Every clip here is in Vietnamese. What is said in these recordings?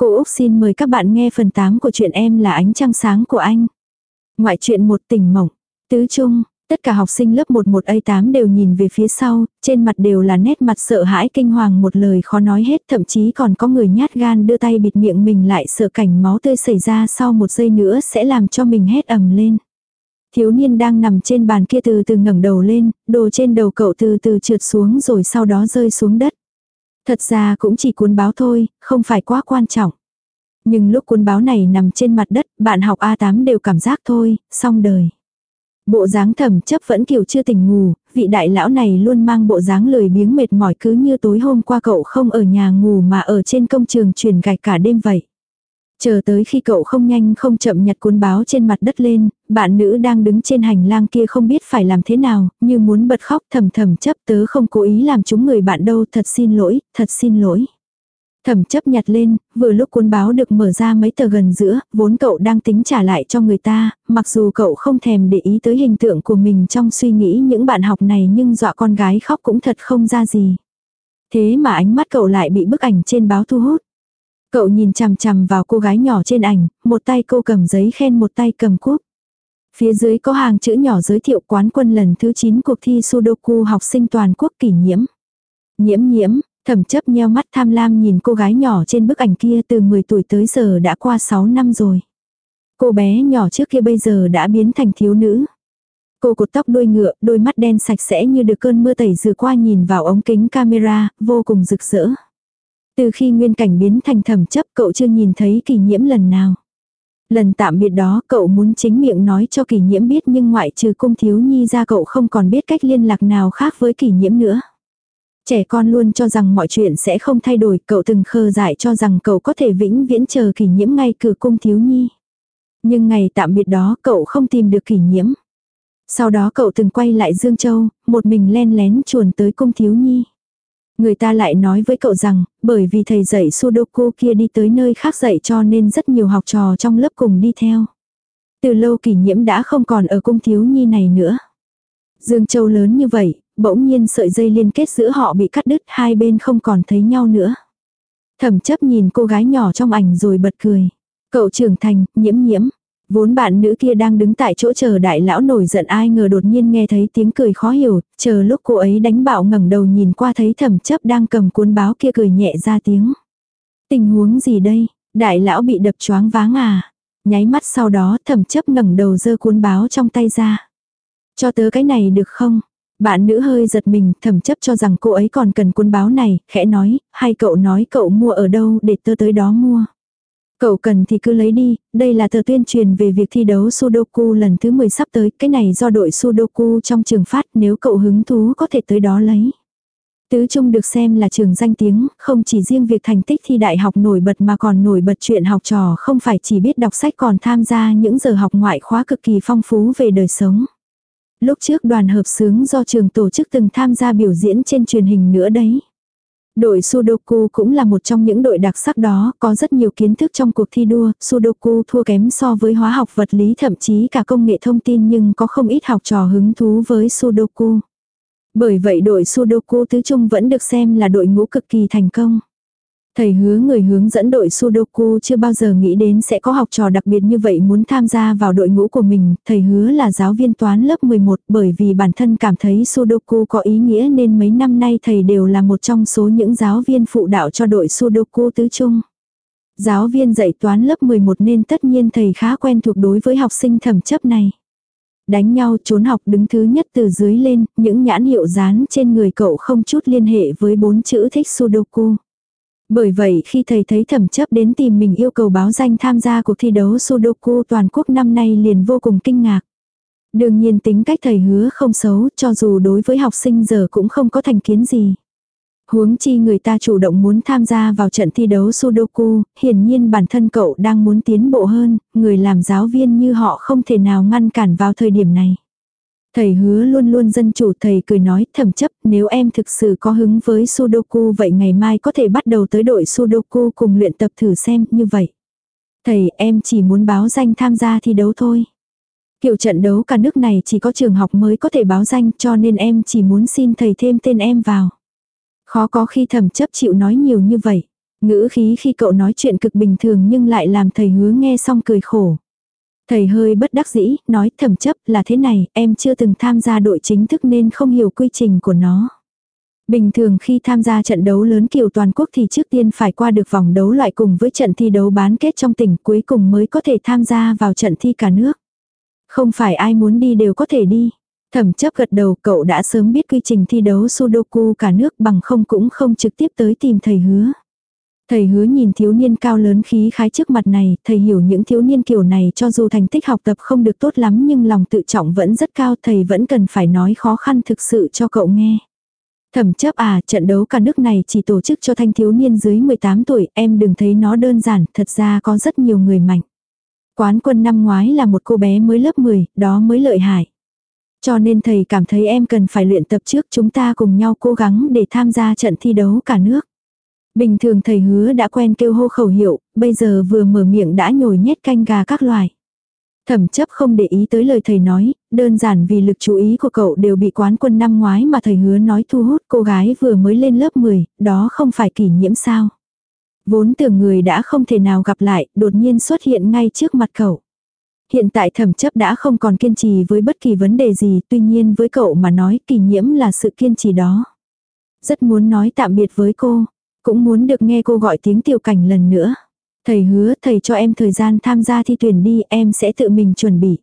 Cô Úc xin mời các bạn nghe phần 8 của chuyện em là ánh trăng sáng của anh. Ngoại truyện một tỉnh mộng. Tứ trung, tất cả học sinh lớp 11A8 đều nhìn về phía sau, trên mặt đều là nét mặt sợ hãi kinh hoàng một lời khó nói hết, thậm chí còn có người nhát gan đưa tay bịt miệng mình lại sợ cảnh máu tươi xảy ra sau một giây nữa sẽ làm cho mình hét ầm lên. Thiếu niên đang nằm trên bàn kia từ từ ngẩng đầu lên, đồ trên đầu cậu từ từ trượt xuống rồi sau đó rơi xuống đất. Thật ra cũng chỉ cuốn báo thôi, không phải quá quan trọng. Nhưng lúc cuốn báo này nằm trên mặt đất, bạn học A8 đều cảm giác thôi, xong đời. Bộ dáng thầm chấp vẫn kiểu chưa tỉnh ngủ, vị đại lão này luôn mang bộ dáng lười biếng mệt mỏi cứ như tối hôm qua cậu không ở nhà ngủ mà ở trên công trường truyền gạch cả đêm vậy. Chờ tới khi cậu không nhanh không chậm nhặt cuốn báo trên mặt đất lên, bạn nữ đang đứng trên hành lang kia không biết phải làm thế nào, như muốn bật khóc thầm thầm chấp tớ không cố ý làm chúng người bạn đâu, thật xin lỗi, thật xin lỗi. Thẩm chấp nhặt lên, vừa lúc cuốn báo được mở ra mấy tờ gần giữa, vốn cậu đang tính trả lại cho người ta, mặc dù cậu không thèm để ý tới hình tượng của mình trong suy nghĩ những bạn học này nhưng dọa con gái khóc cũng thật không ra gì. Thế mà ánh mắt cậu lại bị bức ảnh trên báo thu hút. Cậu nhìn chằm chằm vào cô gái nhỏ trên ảnh, một tay cô cầm giấy khen một tay cầm cúp. Phía dưới có hàng chữ nhỏ giới thiệu quán quân lần thứ 9 cuộc thi Sudoku học sinh toàn quốc kỷ nhiễm. Nhiễm nhiễm, thẩm chấp nheo mắt tham lam nhìn cô gái nhỏ trên bức ảnh kia từ 10 tuổi tới giờ đã qua 6 năm rồi. Cô bé nhỏ trước kia bây giờ đã biến thành thiếu nữ. Cô cột tóc đuôi ngựa, đôi mắt đen sạch sẽ như được cơn mưa tẩy rửa qua nhìn vào ống kính camera, vô cùng rực rỡ. Từ khi nguyên cảnh biến thành thẩm chấp cậu chưa nhìn thấy kỳ nhiễm lần nào. Lần tạm biệt đó cậu muốn chính miệng nói cho kỳ nhiễm biết nhưng ngoại trừ cung thiếu nhi ra cậu không còn biết cách liên lạc nào khác với kỳ nhiễm nữa. Trẻ con luôn cho rằng mọi chuyện sẽ không thay đổi, cậu từng khờ dại cho rằng cậu có thể vĩnh viễn chờ kỷ nhiễm ngay cửa cung thiếu nhi. Nhưng ngày tạm biệt đó cậu không tìm được kỷ nhiễm. Sau đó cậu từng quay lại Dương Châu, một mình len lén chuồn tới cung thiếu nhi. Người ta lại nói với cậu rằng, bởi vì thầy dạy Sudoku kia đi tới nơi khác dạy cho nên rất nhiều học trò trong lớp cùng đi theo. Từ lâu kỷ nhiễm đã không còn ở cung thiếu nhi này nữa. Dương Châu lớn như vậy, bỗng nhiên sợi dây liên kết giữa họ bị cắt đứt hai bên không còn thấy nhau nữa. Thẩm chấp nhìn cô gái nhỏ trong ảnh rồi bật cười. Cậu trưởng thành, nhiễm nhiễm, Vốn bạn nữ kia đang đứng tại chỗ chờ đại lão nổi giận ai ngờ đột nhiên nghe thấy tiếng cười khó hiểu, chờ lúc cô ấy đánh bạo ngẩng đầu nhìn qua thấy thẩm chấp đang cầm cuốn báo kia cười nhẹ ra tiếng. Tình huống gì đây, đại lão bị đập choáng váng à. Nháy mắt sau đó thẩm chấp ngẩng đầu giơ cuốn báo trong tay ra. Cho tớ cái này được không? Bạn nữ hơi giật mình, thẩm chấp cho rằng cô ấy còn cần cuốn báo này, khẽ nói, hay cậu nói cậu mua ở đâu để tớ tới đó mua. Cậu cần thì cứ lấy đi, đây là tờ tuyên truyền về việc thi đấu Sudoku lần thứ 10 sắp tới, cái này do đội Sudoku trong trường phát nếu cậu hứng thú có thể tới đó lấy. Tứ Trung được xem là trường danh tiếng, không chỉ riêng việc thành tích thi đại học nổi bật mà còn nổi bật chuyện học trò không phải chỉ biết đọc sách còn tham gia những giờ học ngoại khóa cực kỳ phong phú về đời sống. Lúc trước đoàn hợp sướng do trường tổ chức từng tham gia biểu diễn trên truyền hình nữa đấy. Đội Sudoku cũng là một trong những đội đặc sắc đó, có rất nhiều kiến thức trong cuộc thi đua, Sudoku thua kém so với hóa học vật lý thậm chí cả công nghệ thông tin nhưng có không ít học trò hứng thú với Sudoku. Bởi vậy đội Sudoku tứ trung vẫn được xem là đội ngũ cực kỳ thành công. Thầy hứa người hướng dẫn đội Sudoku chưa bao giờ nghĩ đến sẽ có học trò đặc biệt như vậy muốn tham gia vào đội ngũ của mình. Thầy hứa là giáo viên toán lớp 11 bởi vì bản thân cảm thấy Sudoku có ý nghĩa nên mấy năm nay thầy đều là một trong số những giáo viên phụ đạo cho đội Sudoku tứ trung. Giáo viên dạy toán lớp 11 nên tất nhiên thầy khá quen thuộc đối với học sinh thẩm chấp này. Đánh nhau trốn học đứng thứ nhất từ dưới lên, những nhãn hiệu dán trên người cậu không chút liên hệ với bốn chữ thích Sudoku. Bởi vậy khi thầy thấy thẩm chấp đến tìm mình yêu cầu báo danh tham gia cuộc thi đấu Sudoku toàn quốc năm nay liền vô cùng kinh ngạc. Đương nhiên tính cách thầy hứa không xấu cho dù đối với học sinh giờ cũng không có thành kiến gì. Huống chi người ta chủ động muốn tham gia vào trận thi đấu Sudoku, hiển nhiên bản thân cậu đang muốn tiến bộ hơn, người làm giáo viên như họ không thể nào ngăn cản vào thời điểm này. Thầy hứa luôn luôn dân chủ, thầy cười nói thầm chấp, nếu em thực sự có hứng với Sudoku vậy ngày mai có thể bắt đầu tới đội Sudoku cùng luyện tập thử xem, như vậy. Thầy, em chỉ muốn báo danh tham gia thi đấu thôi. Kiểu trận đấu cả nước này chỉ có trường học mới có thể báo danh, cho nên em chỉ muốn xin thầy thêm tên em vào. Khó có khi thầm chấp chịu nói nhiều như vậy. Ngữ khí khi cậu nói chuyện cực bình thường nhưng lại làm thầy hứa nghe xong cười khổ. Thầy hơi bất đắc dĩ, nói thẩm chấp là thế này, em chưa từng tham gia đội chính thức nên không hiểu quy trình của nó. Bình thường khi tham gia trận đấu lớn kiểu toàn quốc thì trước tiên phải qua được vòng đấu loại cùng với trận thi đấu bán kết trong tỉnh cuối cùng mới có thể tham gia vào trận thi cả nước. Không phải ai muốn đi đều có thể đi. Thẩm chấp gật đầu cậu đã sớm biết quy trình thi đấu Sudoku cả nước bằng không cũng không trực tiếp tới tìm thầy hứa. Thầy hứa nhìn thiếu niên cao lớn khí khái trước mặt này, thầy hiểu những thiếu niên kiểu này cho dù thành tích học tập không được tốt lắm nhưng lòng tự trọng vẫn rất cao, thầy vẫn cần phải nói khó khăn thực sự cho cậu nghe. Thẩm chấp à, trận đấu cả nước này chỉ tổ chức cho thanh thiếu niên dưới 18 tuổi, em đừng thấy nó đơn giản, thật ra có rất nhiều người mạnh. Quán quân năm ngoái là một cô bé mới lớp 10, đó mới lợi hại. Cho nên thầy cảm thấy em cần phải luyện tập trước chúng ta cùng nhau cố gắng để tham gia trận thi đấu cả nước. Bình thường thầy hứa đã quen kêu hô khẩu hiệu, bây giờ vừa mở miệng đã nhồi nhét canh gà các loài. Thẩm chấp không để ý tới lời thầy nói, đơn giản vì lực chú ý của cậu đều bị quán quân năm ngoái mà thầy hứa nói thu hút cô gái vừa mới lên lớp 10, đó không phải kỷ nhiễm sao. Vốn tưởng người đã không thể nào gặp lại, đột nhiên xuất hiện ngay trước mặt cậu. Hiện tại thẩm chấp đã không còn kiên trì với bất kỳ vấn đề gì, tuy nhiên với cậu mà nói kỷ nhiễm là sự kiên trì đó. Rất muốn nói tạm biệt với cô, cũng muốn được nghe cô gọi tiếng tiểu cảnh lần nữa. Thầy hứa thầy cho em thời gian tham gia thi tuyển đi em sẽ tự mình chuẩn bị.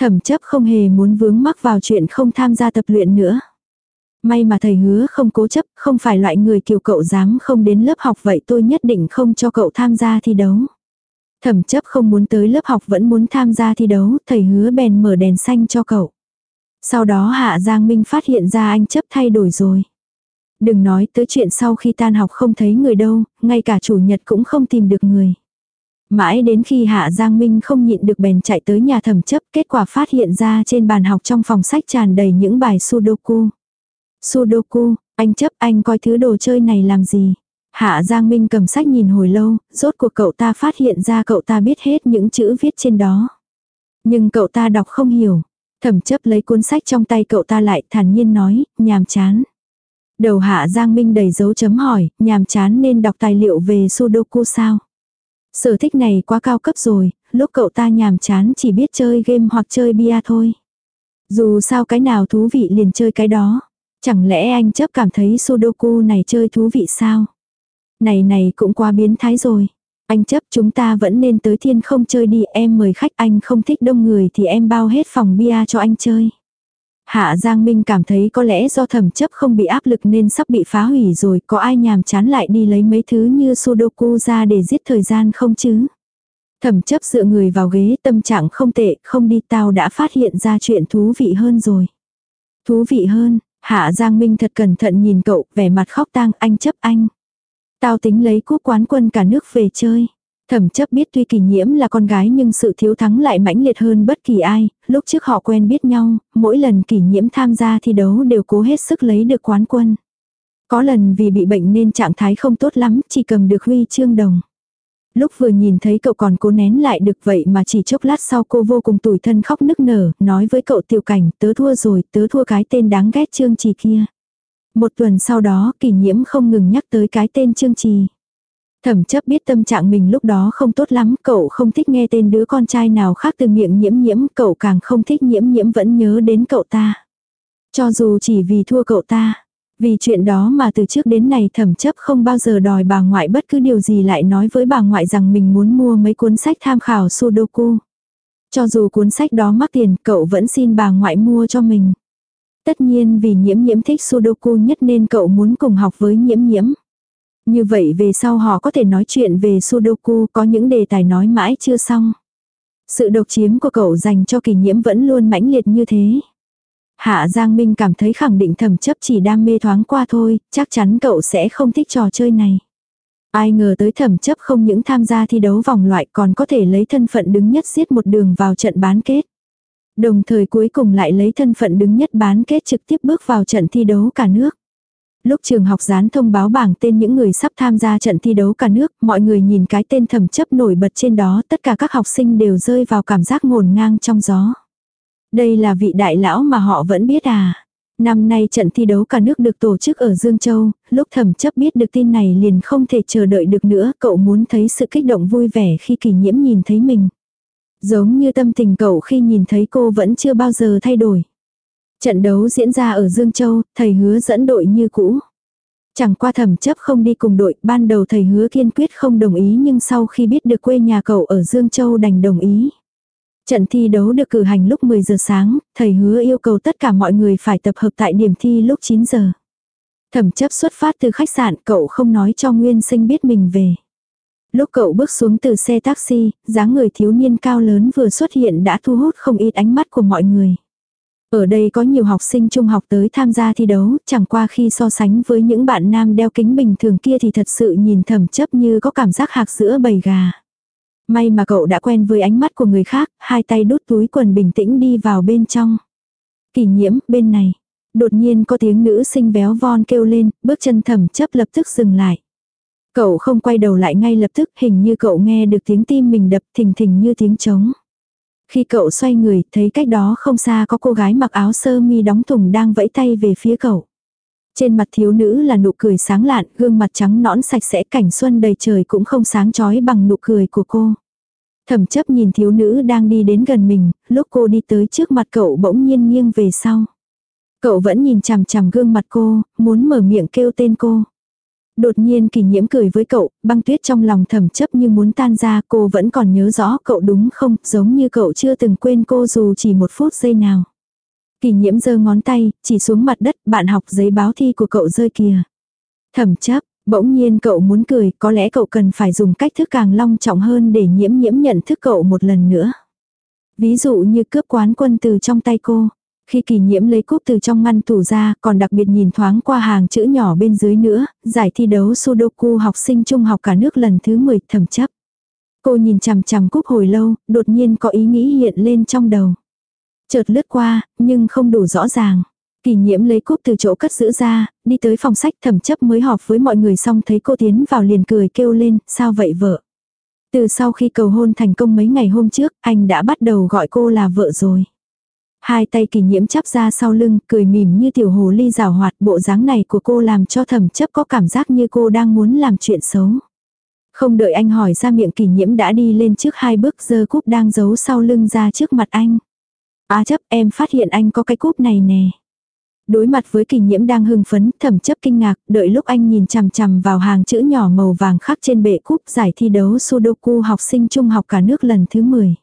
Thẩm chấp không hề muốn vướng mắc vào chuyện không tham gia tập luyện nữa. May mà thầy hứa không cố chấp, không phải loại người kiểu cậu dám không đến lớp học vậy tôi nhất định không cho cậu tham gia thi đấu. Thẩm chấp không muốn tới lớp học vẫn muốn tham gia thi đấu, thầy hứa bèn mở đèn xanh cho cậu. Sau đó Hạ Giang Minh phát hiện ra anh chấp thay đổi rồi. Đừng nói tới chuyện sau khi tan học không thấy người đâu, ngay cả chủ nhật cũng không tìm được người. Mãi đến khi Hạ Giang Minh không nhịn được bèn chạy tới nhà thẩm chấp, kết quả phát hiện ra trên bàn học trong phòng sách tràn đầy những bài Sudoku. Sudoku, anh chấp anh coi thứ đồ chơi này làm gì? Hạ Giang Minh cầm sách nhìn hồi lâu, rốt cuộc cậu ta phát hiện ra cậu ta biết hết những chữ viết trên đó. Nhưng cậu ta đọc không hiểu. Thẩm chấp lấy cuốn sách trong tay cậu ta lại thản nhiên nói, nhàm chán. Đầu hạ Giang Minh đầy dấu chấm hỏi, nhàm chán nên đọc tài liệu về Sudoku sao? Sở thích này quá cao cấp rồi, lúc cậu ta nhàm chán chỉ biết chơi game hoặc chơi bia thôi. Dù sao cái nào thú vị liền chơi cái đó. Chẳng lẽ anh chấp cảm thấy Sudoku này chơi thú vị sao? Này này cũng quá biến thái rồi. Anh chấp chúng ta vẫn nên tới thiên không chơi đi em mời khách anh không thích đông người thì em bao hết phòng bia cho anh chơi. Hạ Giang Minh cảm thấy có lẽ do thẩm chấp không bị áp lực nên sắp bị phá hủy rồi, có ai nhàm chán lại đi lấy mấy thứ như Sudoku ra để giết thời gian không chứ? Thẩm chấp dựa người vào ghế tâm trạng không tệ, không đi tao đã phát hiện ra chuyện thú vị hơn rồi. Thú vị hơn, Hạ Giang Minh thật cẩn thận nhìn cậu, vẻ mặt khóc tang, anh chấp anh. Tao tính lấy cúp quán quân cả nước về chơi. Thẩm chấp biết tuy kỳ nhiễm là con gái nhưng sự thiếu thắng lại mãnh liệt hơn bất kỳ ai, lúc trước họ quen biết nhau, mỗi lần kỳ nhiễm tham gia thi đấu đều cố hết sức lấy được quán quân. Có lần vì bị bệnh nên trạng thái không tốt lắm, chỉ cầm được huy chương đồng. Lúc vừa nhìn thấy cậu còn cố nén lại được vậy mà chỉ chốc lát sau cô vô cùng tủi thân khóc nức nở, nói với cậu tiểu cảnh, tớ thua rồi, tớ thua cái tên đáng ghét trương trì kia. Một tuần sau đó kỳ nhiễm không ngừng nhắc tới cái tên trương trì. Thẩm chấp biết tâm trạng mình lúc đó không tốt lắm, cậu không thích nghe tên đứa con trai nào khác từ miệng nhiễm nhiễm, cậu càng không thích nhiễm nhiễm vẫn nhớ đến cậu ta. Cho dù chỉ vì thua cậu ta. Vì chuyện đó mà từ trước đến nay thẩm chấp không bao giờ đòi bà ngoại bất cứ điều gì lại nói với bà ngoại rằng mình muốn mua mấy cuốn sách tham khảo Sudoku. Cho dù cuốn sách đó mắc tiền, cậu vẫn xin bà ngoại mua cho mình. Tất nhiên vì nhiễm nhiễm thích Sudoku nhất nên cậu muốn cùng học với nhiễm nhiễm. Như vậy về sau họ có thể nói chuyện về Sudoku có những đề tài nói mãi chưa xong. Sự độc chiếm của cậu dành cho kỳ nhiễm vẫn luôn mãnh liệt như thế. Hạ Giang Minh cảm thấy khẳng định thẩm chấp chỉ đam mê thoáng qua thôi, chắc chắn cậu sẽ không thích trò chơi này. Ai ngờ tới thẩm chấp không những tham gia thi đấu vòng loại còn có thể lấy thân phận đứng nhất giết một đường vào trận bán kết. Đồng thời cuối cùng lại lấy thân phận đứng nhất bán kết trực tiếp bước vào trận thi đấu cả nước. Lúc trường học dán thông báo bảng tên những người sắp tham gia trận thi đấu cả nước, mọi người nhìn cái tên thẩm chấp nổi bật trên đó, tất cả các học sinh đều rơi vào cảm giác ngổn ngang trong gió. Đây là vị đại lão mà họ vẫn biết à. Năm nay trận thi đấu cả nước được tổ chức ở Dương Châu, lúc thẩm chấp biết được tin này liền không thể chờ đợi được nữa, cậu muốn thấy sự kích động vui vẻ khi kỳ nhiễm nhìn thấy mình. Giống như tâm tình cậu khi nhìn thấy cô vẫn chưa bao giờ thay đổi. Trận đấu diễn ra ở Dương Châu, thầy hứa dẫn đội như cũ. Chẳng qua thẩm chấp không đi cùng đội, ban đầu thầy hứa kiên quyết không đồng ý nhưng sau khi biết được quê nhà cậu ở Dương Châu đành đồng ý. Trận thi đấu được cử hành lúc 10 giờ sáng, thầy hứa yêu cầu tất cả mọi người phải tập hợp tại điểm thi lúc 9 giờ. Thẩm chấp xuất phát từ khách sạn, cậu không nói cho Nguyên Sinh biết mình về. Lúc cậu bước xuống từ xe taxi, dáng người thiếu niên cao lớn vừa xuất hiện đã thu hút không ít ánh mắt của mọi người. Ở đây có nhiều học sinh trung học tới tham gia thi đấu, chẳng qua khi so sánh với những bạn nam đeo kính bình thường kia thì thật sự nhìn thầm chấp như có cảm giác hạc giữa bầy gà. May mà cậu đã quen với ánh mắt của người khác, hai tay đút túi quần bình tĩnh đi vào bên trong. Kỷ nhiễm, bên này. Đột nhiên có tiếng nữ sinh béo von kêu lên, bước chân thầm chấp lập tức dừng lại. Cậu không quay đầu lại ngay lập tức, hình như cậu nghe được tiếng tim mình đập thình thình như tiếng trống. Khi cậu xoay người, thấy cách đó không xa có cô gái mặc áo sơ mi đóng thùng đang vẫy tay về phía cậu. Trên mặt thiếu nữ là nụ cười sáng lạn, gương mặt trắng nõn sạch sẽ cảnh xuân đầy trời cũng không sáng chói bằng nụ cười của cô. Thẩm chấp nhìn thiếu nữ đang đi đến gần mình, lúc cô đi tới trước mặt cậu bỗng nhiên nghiêng về sau. Cậu vẫn nhìn chằm chằm gương mặt cô, muốn mở miệng kêu tên cô. Đột nhiên kỷ nhiễm cười với cậu, băng tuyết trong lòng thầm chấp như muốn tan ra cô vẫn còn nhớ rõ cậu đúng không, giống như cậu chưa từng quên cô dù chỉ một phút giây nào. Kỷ nhiễm giơ ngón tay, chỉ xuống mặt đất, bạn học giấy báo thi của cậu rơi kìa. thầm chấp, bỗng nhiên cậu muốn cười, có lẽ cậu cần phải dùng cách thức càng long trọng hơn để nhiễm nhiễm nhận thức cậu một lần nữa. Ví dụ như cướp quán quân từ trong tay cô. Khi kỳ nhiễm lấy cúp từ trong ngăn tủ ra, còn đặc biệt nhìn thoáng qua hàng chữ nhỏ bên dưới nữa, giải thi đấu Sudoku học sinh trung học cả nước lần thứ 10 thẩm chấp. Cô nhìn chằm chằm cúp hồi lâu, đột nhiên có ý nghĩ hiện lên trong đầu. Chợt lướt qua, nhưng không đủ rõ ràng. Kỳ nhiễm lấy cúp từ chỗ cất giữ ra, đi tới phòng sách thẩm chấp mới họp với mọi người xong thấy cô tiến vào liền cười kêu lên, sao vậy vợ? Từ sau khi cầu hôn thành công mấy ngày hôm trước, anh đã bắt đầu gọi cô là vợ rồi. Hai tay kỳ nhiễm chắp ra sau lưng, cười mỉm như tiểu hồ ly rào hoạt, bộ dáng này của cô làm cho thẩm chấp có cảm giác như cô đang muốn làm chuyện xấu. Không đợi anh hỏi ra miệng kỳ nhiễm đã đi lên trước hai bước giơ cúp đang giấu sau lưng ra trước mặt anh. Á chấp em phát hiện anh có cái cúp này nè. Đối mặt với kỳ nhiễm đang hưng phấn, thẩm chấp kinh ngạc, đợi lúc anh nhìn chằm chằm vào hàng chữ nhỏ màu vàng khắc trên bệ cúp giải thi đấu Sudoku học sinh trung học cả nước lần thứ 10.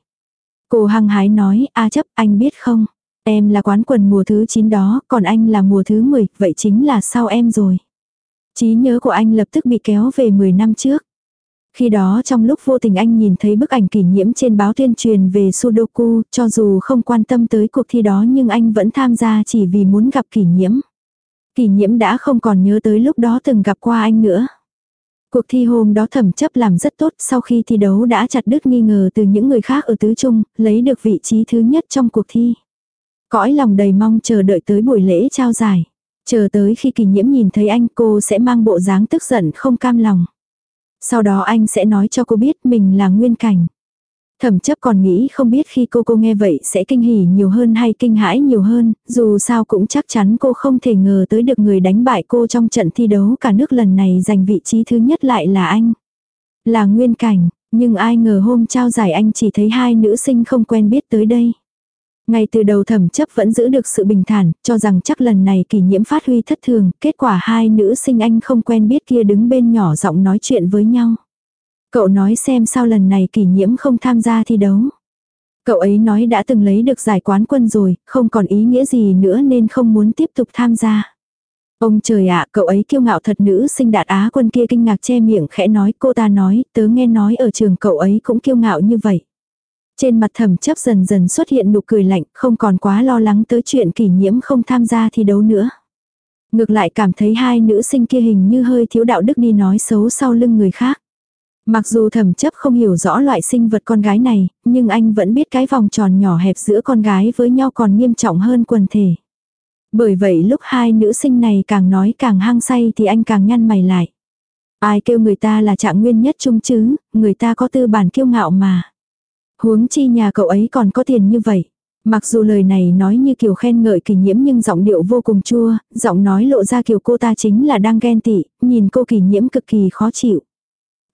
Cô hăng hái nói, a chấp anh biết không, em là quán quần mùa thứ 9 đó, còn anh là mùa thứ 10, vậy chính là sau em rồi. Trí nhớ của anh lập tức bị kéo về 10 năm trước. Khi đó trong lúc vô tình anh nhìn thấy bức ảnh kỷ nhiễm trên báo tuyên truyền về Sudoku, cho dù không quan tâm tới cuộc thi đó nhưng anh vẫn tham gia chỉ vì muốn gặp kỷ nhiễm. Kỷ nhiễm đã không còn nhớ tới lúc đó từng gặp qua anh nữa. Cuộc thi hôm đó thẩm chấp làm rất tốt sau khi thi đấu đã chặt đứt nghi ngờ từ những người khác ở tứ trung, lấy được vị trí thứ nhất trong cuộc thi. Cõi lòng đầy mong chờ đợi tới buổi lễ trao giải. Chờ tới khi kỳ nhiễm nhìn thấy anh cô sẽ mang bộ dáng tức giận không cam lòng. Sau đó anh sẽ nói cho cô biết mình là nguyên cảnh. Thẩm chấp còn nghĩ không biết khi cô cô nghe vậy sẽ kinh hỉ nhiều hơn hay kinh hãi nhiều hơn, dù sao cũng chắc chắn cô không thể ngờ tới được người đánh bại cô trong trận thi đấu cả nước lần này giành vị trí thứ nhất lại là anh. Là nguyên cảnh, nhưng ai ngờ hôm trao giải anh chỉ thấy hai nữ sinh không quen biết tới đây. Ngay từ đầu thẩm chấp vẫn giữ được sự bình thản, cho rằng chắc lần này kỷ nhiễm phát huy thất thường, kết quả hai nữ sinh anh không quen biết kia đứng bên nhỏ giọng nói chuyện với nhau. Cậu nói xem sao lần này kỷ nhiễm không tham gia thi đấu. Cậu ấy nói đã từng lấy được giải quán quân rồi, không còn ý nghĩa gì nữa nên không muốn tiếp tục tham gia. Ông trời ạ, cậu ấy kiêu ngạo thật nữ sinh đạt á quân kia kinh ngạc che miệng khẽ nói cô ta nói, tớ nghe nói ở trường cậu ấy cũng kiêu ngạo như vậy. Trên mặt thẩm chấp dần dần xuất hiện nụ cười lạnh, không còn quá lo lắng tới chuyện kỷ nhiễm không tham gia thi đấu nữa. Ngược lại cảm thấy hai nữ sinh kia hình như hơi thiếu đạo đức đi nói xấu sau lưng người khác. Mặc dù thẩm chấp không hiểu rõ loại sinh vật con gái này, nhưng anh vẫn biết cái vòng tròn nhỏ hẹp giữa con gái với nhau còn nghiêm trọng hơn quần thể. Bởi vậy lúc hai nữ sinh này càng nói càng hang say thì anh càng nhăn mày lại. Ai kêu người ta là trạng nguyên nhất trung chứ, người ta có tư bản kiêu ngạo mà. Huống chi nhà cậu ấy còn có tiền như vậy. Mặc dù lời này nói như kiểu khen ngợi kỳ nhiễm nhưng giọng điệu vô cùng chua, giọng nói lộ ra kiểu cô ta chính là đang ghen tị, nhìn cô kỳ nhiễm cực kỳ khó chịu.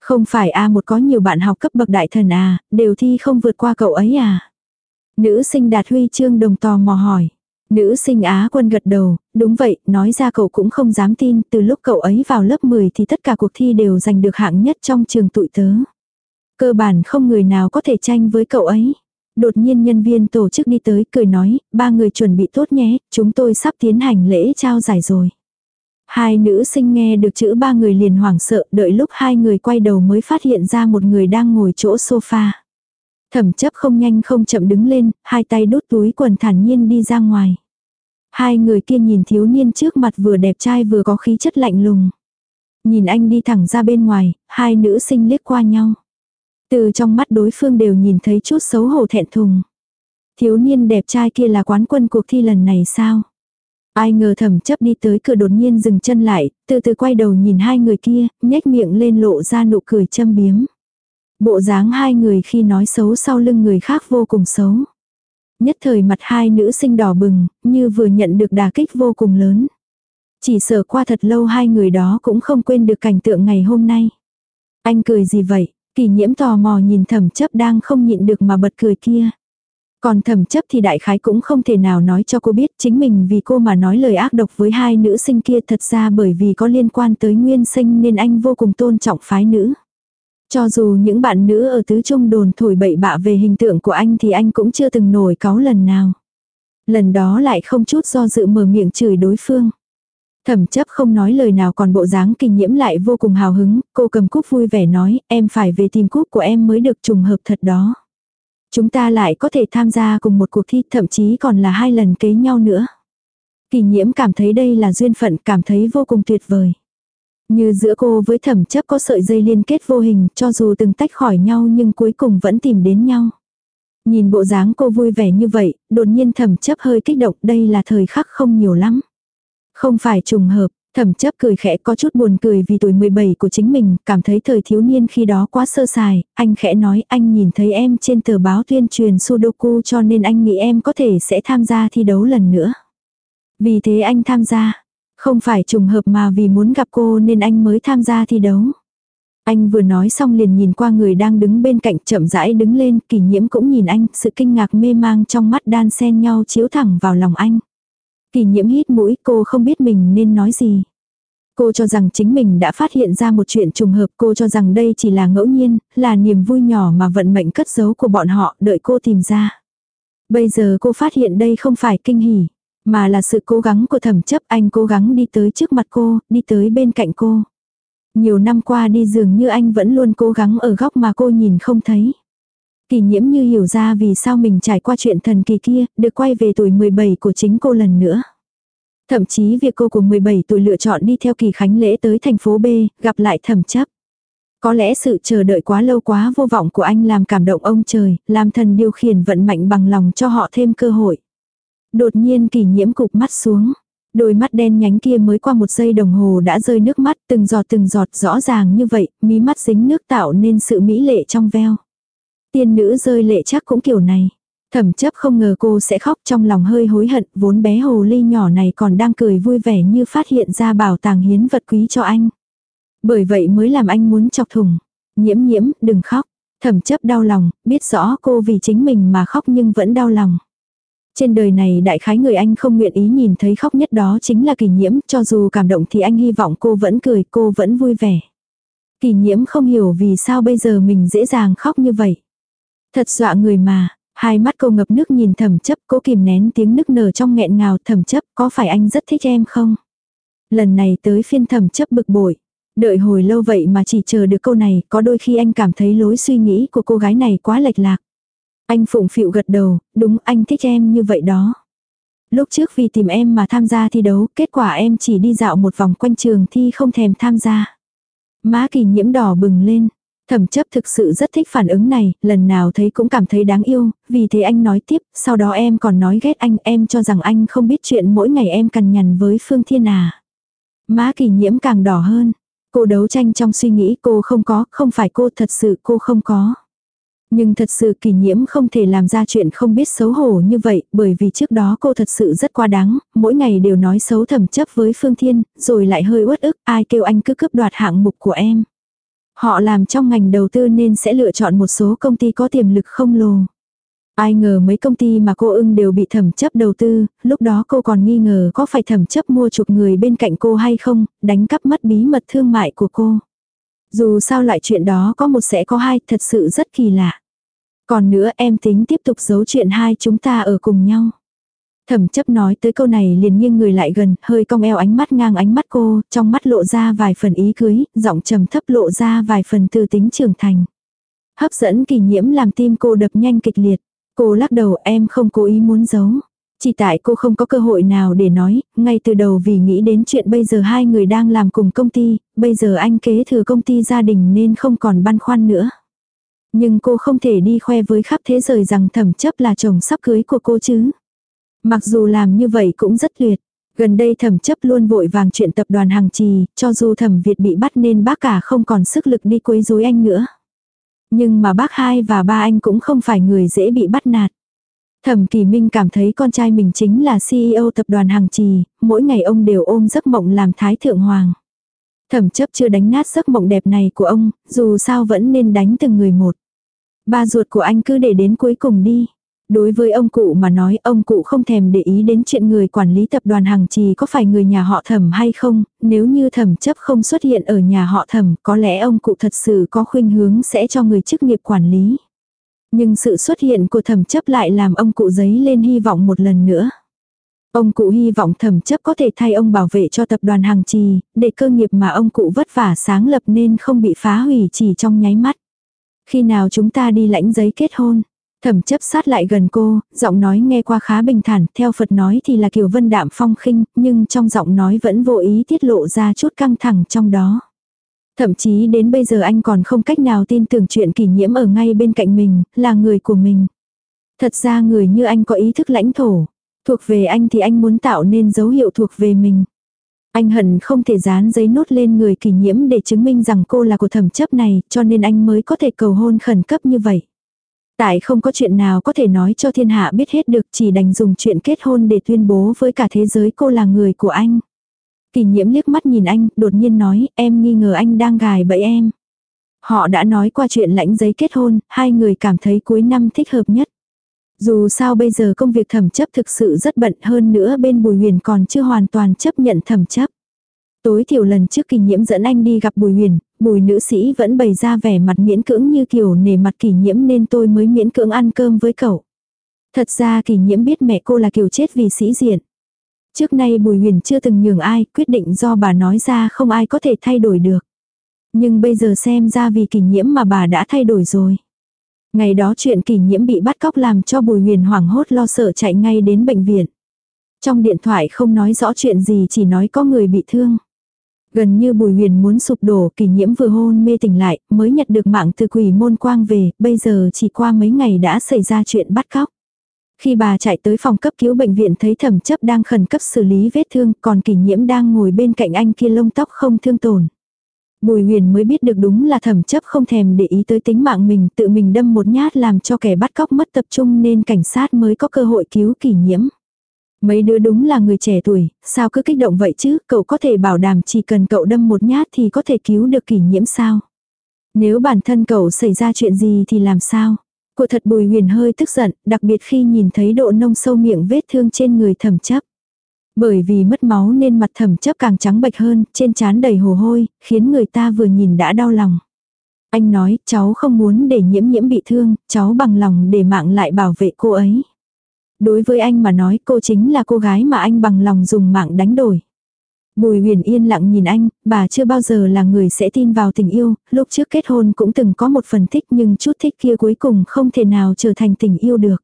Không phải a một có nhiều bạn học cấp bậc đại thần à, đều thi không vượt qua cậu ấy à. Nữ sinh đạt huy chương đồng tò mò hỏi. Nữ sinh Á quân gật đầu, đúng vậy, nói ra cậu cũng không dám tin, từ lúc cậu ấy vào lớp 10 thì tất cả cuộc thi đều giành được hạng nhất trong trường tụi tớ. Cơ bản không người nào có thể tranh với cậu ấy. Đột nhiên nhân viên tổ chức đi tới cười nói, ba người chuẩn bị tốt nhé, chúng tôi sắp tiến hành lễ trao giải rồi. Hai nữ sinh nghe được chữ ba người liền hoảng sợ, đợi lúc hai người quay đầu mới phát hiện ra một người đang ngồi chỗ sofa. Thẩm chấp không nhanh không chậm đứng lên, hai tay đút túi quần thản nhiên đi ra ngoài. Hai người kia nhìn thiếu niên trước mặt vừa đẹp trai vừa có khí chất lạnh lùng. Nhìn anh đi thẳng ra bên ngoài, hai nữ sinh liếc qua nhau. Từ trong mắt đối phương đều nhìn thấy chút xấu hổ thẹn thùng. Thiếu niên đẹp trai kia là quán quân cuộc thi lần này sao? Ai ngờ thẩm chấp đi tới cửa đột nhiên dừng chân lại, từ từ quay đầu nhìn hai người kia, nhếch miệng lên lộ ra nụ cười châm biếm. Bộ dáng hai người khi nói xấu sau lưng người khác vô cùng xấu. Nhất thời mặt hai nữ sinh đỏ bừng, như vừa nhận được đà kích vô cùng lớn. Chỉ sợ qua thật lâu hai người đó cũng không quên được cảnh tượng ngày hôm nay. Anh cười gì vậy? Kỳ nhiễm tò mò nhìn thẩm chấp đang không nhịn được mà bật cười kia. Còn thẩm chấp thì đại khái cũng không thể nào nói cho cô biết chính mình vì cô mà nói lời ác độc với hai nữ sinh kia thật ra bởi vì có liên quan tới nguyên sinh nên anh vô cùng tôn trọng phái nữ. Cho dù những bạn nữ ở tứ trung đồn thổi bậy bạ về hình tượng của anh thì anh cũng chưa từng nổi cáu lần nào. Lần đó lại không chút do dự mở miệng chửi đối phương. Thẩm chấp không nói lời nào còn bộ dáng kinh nhiễm lại vô cùng hào hứng, cô cầm cúp vui vẻ nói, em phải về tìm cúp của em mới được trùng hợp thật đó. Chúng ta lại có thể tham gia cùng một cuộc thi thậm chí còn là hai lần kế nhau nữa. Kỳ nhiễm cảm thấy đây là duyên phận, cảm thấy vô cùng tuyệt vời. Như giữa cô với thẩm chấp có sợi dây liên kết vô hình, cho dù từng tách khỏi nhau nhưng cuối cùng vẫn tìm đến nhau. Nhìn bộ dáng cô vui vẻ như vậy, đột nhiên thẩm chấp hơi kích động, đây là thời khắc không nhiều lắm. Không phải trùng hợp, thẩm chấp cười khẽ có chút buồn cười vì tuổi 17 của chính mình, cảm thấy thời thiếu niên khi đó quá sơ sài, anh khẽ nói anh nhìn thấy em trên tờ báo tuyên truyền Sudoku cho nên anh nghĩ em có thể sẽ tham gia thi đấu lần nữa. Vì thế anh tham gia, không phải trùng hợp mà vì muốn gặp cô nên anh mới tham gia thi đấu. Anh vừa nói xong liền nhìn qua người đang đứng bên cạnh chậm rãi đứng lên, kỷ nhiễm cũng nhìn anh, sự kinh ngạc mê mang trong mắt đan xen nhau chiếu thẳng vào lòng anh kỳ nhiễm hít mũi, cô không biết mình nên nói gì. Cô cho rằng chính mình đã phát hiện ra một chuyện trùng hợp, cô cho rằng đây chỉ là ngẫu nhiên, là niềm vui nhỏ mà vận mệnh cất giấu của bọn họ, đợi cô tìm ra. Bây giờ cô phát hiện đây không phải kinh hỉ, mà là sự cố gắng của thẩm chấp anh cố gắng đi tới trước mặt cô, đi tới bên cạnh cô. Nhiều năm qua đi dường như anh vẫn luôn cố gắng ở góc mà cô nhìn không thấy. Kỳ nhiễm như hiểu ra vì sao mình trải qua chuyện thần kỳ kia, được quay về tuổi 17 của chính cô lần nữa. Thậm chí việc cô của 17 tuổi lựa chọn đi theo kỳ khánh lễ tới thành phố B, gặp lại thẩm chấp. Có lẽ sự chờ đợi quá lâu quá vô vọng của anh làm cảm động ông trời, làm thần điều khiển vận mạnh bằng lòng cho họ thêm cơ hội. Đột nhiên kỳ nhiễm cục mắt xuống. Đôi mắt đen nhánh kia mới qua một giây đồng hồ đã rơi nước mắt từng giọt từng giọt rõ ràng như vậy, mí mắt dính nước tạo nên sự mỹ lệ trong veo. Tiên nữ rơi lệ chắc cũng kiểu này. Thẩm chấp không ngờ cô sẽ khóc trong lòng hơi hối hận, vốn bé hồ ly nhỏ này còn đang cười vui vẻ như phát hiện ra bảo tàng hiến vật quý cho anh. Bởi vậy mới làm anh muốn chọc thùng. Nhiễm nhiễm, đừng khóc. Thẩm chấp đau lòng, biết rõ cô vì chính mình mà khóc nhưng vẫn đau lòng. Trên đời này đại khái người anh không nguyện ý nhìn thấy khóc nhất đó chính là kỳ nhiễm, cho dù cảm động thì anh hy vọng cô vẫn cười, cô vẫn vui vẻ. Kỳ nhiễm không hiểu vì sao bây giờ mình dễ dàng khóc như vậy. Thật dọa người mà, hai mắt cô ngập nước nhìn thẩm chấp, cố kìm nén tiếng nức nở trong nghẹn ngào thẩm chấp, có phải anh rất thích em không? Lần này tới phiên thẩm chấp bực bội. Đợi hồi lâu vậy mà chỉ chờ được câu này, có đôi khi anh cảm thấy lối suy nghĩ của cô gái này quá lệch lạc. Anh phụng phịu gật đầu, đúng anh thích em như vậy đó. Lúc trước vì tìm em mà tham gia thi đấu, kết quả em chỉ đi dạo một vòng quanh trường thi không thèm tham gia. Má kỳ nhiễm đỏ bừng lên. Thẩm chấp thực sự rất thích phản ứng này, lần nào thấy cũng cảm thấy đáng yêu, vì thế anh nói tiếp, sau đó em còn nói ghét anh, em cho rằng anh không biết chuyện mỗi ngày em cằn nhằn với Phương Thiên à. Má kỳ nhiễm càng đỏ hơn. Cô đấu tranh trong suy nghĩ cô không có, không phải cô thật sự cô không có. Nhưng thật sự kỳ nhiễm không thể làm ra chuyện không biết xấu hổ như vậy, bởi vì trước đó cô thật sự rất quá đáng, mỗi ngày đều nói xấu thầm chấp với Phương Thiên, rồi lại hơi uất ức, ai kêu anh cứ cướp đoạt hạng mục của em. Họ làm trong ngành đầu tư nên sẽ lựa chọn một số công ty có tiềm lực không lồ. Ai ngờ mấy công ty mà cô ưng đều bị thẩm chấp đầu tư, lúc đó cô còn nghi ngờ có phải thẩm chấp mua chục người bên cạnh cô hay không, đánh cắp mất bí mật thương mại của cô. Dù sao lại chuyện đó có một sẽ có hai, thật sự rất kỳ lạ. Còn nữa em tính tiếp tục giấu chuyện hai chúng ta ở cùng nhau. Thẩm chấp nói tới câu này liền nghiêng người lại gần, hơi cong eo ánh mắt ngang ánh mắt cô, trong mắt lộ ra vài phần ý cưới, giọng trầm thấp lộ ra vài phần tư tính trưởng thành. Hấp dẫn kỳ nhiễm làm tim cô đập nhanh kịch liệt. Cô lắc đầu em không cố ý muốn giấu. Chỉ tại cô không có cơ hội nào để nói, ngay từ đầu vì nghĩ đến chuyện bây giờ hai người đang làm cùng công ty, bây giờ anh kế thừa công ty gia đình nên không còn băn khoăn nữa. Nhưng cô không thể đi khoe với khắp thế giới rằng thẩm chấp là chồng sắp cưới của cô chứ. Mặc dù làm như vậy cũng rất tuyệt. Gần đây thẩm chấp luôn vội vàng chuyện tập đoàn hàng trì, cho dù thẩm Việt bị bắt nên bác cả không còn sức lực đi quấy rối anh nữa. Nhưng mà bác hai và ba anh cũng không phải người dễ bị bắt nạt. Thẩm Kỳ Minh cảm thấy con trai mình chính là CEO tập đoàn hàng trì, mỗi ngày ông đều ôm giấc mộng làm thái thượng hoàng. Thẩm chấp chưa đánh nát giấc mộng đẹp này của ông, dù sao vẫn nên đánh từng người một. Ba ruột của anh cứ để đến cuối cùng đi. Đối với ông cụ mà nói ông cụ không thèm để ý đến chuyện người quản lý tập đoàn hàng trì có phải người nhà họ thẩm hay không, nếu như thẩm chấp không xuất hiện ở nhà họ thẩm có lẽ ông cụ thật sự có khuynh hướng sẽ cho người chức nghiệp quản lý. Nhưng sự xuất hiện của thẩm chấp lại làm ông cụ giấy lên hy vọng một lần nữa. Ông cụ hy vọng thẩm chấp có thể thay ông bảo vệ cho tập đoàn hàng trì, để cơ nghiệp mà ông cụ vất vả sáng lập nên không bị phá hủy chỉ trong nháy mắt. Khi nào chúng ta đi lãnh giấy kết hôn? Thẩm chấp sát lại gần cô, giọng nói nghe qua khá bình thản, theo Phật nói thì là kiểu vân đạm phong khinh, nhưng trong giọng nói vẫn vô ý tiết lộ ra chút căng thẳng trong đó. Thậm chí đến bây giờ anh còn không cách nào tin tưởng chuyện kỷ nhiễm ở ngay bên cạnh mình, là người của mình. Thật ra người như anh có ý thức lãnh thổ. Thuộc về anh thì anh muốn tạo nên dấu hiệu thuộc về mình. Anh hận không thể dán giấy nốt lên người kỷ nhiễm để chứng minh rằng cô là của thẩm chấp này, cho nên anh mới có thể cầu hôn khẩn cấp như vậy. Tại không có chuyện nào có thể nói cho thiên hạ biết hết được chỉ đành dùng chuyện kết hôn để tuyên bố với cả thế giới cô là người của anh. Kỳ nhiễm liếc mắt nhìn anh, đột nhiên nói, em nghi ngờ anh đang gài bẫy em. Họ đã nói qua chuyện lãnh giấy kết hôn, hai người cảm thấy cuối năm thích hợp nhất. Dù sao bây giờ công việc thẩm chấp thực sự rất bận hơn nữa bên Bùi Huyền còn chưa hoàn toàn chấp nhận thẩm chấp. Tối thiểu lần trước kỳ nhiễm dẫn anh đi gặp Bùi Huyền, Bùi nữ sĩ vẫn bày ra vẻ mặt miễn cưỡng như kiểu nề mặt kỳ nhiễm nên tôi mới miễn cưỡng ăn cơm với cậu. Thật ra kỳ nhiễm biết mẹ cô là kiểu chết vì sĩ diện. Trước nay Bùi Huyền chưa từng nhường ai, quyết định do bà nói ra không ai có thể thay đổi được. Nhưng bây giờ xem ra vì kỳ nhiễm mà bà đã thay đổi rồi. Ngày đó chuyện kỳ nhiễm bị bắt cóc làm cho Bùi Huyền hoảng hốt lo sợ chạy ngay đến bệnh viện. Trong điện thoại không nói rõ chuyện gì chỉ nói có người bị thương. Gần như Bùi Huyền muốn sụp đổ kỷ nhiễm vừa hôn mê tỉnh lại mới nhận được mạng từ quỷ môn quang về, bây giờ chỉ qua mấy ngày đã xảy ra chuyện bắt cóc. Khi bà chạy tới phòng cấp cứu bệnh viện thấy thẩm chấp đang khẩn cấp xử lý vết thương, còn kỷ nhiễm đang ngồi bên cạnh anh kia lông tóc không thương tổn. Bùi huyền mới biết được đúng là thẩm chấp không thèm để ý tới tính mạng mình, tự mình đâm một nhát làm cho kẻ bắt cóc mất tập trung nên cảnh sát mới có cơ hội cứu kỷ nhiễm. Mấy đứa đúng là người trẻ tuổi, sao cứ kích động vậy chứ, cậu có thể bảo đảm chỉ cần cậu đâm một nhát thì có thể cứu được kỷ nhiễm sao? Nếu bản thân cậu xảy ra chuyện gì thì làm sao? Cô thật bùi huyền hơi tức giận, đặc biệt khi nhìn thấy độ nông sâu miệng vết thương trên người thẩm chấp. Bởi vì mất máu nên mặt thẩm chấp càng trắng bệch hơn, trên trán đầy hồ hôi, khiến người ta vừa nhìn đã đau lòng. Anh nói, cháu không muốn để nhiễm nhiễm bị thương, cháu bằng lòng để mạng lại bảo vệ cô ấy. Đối với anh mà nói cô chính là cô gái mà anh bằng lòng dùng mạng đánh đổi. Bùi huyền yên lặng nhìn anh, bà chưa bao giờ là người sẽ tin vào tình yêu, lúc trước kết hôn cũng từng có một phần thích nhưng chút thích kia cuối cùng không thể nào trở thành tình yêu được.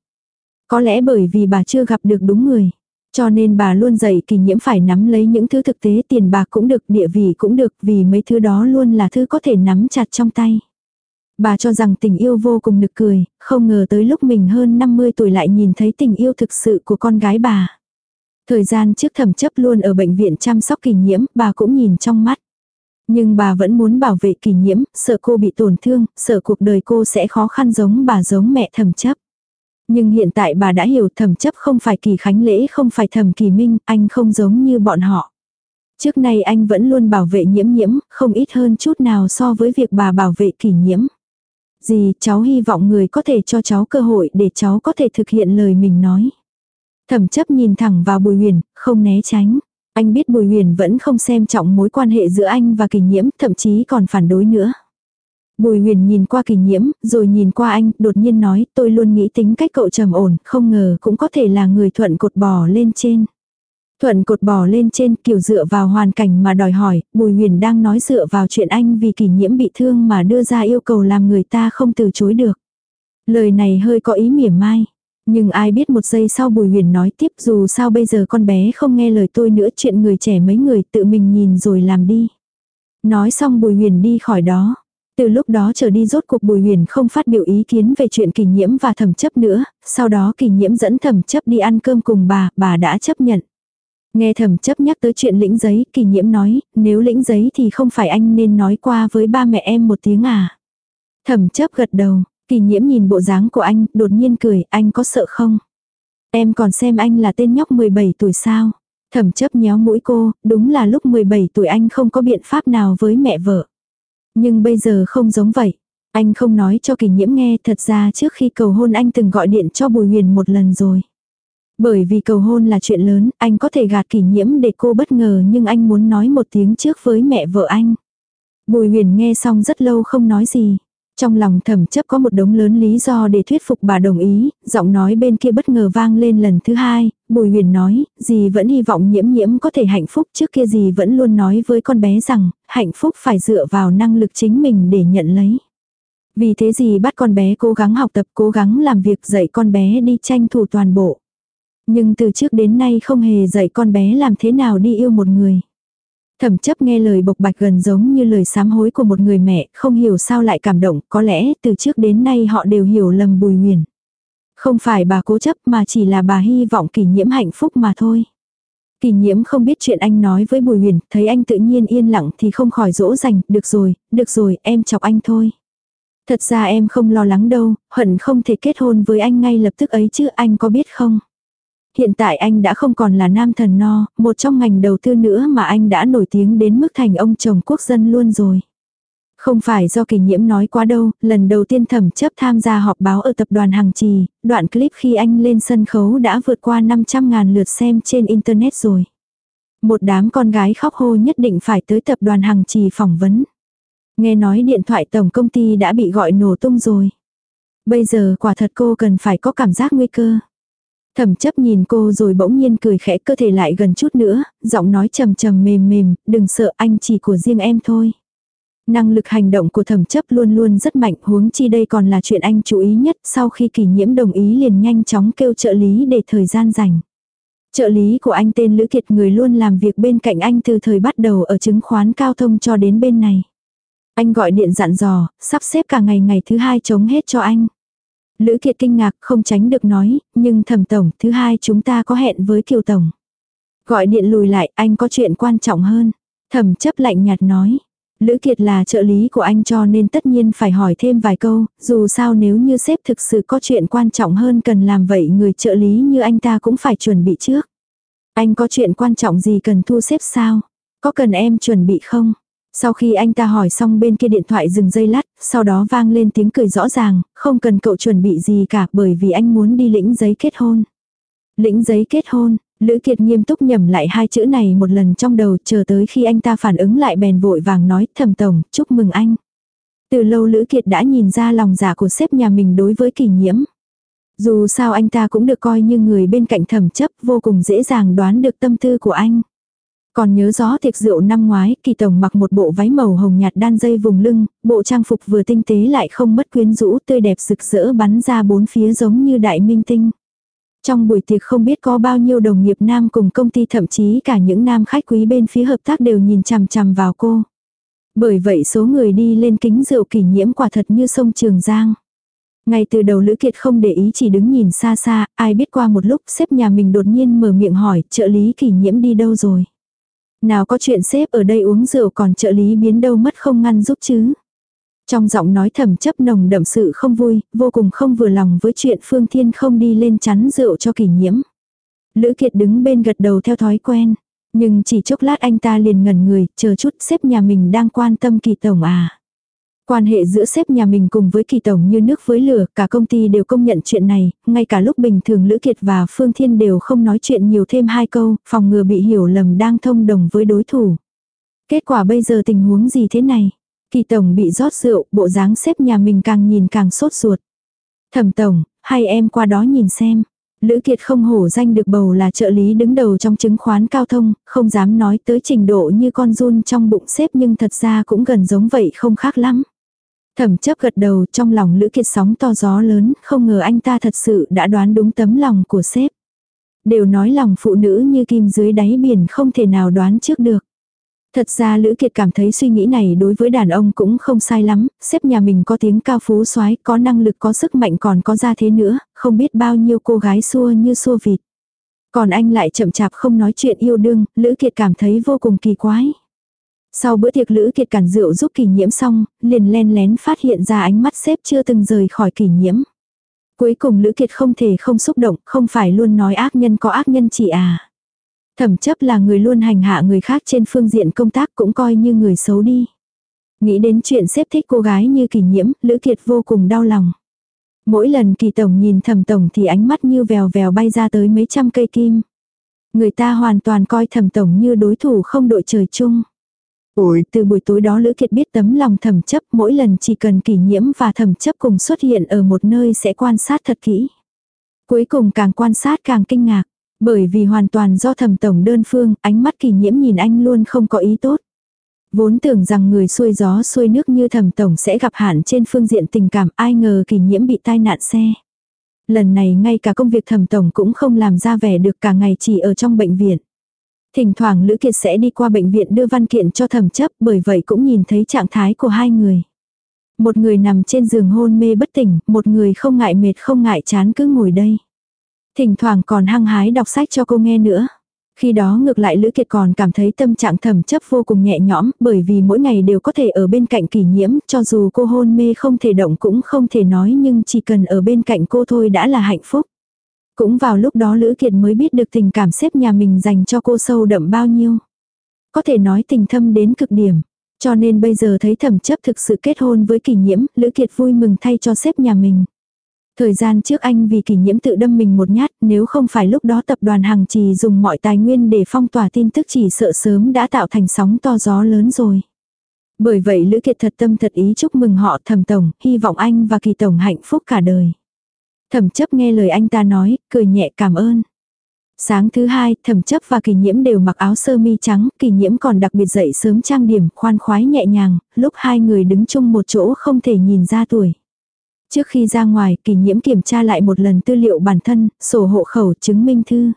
Có lẽ bởi vì bà chưa gặp được đúng người. Cho nên bà luôn dạy kỳ nhiễm phải nắm lấy những thứ thực tế tiền bạc cũng được, địa vị cũng được vì mấy thứ đó luôn là thứ có thể nắm chặt trong tay. Bà cho rằng tình yêu vô cùng nực cười, không ngờ tới lúc mình hơn 50 tuổi lại nhìn thấy tình yêu thực sự của con gái bà. Thời gian trước thẩm chấp luôn ở bệnh viện chăm sóc kỳ nhiễm, bà cũng nhìn trong mắt. Nhưng bà vẫn muốn bảo vệ kỷ nhiễm, sợ cô bị tổn thương, sợ cuộc đời cô sẽ khó khăn giống bà giống mẹ thẩm chấp. Nhưng hiện tại bà đã hiểu thẩm chấp không phải kỳ khánh lễ không phải thẩm kỳ minh, anh không giống như bọn họ. Trước nay anh vẫn luôn bảo vệ nhiễm nhiễm, không ít hơn chút nào so với việc bà bảo vệ kỷ nhiễm. Dì, cháu hy vọng người có thể cho cháu cơ hội để cháu có thể thực hiện lời mình nói. Thẩm chấp nhìn thẳng vào Bùi Huyền, không né tránh. Anh biết Bùi Huyền vẫn không xem trọng mối quan hệ giữa anh và Kình nhiễm, thậm chí còn phản đối nữa. Bùi huyền nhìn qua kỳ nhiễm, rồi nhìn qua anh, đột nhiên nói, tôi luôn nghĩ tính cách cậu trầm ổn, không ngờ cũng có thể là người thuận cột bò lên trên. Thuận cột bò lên trên kiểu dựa vào hoàn cảnh mà đòi hỏi, Bùi Huyền đang nói dựa vào chuyện anh vì kỷ nhiễm bị thương mà đưa ra yêu cầu làm người ta không từ chối được. Lời này hơi có ý mỉa mai. Nhưng ai biết một giây sau Bùi Huyền nói tiếp dù sao bây giờ con bé không nghe lời tôi nữa chuyện người trẻ mấy người tự mình nhìn rồi làm đi. Nói xong Bùi Huyền đi khỏi đó. Từ lúc đó trở đi rốt cuộc Bùi Huyền không phát biểu ý kiến về chuyện kỳ nhiễm và thẩm chấp nữa, sau đó kỳ nhiễm dẫn thẩm chấp đi ăn cơm cùng bà, bà đã chấp nhận. Nghe thẩm chấp nhắc tới chuyện lĩnh giấy, kỳ nhiễm nói, nếu lĩnh giấy thì không phải anh nên nói qua với ba mẹ em một tiếng à. Thẩm chấp gật đầu, kỳ nhiễm nhìn bộ dáng của anh, đột nhiên cười, anh có sợ không? Em còn xem anh là tên nhóc 17 tuổi sao? Thẩm chấp nhéo mũi cô, đúng là lúc 17 tuổi anh không có biện pháp nào với mẹ vợ. Nhưng bây giờ không giống vậy. Anh không nói cho kỳ nhiễm nghe thật ra trước khi cầu hôn anh từng gọi điện cho Bùi Huyền một lần rồi. Bởi vì cầu hôn là chuyện lớn, anh có thể gạt kỷ nhiễm để cô bất ngờ nhưng anh muốn nói một tiếng trước với mẹ vợ anh. Bùi huyền nghe xong rất lâu không nói gì. Trong lòng thẩm chấp có một đống lớn lý do để thuyết phục bà đồng ý, giọng nói bên kia bất ngờ vang lên lần thứ hai, bùi huyền nói, dì vẫn hy vọng nhiễm nhiễm có thể hạnh phúc trước kia dì vẫn luôn nói với con bé rằng, hạnh phúc phải dựa vào năng lực chính mình để nhận lấy. Vì thế dì bắt con bé cố gắng học tập, cố gắng làm việc dạy con bé đi tranh thủ toàn bộ. Nhưng từ trước đến nay không hề dạy con bé làm thế nào đi yêu một người. Thẩm chấp nghe lời bộc bạch gần giống như lời sám hối của một người mẹ, không hiểu sao lại cảm động, có lẽ từ trước đến nay họ đều hiểu lầm bùi nguyền. Không phải bà cố chấp mà chỉ là bà hy vọng kỷ nhiễm hạnh phúc mà thôi. Kỷ nhiễm không biết chuyện anh nói với bùi huyền, thấy anh tự nhiên yên lặng thì không khỏi dỗ dành, được rồi, được rồi, em chọc anh thôi. Thật ra em không lo lắng đâu, hận không thể kết hôn với anh ngay lập tức ấy chứ anh có biết không? Hiện tại anh đã không còn là nam thần no, một trong ngành đầu tư nữa mà anh đã nổi tiếng đến mức thành ông chồng quốc dân luôn rồi. Không phải do kỳ nhiễm nói quá đâu, lần đầu tiên thẩm chấp tham gia họp báo ở tập đoàn Hằng Trì, đoạn clip khi anh lên sân khấu đã vượt qua 500.000 lượt xem trên Internet rồi. Một đám con gái khóc hô nhất định phải tới tập đoàn Hằng Trì phỏng vấn. Nghe nói điện thoại tổng công ty đã bị gọi nổ tung rồi. Bây giờ quả thật cô cần phải có cảm giác nguy cơ. Thẩm chấp nhìn cô rồi bỗng nhiên cười khẽ cơ thể lại gần chút nữa, giọng nói trầm trầm mềm mềm, đừng sợ anh chỉ của riêng em thôi. Năng lực hành động của thẩm chấp luôn luôn rất mạnh huống chi đây còn là chuyện anh chú ý nhất sau khi kỷ nhiễm đồng ý liền nhanh chóng kêu trợ lý để thời gian dành. Trợ lý của anh tên Lữ Kiệt người luôn làm việc bên cạnh anh từ thời bắt đầu ở chứng khoán cao thông cho đến bên này. Anh gọi điện dặn dò, sắp xếp cả ngày ngày thứ hai chống hết cho anh. Lữ Kiệt kinh ngạc không tránh được nói, nhưng thẩm tổng, thứ hai chúng ta có hẹn với Kiều Tổng. Gọi điện lùi lại, anh có chuyện quan trọng hơn. Thẩm chấp lạnh nhạt nói. Lữ Kiệt là trợ lý của anh cho nên tất nhiên phải hỏi thêm vài câu, dù sao nếu như sếp thực sự có chuyện quan trọng hơn cần làm vậy người trợ lý như anh ta cũng phải chuẩn bị trước. Anh có chuyện quan trọng gì cần thu xếp sao? Có cần em chuẩn bị không? Sau khi anh ta hỏi xong bên kia điện thoại dừng dây lát, sau đó vang lên tiếng cười rõ ràng, không cần cậu chuẩn bị gì cả bởi vì anh muốn đi lĩnh giấy kết hôn. Lĩnh giấy kết hôn, Lữ Kiệt nghiêm túc nhầm lại hai chữ này một lần trong đầu chờ tới khi anh ta phản ứng lại bèn vội vàng nói thầm tổng, chúc mừng anh. Từ lâu Lữ Kiệt đã nhìn ra lòng giả của sếp nhà mình đối với kỳ nhiễm. Dù sao anh ta cũng được coi như người bên cạnh thẩm chấp vô cùng dễ dàng đoán được tâm tư của anh. Còn nhớ rõ tiệc rượu năm ngoái, kỳ tổng mặc một bộ váy màu hồng nhạt đan dây vùng lưng, bộ trang phục vừa tinh tế lại không mất quyến rũ tươi đẹp rực rỡ bắn ra bốn phía giống như đại minh tinh. Trong buổi tiệc không biết có bao nhiêu đồng nghiệp nam cùng công ty thậm chí cả những nam khách quý bên phía hợp tác đều nhìn chằm chằm vào cô. Bởi vậy số người đi lên kính rượu kỷ nhiễm quả thật như sông Trường Giang. Ngay từ đầu Lữ Kiệt không để ý chỉ đứng nhìn xa xa, ai biết qua một lúc xếp nhà mình đột nhiên mở miệng hỏi trợ lý kỷ nhiễm đi đâu rồi. Nào có chuyện xếp ở đây uống rượu còn trợ lý biến đâu mất không ngăn giúp chứ. Trong giọng nói thầm chấp nồng đậm sự không vui, vô cùng không vừa lòng với chuyện Phương Thiên không đi lên chắn rượu cho kỷ nhiễm. Lữ Kiệt đứng bên gật đầu theo thói quen. Nhưng chỉ chốc lát anh ta liền ngẩn người, chờ chút xếp nhà mình đang quan tâm kỳ tổng à. Quan hệ giữa sếp nhà mình cùng với kỳ tổng như nước với lửa, cả công ty đều công nhận chuyện này, ngay cả lúc bình thường Lữ Kiệt và Phương Thiên đều không nói chuyện nhiều thêm hai câu, phòng ngừa bị hiểu lầm đang thông đồng với đối thủ. Kết quả bây giờ tình huống gì thế này? Kỳ tổng bị rót rượu, bộ dáng sếp nhà mình càng nhìn càng sốt ruột. Thẩm tổng, hay em qua đó nhìn xem. Lữ Kiệt không hổ danh được bầu là trợ lý đứng đầu trong chứng khoán cao thông, không dám nói tới trình độ như con run trong bụng xếp nhưng thật ra cũng gần giống vậy không khác lắm. Thẩm chấp gật đầu trong lòng Lữ Kiệt sóng to gió lớn, không ngờ anh ta thật sự đã đoán đúng tấm lòng của sếp. Đều nói lòng phụ nữ như kim dưới đáy biển không thể nào đoán trước được. Thật ra Lữ Kiệt cảm thấy suy nghĩ này đối với đàn ông cũng không sai lắm, sếp nhà mình có tiếng cao phú soái có năng lực có sức mạnh còn có ra thế nữa, không biết bao nhiêu cô gái xua như xua vịt. Còn anh lại chậm chạp không nói chuyện yêu đương, Lữ Kiệt cảm thấy vô cùng kỳ quái. Sau bữa tiệc Lữ Kiệt cản rượu giúp kỳ nhiễm xong, liền len lén phát hiện ra ánh mắt xếp chưa từng rời khỏi kỳ nhiễm. Cuối cùng Lữ Kiệt không thể không xúc động, không phải luôn nói ác nhân có ác nhân chỉ à. Thẩm chấp là người luôn hành hạ người khác trên phương diện công tác cũng coi như người xấu đi. Nghĩ đến chuyện xếp thích cô gái như kỳ nhiễm, Lữ Kiệt vô cùng đau lòng. Mỗi lần kỳ tổng nhìn thẩm tổng thì ánh mắt như vèo vèo bay ra tới mấy trăm cây kim. Người ta hoàn toàn coi thẩm tổng như đối thủ không đội trời chung. Ủi, từ buổi tối đó Lữ Kiệt biết tấm lòng thẩm chấp mỗi lần chỉ cần kỷ nhiễm và thẩm chấp cùng xuất hiện ở một nơi sẽ quan sát thật kỹ. Cuối cùng càng quan sát càng kinh ngạc. Bởi vì hoàn toàn do thẩm tổng đơn phương, ánh mắt kỷ nhiễm nhìn anh luôn không có ý tốt. Vốn tưởng rằng người xuôi gió xuôi nước như thẩm tổng sẽ gặp hạn trên phương diện tình cảm ai ngờ kỷ nhiễm bị tai nạn xe. Lần này ngay cả công việc thẩm tổng cũng không làm ra vẻ được cả ngày chỉ ở trong bệnh viện. Thỉnh thoảng Lữ Kiệt sẽ đi qua bệnh viện đưa văn kiện cho thẩm chấp bởi vậy cũng nhìn thấy trạng thái của hai người. Một người nằm trên giường hôn mê bất tỉnh, một người không ngại mệt không ngại chán cứ ngồi đây. Thỉnh thoảng còn hăng hái đọc sách cho cô nghe nữa. Khi đó ngược lại Lữ Kiệt còn cảm thấy tâm trạng thẩm chấp vô cùng nhẹ nhõm bởi vì mỗi ngày đều có thể ở bên cạnh kỷ nhiễm cho dù cô hôn mê không thể động cũng không thể nói nhưng chỉ cần ở bên cạnh cô thôi đã là hạnh phúc. Cũng vào lúc đó Lữ Kiệt mới biết được tình cảm xếp nhà mình dành cho cô sâu đậm bao nhiêu. Có thể nói tình thâm đến cực điểm. Cho nên bây giờ thấy thẩm chấp thực sự kết hôn với kỷ nhiễm, Lữ Kiệt vui mừng thay cho xếp nhà mình. Thời gian trước anh vì kỷ nhiễm tự đâm mình một nhát, nếu không phải lúc đó tập đoàn hàng Trì dùng mọi tài nguyên để phong tỏa tin tức chỉ sợ sớm đã tạo thành sóng to gió lớn rồi. Bởi vậy Lữ Kiệt thật tâm thật ý chúc mừng họ thẩm tổng, hy vọng anh và kỳ tổng hạnh phúc cả đời. Thẩm chấp nghe lời anh ta nói, cười nhẹ cảm ơn. Sáng thứ hai, thẩm chấp và kỳ nhiễm đều mặc áo sơ mi trắng, kỳ nhiễm còn đặc biệt dậy sớm trang điểm, khoan khoái nhẹ nhàng, lúc hai người đứng chung một chỗ không thể nhìn ra tuổi. Trước khi ra ngoài, kỳ nhiễm kiểm tra lại một lần tư liệu bản thân, sổ hộ khẩu, chứng minh thư.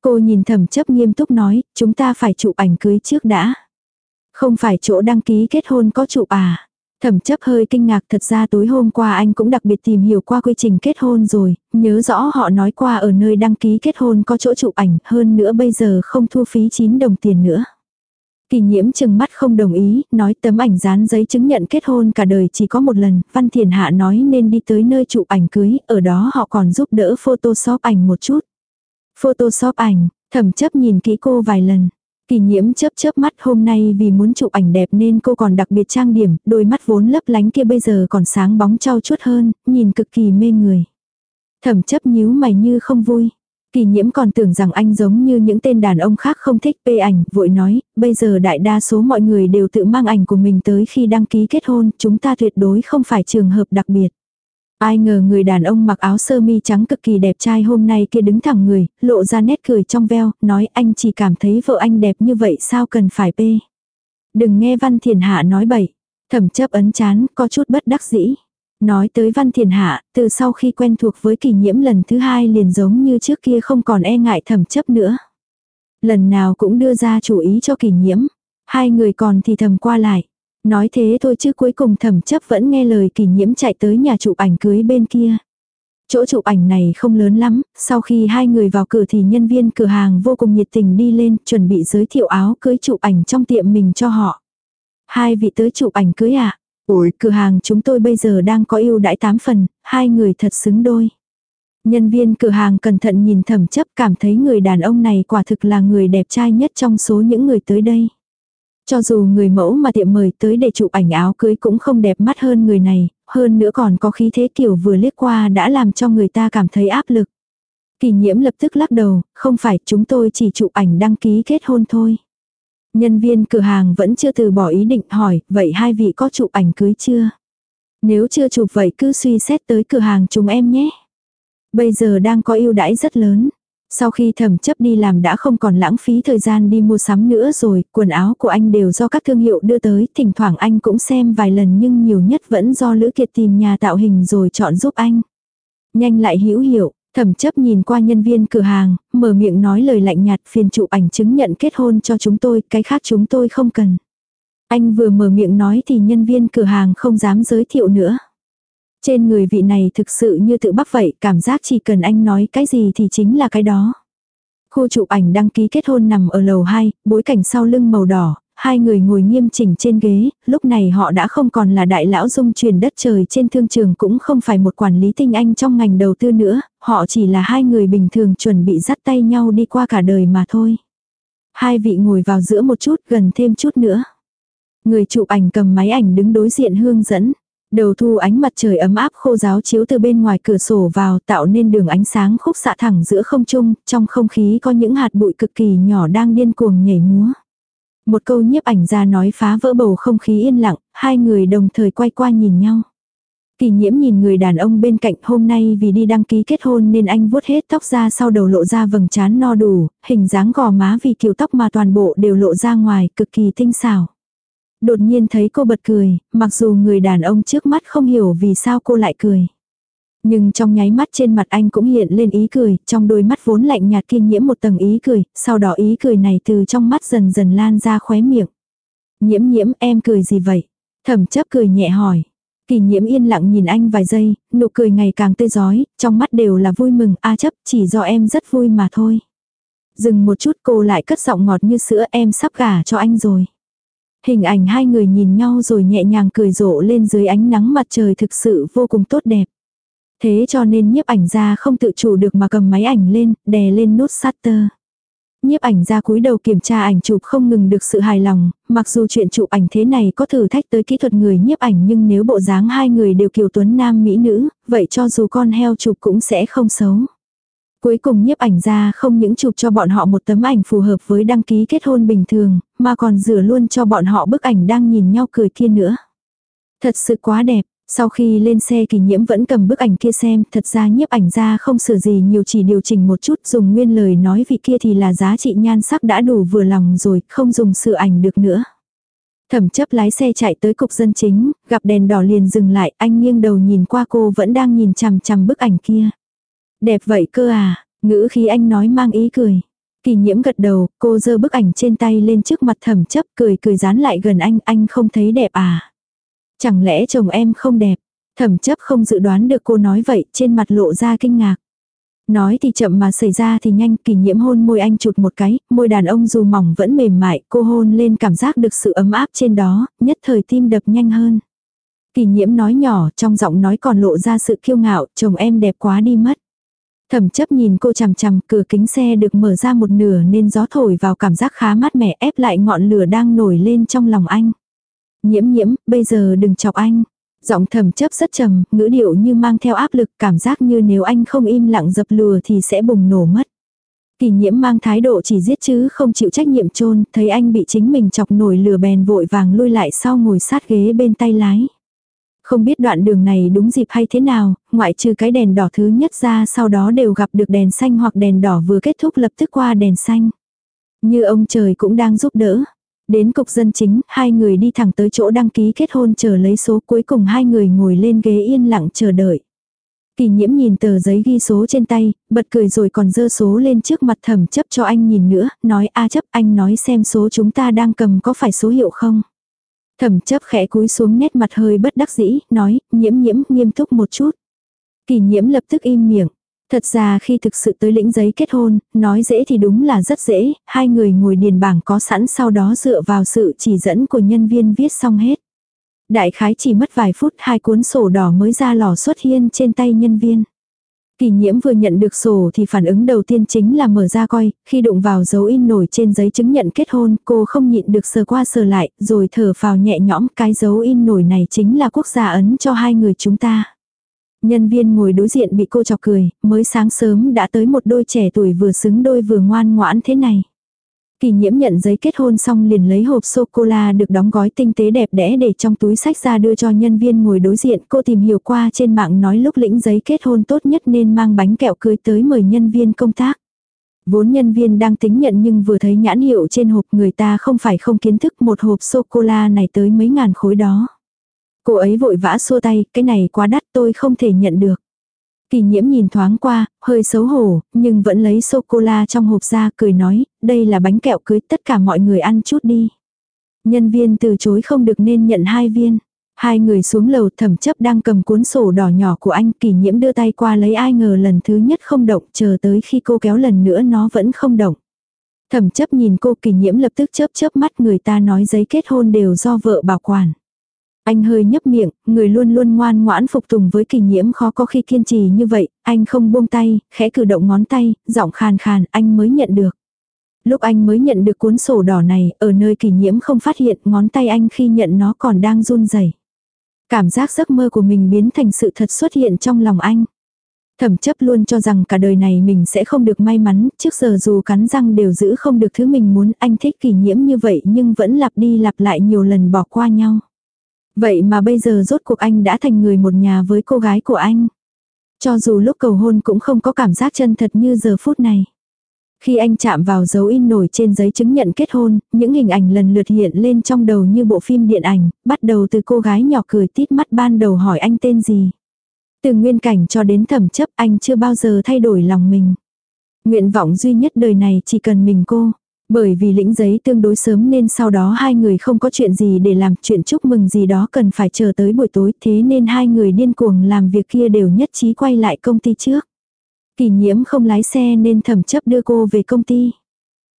Cô nhìn thẩm chấp nghiêm túc nói, chúng ta phải chụp ảnh cưới trước đã. Không phải chỗ đăng ký kết hôn có chụp à. Thẩm chấp hơi kinh ngạc thật ra tối hôm qua anh cũng đặc biệt tìm hiểu qua quy trình kết hôn rồi, nhớ rõ họ nói qua ở nơi đăng ký kết hôn có chỗ chụp ảnh hơn nữa bây giờ không thu phí 9 đồng tiền nữa. Kỳ nhiễm chừng mắt không đồng ý, nói tấm ảnh dán giấy chứng nhận kết hôn cả đời chỉ có một lần, Văn Thiền Hạ nói nên đi tới nơi chụp ảnh cưới, ở đó họ còn giúp đỡ photoshop ảnh một chút. Photoshop ảnh, thẩm chấp nhìn kỹ cô vài lần. Kỳ nhiễm chớp chớp mắt hôm nay vì muốn chụp ảnh đẹp nên cô còn đặc biệt trang điểm, đôi mắt vốn lấp lánh kia bây giờ còn sáng bóng trao chuốt hơn, nhìn cực kỳ mê người. Thẩm chấp nhíu mày như không vui. Kỳ nhiễm còn tưởng rằng anh giống như những tên đàn ông khác không thích bê ảnh, vội nói, bây giờ đại đa số mọi người đều tự mang ảnh của mình tới khi đăng ký kết hôn, chúng ta tuyệt đối không phải trường hợp đặc biệt. Ai ngờ người đàn ông mặc áo sơ mi trắng cực kỳ đẹp trai hôm nay kia đứng thẳng người, lộ ra nét cười trong veo, nói anh chỉ cảm thấy vợ anh đẹp như vậy sao cần phải bê. Đừng nghe Văn Thiền Hạ nói bậy. Thẩm chấp ấn chán, có chút bất đắc dĩ. Nói tới Văn Thiền Hạ, từ sau khi quen thuộc với kỷ nhiễm lần thứ hai liền giống như trước kia không còn e ngại thẩm chấp nữa. Lần nào cũng đưa ra chủ ý cho kỷ nhiễm. Hai người còn thì thầm qua lại. Nói thế thôi chứ cuối cùng thẩm chấp vẫn nghe lời kỷ nhiễm chạy tới nhà chụp ảnh cưới bên kia. Chỗ chụp ảnh này không lớn lắm, sau khi hai người vào cửa thì nhân viên cửa hàng vô cùng nhiệt tình đi lên, chuẩn bị giới thiệu áo cưới chụp ảnh trong tiệm mình cho họ. Hai vị tới chụp ảnh cưới à? Ủi, cửa hàng chúng tôi bây giờ đang có ưu đãi 8 phần, hai người thật xứng đôi. Nhân viên cửa hàng cẩn thận nhìn thẩm chấp cảm thấy người đàn ông này quả thực là người đẹp trai nhất trong số những người tới đây. Cho dù người mẫu mà tiệm mời tới để chụp ảnh áo cưới cũng không đẹp mắt hơn người này, hơn nữa còn có khí thế kiểu vừa liếc qua đã làm cho người ta cảm thấy áp lực. Kỳ nhiễm lập tức lắc đầu, không phải chúng tôi chỉ chụp ảnh đăng ký kết hôn thôi. Nhân viên cửa hàng vẫn chưa từ bỏ ý định hỏi, vậy hai vị có chụp ảnh cưới chưa? Nếu chưa chụp vậy cứ suy xét tới cửa hàng chúng em nhé. Bây giờ đang có ưu đãi rất lớn. Sau khi thẩm chấp đi làm đã không còn lãng phí thời gian đi mua sắm nữa rồi, quần áo của anh đều do các thương hiệu đưa tới, thỉnh thoảng anh cũng xem vài lần nhưng nhiều nhất vẫn do Lữ Kiệt tìm nhà tạo hình rồi chọn giúp anh. Nhanh lại hữu hiệu, thẩm chấp nhìn qua nhân viên cửa hàng, mở miệng nói lời lạnh nhạt phiền chụp ảnh chứng nhận kết hôn cho chúng tôi, cái khác chúng tôi không cần. Anh vừa mở miệng nói thì nhân viên cửa hàng không dám giới thiệu nữa. Trên người vị này thực sự như tự bắp vậy, cảm giác chỉ cần anh nói cái gì thì chính là cái đó. Khu chụp ảnh đăng ký kết hôn nằm ở lầu 2, bối cảnh sau lưng màu đỏ, hai người ngồi nghiêm chỉnh trên ghế, lúc này họ đã không còn là đại lão dung truyền đất trời trên thương trường cũng không phải một quản lý tinh anh trong ngành đầu tư nữa, họ chỉ là hai người bình thường chuẩn bị dắt tay nhau đi qua cả đời mà thôi. Hai vị ngồi vào giữa một chút gần thêm chút nữa. Người chụp ảnh cầm máy ảnh đứng đối diện hương dẫn. Đầu thu ánh mặt trời ấm áp khô giáo chiếu từ bên ngoài cửa sổ vào tạo nên đường ánh sáng khúc xạ thẳng giữa không trung, trong không khí có những hạt bụi cực kỳ nhỏ đang điên cuồng nhảy múa. Một câu nhiếp ảnh ra nói phá vỡ bầu không khí yên lặng, hai người đồng thời quay qua nhìn nhau. Kỳ nhiễm nhìn người đàn ông bên cạnh hôm nay vì đi đăng ký kết hôn nên anh vuốt hết tóc ra sau đầu lộ ra vầng trán no đủ, hình dáng gò má vì kiểu tóc mà toàn bộ đều lộ ra ngoài cực kỳ tinh xảo. Đột nhiên thấy cô bật cười, mặc dù người đàn ông trước mắt không hiểu vì sao cô lại cười. Nhưng trong nháy mắt trên mặt anh cũng hiện lên ý cười, trong đôi mắt vốn lạnh nhạt kia nhiễm một tầng ý cười, sau đó ý cười này từ trong mắt dần dần lan ra khóe miệng. Nhiễm nhiễm em cười gì vậy? Thẩm chấp cười nhẹ hỏi. Kỳ nhiễm yên lặng nhìn anh vài giây, nụ cười ngày càng tươi giói, trong mắt đều là vui mừng, a chấp chỉ do em rất vui mà thôi. Dừng một chút cô lại cất giọng ngọt như sữa em sắp gả cho anh rồi. Hình ảnh hai người nhìn nhau rồi nhẹ nhàng cười rộ lên dưới ánh nắng mặt trời thực sự vô cùng tốt đẹp. Thế cho nên nhiếp ảnh ra không tự chủ được mà cầm máy ảnh lên, đè lên nút shutter. Nhiếp ảnh ra cúi đầu kiểm tra ảnh chụp không ngừng được sự hài lòng, mặc dù chuyện chụp ảnh thế này có thử thách tới kỹ thuật người nhiếp ảnh nhưng nếu bộ dáng hai người đều kiều tuấn nam mỹ nữ, vậy cho dù con heo chụp cũng sẽ không xấu. Cuối cùng nhiếp ảnh ra không những chụp cho bọn họ một tấm ảnh phù hợp với đăng ký kết hôn bình thường, mà còn rửa luôn cho bọn họ bức ảnh đang nhìn nhau cười kia nữa. Thật sự quá đẹp, sau khi lên xe kỳ nhiễm vẫn cầm bức ảnh kia xem, thật ra nhiếp ảnh ra không sửa gì nhiều chỉ điều chỉnh một chút dùng nguyên lời nói vị kia thì là giá trị nhan sắc đã đủ vừa lòng rồi, không dùng sửa ảnh được nữa. Thẩm chấp lái xe chạy tới cục dân chính, gặp đèn đỏ liền dừng lại, anh nghiêng đầu nhìn qua cô vẫn đang nhìn chằm chằm bức ảnh kia. Đẹp vậy cơ à, ngữ khí anh nói mang ý cười. Kỳ nhiễm gật đầu, cô giơ bức ảnh trên tay lên trước mặt thẩm chấp cười cười dán lại gần anh, anh không thấy đẹp à. Chẳng lẽ chồng em không đẹp? Thẩm chấp không dự đoán được cô nói vậy, trên mặt lộ ra kinh ngạc. Nói thì chậm mà xảy ra thì nhanh, kỳ nhiễm hôn môi anh chụt một cái, môi đàn ông dù mỏng vẫn mềm mại, cô hôn lên cảm giác được sự ấm áp trên đó, nhất thời tim đập nhanh hơn. Kỳ nhiễm nói nhỏ, trong giọng nói còn lộ ra sự kiêu ngạo, chồng em đẹp quá đi mất. Thẩm chấp nhìn cô chằm chằm, cửa kính xe được mở ra một nửa nên gió thổi vào cảm giác khá mát mẻ ép lại ngọn lửa đang nổi lên trong lòng anh. Nhiễm nhiễm, bây giờ đừng chọc anh. Giọng thẩm chấp rất trầm, ngữ điệu như mang theo áp lực, cảm giác như nếu anh không im lặng dập lùa thì sẽ bùng nổ mất. Kỳ nhiễm mang thái độ chỉ giết chứ không chịu trách nhiệm chôn thấy anh bị chính mình chọc nổi lửa bèn vội vàng lui lại sau ngồi sát ghế bên tay lái. Không biết đoạn đường này đúng dịp hay thế nào, ngoại trừ cái đèn đỏ thứ nhất ra sau đó đều gặp được đèn xanh hoặc đèn đỏ vừa kết thúc lập tức qua đèn xanh. Như ông trời cũng đang giúp đỡ. Đến cục dân chính, hai người đi thẳng tới chỗ đăng ký kết hôn chờ lấy số cuối cùng hai người ngồi lên ghế yên lặng chờ đợi. Kỳ nhiễm nhìn tờ giấy ghi số trên tay, bật cười rồi còn dơ số lên trước mặt thẩm chấp cho anh nhìn nữa, nói a chấp anh nói xem số chúng ta đang cầm có phải số hiệu không. Thẩm chấp khẽ cúi xuống nét mặt hơi bất đắc dĩ, nói, nhiễm nhiễm nghiêm túc một chút. Kỳ nhiễm lập tức im miệng. Thật ra khi thực sự tới lĩnh giấy kết hôn, nói dễ thì đúng là rất dễ, hai người ngồi điền bảng có sẵn sau đó dựa vào sự chỉ dẫn của nhân viên viết xong hết. Đại khái chỉ mất vài phút hai cuốn sổ đỏ mới ra lò xuất hiện trên tay nhân viên. Kỳ nhiễm vừa nhận được sổ thì phản ứng đầu tiên chính là mở ra coi, khi đụng vào dấu in nổi trên giấy chứng nhận kết hôn, cô không nhịn được sờ qua sờ lại, rồi thở phào nhẹ nhõm, cái dấu in nổi này chính là quốc gia ấn cho hai người chúng ta. Nhân viên ngồi đối diện bị cô chọc cười, mới sáng sớm đã tới một đôi trẻ tuổi vừa xứng đôi vừa ngoan ngoãn thế này. Kỳ nhiễm nhận giấy kết hôn xong liền lấy hộp sô-cô-la được đóng gói tinh tế đẹp đẽ để trong túi sách ra đưa cho nhân viên ngồi đối diện. Cô tìm hiểu qua trên mạng nói lúc lĩnh giấy kết hôn tốt nhất nên mang bánh kẹo cưới tới mời nhân viên công tác. Vốn nhân viên đang tính nhận nhưng vừa thấy nhãn hiệu trên hộp người ta không phải không kiến thức một hộp sô-cô-la này tới mấy ngàn khối đó. Cô ấy vội vã xua tay, cái này quá đắt tôi không thể nhận được. Kỳ nhiễm nhìn thoáng qua, hơi xấu hổ, nhưng vẫn lấy sô-cô-la trong hộp ra cười nói, đây là bánh kẹo cưới tất cả mọi người ăn chút đi. Nhân viên từ chối không được nên nhận hai viên. Hai người xuống lầu thẩm chấp đang cầm cuốn sổ đỏ nhỏ của anh kỳ nhiễm đưa tay qua lấy ai ngờ lần thứ nhất không động chờ tới khi cô kéo lần nữa nó vẫn không động. Thẩm chấp nhìn cô kỳ nhiễm lập tức chớp chớp mắt người ta nói giấy kết hôn đều do vợ bảo quản. Anh hơi nhấp miệng, người luôn luôn ngoan ngoãn phục tùng với kỳ nhiễm khó có khi kiên trì như vậy, anh không buông tay, khẽ cử động ngón tay, giọng khàn khàn, anh mới nhận được. Lúc anh mới nhận được cuốn sổ đỏ này, ở nơi kỳ nhiễm không phát hiện ngón tay anh khi nhận nó còn đang run rẩy. Cảm giác giấc mơ của mình biến thành sự thật xuất hiện trong lòng anh. Thẩm chấp luôn cho rằng cả đời này mình sẽ không được may mắn, trước giờ dù cắn răng đều giữ không được thứ mình muốn anh thích kỳ nhiễm như vậy nhưng vẫn lặp đi lặp lại nhiều lần bỏ qua nhau. Vậy mà bây giờ rốt cuộc anh đã thành người một nhà với cô gái của anh. Cho dù lúc cầu hôn cũng không có cảm giác chân thật như giờ phút này. Khi anh chạm vào dấu in nổi trên giấy chứng nhận kết hôn, những hình ảnh lần lượt hiện lên trong đầu như bộ phim điện ảnh, bắt đầu từ cô gái nhỏ cười tít mắt ban đầu hỏi anh tên gì. Từ nguyên cảnh cho đến thẩm chấp anh chưa bao giờ thay đổi lòng mình. Nguyện vọng duy nhất đời này chỉ cần mình cô. Bởi vì lĩnh giấy tương đối sớm nên sau đó hai người không có chuyện gì để làm chuyện chúc mừng gì đó cần phải chờ tới buổi tối thế nên hai người điên cuồng làm việc kia đều nhất trí quay lại công ty trước. Kỳ nhiễm không lái xe nên thẩm chấp đưa cô về công ty.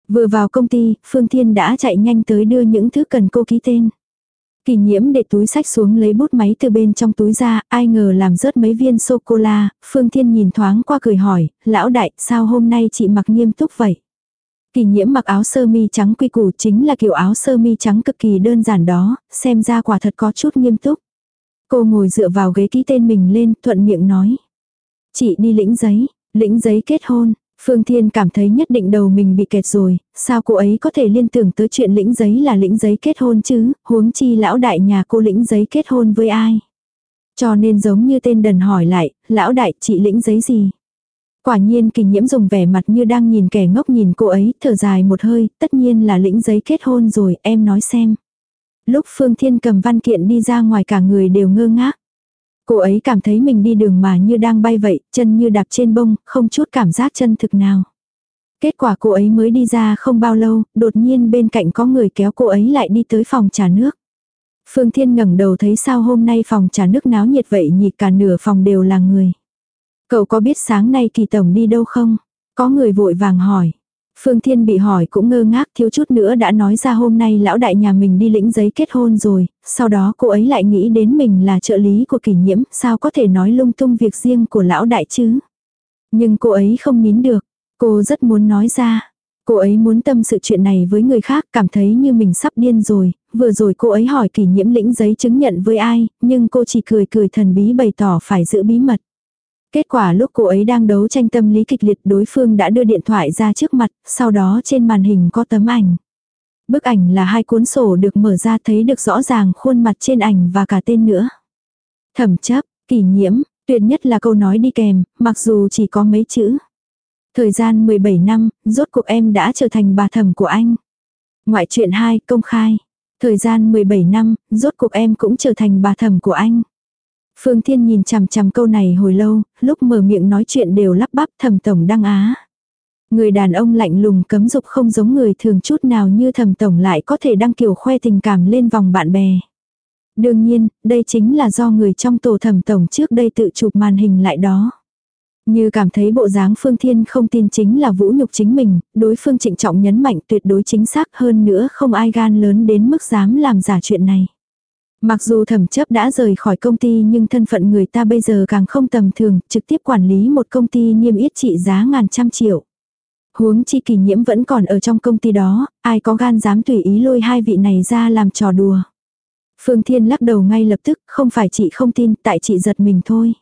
Vừa vào công ty, Phương Thiên đã chạy nhanh tới đưa những thứ cần cô ký tên. Kỳ nhiễm để túi sách xuống lấy bút máy từ bên trong túi ra, ai ngờ làm rớt mấy viên sô-cô-la, Phương Thiên nhìn thoáng qua cười hỏi, lão đại, sao hôm nay chị mặc nghiêm túc vậy? Kỳ nhiễm mặc áo sơ mi trắng quy củ chính là kiểu áo sơ mi trắng cực kỳ đơn giản đó, xem ra quả thật có chút nghiêm túc. Cô ngồi dựa vào ghế ký tên mình lên, thuận miệng nói. Chị đi lĩnh giấy, lĩnh giấy kết hôn. Phương Thiên cảm thấy nhất định đầu mình bị kẹt rồi, sao cô ấy có thể liên tưởng tới chuyện lĩnh giấy là lĩnh giấy kết hôn chứ, huống chi lão đại nhà cô lĩnh giấy kết hôn với ai. Cho nên giống như tên đần hỏi lại, lão đại chị lĩnh giấy gì? Quả nhiên kỳ nhiễm dùng vẻ mặt như đang nhìn kẻ ngốc nhìn cô ấy, thở dài một hơi, tất nhiên là lĩnh giấy kết hôn rồi, em nói xem. Lúc Phương Thiên cầm văn kiện đi ra ngoài cả người đều ngơ ngác. Cô ấy cảm thấy mình đi đường mà như đang bay vậy, chân như đạp trên bông, không chút cảm giác chân thực nào. Kết quả cô ấy mới đi ra không bao lâu, đột nhiên bên cạnh có người kéo cô ấy lại đi tới phòng trà nước. Phương Thiên ngẩng đầu thấy sao hôm nay phòng trà nước náo nhiệt vậy nhỉ cả nửa phòng đều là người. Cậu có biết sáng nay kỳ tổng đi đâu không? Có người vội vàng hỏi. Phương Thiên bị hỏi cũng ngơ ngác thiếu chút nữa đã nói ra hôm nay lão đại nhà mình đi lĩnh giấy kết hôn rồi, sau đó cô ấy lại nghĩ đến mình là trợ lý của kỷ nhiễm, sao có thể nói lung tung việc riêng của lão đại chứ. Nhưng cô ấy không nín được, cô rất muốn nói ra. Cô ấy muốn tâm sự chuyện này với người khác cảm thấy như mình sắp điên rồi, vừa rồi cô ấy hỏi kỷ nhiễm lĩnh giấy chứng nhận với ai, nhưng cô chỉ cười cười thần bí bày tỏ phải giữ bí mật. Kết quả lúc cô ấy đang đấu tranh tâm lý kịch liệt đối phương đã đưa điện thoại ra trước mặt, sau đó trên màn hình có tấm ảnh. Bức ảnh là hai cuốn sổ được mở ra thấy được rõ ràng khuôn mặt trên ảnh và cả tên nữa. Thẩm chấp, kỷ nhiễm, tuyệt nhất là câu nói đi kèm, mặc dù chỉ có mấy chữ. Thời gian 17 năm, rốt cuộc em đã trở thành bà thẩm của anh. Ngoại truyện 2, công khai. Thời gian 17 năm, rốt cuộc em cũng trở thành bà thẩm của anh. Phương Thiên nhìn chằm chằm câu này hồi lâu, lúc mở miệng nói chuyện đều lắp bắp thầm tổng đăng á. Người đàn ông lạnh lùng cấm dục không giống người thường chút nào như thầm tổng lại có thể đăng kiểu khoe tình cảm lên vòng bạn bè. Đương nhiên, đây chính là do người trong tổ thầm tổng trước đây tự chụp màn hình lại đó. Như cảm thấy bộ dáng Phương Thiên không tin chính là vũ nhục chính mình, đối phương trịnh trọng nhấn mạnh tuyệt đối chính xác hơn nữa không ai gan lớn đến mức dám làm giả chuyện này. Mặc dù thẩm chấp đã rời khỏi công ty nhưng thân phận người ta bây giờ càng không tầm thường, trực tiếp quản lý một công ty niêm yết trị giá ngàn trăm triệu. Huống chi kỳ nhiễm vẫn còn ở trong công ty đó, ai có gan dám tùy ý lôi hai vị này ra làm trò đùa. Phương Thiên lắc đầu ngay lập tức, không phải chị không tin, tại chị giật mình thôi.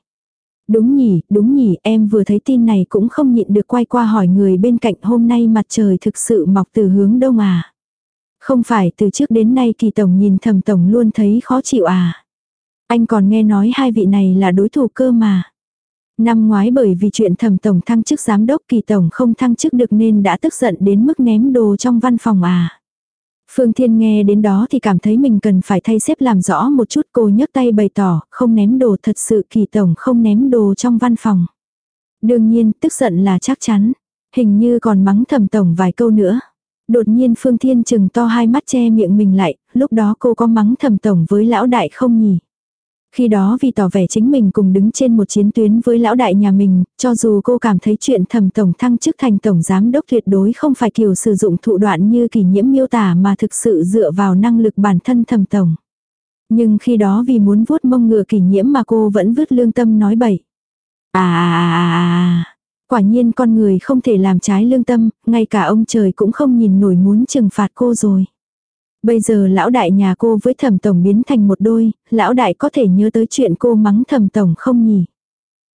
Đúng nhỉ, đúng nhỉ, em vừa thấy tin này cũng không nhịn được quay qua hỏi người bên cạnh hôm nay mặt trời thực sự mọc từ hướng đông à. Không phải từ trước đến nay kỳ tổng nhìn thầm tổng luôn thấy khó chịu à. Anh còn nghe nói hai vị này là đối thủ cơ mà. Năm ngoái bởi vì chuyện thầm tổng thăng chức giám đốc kỳ tổng không thăng chức được nên đã tức giận đến mức ném đồ trong văn phòng à. Phương Thiên nghe đến đó thì cảm thấy mình cần phải thay xếp làm rõ một chút cô nhấc tay bày tỏ, không ném đồ thật sự kỳ tổng không ném đồ trong văn phòng. Đương nhiên, tức giận là chắc chắn. Hình như còn mắng thầm tổng vài câu nữa. Đột nhiên Phương Thiên chừng to hai mắt che miệng mình lại, lúc đó cô có mắng thầm tổng với lão đại không nhỉ? Khi đó vì tỏ vẻ chính mình cùng đứng trên một chiến tuyến với lão đại nhà mình, cho dù cô cảm thấy chuyện thầm tổng thăng chức thành tổng giám đốc tuyệt đối không phải kiểu sử dụng thụ đoạn như kỷ nhiễm miêu tả mà thực sự dựa vào năng lực bản thân thầm tổng. Nhưng khi đó vì muốn vuốt mông ngựa kỷ nhiễm mà cô vẫn vứt lương tâm nói bậy. À, à, à, à, à, quả nhiên con người không thể làm trái lương tâm, ngay cả ông trời cũng không nhìn nổi muốn trừng phạt cô rồi. Bây giờ lão đại nhà cô với thẩm tổng biến thành một đôi, lão đại có thể nhớ tới chuyện cô mắng thẩm tổng không nhỉ?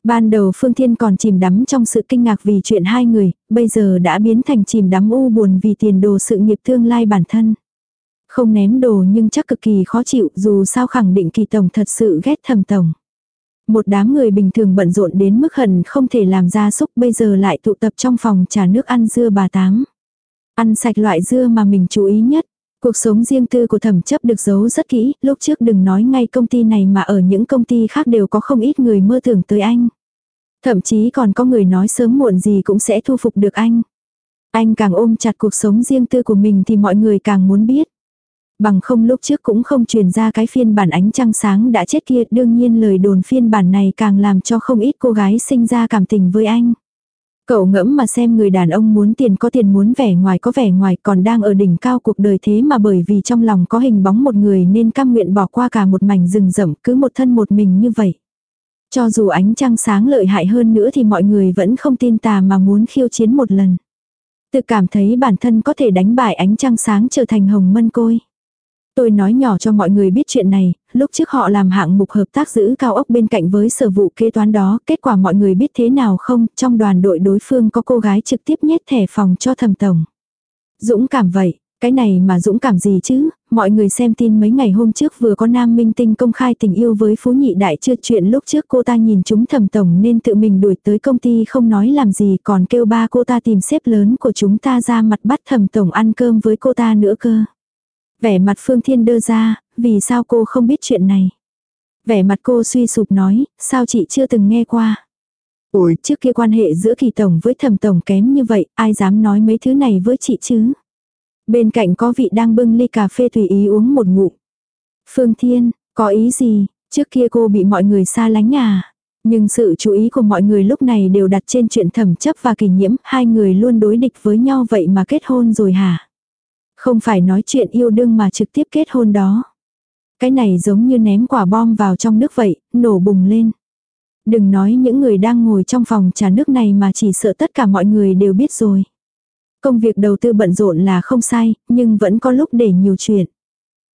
Ban đầu Phương Thiên còn chìm đắm trong sự kinh ngạc vì chuyện hai người, bây giờ đã biến thành chìm đắm u buồn vì tiền đồ sự nghiệp tương lai bản thân. Không ném đồ nhưng chắc cực kỳ khó chịu dù sao khẳng định kỳ tổng thật sự ghét thẩm tổng. Một đám người bình thường bận rộn đến mức hận không thể làm ra xúc bây giờ lại tụ tập trong phòng trà nước ăn dưa bà tám. Ăn sạch loại dưa mà mình chú ý nhất, Cuộc sống riêng tư của thẩm chấp được giấu rất kỹ, lúc trước đừng nói ngay công ty này mà ở những công ty khác đều có không ít người mơ tưởng tới anh. Thậm chí còn có người nói sớm muộn gì cũng sẽ thu phục được anh. Anh càng ôm chặt cuộc sống riêng tư của mình thì mọi người càng muốn biết. Bằng không lúc trước cũng không truyền ra cái phiên bản ánh trăng sáng đã chết kia, đương nhiên lời đồn phiên bản này càng làm cho không ít cô gái sinh ra cảm tình với anh. Cậu ngẫm mà xem người đàn ông muốn tiền có tiền muốn vẻ ngoài có vẻ ngoài, còn đang ở đỉnh cao cuộc đời thế mà bởi vì trong lòng có hình bóng một người nên cam nguyện bỏ qua cả một mảnh rừng rậm, cứ một thân một mình như vậy. Cho dù ánh trăng sáng lợi hại hơn nữa thì mọi người vẫn không tin tà mà muốn khiêu chiến một lần. Tự cảm thấy bản thân có thể đánh bại ánh trăng sáng trở thành hồng mân côi. Tôi nói nhỏ cho mọi người biết chuyện này, lúc trước họ làm hạng mục hợp tác giữ cao ốc bên cạnh với sở vụ kế toán đó, kết quả mọi người biết thế nào không, trong đoàn đội đối phương có cô gái trực tiếp nhét thẻ phòng cho thầm tổng. Dũng cảm vậy, cái này mà dũng cảm gì chứ, mọi người xem tin mấy ngày hôm trước vừa có nam minh tinh công khai tình yêu với phú nhị đại chưa chuyện lúc trước cô ta nhìn chúng thầm tổng nên tự mình đuổi tới công ty không nói làm gì còn kêu ba cô ta tìm xếp lớn của chúng ta ra mặt bắt thầm tổng ăn cơm với cô ta nữa cơ. Vẻ mặt Phương Thiên đưa ra, vì sao cô không biết chuyện này? Vẻ mặt cô suy sụp nói, sao chị chưa từng nghe qua? Ủi, trước kia quan hệ giữa kỳ tổng với thẩm tổng kém như vậy, ai dám nói mấy thứ này với chị chứ? Bên cạnh có vị đang bưng ly cà phê tùy ý uống một ngụm. Phương Thiên, có ý gì? Trước kia cô bị mọi người xa lánh à? Nhưng sự chú ý của mọi người lúc này đều đặt trên chuyện thẩm chấp và kỷ nhiễm, hai người luôn đối địch với nhau vậy mà kết hôn rồi hả? Không phải nói chuyện yêu đương mà trực tiếp kết hôn đó. Cái này giống như ném quả bom vào trong nước vậy, nổ bùng lên. Đừng nói những người đang ngồi trong phòng trà nước này mà chỉ sợ tất cả mọi người đều biết rồi. Công việc đầu tư bận rộn là không sai, nhưng vẫn có lúc để nhiều chuyện.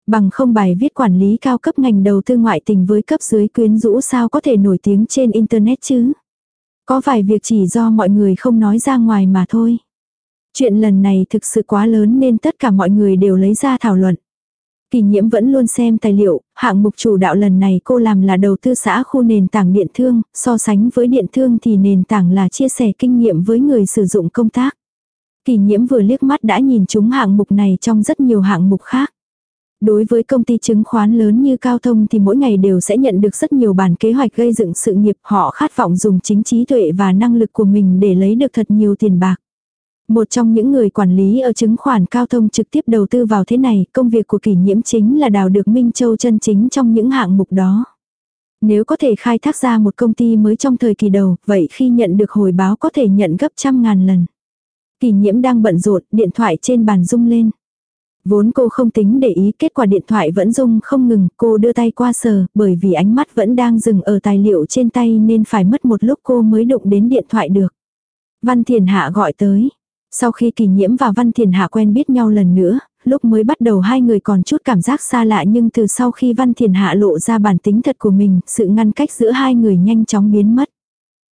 Bằng không bài viết quản lý cao cấp ngành đầu tư ngoại tình với cấp dưới quyến rũ sao có thể nổi tiếng trên Internet chứ. Có vài việc chỉ do mọi người không nói ra ngoài mà thôi. Chuyện lần này thực sự quá lớn nên tất cả mọi người đều lấy ra thảo luận. Kỳ nhiễm vẫn luôn xem tài liệu, hạng mục chủ đạo lần này cô làm là đầu tư xã khu nền tảng điện thương, so sánh với điện thương thì nền tảng là chia sẻ kinh nghiệm với người sử dụng công tác. Kỳ nhiễm vừa liếc mắt đã nhìn chúng hạng mục này trong rất nhiều hạng mục khác. Đối với công ty chứng khoán lớn như Cao Thông thì mỗi ngày đều sẽ nhận được rất nhiều bản kế hoạch gây dựng sự nghiệp họ khát vọng dùng chính trí tuệ và năng lực của mình để lấy được thật nhiều tiền bạc. Một trong những người quản lý ở chứng khoản cao thông trực tiếp đầu tư vào thế này, công việc của kỷ nhiễm chính là đào được Minh Châu chân chính trong những hạng mục đó. Nếu có thể khai thác ra một công ty mới trong thời kỳ đầu, vậy khi nhận được hồi báo có thể nhận gấp trăm ngàn lần. Kỷ nhiễm đang bận rộn, điện thoại trên bàn rung lên. Vốn cô không tính để ý kết quả điện thoại vẫn rung không ngừng, cô đưa tay qua sờ, bởi vì ánh mắt vẫn đang dừng ở tài liệu trên tay nên phải mất một lúc cô mới đụng đến điện thoại được. Văn Thiền Hạ gọi tới. Sau khi kỳ nhiễm và Văn Thiền Hạ quen biết nhau lần nữa, lúc mới bắt đầu hai người còn chút cảm giác xa lạ nhưng từ sau khi Văn Thiền Hạ lộ ra bản tính thật của mình, sự ngăn cách giữa hai người nhanh chóng biến mất.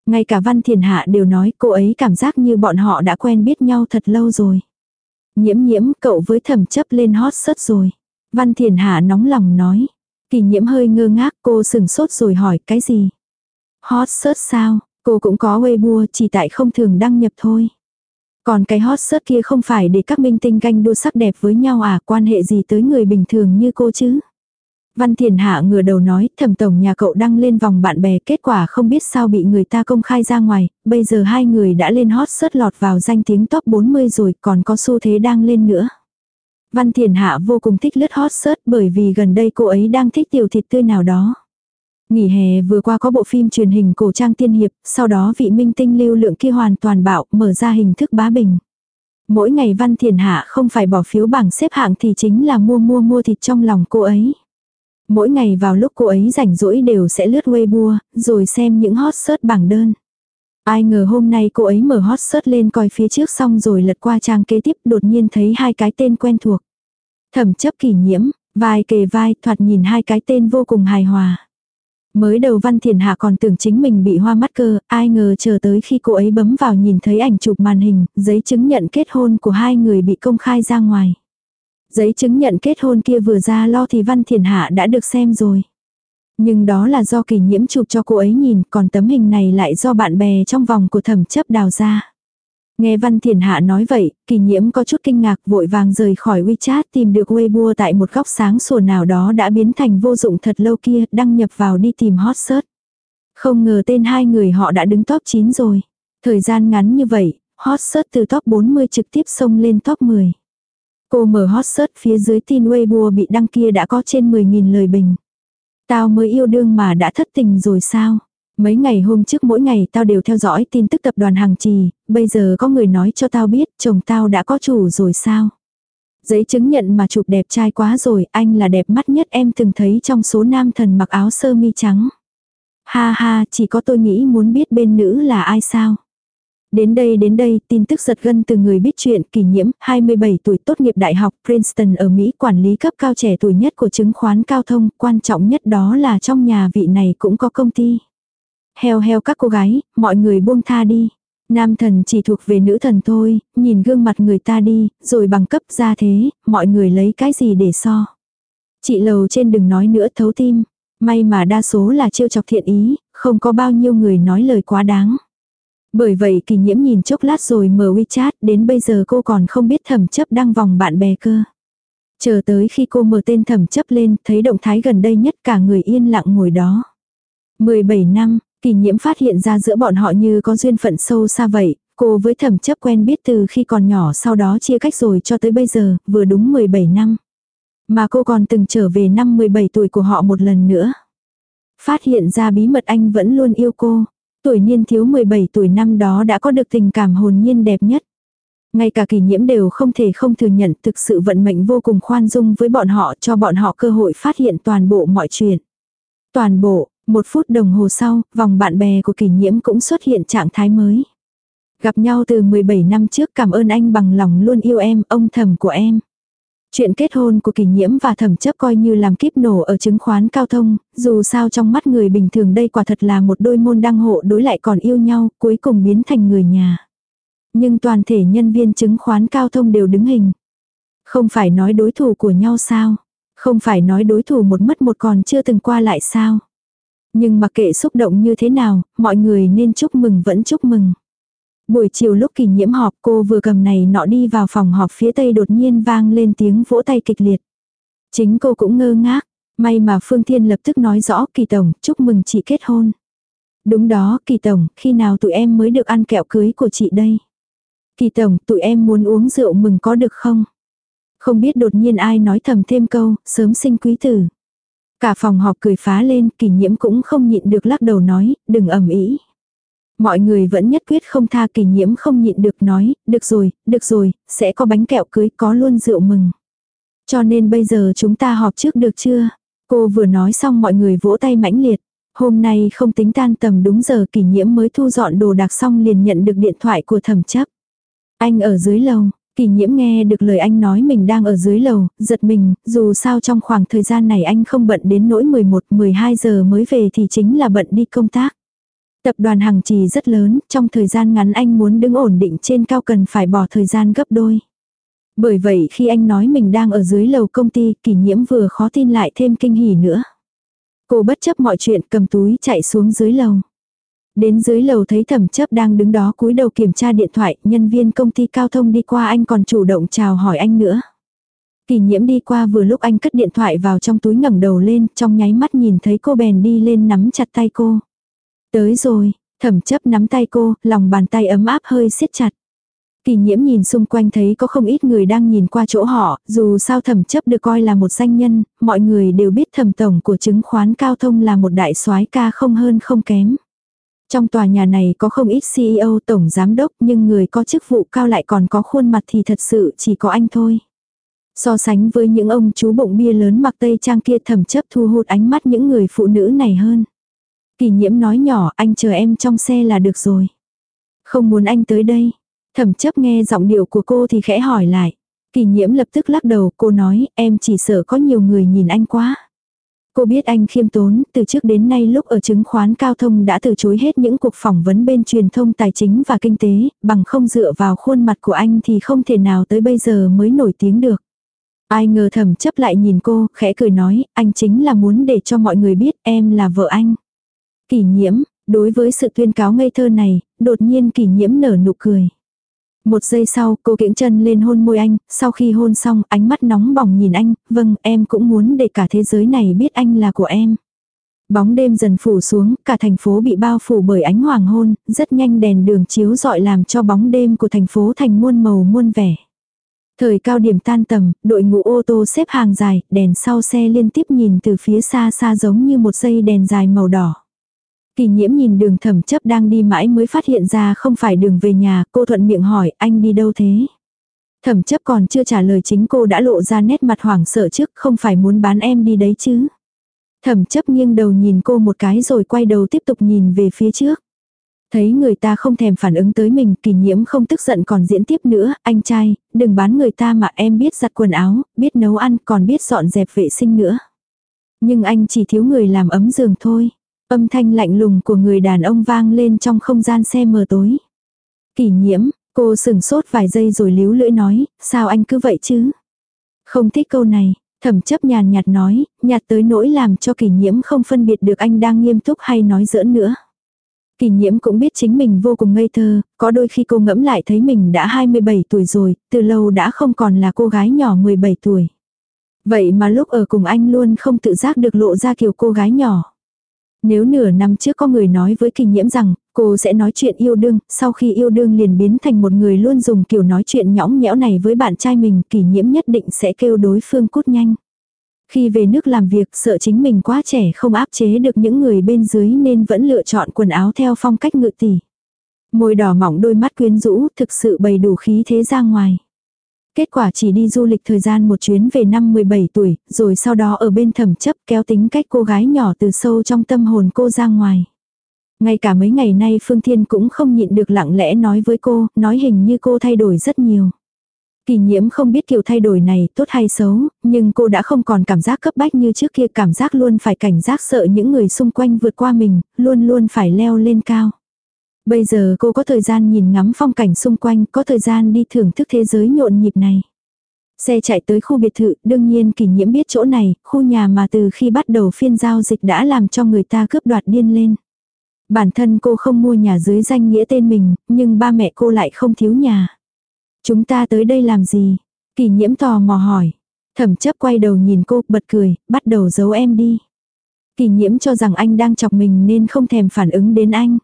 Ngay cả Văn Thiền Hạ đều nói cô ấy cảm giác như bọn họ đã quen biết nhau thật lâu rồi. Nhiễm nhiễm cậu với thẩm chấp lên hot sớt rồi. Văn Thiền Hạ nóng lòng nói. Kỳ nhiễm hơi ngơ ngác cô sừng sốt rồi hỏi cái gì. Hot search sao, cô cũng có Weibo chỉ tại không thường đăng nhập thôi. Còn cái hot search kia không phải để các minh tinh ganh đua sắc đẹp với nhau à, quan hệ gì tới người bình thường như cô chứ? Văn Thiền Hạ ngửa đầu nói, thẩm tổng nhà cậu đăng lên vòng bạn bè, kết quả không biết sao bị người ta công khai ra ngoài, bây giờ hai người đã lên hot search lọt vào danh tiếng top 40 rồi, còn có xu thế đang lên nữa. Văn Thiền Hạ vô cùng thích lướt hot search bởi vì gần đây cô ấy đang thích tiểu thịt tươi nào đó. Nghỉ hè vừa qua có bộ phim truyền hình cổ trang tiên hiệp, sau đó vị minh tinh lưu lượng kia hoàn toàn bạo, mở ra hình thức bá bình. Mỗi ngày Văn Thiền Hạ không phải bỏ phiếu bảng xếp hạng thì chính là mua mua mua thịt trong lòng cô ấy. Mỗi ngày vào lúc cô ấy rảnh rỗi đều sẽ lướt Weibo, rồi xem những hot search bảng đơn. Ai ngờ hôm nay cô ấy mở hot search lên coi phía trước xong rồi lật qua trang kế tiếp đột nhiên thấy hai cái tên quen thuộc. Thẩm chấp kỷ nhiễm, vai kề vai thoạt nhìn hai cái tên vô cùng hài hòa. Mới đầu Văn Thiền Hạ còn tưởng chính mình bị hoa mắt cơ, ai ngờ chờ tới khi cô ấy bấm vào nhìn thấy ảnh chụp màn hình, giấy chứng nhận kết hôn của hai người bị công khai ra ngoài. Giấy chứng nhận kết hôn kia vừa ra lo thì Văn Thiền Hạ đã được xem rồi. Nhưng đó là do kỳ nhiễm chụp cho cô ấy nhìn, còn tấm hình này lại do bạn bè trong vòng của thẩm chấp đào ra. Nghe Văn Thiền Hạ nói vậy, kỳ nhiễm có chút kinh ngạc vội vàng rời khỏi WeChat tìm được Weibo tại một góc sáng sủa nào đó đã biến thành vô dụng thật lâu kia, đăng nhập vào đi tìm hot search. Không ngờ tên hai người họ đã đứng top 9 rồi. Thời gian ngắn như vậy, hot search từ top 40 trực tiếp xông lên top 10. Cô mở hot search phía dưới tin Weibo bị đăng kia đã có trên 10.000 lời bình. Tao mới yêu đương mà đã thất tình rồi sao? Mấy ngày hôm trước mỗi ngày tao đều theo dõi tin tức tập đoàn hàng trì, bây giờ có người nói cho tao biết chồng tao đã có chủ rồi sao? Giấy chứng nhận mà chụp đẹp trai quá rồi, anh là đẹp mắt nhất em từng thấy trong số nam thần mặc áo sơ mi trắng. Ha ha, chỉ có tôi nghĩ muốn biết bên nữ là ai sao? Đến đây đến đây, tin tức giật gân từ người biết chuyện kỷ nhiễm, 27 tuổi tốt nghiệp đại học Princeton ở Mỹ quản lý cấp cao trẻ tuổi nhất của chứng khoán cao thông, quan trọng nhất đó là trong nhà vị này cũng có công ty. Heo heo các cô gái, mọi người buông tha đi. Nam thần chỉ thuộc về nữ thần thôi, nhìn gương mặt người ta đi, rồi bằng cấp ra thế, mọi người lấy cái gì để so. Chị lầu trên đừng nói nữa thấu tim. May mà đa số là trêu chọc thiện ý, không có bao nhiêu người nói lời quá đáng. Bởi vậy kỳ nhiễm nhìn chốc lát rồi mở WeChat, đến bây giờ cô còn không biết thẩm chấp đăng vòng bạn bè cơ. Chờ tới khi cô mở tên thẩm chấp lên, thấy động thái gần đây nhất cả người yên lặng ngồi đó. 17 năm, kỳ nhiễm phát hiện ra giữa bọn họ như có duyên phận sâu xa vậy, cô với thẩm chấp quen biết từ khi còn nhỏ sau đó chia cách rồi cho tới bây giờ, vừa đúng 17 năm. Mà cô còn từng trở về năm 17 tuổi của họ một lần nữa. Phát hiện ra bí mật anh vẫn luôn yêu cô. Tuổi niên thiếu 17 tuổi năm đó đã có được tình cảm hồn nhiên đẹp nhất. Ngay cả kỳ nhiễm đều không thể không thừa nhận thực sự vận mệnh vô cùng khoan dung với bọn họ cho bọn họ cơ hội phát hiện toàn bộ mọi chuyện. Toàn bộ, một phút đồng hồ sau, vòng bạn bè của kỷ nhiễm cũng xuất hiện trạng thái mới. Gặp nhau từ 17 năm trước cảm ơn anh bằng lòng luôn yêu em, ông thầm của em. Chuyện kết hôn của kỷ nhiễm và thẩm chấp coi như làm kiếp nổ ở chứng khoán cao thông, dù sao trong mắt người bình thường đây quả thật là một đôi môn đăng hộ đối lại còn yêu nhau, cuối cùng biến thành người nhà. Nhưng toàn thể nhân viên chứng khoán cao thông đều đứng hình. Không phải nói đối thủ của nhau sao? Không phải nói đối thủ một mất một còn chưa từng qua lại sao? Nhưng mặc kệ xúc động như thế nào, mọi người nên chúc mừng vẫn chúc mừng. Buổi chiều lúc kỳ nhiễm họp cô vừa cầm này nọ đi vào phòng họp phía tây đột nhiên vang lên tiếng vỗ tay kịch liệt. Chính cô cũng ngơ ngác, may mà Phương Thiên lập tức nói rõ kỳ tổng, chúc mừng chị kết hôn. Đúng đó, kỳ tổng, khi nào tụi em mới được ăn kẹo cưới của chị đây? Kỳ tổng, tụi em muốn uống rượu mừng có được không? Không biết đột nhiên ai nói thầm thêm câu, sớm sinh quý tử. Cả phòng họp cười phá lên, kỷ nhiễm cũng không nhịn được lắc đầu nói, đừng ẩm ý. Mọi người vẫn nhất quyết không tha kỷ nhiễm không nhịn được nói, được rồi, được rồi, sẽ có bánh kẹo cưới có luôn rượu mừng. Cho nên bây giờ chúng ta họp trước được chưa? Cô vừa nói xong mọi người vỗ tay mãnh liệt. Hôm nay không tính tan tầm đúng giờ kỷ nhiễm mới thu dọn đồ đạc xong liền nhận được điện thoại của thẩm chấp. Anh ở dưới lầu, Kỳ nhiễm nghe được lời anh nói mình đang ở dưới lầu, giật mình, dù sao trong khoảng thời gian này anh không bận đến nỗi 11-12 giờ mới về thì chính là bận đi công tác. Tập đoàn hàng trì rất lớn, trong thời gian ngắn anh muốn đứng ổn định trên cao cần phải bỏ thời gian gấp đôi. Bởi vậy khi anh nói mình đang ở dưới lầu công ty, kỷ nhiễm vừa khó tin lại thêm kinh hỉ nữa. Cô bất chấp mọi chuyện cầm túi chạy xuống dưới lầu. Đến dưới lầu thấy thẩm chấp đang đứng đó cúi đầu kiểm tra điện thoại, nhân viên công ty cao thông đi qua anh còn chủ động chào hỏi anh nữa. Kỳ nhiễm đi qua vừa lúc anh cất điện thoại vào trong túi ngẩng đầu lên, trong nháy mắt nhìn thấy cô bèn đi lên nắm chặt tay cô. Tới rồi, thẩm chấp nắm tay cô, lòng bàn tay ấm áp hơi siết chặt. Kỳ nhiễm nhìn xung quanh thấy có không ít người đang nhìn qua chỗ họ, dù sao thẩm chấp được coi là một danh nhân, mọi người đều biết thẩm tổng của chứng khoán cao thông là một đại soái ca không hơn không kém. Trong tòa nhà này có không ít CEO tổng giám đốc, nhưng người có chức vụ cao lại còn có khuôn mặt thì thật sự chỉ có anh thôi. So sánh với những ông chú bụng bia lớn mặc tây trang kia thầm chấp thu hút ánh mắt những người phụ nữ này hơn. Kỳ nhiễm nói nhỏ, anh chờ em trong xe là được rồi. Không muốn anh tới đây. Thẩm chấp nghe giọng điệu của cô thì khẽ hỏi lại. Kỳ nhiễm lập tức lắc đầu, cô nói, em chỉ sợ có nhiều người nhìn anh quá. Cô biết anh khiêm tốn, từ trước đến nay lúc ở chứng khoán cao thông đã từ chối hết những cuộc phỏng vấn bên truyền thông tài chính và kinh tế, bằng không dựa vào khuôn mặt của anh thì không thể nào tới bây giờ mới nổi tiếng được. Ai ngờ thầm chấp lại nhìn cô, khẽ cười nói, anh chính là muốn để cho mọi người biết em là vợ anh. Kỷ nhiễm, đối với sự tuyên cáo ngây thơ này, đột nhiên kỷ nhiễm nở nụ cười. Một giây sau, cô kiễng chân lên hôn môi anh, sau khi hôn xong, ánh mắt nóng bỏng nhìn anh, vâng, em cũng muốn để cả thế giới này biết anh là của em. Bóng đêm dần phủ xuống, cả thành phố bị bao phủ bởi ánh hoàng hôn, rất nhanh đèn đường chiếu dọi làm cho bóng đêm của thành phố thành muôn màu muôn vẻ. Thời cao điểm tan tầm, đội ngũ ô tô xếp hàng dài, đèn sau xe liên tiếp nhìn từ phía xa xa giống như một dây đèn dài màu đỏ. Kỳ nhiễm nhìn đường thẩm chấp đang đi mãi mới phát hiện ra không phải đường về nhà, cô thuận miệng hỏi anh đi đâu thế? Thẩm chấp còn chưa trả lời chính cô đã lộ ra nét mặt hoảng sợ trước không phải muốn bán em đi đấy chứ. Thẩm chấp nghiêng đầu nhìn cô một cái rồi quay đầu tiếp tục nhìn về phía trước. Thấy người ta không thèm phản ứng tới mình, kỳ nhiễm không tức giận còn diễn tiếp nữa, anh trai, đừng bán người ta mà em biết giặt quần áo, biết nấu ăn, còn biết dọn dẹp vệ sinh nữa. Nhưng anh chỉ thiếu người làm ấm giường thôi. Âm thanh lạnh lùng của người đàn ông vang lên trong không gian xe mờ tối. Kỷ nhiễm, cô sừng sốt vài giây rồi líu lưỡi nói, sao anh cứ vậy chứ? Không thích câu này, thẩm chấp nhàn nhạt nói, nhạt tới nỗi làm cho kỷ nhiễm không phân biệt được anh đang nghiêm túc hay nói giỡn nữa. Kỷ nhiễm cũng biết chính mình vô cùng ngây thơ, có đôi khi cô ngẫm lại thấy mình đã 27 tuổi rồi, từ lâu đã không còn là cô gái nhỏ 17 tuổi. Vậy mà lúc ở cùng anh luôn không tự giác được lộ ra kiểu cô gái nhỏ. Nếu nửa năm trước có người nói với kỳ nhiễm rằng, cô sẽ nói chuyện yêu đương, sau khi yêu đương liền biến thành một người luôn dùng kiểu nói chuyện nhõng nhẽo này với bạn trai mình, kỷ nhiễm nhất định sẽ kêu đối phương cút nhanh. Khi về nước làm việc sợ chính mình quá trẻ không áp chế được những người bên dưới nên vẫn lựa chọn quần áo theo phong cách ngự tỷ. Môi đỏ mỏng đôi mắt quyến rũ thực sự bày đủ khí thế ra ngoài. Kết quả chỉ đi du lịch thời gian một chuyến về năm 17 tuổi, rồi sau đó ở bên thẩm chấp kéo tính cách cô gái nhỏ từ sâu trong tâm hồn cô ra ngoài. Ngay cả mấy ngày nay Phương Thiên cũng không nhịn được lặng lẽ nói với cô, nói hình như cô thay đổi rất nhiều. Kỳ nhiễm không biết kiểu thay đổi này tốt hay xấu, nhưng cô đã không còn cảm giác cấp bách như trước kia cảm giác luôn phải cảnh giác sợ những người xung quanh vượt qua mình, luôn luôn phải leo lên cao. Bây giờ cô có thời gian nhìn ngắm phong cảnh xung quanh, có thời gian đi thưởng thức thế giới nhộn nhịp này. Xe chạy tới khu biệt thự, đương nhiên kỷ nhiễm biết chỗ này, khu nhà mà từ khi bắt đầu phiên giao dịch đã làm cho người ta cướp đoạt điên lên. Bản thân cô không mua nhà dưới danh nghĩa tên mình, nhưng ba mẹ cô lại không thiếu nhà. Chúng ta tới đây làm gì? Kỷ nhiễm tò mò hỏi. Thẩm chấp quay đầu nhìn cô, bật cười, bắt đầu giấu em đi. Kỷ nhiễm cho rằng anh đang chọc mình nên không thèm phản ứng đến anh.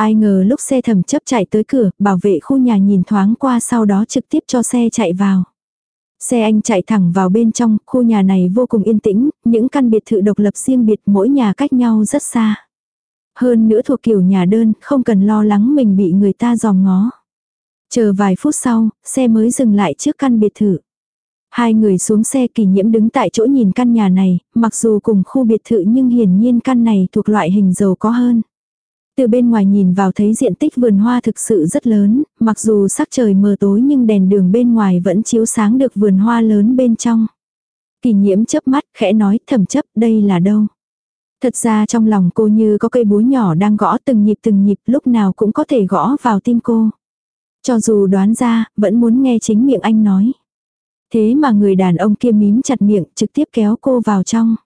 Ai ngờ lúc xe thẩm chấp chạy tới cửa, bảo vệ khu nhà nhìn thoáng qua sau đó trực tiếp cho xe chạy vào. Xe anh chạy thẳng vào bên trong, khu nhà này vô cùng yên tĩnh, những căn biệt thự độc lập riêng biệt mỗi nhà cách nhau rất xa. Hơn nữa thuộc kiểu nhà đơn, không cần lo lắng mình bị người ta dòm ngó. Chờ vài phút sau, xe mới dừng lại trước căn biệt thự. Hai người xuống xe kỷ nhiễm đứng tại chỗ nhìn căn nhà này, mặc dù cùng khu biệt thự nhưng hiển nhiên căn này thuộc loại hình giàu có hơn. Từ bên ngoài nhìn vào thấy diện tích vườn hoa thực sự rất lớn, mặc dù sắc trời mờ tối nhưng đèn đường bên ngoài vẫn chiếu sáng được vườn hoa lớn bên trong. Kỳ nhiễm chớp mắt khẽ nói thầm chấp đây là đâu. Thật ra trong lòng cô như có cây búa nhỏ đang gõ từng nhịp từng nhịp lúc nào cũng có thể gõ vào tim cô. Cho dù đoán ra, vẫn muốn nghe chính miệng anh nói. Thế mà người đàn ông kia mím chặt miệng trực tiếp kéo cô vào trong.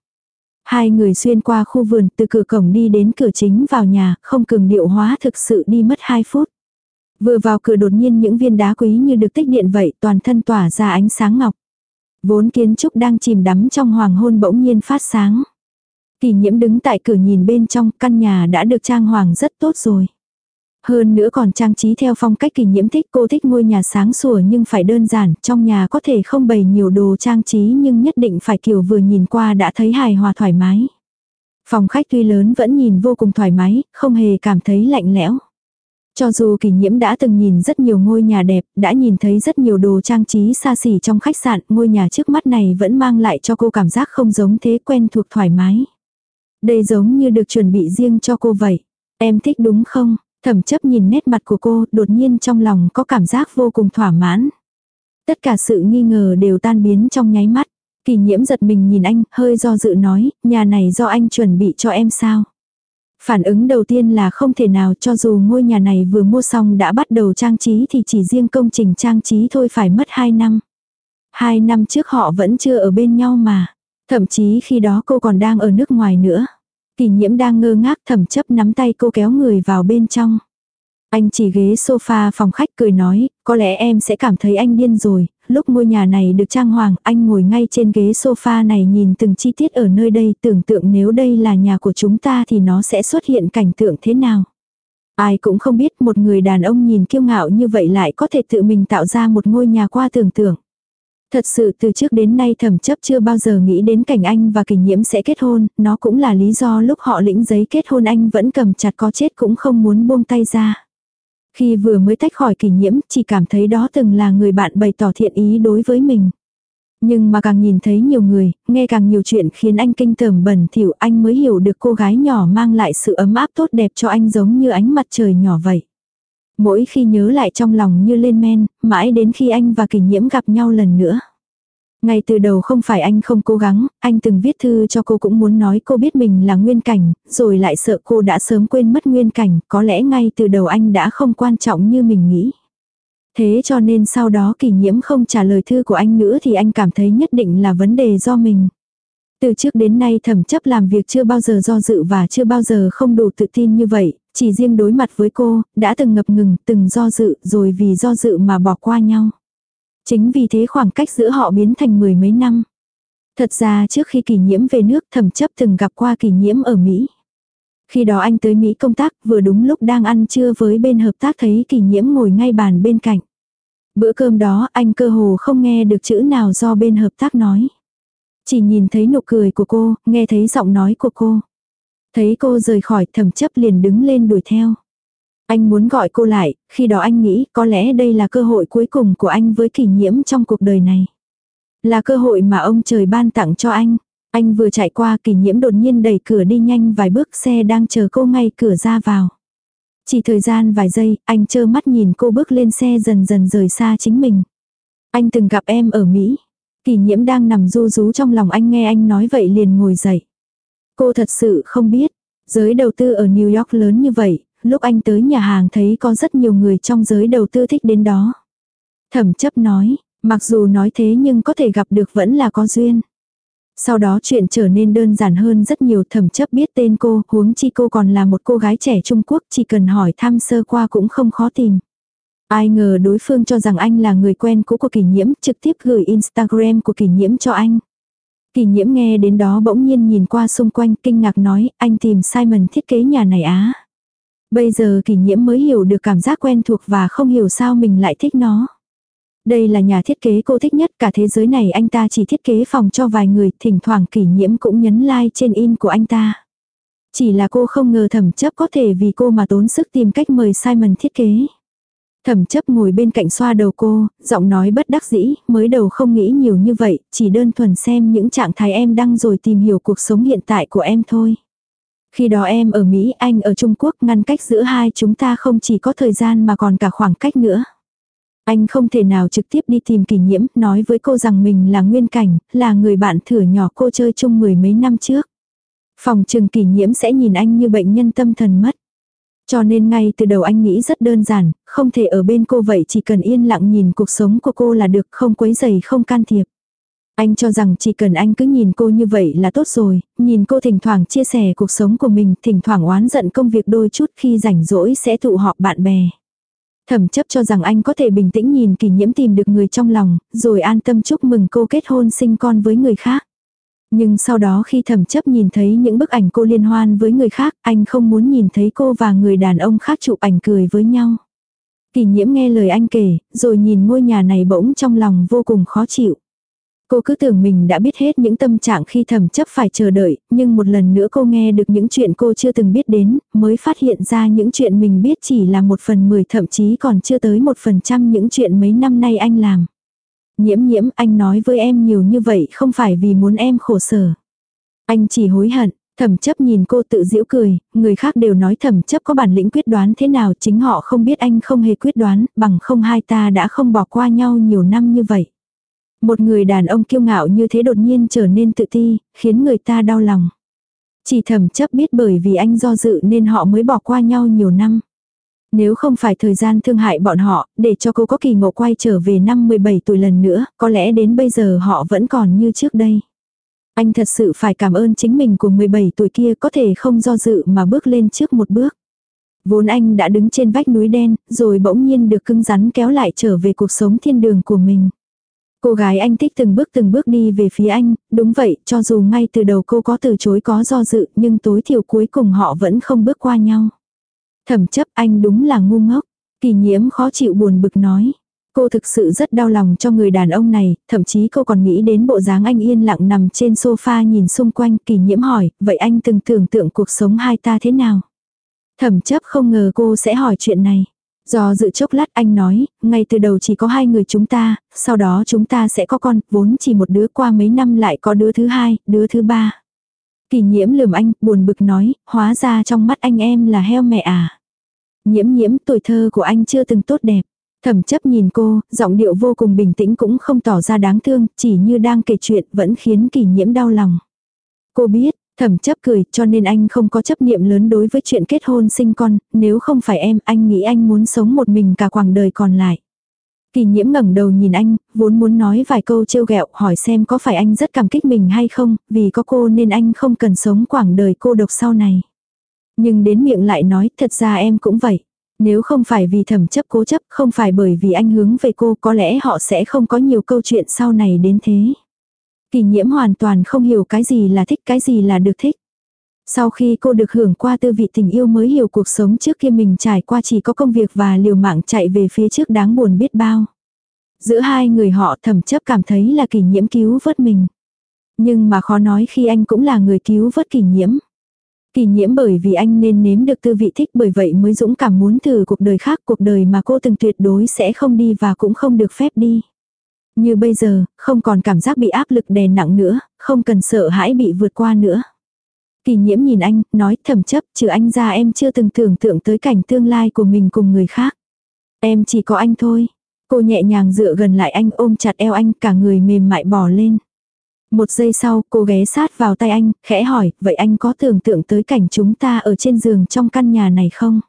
Hai người xuyên qua khu vườn từ cửa cổng đi đến cửa chính vào nhà, không cường điệu hóa thực sự đi mất 2 phút. Vừa vào cửa đột nhiên những viên đá quý như được tích điện vậy toàn thân tỏa ra ánh sáng ngọc. Vốn kiến trúc đang chìm đắm trong hoàng hôn bỗng nhiên phát sáng. Kỳ nhiễm đứng tại cửa nhìn bên trong căn nhà đã được trang hoàng rất tốt rồi. Hơn nữa còn trang trí theo phong cách kỳ nhiễm thích cô thích ngôi nhà sáng sủa nhưng phải đơn giản, trong nhà có thể không bày nhiều đồ trang trí nhưng nhất định phải kiểu vừa nhìn qua đã thấy hài hòa thoải mái. Phòng khách tuy lớn vẫn nhìn vô cùng thoải mái, không hề cảm thấy lạnh lẽo. Cho dù kỳ nhiễm đã từng nhìn rất nhiều ngôi nhà đẹp, đã nhìn thấy rất nhiều đồ trang trí xa xỉ trong khách sạn, ngôi nhà trước mắt này vẫn mang lại cho cô cảm giác không giống thế quen thuộc thoải mái. Đây giống như được chuẩn bị riêng cho cô vậy. Em thích đúng không? Thẩm chấp nhìn nét mặt của cô, đột nhiên trong lòng có cảm giác vô cùng thỏa mãn. Tất cả sự nghi ngờ đều tan biến trong nháy mắt. Kỳ nhiễm giật mình nhìn anh, hơi do dự nói, nhà này do anh chuẩn bị cho em sao? Phản ứng đầu tiên là không thể nào cho dù ngôi nhà này vừa mua xong đã bắt đầu trang trí thì chỉ riêng công trình trang trí thôi phải mất 2 năm. 2 năm trước họ vẫn chưa ở bên nhau mà. Thậm chí khi đó cô còn đang ở nước ngoài nữa. Kỳ nhiễm đang ngơ ngác thầm chấp nắm tay cô kéo người vào bên trong. Anh chỉ ghế sofa phòng khách cười nói, có lẽ em sẽ cảm thấy anh điên rồi, lúc ngôi nhà này được trang hoàng, anh ngồi ngay trên ghế sofa này nhìn từng chi tiết ở nơi đây, tưởng tượng nếu đây là nhà của chúng ta thì nó sẽ xuất hiện cảnh tượng thế nào. Ai cũng không biết một người đàn ông nhìn kiêu ngạo như vậy lại có thể tự mình tạo ra một ngôi nhà qua tưởng tượng. Thật sự từ trước đến nay thẩm chấp chưa bao giờ nghĩ đến cảnh anh và kình nhiễm sẽ kết hôn, nó cũng là lý do lúc họ lĩnh giấy kết hôn anh vẫn cầm chặt có chết cũng không muốn buông tay ra. Khi vừa mới tách khỏi kỷ nhiễm chỉ cảm thấy đó từng là người bạn bày tỏ thiện ý đối với mình. Nhưng mà càng nhìn thấy nhiều người, nghe càng nhiều chuyện khiến anh kinh tởm bẩn thỉu anh mới hiểu được cô gái nhỏ mang lại sự ấm áp tốt đẹp cho anh giống như ánh mặt trời nhỏ vậy. Mỗi khi nhớ lại trong lòng như lên men, mãi đến khi anh và kỷ nhiễm gặp nhau lần nữa. Ngay từ đầu không phải anh không cố gắng, anh từng viết thư cho cô cũng muốn nói cô biết mình là nguyên cảnh, rồi lại sợ cô đã sớm quên mất nguyên cảnh, có lẽ ngay từ đầu anh đã không quan trọng như mình nghĩ. Thế cho nên sau đó kỷ nhiễm không trả lời thư của anh nữa thì anh cảm thấy nhất định là vấn đề do mình. Từ trước đến nay thẩm chấp làm việc chưa bao giờ do dự và chưa bao giờ không đủ tự tin như vậy, chỉ riêng đối mặt với cô, đã từng ngập ngừng, từng do dự, rồi vì do dự mà bỏ qua nhau. Chính vì thế khoảng cách giữa họ biến thành mười mấy năm. Thật ra trước khi kỷ nhiễm về nước thẩm chấp từng gặp qua kỷ nhiễm ở Mỹ. Khi đó anh tới Mỹ công tác vừa đúng lúc đang ăn trưa với bên hợp tác thấy kỷ nhiễm ngồi ngay bàn bên cạnh. Bữa cơm đó anh cơ hồ không nghe được chữ nào do bên hợp tác nói. Chỉ nhìn thấy nụ cười của cô, nghe thấy giọng nói của cô. Thấy cô rời khỏi thẩm chấp liền đứng lên đuổi theo. Anh muốn gọi cô lại, khi đó anh nghĩ có lẽ đây là cơ hội cuối cùng của anh với kỷ nhiễm trong cuộc đời này. Là cơ hội mà ông trời ban tặng cho anh. Anh vừa chạy qua kỷ nhiễm đột nhiên đẩy cửa đi nhanh vài bước xe đang chờ cô ngay cửa ra vào. Chỉ thời gian vài giây, anh trơ mắt nhìn cô bước lên xe dần dần rời xa chính mình. Anh từng gặp em ở Mỹ. Kỷ nhiễm đang nằm ru rú trong lòng anh nghe anh nói vậy liền ngồi dậy. Cô thật sự không biết, giới đầu tư ở New York lớn như vậy, lúc anh tới nhà hàng thấy có rất nhiều người trong giới đầu tư thích đến đó. Thẩm chấp nói, mặc dù nói thế nhưng có thể gặp được vẫn là có duyên. Sau đó chuyện trở nên đơn giản hơn rất nhiều thẩm chấp biết tên cô, huống chi cô còn là một cô gái trẻ Trung Quốc chỉ cần hỏi thăm sơ qua cũng không khó tìm. Ai ngờ đối phương cho rằng anh là người quen cũ của kỷ nhiễm trực tiếp gửi Instagram của kỷ nhiễm cho anh. Kỳ nhiễm nghe đến đó bỗng nhiên nhìn qua xung quanh kinh ngạc nói anh tìm Simon thiết kế nhà này á. Bây giờ Kỳ nhiễm mới hiểu được cảm giác quen thuộc và không hiểu sao mình lại thích nó. Đây là nhà thiết kế cô thích nhất cả thế giới này anh ta chỉ thiết kế phòng cho vài người, thỉnh thoảng kỷ nhiễm cũng nhấn like trên in của anh ta. Chỉ là cô không ngờ thẩm chấp có thể vì cô mà tốn sức tìm cách mời Simon thiết kế. Thẩm chấp ngồi bên cạnh xoa đầu cô, giọng nói bất đắc dĩ, mới đầu không nghĩ nhiều như vậy, chỉ đơn thuần xem những trạng thái em đăng rồi tìm hiểu cuộc sống hiện tại của em thôi. Khi đó em ở Mỹ, anh ở Trung Quốc, ngăn cách giữa hai chúng ta không chỉ có thời gian mà còn cả khoảng cách nữa. Anh không thể nào trực tiếp đi tìm kỷ nhiễm, nói với cô rằng mình là Nguyên Cảnh, là người bạn thửa nhỏ cô chơi chung mười mấy năm trước. Phòng trừng kỷ nhiễm sẽ nhìn anh như bệnh nhân tâm thần mất. Cho nên ngay từ đầu anh nghĩ rất đơn giản, không thể ở bên cô vậy chỉ cần yên lặng nhìn cuộc sống của cô là được không quấy dày không can thiệp. Anh cho rằng chỉ cần anh cứ nhìn cô như vậy là tốt rồi, nhìn cô thỉnh thoảng chia sẻ cuộc sống của mình, thỉnh thoảng oán giận công việc đôi chút khi rảnh rỗi sẽ tụ họp bạn bè. Thẩm chấp cho rằng anh có thể bình tĩnh nhìn kỷ nhiễm tìm được người trong lòng, rồi an tâm chúc mừng cô kết hôn sinh con với người khác. Nhưng sau đó khi thẩm chấp nhìn thấy những bức ảnh cô liên hoan với người khác, anh không muốn nhìn thấy cô và người đàn ông khác chụp ảnh cười với nhau. Kỷ nhiễm nghe lời anh kể, rồi nhìn ngôi nhà này bỗng trong lòng vô cùng khó chịu. Cô cứ tưởng mình đã biết hết những tâm trạng khi thẩm chấp phải chờ đợi, nhưng một lần nữa cô nghe được những chuyện cô chưa từng biết đến, mới phát hiện ra những chuyện mình biết chỉ là một phần mười thậm chí còn chưa tới một phần trăm những chuyện mấy năm nay anh làm. Nhiễm nhiễm anh nói với em nhiều như vậy không phải vì muốn em khổ sở. Anh chỉ hối hận, thẩm chấp nhìn cô tự giễu cười, người khác đều nói thẩm chấp có bản lĩnh quyết đoán thế nào chính họ không biết anh không hề quyết đoán, bằng không hai ta đã không bỏ qua nhau nhiều năm như vậy. Một người đàn ông kiêu ngạo như thế đột nhiên trở nên tự ti, khiến người ta đau lòng. Chỉ thẩm chấp biết bởi vì anh do dự nên họ mới bỏ qua nhau nhiều năm. Nếu không phải thời gian thương hại bọn họ, để cho cô có kỳ ngộ quay trở về năm 17 tuổi lần nữa, có lẽ đến bây giờ họ vẫn còn như trước đây. Anh thật sự phải cảm ơn chính mình của 17 tuổi kia có thể không do dự mà bước lên trước một bước. Vốn anh đã đứng trên vách núi đen, rồi bỗng nhiên được cưng rắn kéo lại trở về cuộc sống thiên đường của mình. Cô gái anh thích từng bước từng bước đi về phía anh, đúng vậy, cho dù ngay từ đầu cô có từ chối có do dự, nhưng tối thiểu cuối cùng họ vẫn không bước qua nhau. Thẩm chấp anh đúng là ngu ngốc. Kỳ nhiễm khó chịu buồn bực nói. Cô thực sự rất đau lòng cho người đàn ông này, thậm chí cô còn nghĩ đến bộ dáng anh yên lặng nằm trên sofa nhìn xung quanh, kỳ nhiễm hỏi, vậy anh từng tưởng tượng cuộc sống hai ta thế nào? Thẩm chấp không ngờ cô sẽ hỏi chuyện này. Do dự chốc lát anh nói, ngay từ đầu chỉ có hai người chúng ta, sau đó chúng ta sẽ có con, vốn chỉ một đứa qua mấy năm lại có đứa thứ hai, đứa thứ ba. Kỳ nhiễm lườm anh, buồn bực nói, hóa ra trong mắt anh em là heo mẹ à. Nhiễm nhiễm tuổi thơ của anh chưa từng tốt đẹp. Thẩm chấp nhìn cô, giọng điệu vô cùng bình tĩnh cũng không tỏ ra đáng thương, chỉ như đang kể chuyện vẫn khiến kỳ nhiễm đau lòng. Cô biết, thẩm chấp cười cho nên anh không có chấp niệm lớn đối với chuyện kết hôn sinh con, nếu không phải em anh nghĩ anh muốn sống một mình cả quãng đời còn lại. Kỳ nhiễm ngẩng đầu nhìn anh, vốn muốn nói vài câu trêu ghẹo hỏi xem có phải anh rất cảm kích mình hay không, vì có cô nên anh không cần sống quãng đời cô độc sau này. Nhưng đến miệng lại nói thật ra em cũng vậy. Nếu không phải vì thẩm chấp cố chấp, không phải bởi vì anh hướng về cô có lẽ họ sẽ không có nhiều câu chuyện sau này đến thế. Kỳ nhiễm hoàn toàn không hiểu cái gì là thích cái gì là được thích. Sau khi cô được hưởng qua tư vị tình yêu mới hiểu cuộc sống trước kia mình trải qua chỉ có công việc và liều mạng chạy về phía trước đáng buồn biết bao. Giữa hai người họ thầm chấp cảm thấy là kỷ nhiễm cứu vớt mình. Nhưng mà khó nói khi anh cũng là người cứu vớt kỷ nhiễm. Kỷ nhiễm bởi vì anh nên nếm được tư vị thích bởi vậy mới dũng cảm muốn thử cuộc đời khác cuộc đời mà cô từng tuyệt đối sẽ không đi và cũng không được phép đi. Như bây giờ, không còn cảm giác bị áp lực đè nặng nữa, không cần sợ hãi bị vượt qua nữa. Kỳ nhiễm nhìn anh, nói thầm chấp, trừ anh ra em chưa từng tưởng tượng tới cảnh tương lai của mình cùng người khác. Em chỉ có anh thôi. Cô nhẹ nhàng dựa gần lại anh ôm chặt eo anh cả người mềm mại bỏ lên. Một giây sau cô ghé sát vào tay anh, khẽ hỏi, vậy anh có tưởng tượng tới cảnh chúng ta ở trên giường trong căn nhà này không?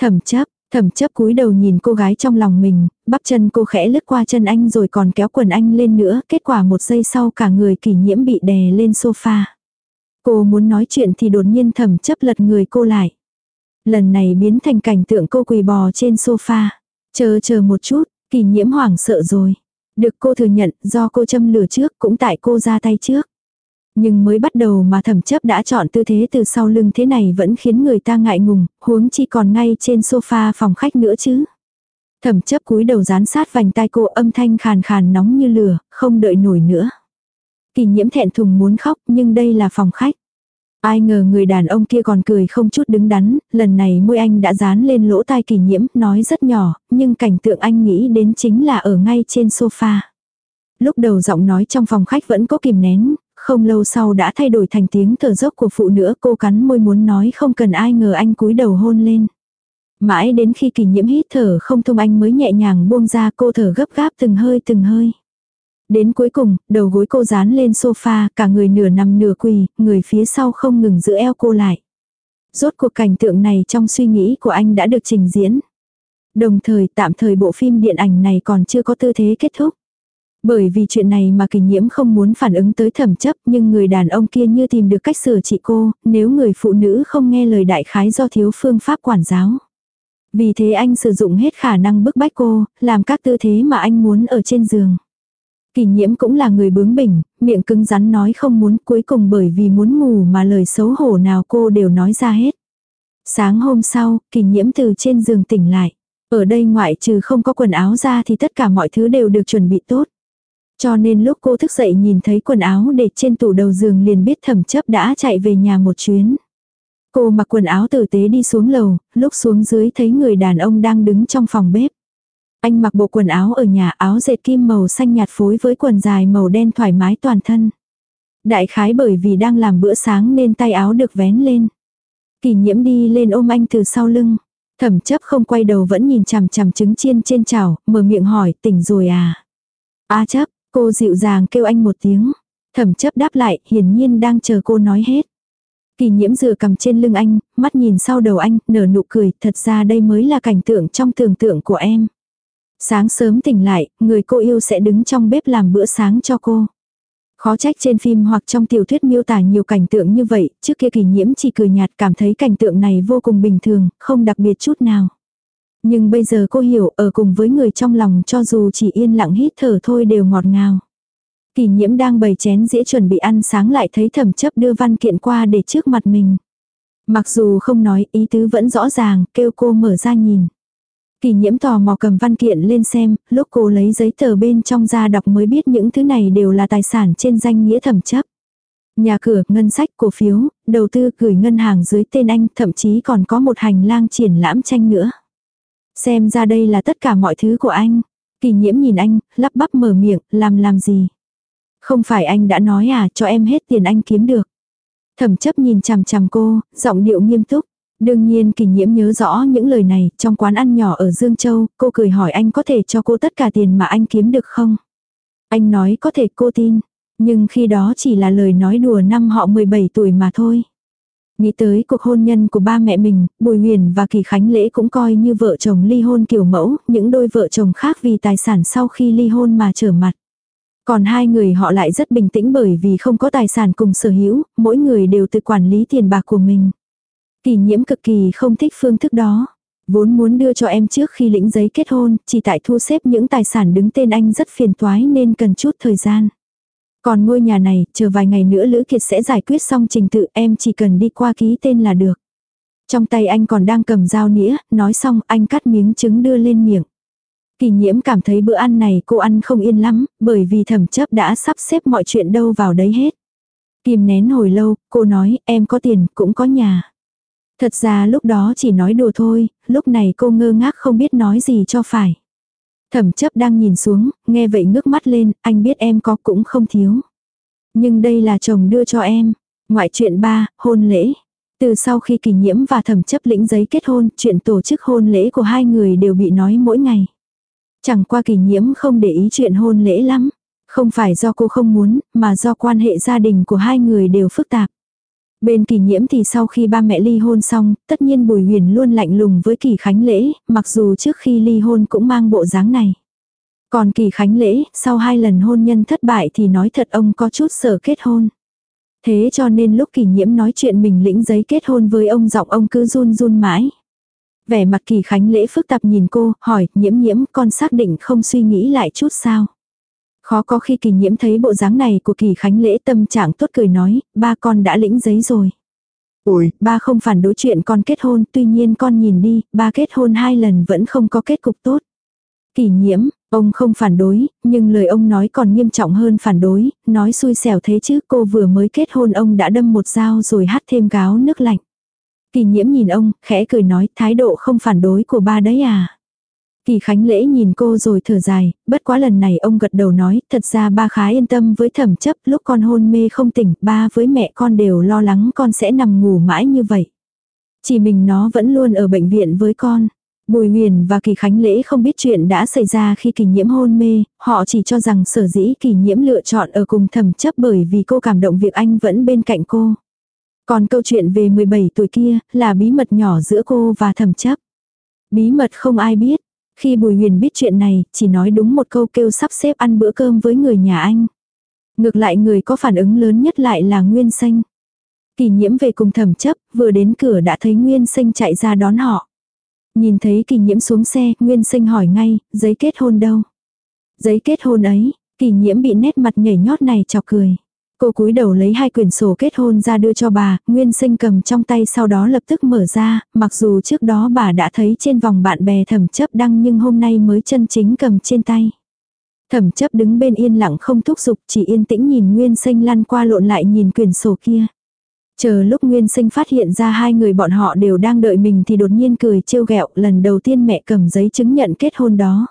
Thẩm chấp, thẩm chấp cúi đầu nhìn cô gái trong lòng mình, bắp chân cô khẽ lướt qua chân anh rồi còn kéo quần anh lên nữa, kết quả một giây sau cả người kỷ nhiễm bị đè lên sofa. Cô muốn nói chuyện thì đột nhiên thẩm chấp lật người cô lại. Lần này biến thành cảnh tượng cô quỳ bò trên sofa. Chờ chờ một chút, kỳ nhiễm hoảng sợ rồi. Được cô thừa nhận do cô châm lửa trước cũng tại cô ra tay trước. Nhưng mới bắt đầu mà thẩm chấp đã chọn tư thế từ sau lưng thế này vẫn khiến người ta ngại ngùng, huống chi còn ngay trên sofa phòng khách nữa chứ. Thẩm chấp cúi đầu dán sát vành tai cô âm thanh khàn khàn nóng như lửa, không đợi nổi nữa. Kỳ nhiễm thẹn thùng muốn khóc nhưng đây là phòng khách. Ai ngờ người đàn ông kia còn cười không chút đứng đắn, lần này môi anh đã dán lên lỗ tai kỳ nhiễm, nói rất nhỏ, nhưng cảnh tượng anh nghĩ đến chính là ở ngay trên sofa. Lúc đầu giọng nói trong phòng khách vẫn có kìm nén, không lâu sau đã thay đổi thành tiếng thở dốc của phụ nữa cô cắn môi muốn nói không cần ai ngờ anh cúi đầu hôn lên. Mãi đến khi kỳ nhiễm hít thở không thông anh mới nhẹ nhàng buông ra cô thở gấp gáp từng hơi từng hơi. Đến cuối cùng, đầu gối cô dán lên sofa, cả người nửa nằm nửa quỳ, người phía sau không ngừng giữ eo cô lại. Rốt cuộc cảnh tượng này trong suy nghĩ của anh đã được trình diễn. Đồng thời tạm thời bộ phim điện ảnh này còn chưa có tư thế kết thúc. Bởi vì chuyện này mà kỳ nhiễm không muốn phản ứng tới thẩm chấp nhưng người đàn ông kia như tìm được cách sửa trị cô, nếu người phụ nữ không nghe lời đại khái do thiếu phương pháp quản giáo. Vì thế anh sử dụng hết khả năng bức bách cô, làm các tư thế mà anh muốn ở trên giường. Kỳ nhiễm cũng là người bướng bỉnh, miệng cứng rắn nói không muốn cuối cùng bởi vì muốn ngủ mà lời xấu hổ nào cô đều nói ra hết. Sáng hôm sau, kỳ nhiễm từ trên giường tỉnh lại. Ở đây ngoại trừ không có quần áo ra thì tất cả mọi thứ đều được chuẩn bị tốt. Cho nên lúc cô thức dậy nhìn thấy quần áo để trên tủ đầu giường liền biết thẩm chấp đã chạy về nhà một chuyến. Cô mặc quần áo tử tế đi xuống lầu, lúc xuống dưới thấy người đàn ông đang đứng trong phòng bếp. Anh mặc bộ quần áo ở nhà áo dệt kim màu xanh nhạt phối với quần dài màu đen thoải mái toàn thân. Đại khái bởi vì đang làm bữa sáng nên tay áo được vén lên. Kỳ nhiễm đi lên ôm anh từ sau lưng. Thẩm chấp không quay đầu vẫn nhìn chằm chằm trứng chiên trên chảo, mở miệng hỏi tỉnh rồi à. A chấp, cô dịu dàng kêu anh một tiếng. Thẩm chấp đáp lại, hiển nhiên đang chờ cô nói hết. Kỳ nhiễm dựa cầm trên lưng anh, mắt nhìn sau đầu anh, nở nụ cười, thật ra đây mới là cảnh tượng trong tưởng tượng của em. Sáng sớm tỉnh lại, người cô yêu sẽ đứng trong bếp làm bữa sáng cho cô. Khó trách trên phim hoặc trong tiểu thuyết miêu tả nhiều cảnh tượng như vậy, trước kia kỳ nhiễm chỉ cười nhạt cảm thấy cảnh tượng này vô cùng bình thường, không đặc biệt chút nào. Nhưng bây giờ cô hiểu ở cùng với người trong lòng cho dù chỉ yên lặng hít thở thôi đều ngọt ngào. Kỳ nhiễm đang bày chén dĩa chuẩn bị ăn sáng lại thấy thẩm chấp đưa văn kiện qua để trước mặt mình. Mặc dù không nói ý tứ vẫn rõ ràng, kêu cô mở ra nhìn. Kỳ nhiễm tò mò cầm văn kiện lên xem, lúc cô lấy giấy tờ bên trong ra đọc mới biết những thứ này đều là tài sản trên danh nghĩa thẩm chấp. Nhà cửa, ngân sách, cổ phiếu, đầu tư gửi ngân hàng dưới tên anh, thậm chí còn có một hành lang triển lãm tranh nữa. Xem ra đây là tất cả mọi thứ của anh. Kỳ nhiễm nhìn anh, lắp bắp mở miệng, làm làm gì. Không phải anh đã nói à, cho em hết tiền anh kiếm được. Thẩm chấp nhìn chằm chằm cô, giọng điệu nghiêm túc. Đương nhiên kỳ nhiễm nhớ rõ những lời này, trong quán ăn nhỏ ở Dương Châu, cô cười hỏi anh có thể cho cô tất cả tiền mà anh kiếm được không? Anh nói có thể cô tin, nhưng khi đó chỉ là lời nói đùa năm họ 17 tuổi mà thôi. Nghĩ tới cuộc hôn nhân của ba mẹ mình, Bùi Huyền và Kỳ Khánh Lễ cũng coi như vợ chồng ly hôn kiểu mẫu, những đôi vợ chồng khác vì tài sản sau khi ly hôn mà trở mặt. Còn hai người họ lại rất bình tĩnh bởi vì không có tài sản cùng sở hữu, mỗi người đều tự quản lý tiền bạc của mình. Kỳ nhiễm cực kỳ không thích phương thức đó. Vốn muốn đưa cho em trước khi lĩnh giấy kết hôn, chỉ tại thu xếp những tài sản đứng tên anh rất phiền toái nên cần chút thời gian. Còn ngôi nhà này, chờ vài ngày nữa Lữ Kiệt sẽ giải quyết xong trình tự em chỉ cần đi qua ký tên là được. Trong tay anh còn đang cầm dao nĩa, nói xong anh cắt miếng trứng đưa lên miệng. Kỳ nhiễm cảm thấy bữa ăn này cô ăn không yên lắm, bởi vì thẩm chấp đã sắp xếp mọi chuyện đâu vào đấy hết. Kìm nén hồi lâu, cô nói em có tiền, cũng có nhà. Thật ra lúc đó chỉ nói đùa thôi, lúc này cô ngơ ngác không biết nói gì cho phải. Thẩm chấp đang nhìn xuống, nghe vậy ngước mắt lên, anh biết em có cũng không thiếu. Nhưng đây là chồng đưa cho em. Ngoại chuyện ba, hôn lễ. Từ sau khi kỳ nhiễm và thẩm chấp lĩnh giấy kết hôn, chuyện tổ chức hôn lễ của hai người đều bị nói mỗi ngày. Chẳng qua kỳ nhiễm không để ý chuyện hôn lễ lắm. Không phải do cô không muốn, mà do quan hệ gia đình của hai người đều phức tạp. Bên kỳ nhiễm thì sau khi ba mẹ ly hôn xong, tất nhiên Bùi Huyền luôn lạnh lùng với kỳ khánh lễ, mặc dù trước khi ly hôn cũng mang bộ dáng này. Còn kỳ khánh lễ, sau hai lần hôn nhân thất bại thì nói thật ông có chút sợ kết hôn. Thế cho nên lúc kỳ nhiễm nói chuyện mình lĩnh giấy kết hôn với ông giọng ông cứ run run mãi. Vẻ mặt kỳ khánh lễ phức tạp nhìn cô, hỏi nhiễm nhiễm con xác định không suy nghĩ lại chút sao. Khó có khi kỳ nhiễm thấy bộ dáng này của kỳ khánh lễ tâm trạng tốt cười nói, ba con đã lĩnh giấy rồi. Ôi, Ba không phản đối chuyện con kết hôn, tuy nhiên con nhìn đi, ba kết hôn hai lần vẫn không có kết cục tốt. Kỳ nhiễm, ông không phản đối, nhưng lời ông nói còn nghiêm trọng hơn phản đối, nói xui xẻo thế chứ cô vừa mới kết hôn ông đã đâm một dao rồi hắt thêm gáo nước lạnh. Kỳ nhiễm nhìn ông, khẽ cười nói thái độ không phản đối của ba đấy à. Kỳ Khánh Lễ nhìn cô rồi thở dài, bất quá lần này ông gật đầu nói, thật ra ba khá yên tâm với thẩm chấp, lúc con hôn mê không tỉnh, ba với mẹ con đều lo lắng con sẽ nằm ngủ mãi như vậy. Chỉ mình nó vẫn luôn ở bệnh viện với con. Bùi huyền và kỳ khánh lễ không biết chuyện đã xảy ra khi kỳ nhiễm hôn mê, họ chỉ cho rằng sở dĩ kỳ nhiễm lựa chọn ở cùng thẩm chấp bởi vì cô cảm động việc anh vẫn bên cạnh cô. Còn câu chuyện về 17 tuổi kia là bí mật nhỏ giữa cô và thẩm chấp. Bí mật không ai biết. Khi Bùi Huyền biết chuyện này, chỉ nói đúng một câu kêu sắp xếp ăn bữa cơm với người nhà anh. Ngược lại người có phản ứng lớn nhất lại là Nguyên Sinh. Kỳ nhiễm về cùng thẩm chấp, vừa đến cửa đã thấy Nguyên Sinh chạy ra đón họ. Nhìn thấy kỳ nhiễm xuống xe, Nguyên Sinh hỏi ngay, giấy kết hôn đâu? Giấy kết hôn ấy, kỳ nhiễm bị nét mặt nhảy nhót này chọc cười. Cô cúi đầu lấy hai quyển sổ kết hôn ra đưa cho bà, Nguyên Sinh cầm trong tay sau đó lập tức mở ra, mặc dù trước đó bà đã thấy trên vòng bạn bè thẩm chấp đăng nhưng hôm nay mới chân chính cầm trên tay. Thẩm chấp đứng bên yên lặng không thúc giục chỉ yên tĩnh nhìn Nguyên Sinh lăn qua lộn lại nhìn quyển sổ kia. Chờ lúc Nguyên Sinh phát hiện ra hai người bọn họ đều đang đợi mình thì đột nhiên cười trêu ghẹo lần đầu tiên mẹ cầm giấy chứng nhận kết hôn đó.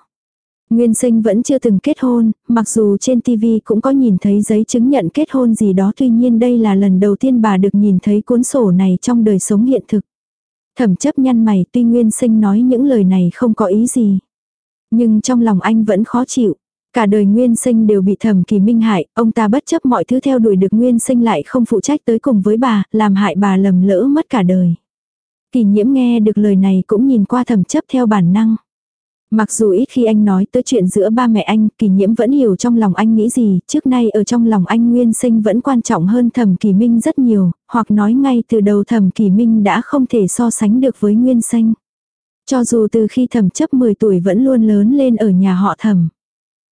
Nguyên sinh vẫn chưa từng kết hôn, mặc dù trên TV cũng có nhìn thấy giấy chứng nhận kết hôn gì đó tuy nhiên đây là lần đầu tiên bà được nhìn thấy cuốn sổ này trong đời sống hiện thực. Thẩm chấp nhăn mày tuy Nguyên sinh nói những lời này không có ý gì. Nhưng trong lòng anh vẫn khó chịu. Cả đời Nguyên sinh đều bị thẩm kỳ minh hại, ông ta bất chấp mọi thứ theo đuổi được Nguyên sinh lại không phụ trách tới cùng với bà, làm hại bà lầm lỡ mất cả đời. Kỳ nhiễm nghe được lời này cũng nhìn qua thẩm chấp theo bản năng. Mặc dù ít khi anh nói tới chuyện giữa ba mẹ anh, kỳ nhiễm vẫn hiểu trong lòng anh nghĩ gì, trước nay ở trong lòng anh nguyên sinh vẫn quan trọng hơn thẩm kỳ minh rất nhiều, hoặc nói ngay từ đầu thẩm kỳ minh đã không thể so sánh được với nguyên sinh. Cho dù từ khi thẩm chấp 10 tuổi vẫn luôn lớn lên ở nhà họ thẩm.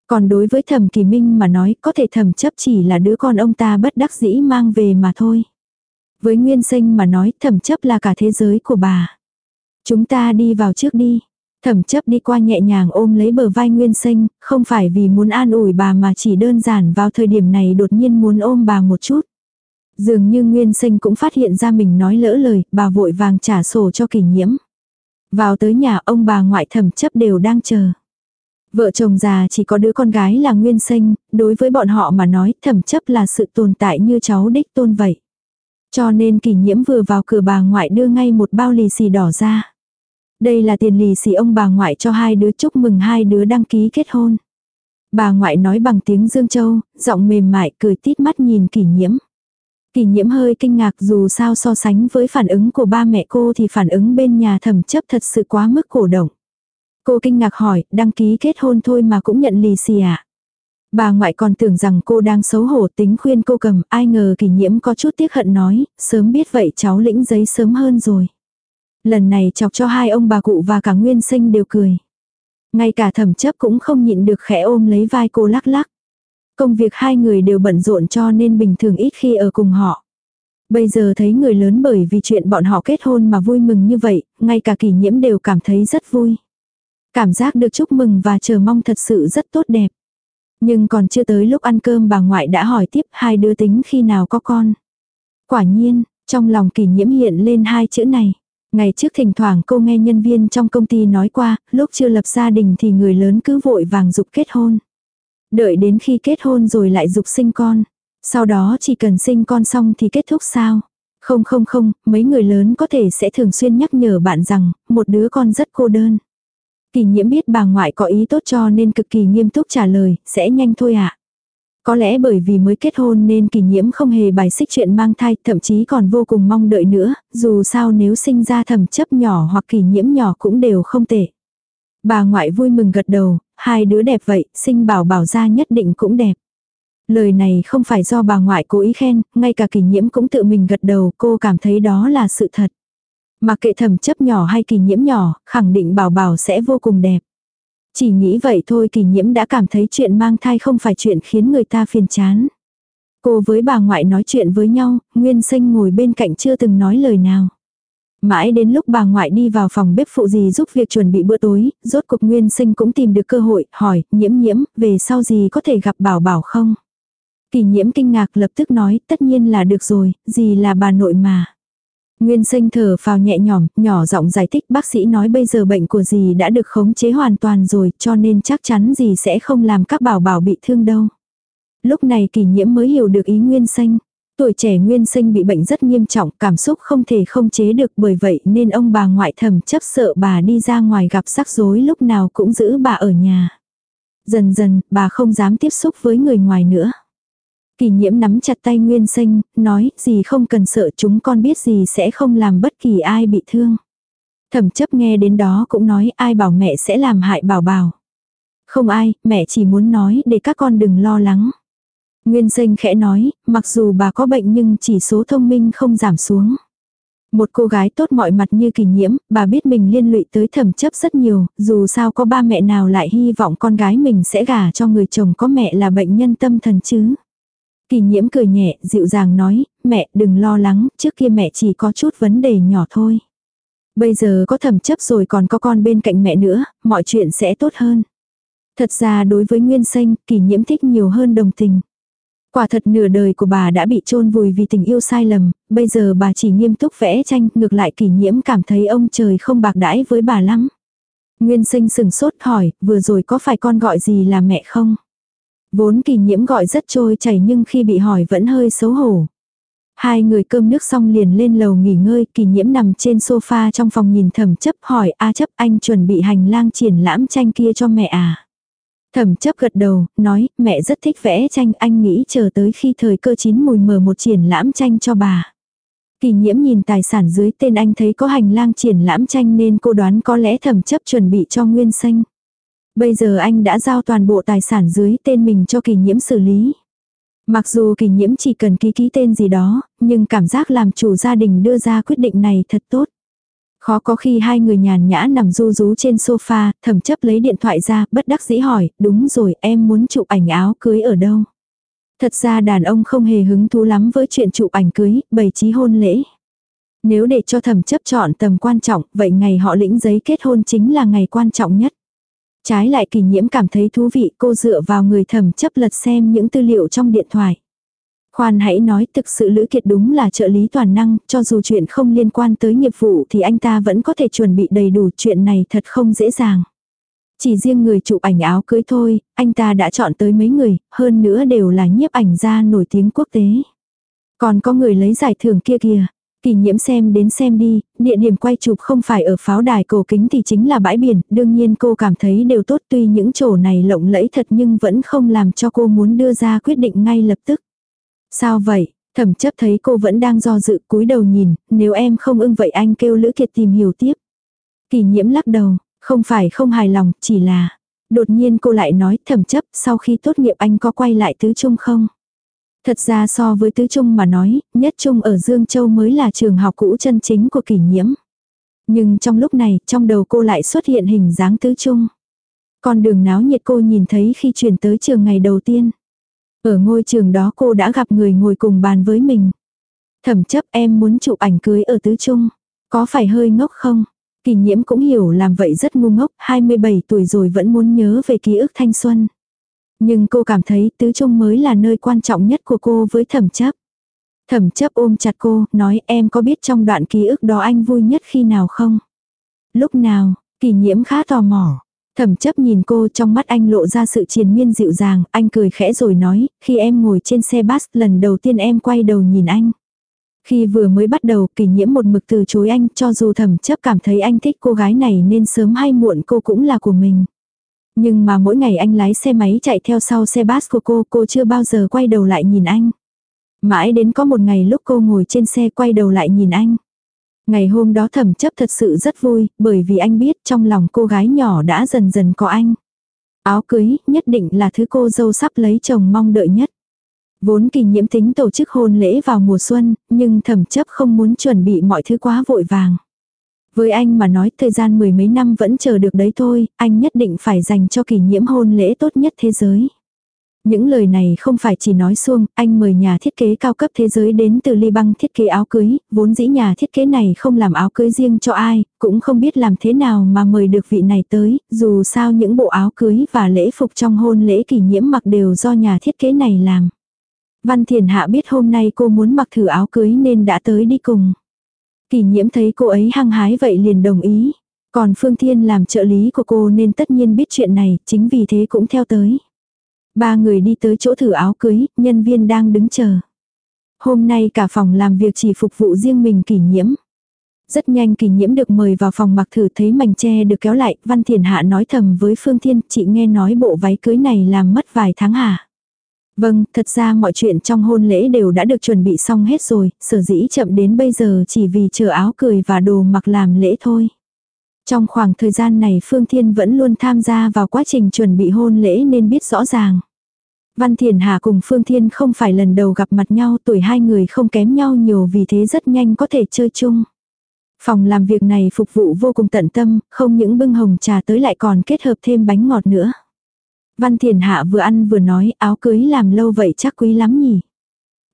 Còn đối với thẩm kỳ minh mà nói có thể thẩm chấp chỉ là đứa con ông ta bất đắc dĩ mang về mà thôi. Với nguyên sinh mà nói thẩm chấp là cả thế giới của bà. Chúng ta đi vào trước đi. Thẩm chấp đi qua nhẹ nhàng ôm lấy bờ vai Nguyên Sinh, không phải vì muốn an ủi bà mà chỉ đơn giản vào thời điểm này đột nhiên muốn ôm bà một chút. Dường như Nguyên Sinh cũng phát hiện ra mình nói lỡ lời, bà vội vàng trả sổ cho kỷ nhiễm. Vào tới nhà ông bà ngoại thẩm chấp đều đang chờ. Vợ chồng già chỉ có đứa con gái là Nguyên Sinh, đối với bọn họ mà nói thẩm chấp là sự tồn tại như cháu đích tôn vậy. Cho nên kỷ nhiễm vừa vào cửa bà ngoại đưa ngay một bao lì xì đỏ ra. Đây là tiền lì xì ông bà ngoại cho hai đứa chúc mừng hai đứa đăng ký kết hôn. Bà ngoại nói bằng tiếng Dương Châu, giọng mềm mại cười tít mắt nhìn kỷ nhiễm. Kỷ nhiễm hơi kinh ngạc dù sao so sánh với phản ứng của ba mẹ cô thì phản ứng bên nhà thẩm chấp thật sự quá mức cổ động. Cô kinh ngạc hỏi, đăng ký kết hôn thôi mà cũng nhận lì xì à? Bà ngoại còn tưởng rằng cô đang xấu hổ tính khuyên cô cầm, ai ngờ kỷ nhiễm có chút tiếc hận nói, sớm biết vậy cháu lĩnh giấy sớm hơn rồi. Lần này chọc cho hai ông bà cụ và cả nguyên sinh đều cười. Ngay cả thẩm chấp cũng không nhịn được khẽ ôm lấy vai cô lắc lắc. Công việc hai người đều bận rộn cho nên bình thường ít khi ở cùng họ. Bây giờ thấy người lớn bởi vì chuyện bọn họ kết hôn mà vui mừng như vậy, ngay cả kỷ nhiễm đều cảm thấy rất vui. Cảm giác được chúc mừng và chờ mong thật sự rất tốt đẹp. Nhưng còn chưa tới lúc ăn cơm bà ngoại đã hỏi tiếp hai đứa tính khi nào có con. Quả nhiên, trong lòng kỷ nhiễm hiện lên hai chữ này. Ngày trước thỉnh thoảng cô nghe nhân viên trong công ty nói qua, lúc chưa lập gia đình thì người lớn cứ vội vàng dục kết hôn. Đợi đến khi kết hôn rồi lại dục sinh con. Sau đó chỉ cần sinh con xong thì kết thúc sao? Không không không, mấy người lớn có thể sẽ thường xuyên nhắc nhở bạn rằng, một đứa con rất cô đơn. Kỳ nhiễm biết bà ngoại có ý tốt cho nên cực kỳ nghiêm túc trả lời, sẽ nhanh thôi ạ. À. Có lẽ bởi vì mới kết hôn nên kỳ nhiễm không hề bài xích chuyện mang thai, thậm chí còn vô cùng mong đợi nữa, dù sao nếu sinh ra thầm chấp nhỏ hoặc kỳ nhiễm nhỏ cũng đều không tệ. Bà ngoại vui mừng gật đầu, hai đứa đẹp vậy, sinh bảo bảo ra nhất định cũng đẹp. Lời này không phải do bà ngoại cố ý khen, ngay cả kỳ nhiễm cũng tự mình gật đầu, cô cảm thấy đó là sự thật. Mà kệ thầm chấp nhỏ hay kỳ nhiễm nhỏ, khẳng định bảo bảo sẽ vô cùng đẹp. Chỉ nghĩ vậy thôi kỳ nhiễm đã cảm thấy chuyện mang thai không phải chuyện khiến người ta phiền chán. Cô với bà ngoại nói chuyện với nhau, Nguyên Sinh ngồi bên cạnh chưa từng nói lời nào. Mãi đến lúc bà ngoại đi vào phòng bếp phụ gì giúp việc chuẩn bị bữa tối, rốt cuộc Nguyên Sinh cũng tìm được cơ hội, hỏi, nhiễm nhiễm, về sau gì có thể gặp bảo bảo không? Kỳ nhiễm kinh ngạc lập tức nói, tất nhiên là được rồi, gì là bà nội mà. Nguyên sinh thở phào nhẹ nhõm, nhỏ giọng giải thích bác sĩ nói bây giờ bệnh của dì đã được khống chế hoàn toàn rồi cho nên chắc chắn dì sẽ không làm các bảo bảo bị thương đâu. Lúc này kỳ nhiễm mới hiểu được ý Nguyên sinh. Tuổi trẻ Nguyên sinh bị bệnh rất nghiêm trọng, cảm xúc không thể không chế được bởi vậy nên ông bà ngoại thầm chấp sợ bà đi ra ngoài gặp rắc rối lúc nào cũng giữ bà ở nhà. Dần dần, bà không dám tiếp xúc với người ngoài nữa. Kỳ nhiễm nắm chặt tay Nguyên Sinh, nói, gì không cần sợ chúng con biết gì sẽ không làm bất kỳ ai bị thương. Thẩm chấp nghe đến đó cũng nói ai bảo mẹ sẽ làm hại bảo bảo. Không ai, mẹ chỉ muốn nói để các con đừng lo lắng. Nguyên sinh khẽ nói, mặc dù bà có bệnh nhưng chỉ số thông minh không giảm xuống. Một cô gái tốt mọi mặt như kỳ nhiễm, bà biết mình liên lụy tới thẩm chấp rất nhiều, dù sao có ba mẹ nào lại hy vọng con gái mình sẽ gả cho người chồng có mẹ là bệnh nhân tâm thần chứ. Kỳ nhiễm cười nhẹ, dịu dàng nói, mẹ đừng lo lắng, trước kia mẹ chỉ có chút vấn đề nhỏ thôi. Bây giờ có thẩm chấp rồi còn có con bên cạnh mẹ nữa, mọi chuyện sẽ tốt hơn. Thật ra đối với Nguyên Sinh, kỳ nhiễm thích nhiều hơn đồng tình. Quả thật nửa đời của bà đã bị chôn vùi vì tình yêu sai lầm, bây giờ bà chỉ nghiêm túc vẽ tranh, ngược lại kỳ nhiễm cảm thấy ông trời không bạc đãi với bà lắm. Nguyên sinh sừng sốt hỏi, vừa rồi có phải con gọi gì là mẹ không? Vốn kỳ nhiễm gọi rất trôi chảy nhưng khi bị hỏi vẫn hơi xấu hổ. Hai người cơm nước xong liền lên lầu nghỉ ngơi, kỳ nhiễm nằm trên sofa trong phòng nhìn thẩm chấp hỏi a chấp anh chuẩn bị hành lang triển lãm tranh kia cho mẹ à. Thẩm chấp gật đầu, nói, mẹ rất thích vẽ tranh, anh nghĩ chờ tới khi thời cơ chín mùi mở một triển lãm tranh cho bà. Kỳ nhiễm nhìn tài sản dưới tên anh thấy có hành lang triển lãm tranh nên cô đoán có lẽ thẩm chấp chuẩn bị cho nguyên xanh. Bây giờ anh đã giao toàn bộ tài sản dưới tên mình cho kỳ nhiễm xử lý. Mặc dù kỳ nhiễm chỉ cần ký ký tên gì đó, nhưng cảm giác làm chủ gia đình đưa ra quyết định này thật tốt. Khó có khi hai người nhàn nhã nằm du rú trên sofa, thẩm chấp lấy điện thoại ra, bất đắc dĩ hỏi, đúng rồi em muốn chụp ảnh áo cưới ở đâu. Thật ra đàn ông không hề hứng thú lắm với chuyện chụp ảnh cưới, bày trí hôn lễ. Nếu để cho thẩm chấp chọn tầm quan trọng, vậy ngày họ lĩnh giấy kết hôn chính là ngày quan trọng nhất. Trái lại kỳ nhiễm cảm thấy thú vị cô dựa vào người thẩm chấp lật xem những tư liệu trong điện thoại. Khoan hãy nói thực sự Lữ Kiệt đúng là trợ lý toàn năng, cho dù chuyện không liên quan tới nghiệp vụ thì anh ta vẫn có thể chuẩn bị đầy đủ chuyện này thật không dễ dàng. Chỉ riêng người chụp ảnh áo cưới thôi, anh ta đã chọn tới mấy người, hơn nữa đều là nhiếp ảnh gia nổi tiếng quốc tế. Còn có người lấy giải thưởng kia kìa, Kỳ nhiễm xem đến xem đi, địa điểm quay chụp không phải ở pháo đài cổ kính thì chính là bãi biển, đương nhiên cô cảm thấy đều tốt tuy những chỗ này lộng lẫy thật nhưng vẫn không làm cho cô muốn đưa ra quyết định ngay lập tức. Sao vậy? Thẩm chấp thấy cô vẫn đang do dự cúi đầu nhìn, nếu em không ưng vậy anh kêu Lữ Kiệt tìm hiểu tiếp. Kỳ nhiễm lắc đầu, không phải không hài lòng, chỉ là... Đột nhiên cô lại nói thẩm chấp sau khi tốt nghiệp anh có quay lại tứ trung không? Thật ra so với tứ trung mà nói, nhất trung ở Dương Châu mới là trường học cũ chân chính của kỷ nhiễm. Nhưng trong lúc này, trong đầu cô lại xuất hiện hình dáng tứ trung. Con đường náo nhiệt cô nhìn thấy khi chuyển tới trường ngày đầu tiên. Ở ngôi trường đó cô đã gặp người ngồi cùng bàn với mình. Thẩm chấp em muốn chụp ảnh cưới ở tứ trung. Có phải hơi ngốc không? Kỳ nhiễm cũng hiểu làm vậy rất ngu ngốc, 27 tuổi rồi vẫn muốn nhớ về ký ức thanh xuân. Nhưng cô cảm thấy tứ trung mới là nơi quan trọng nhất của cô với thẩm chấp. Thẩm chấp ôm chặt cô, nói em có biết trong đoạn ký ức đó anh vui nhất khi nào không? Lúc nào, kỳ nhiễm khá tò mò. Thẩm chấp nhìn cô trong mắt anh lộ ra sự triền miên dịu dàng, anh cười khẽ rồi nói, khi em ngồi trên xe bus lần đầu tiên em quay đầu nhìn anh. Khi vừa mới bắt đầu kỳ nhiễm một mực từ chối anh cho dù thẩm chấp cảm thấy anh thích cô gái này nên sớm hay muộn cô cũng là của mình. Nhưng mà mỗi ngày anh lái xe máy chạy theo sau xe bus của cô, cô chưa bao giờ quay đầu lại nhìn anh. Mãi đến có một ngày lúc cô ngồi trên xe quay đầu lại nhìn anh. Ngày hôm đó thẩm chấp thật sự rất vui, bởi vì anh biết trong lòng cô gái nhỏ đã dần dần có anh. Áo cưới nhất định là thứ cô dâu sắp lấy chồng mong đợi nhất. Vốn kỳ nhiễm tính tổ chức hôn lễ vào mùa xuân, nhưng thẩm chấp không muốn chuẩn bị mọi thứ quá vội vàng. Với anh mà nói thời gian mười mấy năm vẫn chờ được đấy thôi, anh nhất định phải dành cho kỷ nhiễm hôn lễ tốt nhất thế giới. Những lời này không phải chỉ nói xuông, anh mời nhà thiết kế cao cấp thế giới đến từ ly băng thiết kế áo cưới, vốn dĩ nhà thiết kế này không làm áo cưới riêng cho ai, cũng không biết làm thế nào mà mời được vị này tới, dù sao những bộ áo cưới và lễ phục trong hôn lễ kỷ nhiễm mặc đều do nhà thiết kế này làm. Văn Thiền Hạ biết hôm nay cô muốn mặc thử áo cưới nên đã tới đi cùng kỳ nhiễm thấy cô ấy hăng hái vậy liền đồng ý. Còn Phương Thiên làm trợ lý của cô nên tất nhiên biết chuyện này, chính vì thế cũng theo tới. Ba người đi tới chỗ thử áo cưới, nhân viên đang đứng chờ. Hôm nay cả phòng làm việc chỉ phục vụ riêng mình kỷ nhiễm. Rất nhanh kỷ nhiễm được mời vào phòng mặc thử thấy mảnh tre được kéo lại, Văn Thiền Hạ nói thầm với Phương Thiên, chị nghe nói bộ váy cưới này làm mất vài tháng hả? Vâng, thật ra mọi chuyện trong hôn lễ đều đã được chuẩn bị xong hết rồi, sở dĩ chậm đến bây giờ chỉ vì chờ áo cười và đồ mặc làm lễ thôi. Trong khoảng thời gian này Phương Thiên vẫn luôn tham gia vào quá trình chuẩn bị hôn lễ nên biết rõ ràng. Văn Thiền Hà cùng Phương Thiên không phải lần đầu gặp mặt nhau tuổi hai người không kém nhau nhiều vì thế rất nhanh có thể chơi chung. Phòng làm việc này phục vụ vô cùng tận tâm, không những bưng hồng trà tới lại còn kết hợp thêm bánh ngọt nữa. Văn Thiền Hạ vừa ăn vừa nói áo cưới làm lâu vậy chắc quý lắm nhỉ.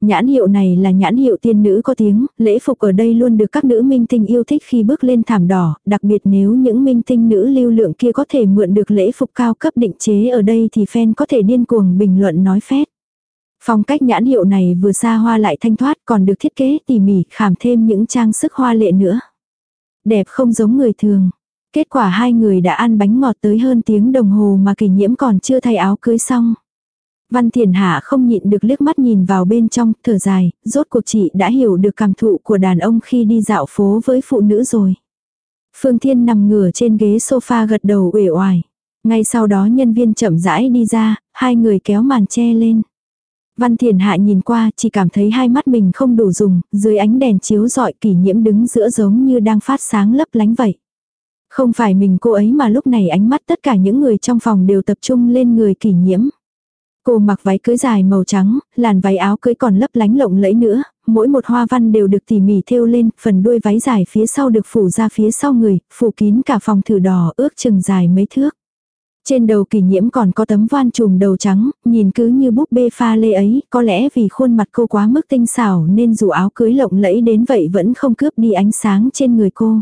Nhãn hiệu này là nhãn hiệu tiên nữ có tiếng, lễ phục ở đây luôn được các nữ minh tinh yêu thích khi bước lên thảm đỏ, đặc biệt nếu những minh tinh nữ lưu lượng kia có thể mượn được lễ phục cao cấp định chế ở đây thì fan có thể điên cuồng bình luận nói phét. Phong cách nhãn hiệu này vừa xa hoa lại thanh thoát còn được thiết kế tỉ mỉ khảm thêm những trang sức hoa lệ nữa. Đẹp không giống người thường. Kết quả hai người đã ăn bánh ngọt tới hơn tiếng đồng hồ mà kỷ nhiễm còn chưa thay áo cưới xong. Văn Thiền Hạ không nhịn được liếc mắt nhìn vào bên trong, thở dài, rốt cuộc chị đã hiểu được cảm thụ của đàn ông khi đi dạo phố với phụ nữ rồi. Phương Thiên nằm ngửa trên ghế sofa gật đầu uể oải. Ngay sau đó nhân viên chậm rãi đi ra, hai người kéo màn che lên. Văn Thiền Hạ nhìn qua chỉ cảm thấy hai mắt mình không đủ dùng, dưới ánh đèn chiếu rọi kỷ nhiễm đứng giữa giống như đang phát sáng lấp lánh vậy. Không phải mình cô ấy mà lúc này ánh mắt tất cả những người trong phòng đều tập trung lên người kỷ nhiễm. Cô mặc váy cưới dài màu trắng, làn váy áo cưới còn lấp lánh lộng lẫy nữa, mỗi một hoa văn đều được tỉ mỉ thêu lên, phần đuôi váy dài phía sau được phủ ra phía sau người, phủ kín cả phòng thử đỏ ước chừng dài mấy thước. Trên đầu kỷ nhiễm còn có tấm van trùm đầu trắng, nhìn cứ như búp bê pha lê ấy, có lẽ vì khuôn mặt cô quá mức tinh xảo nên dù áo cưới lộng lẫy đến vậy vẫn không cướp đi ánh sáng trên người cô.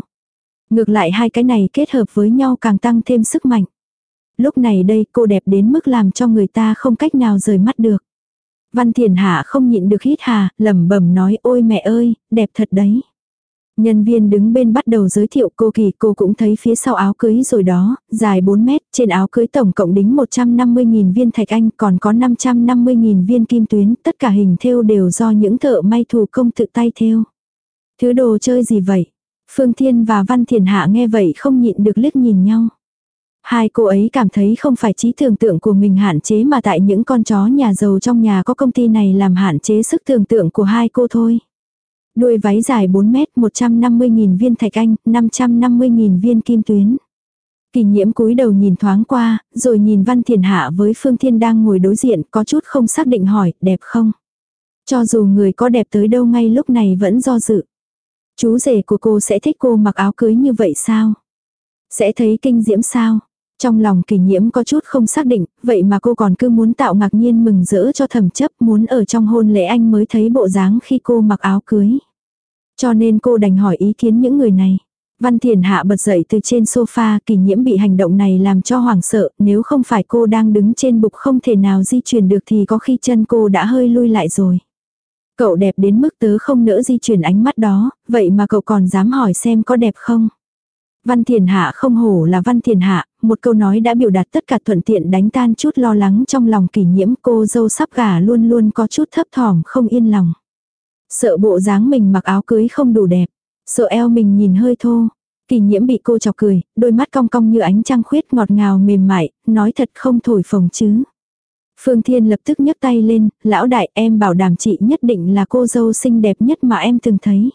Ngược lại hai cái này kết hợp với nhau càng tăng thêm sức mạnh. Lúc này đây cô đẹp đến mức làm cho người ta không cách nào rời mắt được. Văn Thiền Hạ không nhịn được hít hà, lẩm bẩm nói ôi mẹ ơi, đẹp thật đấy. Nhân viên đứng bên bắt đầu giới thiệu cô kỳ cô cũng thấy phía sau áo cưới rồi đó, dài 4 mét, trên áo cưới tổng cộng đính 150.000 viên thạch anh còn có 550.000 viên kim tuyến, tất cả hình thêu đều do những thợ may thủ công tự tay thêu. Thứ đồ chơi gì vậy? Phương Thiên và Văn Thiền Hạ nghe vậy không nhịn được liếc nhìn nhau. Hai cô ấy cảm thấy không phải trí tưởng tượng của mình hạn chế mà tại những con chó nhà giàu trong nhà có công ty này làm hạn chế sức tưởng tượng của hai cô thôi. Đuôi váy dài 4 mét 150.000 viên thạch anh, 550.000 viên kim tuyến. Kỳ nhiễm cúi đầu nhìn thoáng qua, rồi nhìn Văn Thiền Hạ với Phương Thiên đang ngồi đối diện có chút không xác định hỏi, đẹp không? Cho dù người có đẹp tới đâu ngay lúc này vẫn do dự. Chú rể của cô sẽ thích cô mặc áo cưới như vậy sao? Sẽ thấy kinh diễm sao? Trong lòng kỷ nhiễm có chút không xác định, vậy mà cô còn cứ muốn tạo ngạc nhiên mừng rỡ cho thẩm chấp muốn ở trong hôn lễ anh mới thấy bộ dáng khi cô mặc áo cưới. Cho nên cô đành hỏi ý kiến những người này. Văn Thiền Hạ bật dậy từ trên sofa, kỷ nhiễm bị hành động này làm cho hoảng sợ, nếu không phải cô đang đứng trên bục không thể nào di chuyển được thì có khi chân cô đã hơi lui lại rồi. Cậu đẹp đến mức tớ không nỡ di chuyển ánh mắt đó, vậy mà cậu còn dám hỏi xem có đẹp không? Văn Thiền Hạ không hổ là Văn Thiền Hạ, một câu nói đã biểu đạt tất cả thuận tiện đánh tan chút lo lắng trong lòng kỷ nhiễm cô dâu sắp gả luôn luôn có chút thấp thỏm không yên lòng. Sợ bộ dáng mình mặc áo cưới không đủ đẹp, sợ eo mình nhìn hơi thô. Kỷ nhiễm bị cô chọc cười, đôi mắt cong cong như ánh trăng khuyết ngọt ngào mềm mại, nói thật không thổi phồng chứ. Phương Thiên lập tức nhấc tay lên, lão đại em bảo đảm chị nhất định là cô dâu xinh đẹp nhất mà em từng thấy.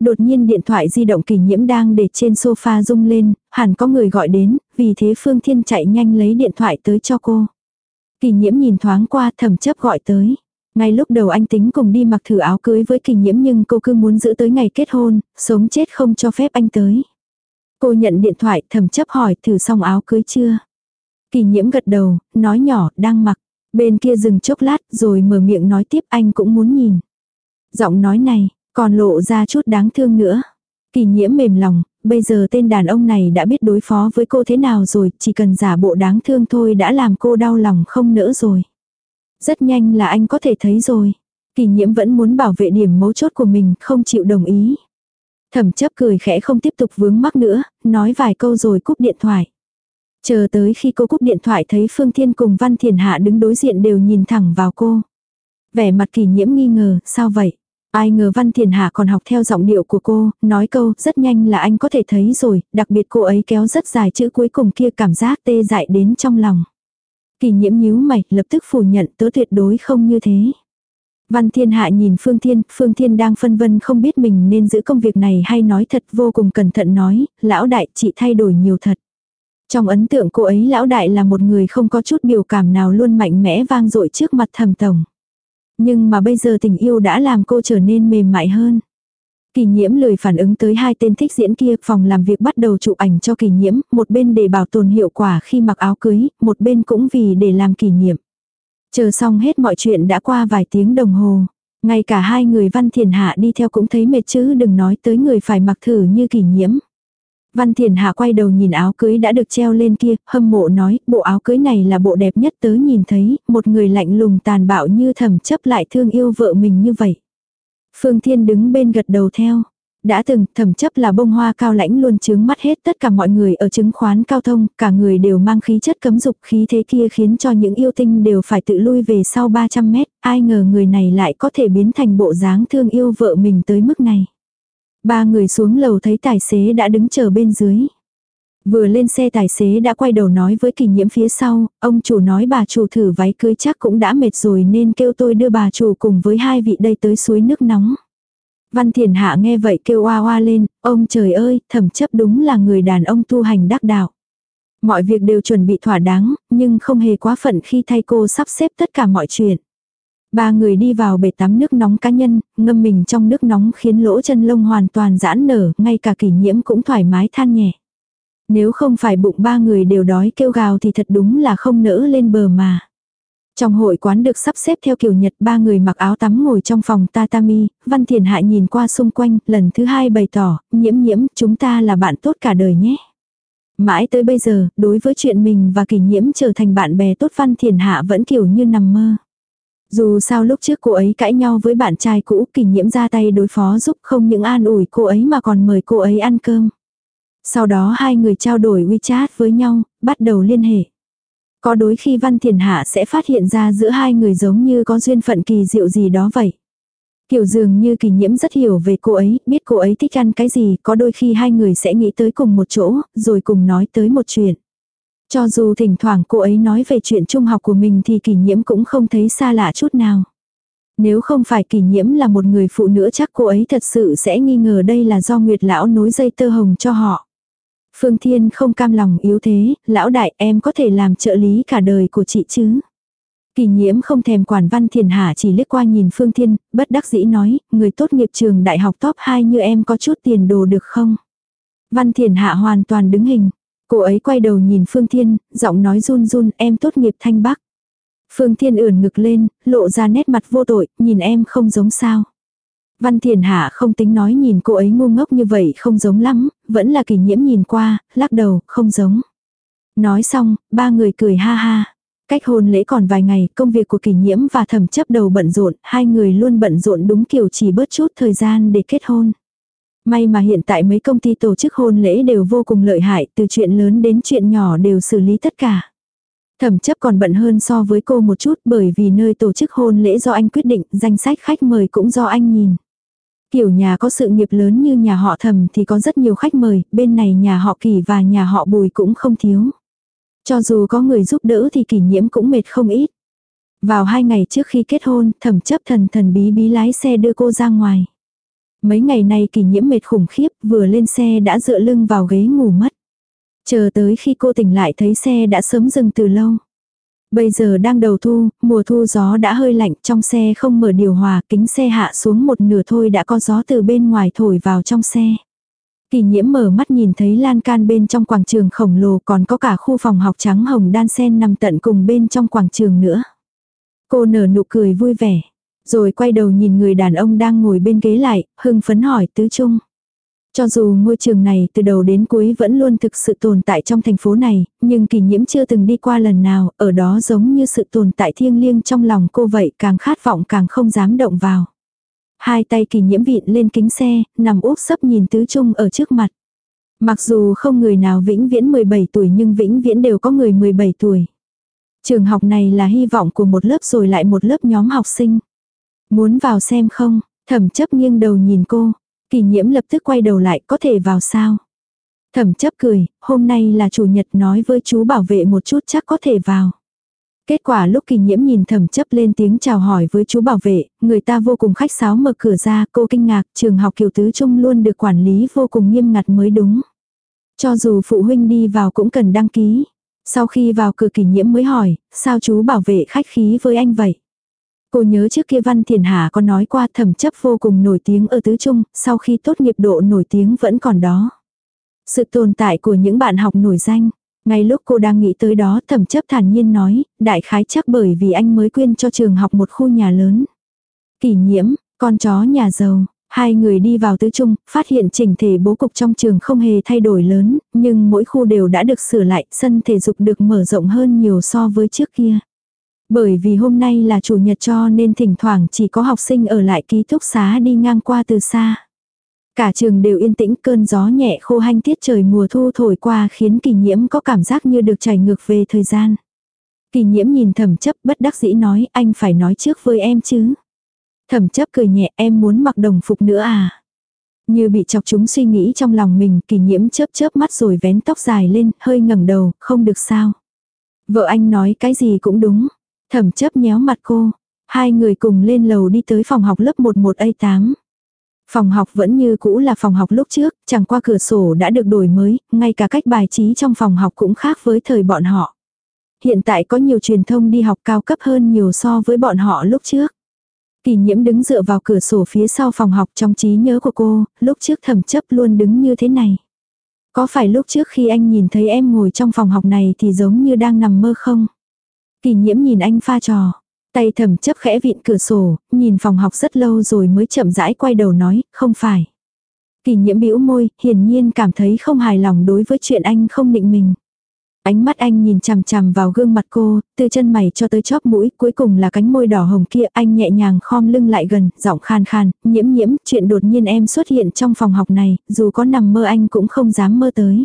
Đột nhiên điện thoại di động kỷ nhiễm đang để trên sofa rung lên, hẳn có người gọi đến, vì thế Phương Thiên chạy nhanh lấy điện thoại tới cho cô. Kỷ nhiễm nhìn thoáng qua thầm chấp gọi tới. Ngay lúc đầu anh tính cùng đi mặc thử áo cưới với kỷ nhiễm nhưng cô cứ muốn giữ tới ngày kết hôn, sống chết không cho phép anh tới. Cô nhận điện thoại thầm chấp hỏi thử xong áo cưới chưa. Kỳ nhiễm gật đầu, nói nhỏ, đang mặc. Bên kia dừng chốc lát rồi mở miệng nói tiếp anh cũng muốn nhìn. Giọng nói này, còn lộ ra chút đáng thương nữa. Kỳ nhiễm mềm lòng, bây giờ tên đàn ông này đã biết đối phó với cô thế nào rồi, chỉ cần giả bộ đáng thương thôi đã làm cô đau lòng không nỡ rồi. Rất nhanh là anh có thể thấy rồi. Kỳ nhiễm vẫn muốn bảo vệ điểm mấu chốt của mình, không chịu đồng ý. Thẩm chấp cười khẽ không tiếp tục vướng mắc nữa, nói vài câu rồi cúp điện thoại. Chờ tới khi cô cúp điện thoại thấy Phương Thiên cùng Văn Thiền Hạ đứng đối diện đều nhìn thẳng vào cô. Vẻ mặt kỳ nhiễm nghi ngờ, sao vậy? Ai ngờ Văn Thiền Hạ còn học theo giọng điệu của cô, nói câu rất nhanh là anh có thể thấy rồi, đặc biệt cô ấy kéo rất dài chữ cuối cùng kia cảm giác tê dại đến trong lòng. Kỳ nhiễm nhíu mày, lập tức phủ nhận tớ tuyệt đối không như thế. Văn Thiên Hạ nhìn Phương Thiên, Phương Thiên đang phân vân không biết mình nên giữ công việc này hay nói thật vô cùng cẩn thận nói, lão đại chị thay đổi nhiều thật. Trong ấn tượng cô ấy lão đại là một người không có chút biểu cảm nào luôn mạnh mẽ vang dội trước mặt thầm tổng. Nhưng mà bây giờ tình yêu đã làm cô trở nên mềm mại hơn. Kỳ nhiễm lười phản ứng tới hai tên thích diễn kia, phòng làm việc bắt đầu chụp ảnh cho kỳ nhiễm, một bên để bảo tồn hiệu quả khi mặc áo cưới, một bên cũng vì để làm kỷ niệm. Chờ xong hết mọi chuyện đã qua vài tiếng đồng hồ. Ngay cả hai người văn thiền hạ đi theo cũng thấy mệt chứ đừng nói tới người phải mặc thử như kỷ nhiễm. Văn Thiền Hạ quay đầu nhìn áo cưới đã được treo lên kia, hâm mộ nói, bộ áo cưới này là bộ đẹp nhất tớ nhìn thấy, một người lạnh lùng tàn bạo như thầm chấp lại thương yêu vợ mình như vậy. Phương Thiên đứng bên gật đầu theo. Đã từng, Thẩm chấp là bông hoa cao lãnh luôn chướng mắt hết tất cả mọi người ở chứng khoán cao thông, cả người đều mang khí chất cấm dục khí thế kia khiến cho những yêu tinh đều phải tự lui về sau 300 mét, ai ngờ người này lại có thể biến thành bộ dáng thương yêu vợ mình tới mức này. Ba người xuống lầu thấy tài xế đã đứng chờ bên dưới. Vừa lên xe tài xế đã quay đầu nói với kỳ nhiễm phía sau, ông chủ nói bà chủ thử váy cưới chắc cũng đã mệt rồi nên kêu tôi đưa bà chủ cùng với hai vị đây tới suối nước nóng. Văn Thiền Hạ nghe vậy kêu oa oa lên, ông trời ơi, thẩm chấp đúng là người đàn ông tu hành đắc đạo. Mọi việc đều chuẩn bị thỏa đáng, nhưng không hề quá phận khi thay cô sắp xếp tất cả mọi chuyện. Ba người đi vào bể tắm nước nóng cá nhân, ngâm mình trong nước nóng khiến lỗ chân lông hoàn toàn giãn nở, ngay cả kỷ nhiễm cũng thoải mái than nhẹ. Nếu không phải bụng ba người đều đói kêu gào thì thật đúng là không nỡ lên bờ mà. Trong hội quán được sắp xếp theo kiểu Nhật ba người mặc áo tắm ngồi trong phòng tatami, Văn Thiền Hạ nhìn qua xung quanh, lần thứ hai bày tỏ, nhiễm nhiễm, chúng ta là bạn tốt cả đời nhé. Mãi tới bây giờ, đối với chuyện mình và kỷ nhiễm trở thành bạn bè tốt Văn Thiền Hạ vẫn kiểu như nằm mơ. Dù sao lúc trước cô ấy cãi nhau với bạn trai cũ kỷ nhiễm ra tay đối phó giúp không những an ủi cô ấy mà còn mời cô ấy ăn cơm. Sau đó hai người trao đổi WeChat với nhau, bắt đầu liên hệ. Có đôi khi Văn Thiền Hạ sẽ phát hiện ra giữa hai người giống như có duyên phận kỳ diệu gì đó vậy. Kiểu dường như kỳ nhiễm rất hiểu về cô ấy, biết cô ấy thích ăn cái gì, có đôi khi hai người sẽ nghĩ tới cùng một chỗ, rồi cùng nói tới một chuyện. Cho dù thỉnh thoảng cô ấy nói về chuyện trung học của mình thì kỷ nhiễm cũng không thấy xa lạ chút nào. Nếu không phải kỷ nhiễm là một người phụ nữ chắc cô ấy thật sự sẽ nghi ngờ đây là do Nguyệt Lão nối dây tơ hồng cho họ. Phương Thiên không cam lòng yếu thế, lão đại em có thể làm trợ lý cả đời của chị chứ. Kỳ nhiễm không thèm quản văn thiền hạ chỉ liếc qua nhìn Phương Thiên, bất đắc dĩ nói, người tốt nghiệp trường đại học top 2 như em có chút tiền đồ được không? Văn thiền hạ hoàn toàn đứng hình. Cô ấy quay đầu nhìn Phương Thiên, giọng nói run run em tốt nghiệp thanh bắc. Phương Thiên ưỡn ngực lên, lộ ra nét mặt vô tội, nhìn em không giống sao. Văn Thiền Hạ không tính nói nhìn cô ấy ngu ngốc như vậy không giống lắm, vẫn là kỷ nhiễm nhìn qua, lắc đầu, không giống. Nói xong, ba người cười ha ha. Cách hôn lễ còn vài ngày, công việc của kỷ nhiễm và thẩm chấp đầu bận rộn, hai người luôn bận rộn đúng kiểu chỉ bớt chút thời gian để kết hôn. May mà hiện tại mấy công ty tổ chức hôn lễ đều vô cùng lợi hại, từ chuyện lớn đến chuyện nhỏ đều xử lý tất cả. Thẩm chấp còn bận hơn so với cô một chút bởi vì nơi tổ chức hôn lễ do anh quyết định, danh sách khách mời cũng do anh nhìn. Kiểu nhà có sự nghiệp lớn như nhà họ thẩm thì có rất nhiều khách mời, bên này nhà họ kỳ và nhà họ bùi cũng không thiếu. Cho dù có người giúp đỡ thì kỷ nhiễm cũng mệt không ít. Vào hai ngày trước khi kết hôn, thẩm chấp thần thần bí bí lái xe đưa cô ra ngoài. Mấy ngày nay kỷ nhiễm mệt khủng khiếp, vừa lên xe đã dựa lưng vào ghế ngủ mất. Chờ tới khi cô tỉnh lại thấy xe đã sớm dừng từ lâu. Bây giờ đang đầu thu, mùa thu gió đã hơi lạnh, trong xe không mở điều hòa, kính xe hạ xuống một nửa thôi đã có gió từ bên ngoài thổi vào trong xe. Kỳ nhiễm mở mắt nhìn thấy lan can bên trong quảng trường khổng lồ còn có cả khu phòng học trắng hồng đan sen nằm tận cùng bên trong quảng trường nữa. Cô nở nụ cười vui vẻ. Rồi quay đầu nhìn người đàn ông đang ngồi bên ghế lại, hưng phấn hỏi tứ trung. Cho dù ngôi trường này từ đầu đến cuối vẫn luôn thực sự tồn tại trong thành phố này, nhưng kỳ nhiễm chưa từng đi qua lần nào, ở đó giống như sự tồn tại thiêng liêng trong lòng cô vậy càng khát vọng càng không dám động vào. Hai tay kỳ nhiễm vịn lên kính xe, nằm úp sấp nhìn tứ trung ở trước mặt. Mặc dù không người nào vĩnh viễn 17 tuổi nhưng vĩnh viễn đều có người 17 tuổi. Trường học này là hy vọng của một lớp rồi lại một lớp nhóm học sinh. Muốn vào xem không? Thẩm chấp nghiêng đầu nhìn cô. Kỳ nhiễm lập tức quay đầu lại có thể vào sao? Thẩm chấp cười, hôm nay là chủ nhật nói với chú bảo vệ một chút chắc có thể vào. Kết quả lúc kỳ nhiễm nhìn thẩm chấp lên tiếng chào hỏi với chú bảo vệ, người ta vô cùng khách sáo mở cửa ra, cô kinh ngạc, trường học kiều tứ trung luôn được quản lý vô cùng nghiêm ngặt mới đúng. Cho dù phụ huynh đi vào cũng cần đăng ký. Sau khi vào cửa kỳ nhiễm mới hỏi, sao chú bảo vệ khách khí với anh vậy? Cô nhớ trước kia Văn Thiền Hà có nói qua thẩm chấp vô cùng nổi tiếng ở tứ trung, sau khi tốt nghiệp độ nổi tiếng vẫn còn đó. Sự tồn tại của những bạn học nổi danh. Ngay lúc cô đang nghĩ tới đó thẩm chấp thản nhiên nói, đại khái chắc bởi vì anh mới quyên cho trường học một khu nhà lớn. Kỷ nhiễm, con chó nhà giàu, hai người đi vào tứ trung, phát hiện chỉnh thể bố cục trong trường không hề thay đổi lớn, nhưng mỗi khu đều đã được sửa lại, sân thể dục được mở rộng hơn nhiều so với trước kia. Bởi vì hôm nay là chủ nhật cho nên thỉnh thoảng chỉ có học sinh ở lại ký túc xá đi ngang qua từ xa. Cả trường đều yên tĩnh, cơn gió nhẹ khô hanh tiết trời mùa thu thổi qua khiến kỳ nhiễm có cảm giác như được chảy ngược về thời gian. Kỳ nhiễm nhìn thẩm chấp, bất đắc dĩ nói, anh phải nói trước với em chứ. Thẩm chấp cười nhẹ, em muốn mặc đồng phục nữa à. Như bị chọc chúng suy nghĩ trong lòng mình kỳ nhiễm chớp chớp mắt rồi vén tóc dài lên, hơi ngẩng đầu, không được sao. Vợ anh nói, cái gì cũng đúng. Thẩm chấp nhéo mặt cô. Hai người cùng lên lầu đi tới phòng học lớp 11A8. Phòng học vẫn như cũ là phòng học lúc trước, chẳng qua cửa sổ đã được đổi mới, ngay cả cách bài trí trong phòng học cũng khác với thời bọn họ. Hiện tại có nhiều truyền thông đi học cao cấp hơn nhiều so với bọn họ lúc trước. Kỳ nhiễm đứng dựa vào cửa sổ phía sau phòng học trong trí nhớ của cô, lúc trước thẩm chấp luôn đứng như thế này. Có phải lúc trước khi anh nhìn thấy em ngồi trong phòng học này thì giống như đang nằm mơ không? Kỳ nhiễm nhìn anh pha trò. Tay thầm chấp khẽ vịn cửa sổ, nhìn phòng học rất lâu rồi mới chậm rãi quay đầu nói, không phải. Kỳ nhiễm bĩu môi, hiển nhiên cảm thấy không hài lòng đối với chuyện anh không định mình. Ánh mắt anh nhìn chằm chằm vào gương mặt cô, từ chân mày cho tới chóp mũi, cuối cùng là cánh môi đỏ hồng kia, anh nhẹ nhàng khom lưng lại gần, giọng khan khan, nhiễm nhiễm, chuyện đột nhiên em xuất hiện trong phòng học này, dù có nằm mơ anh cũng không dám mơ tới.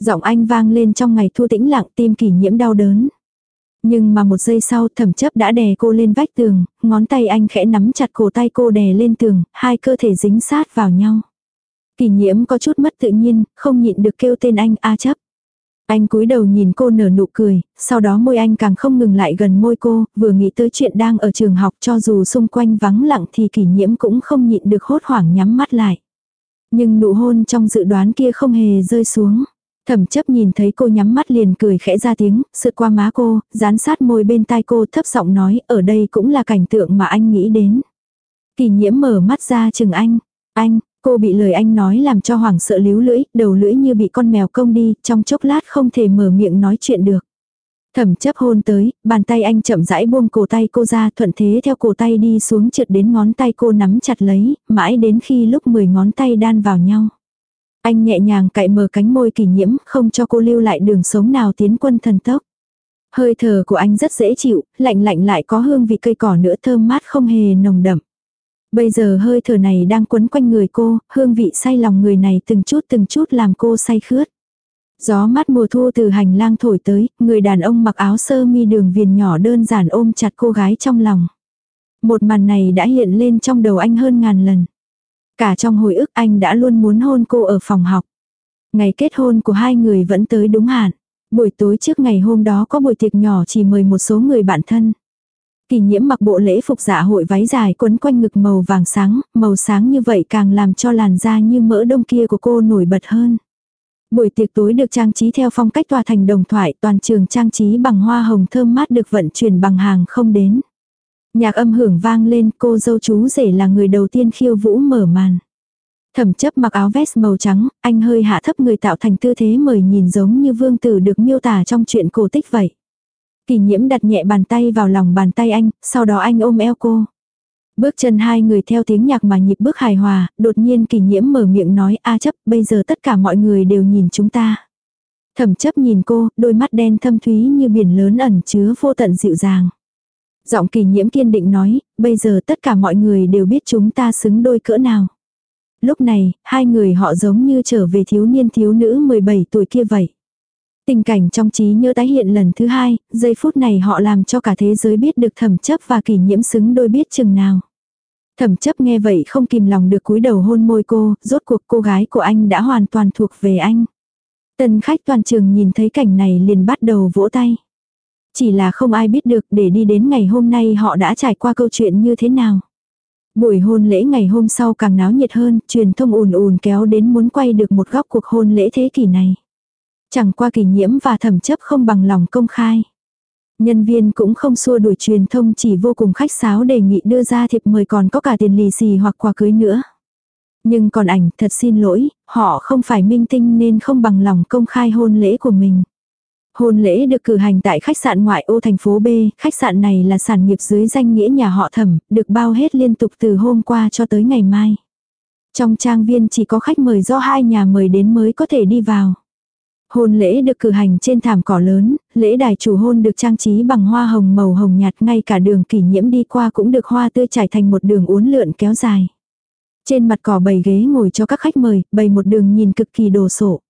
Giọng anh vang lên trong ngày thu tĩnh lặng tim kỳ nhiễm đau đớn. Nhưng mà một giây sau thẩm chấp đã đè cô lên vách tường, ngón tay anh khẽ nắm chặt cổ tay cô đè lên tường, hai cơ thể dính sát vào nhau. Kỳ nhiễm có chút mất tự nhiên, không nhịn được kêu tên anh A chấp. Anh cúi đầu nhìn cô nở nụ cười, sau đó môi anh càng không ngừng lại gần môi cô, vừa nghĩ tới chuyện đang ở trường học cho dù xung quanh vắng lặng thì kỷ nhiễm cũng không nhịn được hốt hoảng nhắm mắt lại. Nhưng nụ hôn trong dự đoán kia không hề rơi xuống. Thẩm chấp nhìn thấy cô nhắm mắt liền cười khẽ ra tiếng, sượt qua má cô, dán sát môi bên tai cô thấp giọng nói, ở đây cũng là cảnh tượng mà anh nghĩ đến. Kỳ nhiễm mở mắt ra chừng anh. Anh, cô bị lời anh nói làm cho hoảng sợ líu lưỡi, đầu lưỡi như bị con mèo công đi, trong chốc lát không thể mở miệng nói chuyện được. Thẩm chấp hôn tới, bàn tay anh chậm rãi buông cổ tay cô ra thuận thế theo cổ tay đi xuống trượt đến ngón tay cô nắm chặt lấy, mãi đến khi lúc 10 ngón tay đan vào nhau. Anh nhẹ nhàng cạy mở cánh môi kỳ nhiễm, không cho cô lưu lại đường sống nào tiến quân thần tốc. Hơi thở của anh rất dễ chịu, lạnh lạnh lại có hương vị cây cỏ nữa thơm mát không hề nồng đậm. Bây giờ hơi thở này đang quấn quanh người cô, hương vị say lòng người này từng chút từng chút làm cô say khướt. Gió mát mùa thu từ hành lang thổi tới, người đàn ông mặc áo sơ mi đường viền nhỏ đơn giản ôm chặt cô gái trong lòng. Một màn này đã hiện lên trong đầu anh hơn ngàn lần. Cả trong hồi ức anh đã luôn muốn hôn cô ở phòng học. Ngày kết hôn của hai người vẫn tới đúng hạn. Buổi tối trước ngày hôm đó có buổi tiệc nhỏ chỉ mời một số người bạn thân. Kỳ nhiễm mặc bộ lễ phục dạ hội váy dài quấn quanh ngực màu vàng sáng, màu sáng như vậy càng làm cho làn da như mỡ đông kia của cô nổi bật hơn. Buổi tiệc tối được trang trí theo phong cách tòa thành đồng thoại, toàn trường trang trí bằng hoa hồng thơm mát được vận chuyển bằng hàng không đến. Nhạc âm hưởng vang lên cô dâu chú rể là người đầu tiên khiêu vũ mở màn. Thẩm chấp mặc áo vest màu trắng, anh hơi hạ thấp người tạo thành tư thế mời nhìn giống như vương tử được miêu tả trong chuyện cổ tích vậy. Kỳ nhiễm đặt nhẹ bàn tay vào lòng bàn tay anh, sau đó anh ôm eo cô. Bước chân hai người theo tiếng nhạc mà nhịp bước hài hòa, đột nhiên kỳ nhiễm mở miệng nói a chấp, bây giờ tất cả mọi người đều nhìn chúng ta. Thẩm chấp nhìn cô, đôi mắt đen thâm thúy như biển lớn ẩn chứa vô tận dịu dàng. Giọng kỳ nhiễm kiên định nói, bây giờ tất cả mọi người đều biết chúng ta xứng đôi cỡ nào. Lúc này, hai người họ giống như trở về thiếu niên thiếu nữ 17 tuổi kia vậy. Tình cảnh trong trí nhớ tái hiện lần thứ hai, giây phút này họ làm cho cả thế giới biết được thẩm chấp và kỷ nhiễm xứng đôi biết chừng nào. Thẩm chấp nghe vậy không kìm lòng được cúi đầu hôn môi cô, rốt cuộc cô gái của anh đã hoàn toàn thuộc về anh. Tần khách toàn trường nhìn thấy cảnh này liền bắt đầu vỗ tay. Chỉ là không ai biết được để đi đến ngày hôm nay họ đã trải qua câu chuyện như thế nào. Buổi hôn lễ ngày hôm sau càng náo nhiệt hơn, truyền thông ùn ùn kéo đến muốn quay được một góc cuộc hôn lễ thế kỷ này. Chẳng qua kỷ nhiễm và thẩm chấp không bằng lòng công khai. Nhân viên cũng không xua đuổi truyền thông chỉ vô cùng khách sáo đề nghị đưa ra thiệp mời còn có cả tiền lì xì hoặc quà cưới nữa. Nhưng còn ảnh thật xin lỗi, họ không phải minh tinh nên không bằng lòng công khai hôn lễ của mình. Hôn lễ được cử hành tại khách sạn ngoại ô thành phố B, khách sạn này là sản nghiệp dưới danh nghĩa nhà họ thẩm, được bao hết liên tục từ hôm qua cho tới ngày mai. Trong trang viên chỉ có khách mời do hai nhà mời đến mới có thể đi vào. Hôn lễ được cử hành trên thảm cỏ lớn, lễ đài chủ hôn được trang trí bằng hoa hồng màu hồng nhạt ngay cả đường kỷ nhiễm đi qua cũng được hoa tươi trải thành một đường uốn lượn kéo dài. Trên mặt cỏ bày ghế ngồi cho các khách mời, bày một đường nhìn cực kỳ đồ sộ.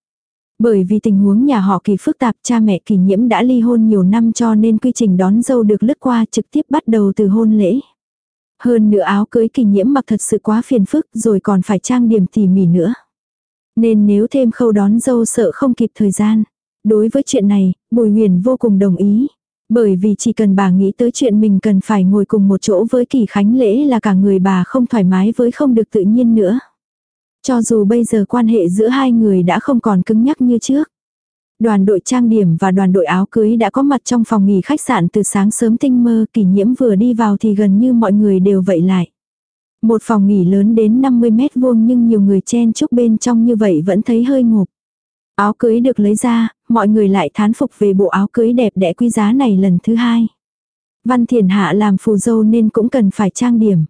Bởi vì tình huống nhà họ kỳ phức tạp cha mẹ kỳ nhiễm đã ly hôn nhiều năm cho nên quy trình đón dâu được lướt qua trực tiếp bắt đầu từ hôn lễ. Hơn nữa áo cưới kỳ nhiễm mặc thật sự quá phiền phức rồi còn phải trang điểm tỉ mỉ nữa. Nên nếu thêm khâu đón dâu sợ không kịp thời gian. Đối với chuyện này, Bùi Huyền vô cùng đồng ý. Bởi vì chỉ cần bà nghĩ tới chuyện mình cần phải ngồi cùng một chỗ với kỳ khánh lễ là cả người bà không thoải mái với không được tự nhiên nữa. Cho dù bây giờ quan hệ giữa hai người đã không còn cứng nhắc như trước. Đoàn đội trang điểm và đoàn đội áo cưới đã có mặt trong phòng nghỉ khách sạn từ sáng sớm tinh mơ kỷ nhiễm vừa đi vào thì gần như mọi người đều vậy lại. Một phòng nghỉ lớn đến 50 mét vuông nhưng nhiều người chen chúc bên trong như vậy vẫn thấy hơi ngộp. Áo cưới được lấy ra, mọi người lại thán phục về bộ áo cưới đẹp đẽ quý giá này lần thứ hai. Văn Thiền Hạ làm phù dâu nên cũng cần phải trang điểm.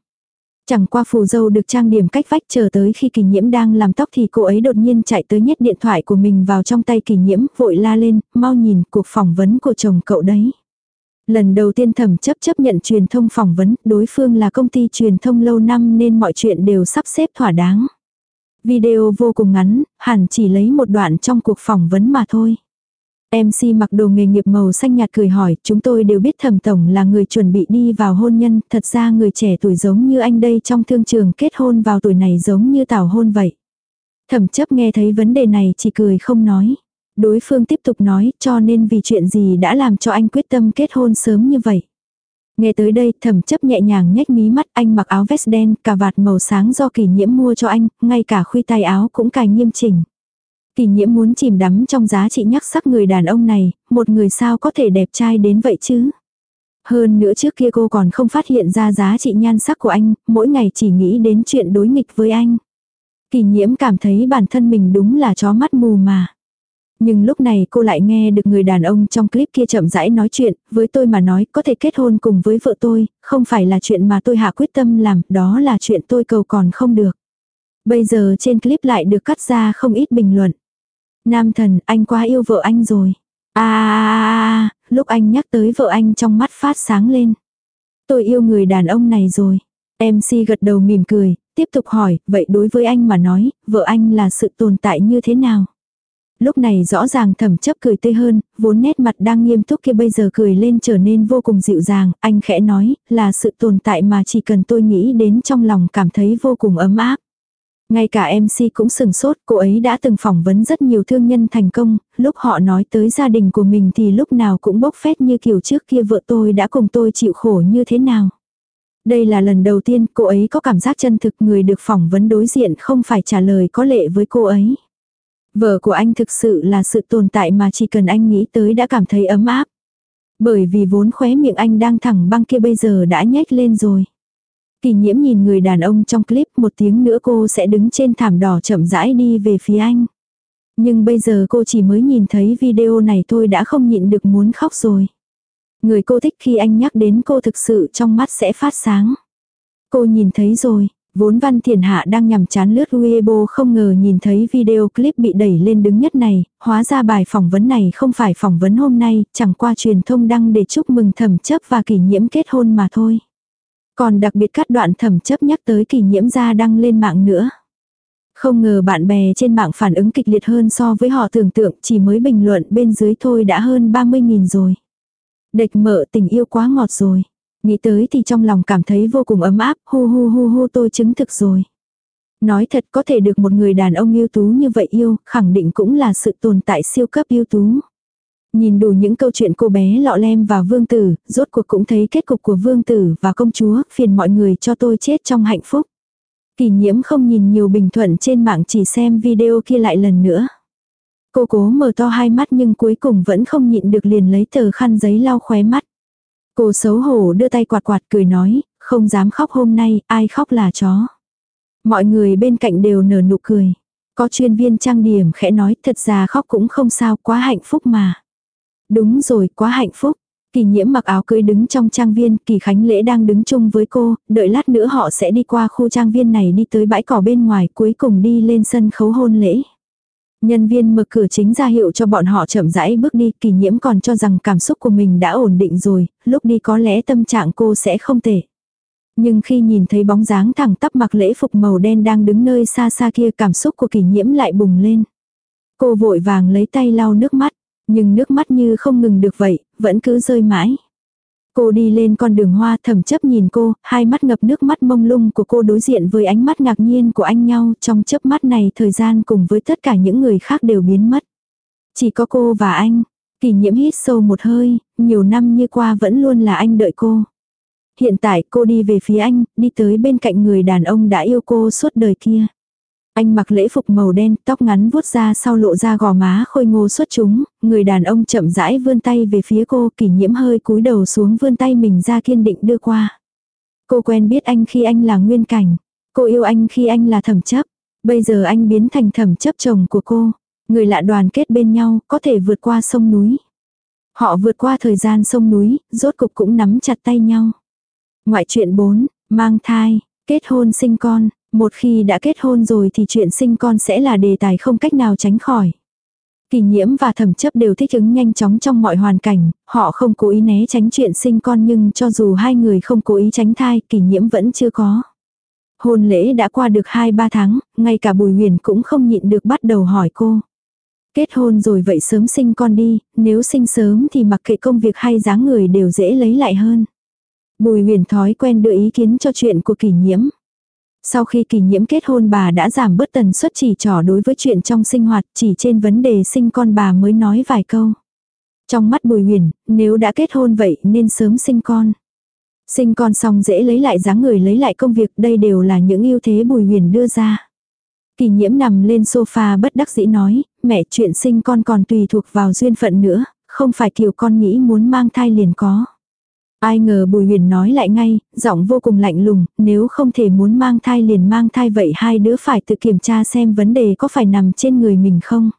Chẳng qua phù dâu được trang điểm cách vách chờ tới khi kỳ nhiễm đang làm tóc thì cô ấy đột nhiên chạy tới nhét điện thoại của mình vào trong tay kỳ nhiễm, vội la lên, mau nhìn cuộc phỏng vấn của chồng cậu đấy. Lần đầu tiên thẩm chấp chấp nhận truyền thông phỏng vấn, đối phương là công ty truyền thông lâu năm nên mọi chuyện đều sắp xếp thỏa đáng. Video vô cùng ngắn, hẳn chỉ lấy một đoạn trong cuộc phỏng vấn mà thôi. MC mặc đồ nghề nghiệp màu xanh nhạt cười hỏi, chúng tôi đều biết thẩm tổng là người chuẩn bị đi vào hôn nhân, thật ra người trẻ tuổi giống như anh đây trong thương trường kết hôn vào tuổi này giống như tảo hôn vậy. Thẩm chấp nghe thấy vấn đề này chỉ cười không nói. Đối phương tiếp tục nói, cho nên vì chuyện gì đã làm cho anh quyết tâm kết hôn sớm như vậy. Nghe tới đây, thẩm chấp nhẹ nhàng nhếch mí mắt anh mặc áo vest đen, cà vạt màu sáng do kỳ nhiễm mua cho anh, ngay cả khuy tay áo cũng cài nghiêm chỉnh. Kỳ nhiễm muốn chìm đắm trong giá trị nhắc sắc người đàn ông này, một người sao có thể đẹp trai đến vậy chứ. Hơn nữa trước kia cô còn không phát hiện ra giá trị nhan sắc của anh, mỗi ngày chỉ nghĩ đến chuyện đối nghịch với anh. Kỳ nhiễm cảm thấy bản thân mình đúng là chó mắt mù mà. Nhưng lúc này cô lại nghe được người đàn ông trong clip kia chậm rãi nói chuyện, với tôi mà nói có thể kết hôn cùng với vợ tôi, không phải là chuyện mà tôi hạ quyết tâm làm, đó là chuyện tôi cầu còn không được. Bây giờ trên clip lại được cắt ra không ít bình luận. Nam thần, anh quá yêu vợ anh rồi. À, à, à, à, lúc anh nhắc tới vợ anh trong mắt phát sáng lên. Tôi yêu người đàn ông này rồi. MC gật đầu mỉm cười, tiếp tục hỏi, vậy đối với anh mà nói, vợ anh là sự tồn tại như thế nào? Lúc này rõ ràng thẩm chấp cười tươi hơn, vốn nét mặt đang nghiêm túc kia bây giờ cười lên trở nên vô cùng dịu dàng, anh khẽ nói, là sự tồn tại mà chỉ cần tôi nghĩ đến trong lòng cảm thấy vô cùng ấm áp. Ngay cả MC cũng sừng sốt, cô ấy đã từng phỏng vấn rất nhiều thương nhân thành công, lúc họ nói tới gia đình của mình thì lúc nào cũng bốc phét như kiểu trước kia vợ tôi đã cùng tôi chịu khổ như thế nào. Đây là lần đầu tiên cô ấy có cảm giác chân thực người được phỏng vấn đối diện không phải trả lời có lệ với cô ấy. Vợ của anh thực sự là sự tồn tại mà chỉ cần anh nghĩ tới đã cảm thấy ấm áp. Bởi vì vốn khóe miệng anh đang thẳng băng kia bây giờ đã nhếch lên rồi. Kỳ nhiễm nhìn người đàn ông trong clip một tiếng nữa cô sẽ đứng trên thảm đỏ chậm rãi đi về phía anh. Nhưng bây giờ cô chỉ mới nhìn thấy video này thôi đã không nhịn được muốn khóc rồi. Người cô thích khi anh nhắc đến cô thực sự trong mắt sẽ phát sáng. Cô nhìn thấy rồi, vốn Văn Thiền Hạ đang nhằm chán lướt Weibo không ngờ nhìn thấy video clip bị đẩy lên đứng nhất này, hóa ra bài phỏng vấn này không phải phỏng vấn hôm nay, chẳng qua truyền thông đăng để chúc mừng thẩm chấp và kỷ nhiễm kết hôn mà thôi. Còn đặc biệt cắt đoạn thẩm chấp nhắc tới kỷ nhiễm ra đăng lên mạng nữa. Không ngờ bạn bè trên mạng phản ứng kịch liệt hơn so với họ tưởng tượng chỉ mới bình luận bên dưới thôi đã hơn 30.000 rồi. Địch mợ tình yêu quá ngọt rồi. Nghĩ tới thì trong lòng cảm thấy vô cùng ấm áp, hu hu hu hu tôi chứng thực rồi. Nói thật có thể được một người đàn ông yêu tú như vậy yêu, khẳng định cũng là sự tồn tại siêu cấp yêu tú. Nhìn đủ những câu chuyện cô bé lọ lem và vương tử, rốt cuộc cũng thấy kết cục của vương tử và công chúa, phiền mọi người cho tôi chết trong hạnh phúc. Kỳ nhiễm không nhìn nhiều bình thuận trên mạng chỉ xem video kia lại lần nữa. Cô cố mở to hai mắt nhưng cuối cùng vẫn không nhịn được liền lấy tờ khăn giấy lau khóe mắt. Cô xấu hổ đưa tay quạt quạt cười nói, không dám khóc hôm nay, ai khóc là chó. Mọi người bên cạnh đều nở nụ cười. Có chuyên viên trang điểm khẽ nói thật ra khóc cũng không sao quá hạnh phúc mà. Đúng rồi, quá hạnh phúc. Kỳ nhiễm mặc áo cưới đứng trong trang viên, kỳ khánh lễ đang đứng chung với cô, đợi lát nữa họ sẽ đi qua khu trang viên này đi tới bãi cỏ bên ngoài cuối cùng đi lên sân khấu hôn lễ. Nhân viên mở cửa chính ra hiệu cho bọn họ chậm rãi bước đi, kỳ nhiễm còn cho rằng cảm xúc của mình đã ổn định rồi, lúc đi có lẽ tâm trạng cô sẽ không tệ. Nhưng khi nhìn thấy bóng dáng thẳng tắp mặc lễ phục màu đen đang đứng nơi xa xa kia cảm xúc của kỳ nhiễm lại bùng lên. Cô vội vàng lấy tay lau nước mắt, nhưng nước mắt như không ngừng được vậy, vẫn cứ rơi mãi. Cô đi lên con đường hoa thầm chấp nhìn cô, hai mắt ngập nước mắt mông lung của cô đối diện với ánh mắt ngạc nhiên của anh nhau, trong chớp mắt này thời gian cùng với tất cả những người khác đều biến mất. Chỉ có cô và anh, kỷ nhiễm hít sâu một hơi, nhiều năm như qua vẫn luôn là anh đợi cô. Hiện tại cô đi về phía anh, đi tới bên cạnh người đàn ông đã yêu cô suốt đời kia. Anh mặc lễ phục màu đen, tóc ngắn vuốt ra sau lộ ra gò má khôi ngô xuất chúng, người đàn ông chậm rãi vươn tay về phía cô, kỷ nhiễm hơi cúi đầu xuống vươn tay mình ra kiên định đưa qua. Cô quen biết anh khi anh là nguyên cảnh, cô yêu anh khi anh là thẩm chấp, bây giờ anh biến thành thẩm chấp chồng của cô. Người lạ đoàn kết bên nhau, có thể vượt qua sông núi. Họ vượt qua thời gian sông núi, rốt cục cũng nắm chặt tay nhau. Ngoại chuyện 4, mang thai, kết hôn sinh con, một khi đã kết hôn rồi thì chuyện sinh con sẽ là đề tài không cách nào tránh khỏi. Kỳ nhiễm và thẩm chấp đều thích ứng nhanh chóng trong mọi hoàn cảnh, họ không cố ý né tránh chuyện sinh con nhưng cho dù hai người không cố ý tránh thai, kỳ nhiễm vẫn chưa có. Hôn lễ đã qua được 2-3 tháng, ngay cả Bùi Huyền cũng không nhịn được bắt đầu hỏi cô. Kết hôn rồi vậy sớm sinh con đi, nếu sinh sớm thì mặc kệ công việc hay dáng người đều dễ lấy lại hơn. Bùi Huyền thói quen đưa ý kiến cho chuyện của kỷ nhiễm. Sau khi kỳ nhiễm kết hôn bà đã giảm bớt tần suất chỉ trỏ đối với chuyện trong sinh hoạt, chỉ trên vấn đề sinh con bà mới nói vài câu. Trong mắt Bùi Huyền, nếu đã kết hôn vậy nên sớm sinh con. Sinh con xong dễ lấy lại dáng người lấy lại công việc, đây đều là những ưu thế Bùi Huyền đưa ra. Kỳ nhiễm nằm lên sofa bất đắc dĩ nói, mẹ chuyện sinh con còn tùy thuộc vào duyên phận nữa, không phải kiểu con nghĩ muốn mang thai liền có. Ai ngờ Bùi Huyền nói lại ngay, giọng vô cùng lạnh lùng, nếu không thể muốn mang thai liền mang thai vậy hai đứa phải tự kiểm tra xem vấn đề có phải nằm trên người mình không.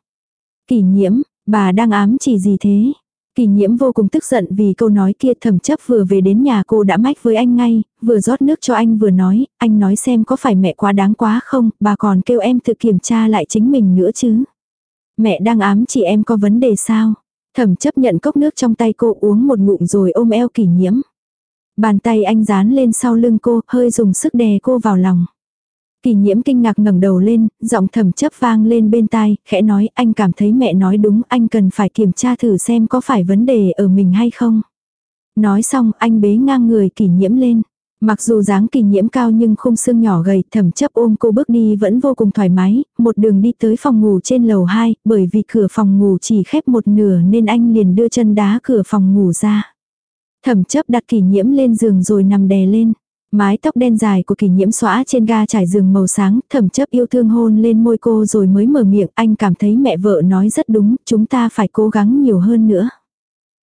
Kỷ nhiễm, bà đang ám chỉ gì thế? Kỷ nhiễm vô cùng tức giận vì câu nói kia thẩm chấp vừa về đến nhà cô đã mách với anh ngay, vừa rót nước cho anh vừa nói, anh nói xem có phải mẹ quá đáng quá không, bà còn kêu em tự kiểm tra lại chính mình nữa chứ. Mẹ đang ám chỉ em có vấn đề sao? Thẩm chấp nhận cốc nước trong tay cô uống một ngụm rồi ôm eo kỷ nhiễm. Bàn tay anh dán lên sau lưng cô, hơi dùng sức đè cô vào lòng. Kỳ nhiễm kinh ngạc ngẩng đầu lên, giọng thầm chấp vang lên bên tai, khẽ nói anh cảm thấy mẹ nói đúng, anh cần phải kiểm tra thử xem có phải vấn đề ở mình hay không. Nói xong anh bế ngang người kỳ nhiễm lên. Mặc dù dáng kỳ nhiễm cao nhưng khung xương nhỏ gầy thẩm chấp ôm cô bước đi vẫn vô cùng thoải mái, một đường đi tới phòng ngủ trên lầu 2, bởi vì cửa phòng ngủ chỉ khép một nửa nên anh liền đưa chân đá cửa phòng ngủ ra. Thẩm chấp đặt kỳ nhiễm lên giường rồi nằm đè lên. Mái tóc đen dài của kỳ nhiễm xóa trên ga trải giường màu sáng, thẩm chấp yêu thương hôn lên môi cô rồi mới mở miệng, anh cảm thấy mẹ vợ nói rất đúng, chúng ta phải cố gắng nhiều hơn nữa.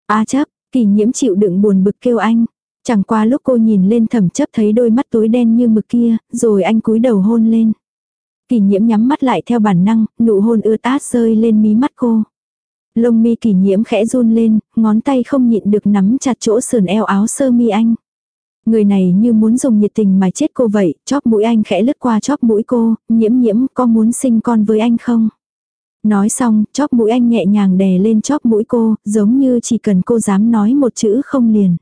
A chấp, kỳ nhiễm chịu đựng buồn bực kêu anh, Chẳng qua lúc cô nhìn lên thẩm chấp thấy đôi mắt tối đen như mực kia, rồi anh cúi đầu hôn lên. Kỷ nhiễm nhắm mắt lại theo bản năng, nụ hôn ướt át rơi lên mí mắt cô. Lông mi kỷ nhiễm khẽ run lên, ngón tay không nhịn được nắm chặt chỗ sườn eo áo sơ mi anh. Người này như muốn dùng nhiệt tình mà chết cô vậy, chóp mũi anh khẽ lướt qua chóp mũi cô, nhiễm nhiễm có muốn sinh con với anh không? Nói xong, chóp mũi anh nhẹ nhàng đè lên chóp mũi cô, giống như chỉ cần cô dám nói một chữ không liền.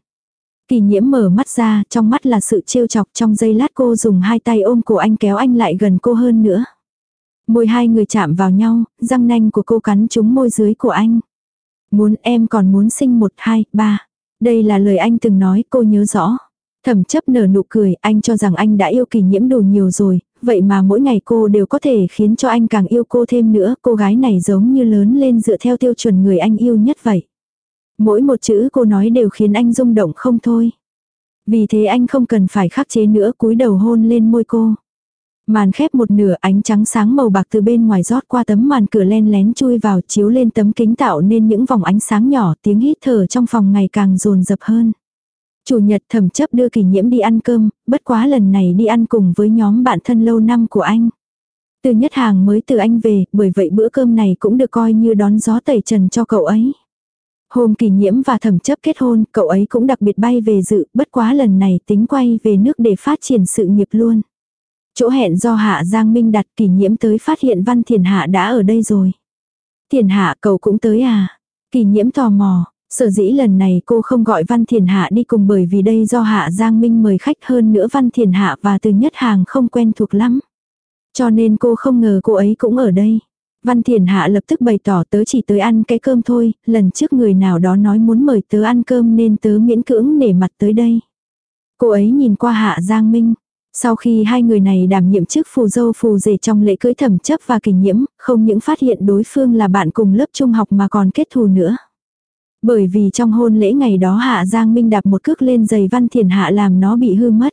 Kỳ nhiễm mở mắt ra, trong mắt là sự trêu chọc trong giây lát cô dùng hai tay ôm cổ anh kéo anh lại gần cô hơn nữa. Môi hai người chạm vào nhau, răng nanh của cô cắn trúng môi dưới của anh. Muốn em còn muốn sinh một, hai, ba. Đây là lời anh từng nói cô nhớ rõ. Thẩm chấp nở nụ cười, anh cho rằng anh đã yêu kỳ nhiễm đủ nhiều rồi, vậy mà mỗi ngày cô đều có thể khiến cho anh càng yêu cô thêm nữa. Cô gái này giống như lớn lên dựa theo tiêu chuẩn người anh yêu nhất vậy. Mỗi một chữ cô nói đều khiến anh rung động không thôi. Vì thế anh không cần phải khắc chế nữa cúi đầu hôn lên môi cô. Màn khép một nửa ánh trắng sáng màu bạc từ bên ngoài rót qua tấm màn cửa len lén chui vào chiếu lên tấm kính tạo nên những vòng ánh sáng nhỏ tiếng hít thở trong phòng ngày càng rồn rập hơn. Chủ nhật thẩm chấp đưa kỷ nhiễm đi ăn cơm, bất quá lần này đi ăn cùng với nhóm bạn thân lâu năm của anh. Từ nhất hàng mới từ anh về, bởi vậy bữa cơm này cũng được coi như đón gió tẩy trần cho cậu ấy. Hôm kỷ nhiễm và thẩm chấp kết hôn, cậu ấy cũng đặc biệt bay về dự, bất quá lần này tính quay về nước để phát triển sự nghiệp luôn. Chỗ hẹn do Hạ Giang Minh đặt kỷ nhiễm tới phát hiện Văn Thiền Hạ đã ở đây rồi. Thiền Hạ cậu cũng tới à? Kỷ nhiễm tò mò, sở dĩ lần này cô không gọi Văn Thiền Hạ đi cùng bởi vì đây do Hạ Giang Minh mời khách hơn nữa Văn Thiền Hạ và từ nhất hàng không quen thuộc lắm. Cho nên cô không ngờ cô ấy cũng ở đây. Văn Thiền Hạ lập tức bày tỏ tớ chỉ tới ăn cái cơm thôi, lần trước người nào đó nói muốn mời tớ ăn cơm nên tớ miễn cưỡng nể mặt tới đây. Cô ấy nhìn qua Hạ Giang Minh. Sau khi hai người này đảm nhiệm chức phù dâu phù rể trong lễ cưới thẩm chấp và kỷ nhiễm, không những phát hiện đối phương là bạn cùng lớp trung học mà còn kết thù nữa. Bởi vì trong hôn lễ ngày đó Hạ Giang Minh đạp một cước lên giày Văn Thiền Hạ làm nó bị hư mất.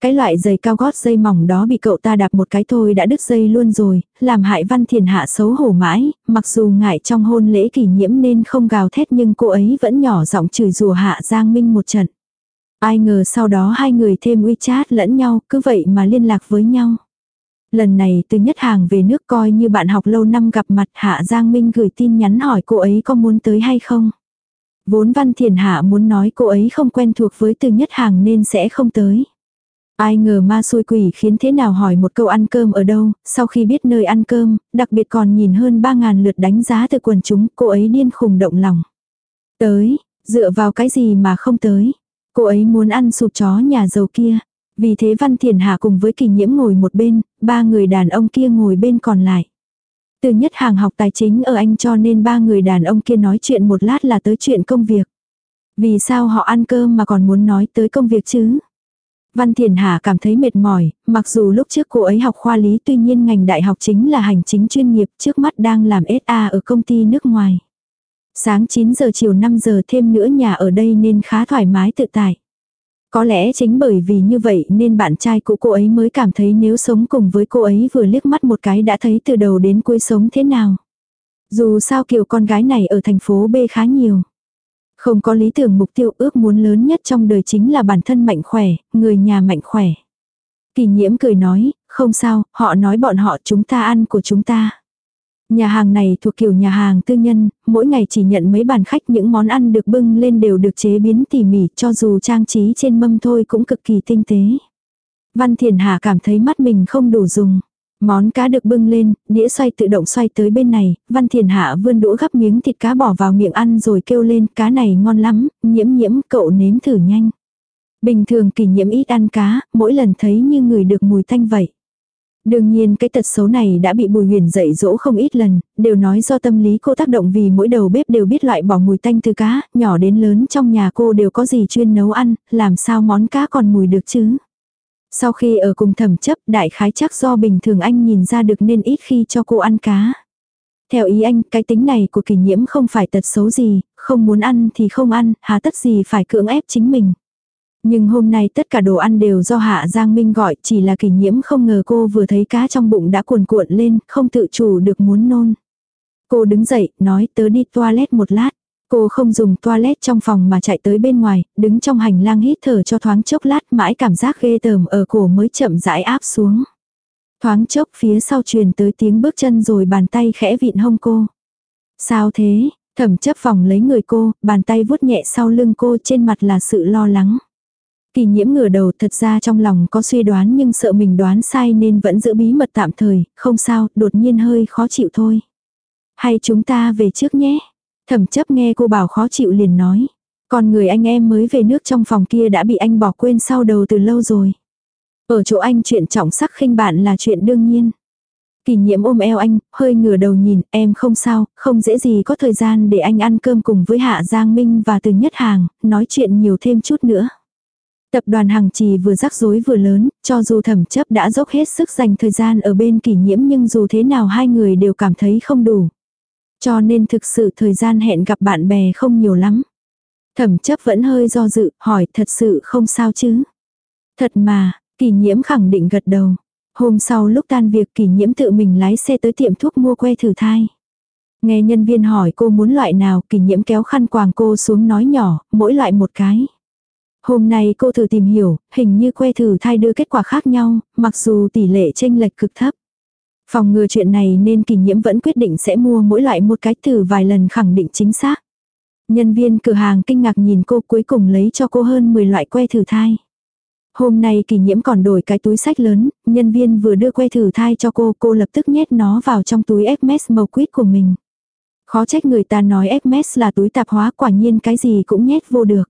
Cái loại giày cao gót dây mỏng đó bị cậu ta đạp một cái thôi đã đứt dây luôn rồi, làm hại văn thiền hạ xấu hổ mãi, mặc dù ngại trong hôn lễ kỷ nhiễm nên không gào thét nhưng cô ấy vẫn nhỏ giọng chửi rủa hạ Giang Minh một trận. Ai ngờ sau đó hai người thêm WeChat lẫn nhau, cứ vậy mà liên lạc với nhau. Lần này từ nhất hàng về nước coi như bạn học lâu năm gặp mặt Hạ Giang Minh gửi tin nhắn hỏi cô ấy có muốn tới hay không. Vốn Văn Thiền Hạ muốn nói cô ấy không quen thuộc với từ nhất hàng nên sẽ không tới. Ai ngờ ma xui quỷ khiến thế nào hỏi một câu ăn cơm ở đâu, sau khi biết nơi ăn cơm, đặc biệt còn nhìn hơn 3.000 lượt đánh giá từ quần chúng, cô ấy điên khùng động lòng. Tới, dựa vào cái gì mà không tới. Cô ấy muốn ăn sụp chó nhà giàu kia. Vì thế Văn Thiền Hạ cùng với kỳ nhiễm ngồi một bên, ba người đàn ông kia ngồi bên còn lại. Từ nhất hàng học tài chính ở Anh cho nên ba người đàn ông kia nói chuyện một lát là tới chuyện công việc. Vì sao họ ăn cơm mà còn muốn nói tới công việc chứ? Văn Thiền Hà cảm thấy mệt mỏi, mặc dù lúc trước cô ấy học khoa lý tuy nhiên ngành đại học chính là hành chính chuyên nghiệp trước mắt đang làm SA ở công ty nước ngoài. Sáng 9 giờ chiều 5 giờ thêm nữa nhà ở đây nên khá thoải mái tự tại. Có lẽ chính bởi vì như vậy nên bạn trai của cô ấy mới cảm thấy nếu sống cùng với cô ấy vừa liếc mắt một cái đã thấy từ đầu đến cuối sống thế nào. Dù sao kiểu con gái này ở thành phố B khá nhiều. Không có lý tưởng mục tiêu ước muốn lớn nhất trong đời chính là bản thân mạnh khỏe, người nhà mạnh khỏe. Kỳ nhiễm cười nói, không sao, họ nói bọn họ chúng ta ăn của chúng ta. Nhà hàng này thuộc kiểu nhà hàng tư nhân, mỗi ngày chỉ nhận mấy bàn khách những món ăn được bưng lên đều được chế biến tỉ mỉ cho dù trang trí trên mâm thôi cũng cực kỳ tinh tế. Văn Thiền Hà cảm thấy mắt mình không đủ dùng. Món cá được bưng lên, đĩa xoay tự động xoay tới bên này, Văn Thiền Hạ vươn đũa gắp miếng thịt cá bỏ vào miệng ăn rồi kêu lên, cá này ngon lắm, nhiễm nhiễm, cậu nếm thử nhanh. Bình thường kỳ nhiễm ít ăn cá, mỗi lần thấy như người được mùi thanh vậy. Đương nhiên cái tật xấu này đã bị Bùi Huyền dạy dỗ không ít lần, đều nói do tâm lý cô tác động vì mỗi đầu bếp đều biết loại bỏ mùi tanh từ cá, nhỏ đến lớn trong nhà cô đều có gì chuyên nấu ăn, làm sao món cá còn mùi được chứ. Sau khi ở cùng thẩm chấp đại khái chắc do bình thường anh nhìn ra được nên ít khi cho cô ăn cá. Theo ý anh, cái tính này của kỳ nhiễm không phải tật xấu gì, không muốn ăn thì không ăn, hà tất gì phải cưỡng ép chính mình. Nhưng hôm nay tất cả đồ ăn đều do Hạ Giang Minh gọi, chỉ là kỳ nhiễm không ngờ cô vừa thấy cá trong bụng đã cuồn cuộn lên, không tự chủ được muốn nôn. Cô đứng dậy, nói tớ đi toilet một lát. Cô không dùng toilet trong phòng mà chạy tới bên ngoài, đứng trong hành lang hít thở cho thoáng chốc lát mãi cảm giác ghê tởm ở cổ mới chậm rãi áp xuống. Thoáng chốc phía sau truyền tới tiếng bước chân rồi bàn tay khẽ vịn hông cô. Sao thế? Thẩm chấp phòng lấy người cô, bàn tay vuốt nhẹ sau lưng cô trên mặt là sự lo lắng. Kỳ nhiễm ngửa đầu thật ra trong lòng có suy đoán nhưng sợ mình đoán sai nên vẫn giữ bí mật tạm thời, không sao, đột nhiên hơi khó chịu thôi. Hay chúng ta về trước nhé. Thẩm chấp nghe cô bảo khó chịu liền nói. Còn người anh em mới về nước trong phòng kia đã bị anh bỏ quên sau đầu từ lâu rồi. Ở chỗ anh chuyện trọng sắc khinh bạn là chuyện đương nhiên. Kỳ nhiễm ôm eo anh, hơi ngửa đầu nhìn, em không sao, không dễ gì có thời gian để anh ăn cơm cùng với Hạ Giang Minh và Từ Nhất Hàng, nói chuyện nhiều thêm chút nữa. Tập đoàn Hằng Trì vừa rắc rối vừa lớn, cho dù thẩm chấp đã dốc hết sức dành thời gian ở bên kỷ nhiễm nhưng dù thế nào hai người đều cảm thấy không đủ. Cho nên thực sự thời gian hẹn gặp bạn bè không nhiều lắm. Thẩm chấp vẫn hơi do dự, hỏi thật sự không sao chứ. Thật mà, kỷ nhiễm khẳng định gật đầu. Hôm sau lúc tan việc kỷ nhiễm tự mình lái xe tới tiệm thuốc mua que thử thai. Nghe nhân viên hỏi cô muốn loại nào, kỷ nhiễm kéo khăn quàng cô xuống nói nhỏ, mỗi loại một cái. Hôm nay cô thử tìm hiểu, hình như que thử thai đưa kết quả khác nhau, mặc dù tỷ lệ chênh lệch cực thấp. Phòng ngừa chuyện này nên kỳ nhiễm vẫn quyết định sẽ mua mỗi loại một cái thử vài lần khẳng định chính xác. Nhân viên cửa hàng kinh ngạc nhìn cô cuối cùng lấy cho cô hơn 10 loại que thử thai. Hôm nay kỳ nhiễm còn đổi cái túi sách lớn, nhân viên vừa đưa que thử thai cho cô, cô lập tức nhét nó vào trong túi Hermes màu quýt của mình. Khó trách người ta nói Hermes là túi tạp hóa quả nhiên cái gì cũng nhét vô được.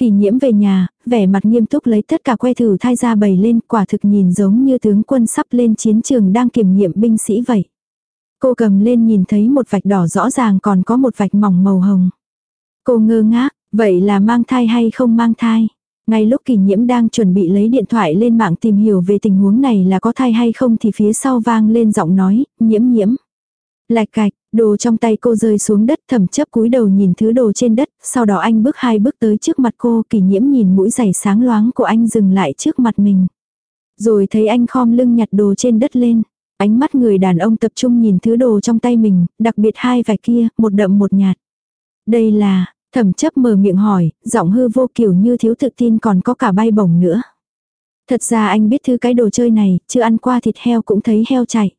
Kỳ nhiễm về nhà, vẻ mặt nghiêm túc lấy tất cả que thử thai ra bày lên quả thực nhìn giống như tướng quân sắp lên chiến trường đang kiểm nghiệm binh sĩ vậy. Cô cầm lên nhìn thấy một vạch đỏ rõ ràng còn có một vạch mỏng màu hồng. Cô ngơ ngác, vậy là mang thai hay không mang thai? Ngay lúc kỳ nhiễm đang chuẩn bị lấy điện thoại lên mạng tìm hiểu về tình huống này là có thai hay không thì phía sau vang lên giọng nói, nhiễm nhiễm. Lạch cạch, đồ trong tay cô rơi xuống đất thẩm chấp cúi đầu nhìn thứ đồ trên đất, sau đó anh bước hai bước tới trước mặt cô kỳ nhiễm nhìn mũi giày sáng loáng của anh dừng lại trước mặt mình. Rồi thấy anh khom lưng nhặt đồ trên đất lên. Ánh mắt người đàn ông tập trung nhìn thứ đồ trong tay mình, đặc biệt hai vài kia, một đậm một nhạt. Đây là, thẩm chấp mở miệng hỏi, giọng hư vô kiểu như thiếu tự tin còn có cả bay bổng nữa. Thật ra anh biết thứ cái đồ chơi này, chưa ăn qua thịt heo cũng thấy heo chạy.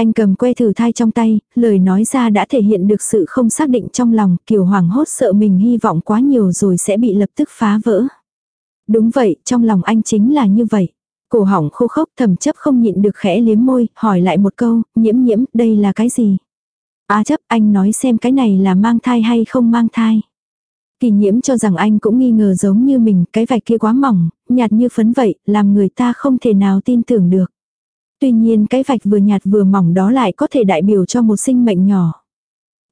Anh cầm que thử thai trong tay, lời nói ra đã thể hiện được sự không xác định trong lòng, kiểu hoảng hốt sợ mình hy vọng quá nhiều rồi sẽ bị lập tức phá vỡ. Đúng vậy, trong lòng anh chính là như vậy. Cổ hỏng khô khốc thầm chấp không nhịn được khẽ liếm môi, hỏi lại một câu, nhiễm nhiễm, đây là cái gì? À chấp, anh nói xem cái này là mang thai hay không mang thai. Kỳ nhiễm cho rằng anh cũng nghi ngờ giống như mình, cái vạch kia quá mỏng, nhạt như phấn vậy, làm người ta không thể nào tin tưởng được. Tuy nhiên cái vạch vừa nhạt vừa mỏng đó lại có thể đại biểu cho một sinh mệnh nhỏ.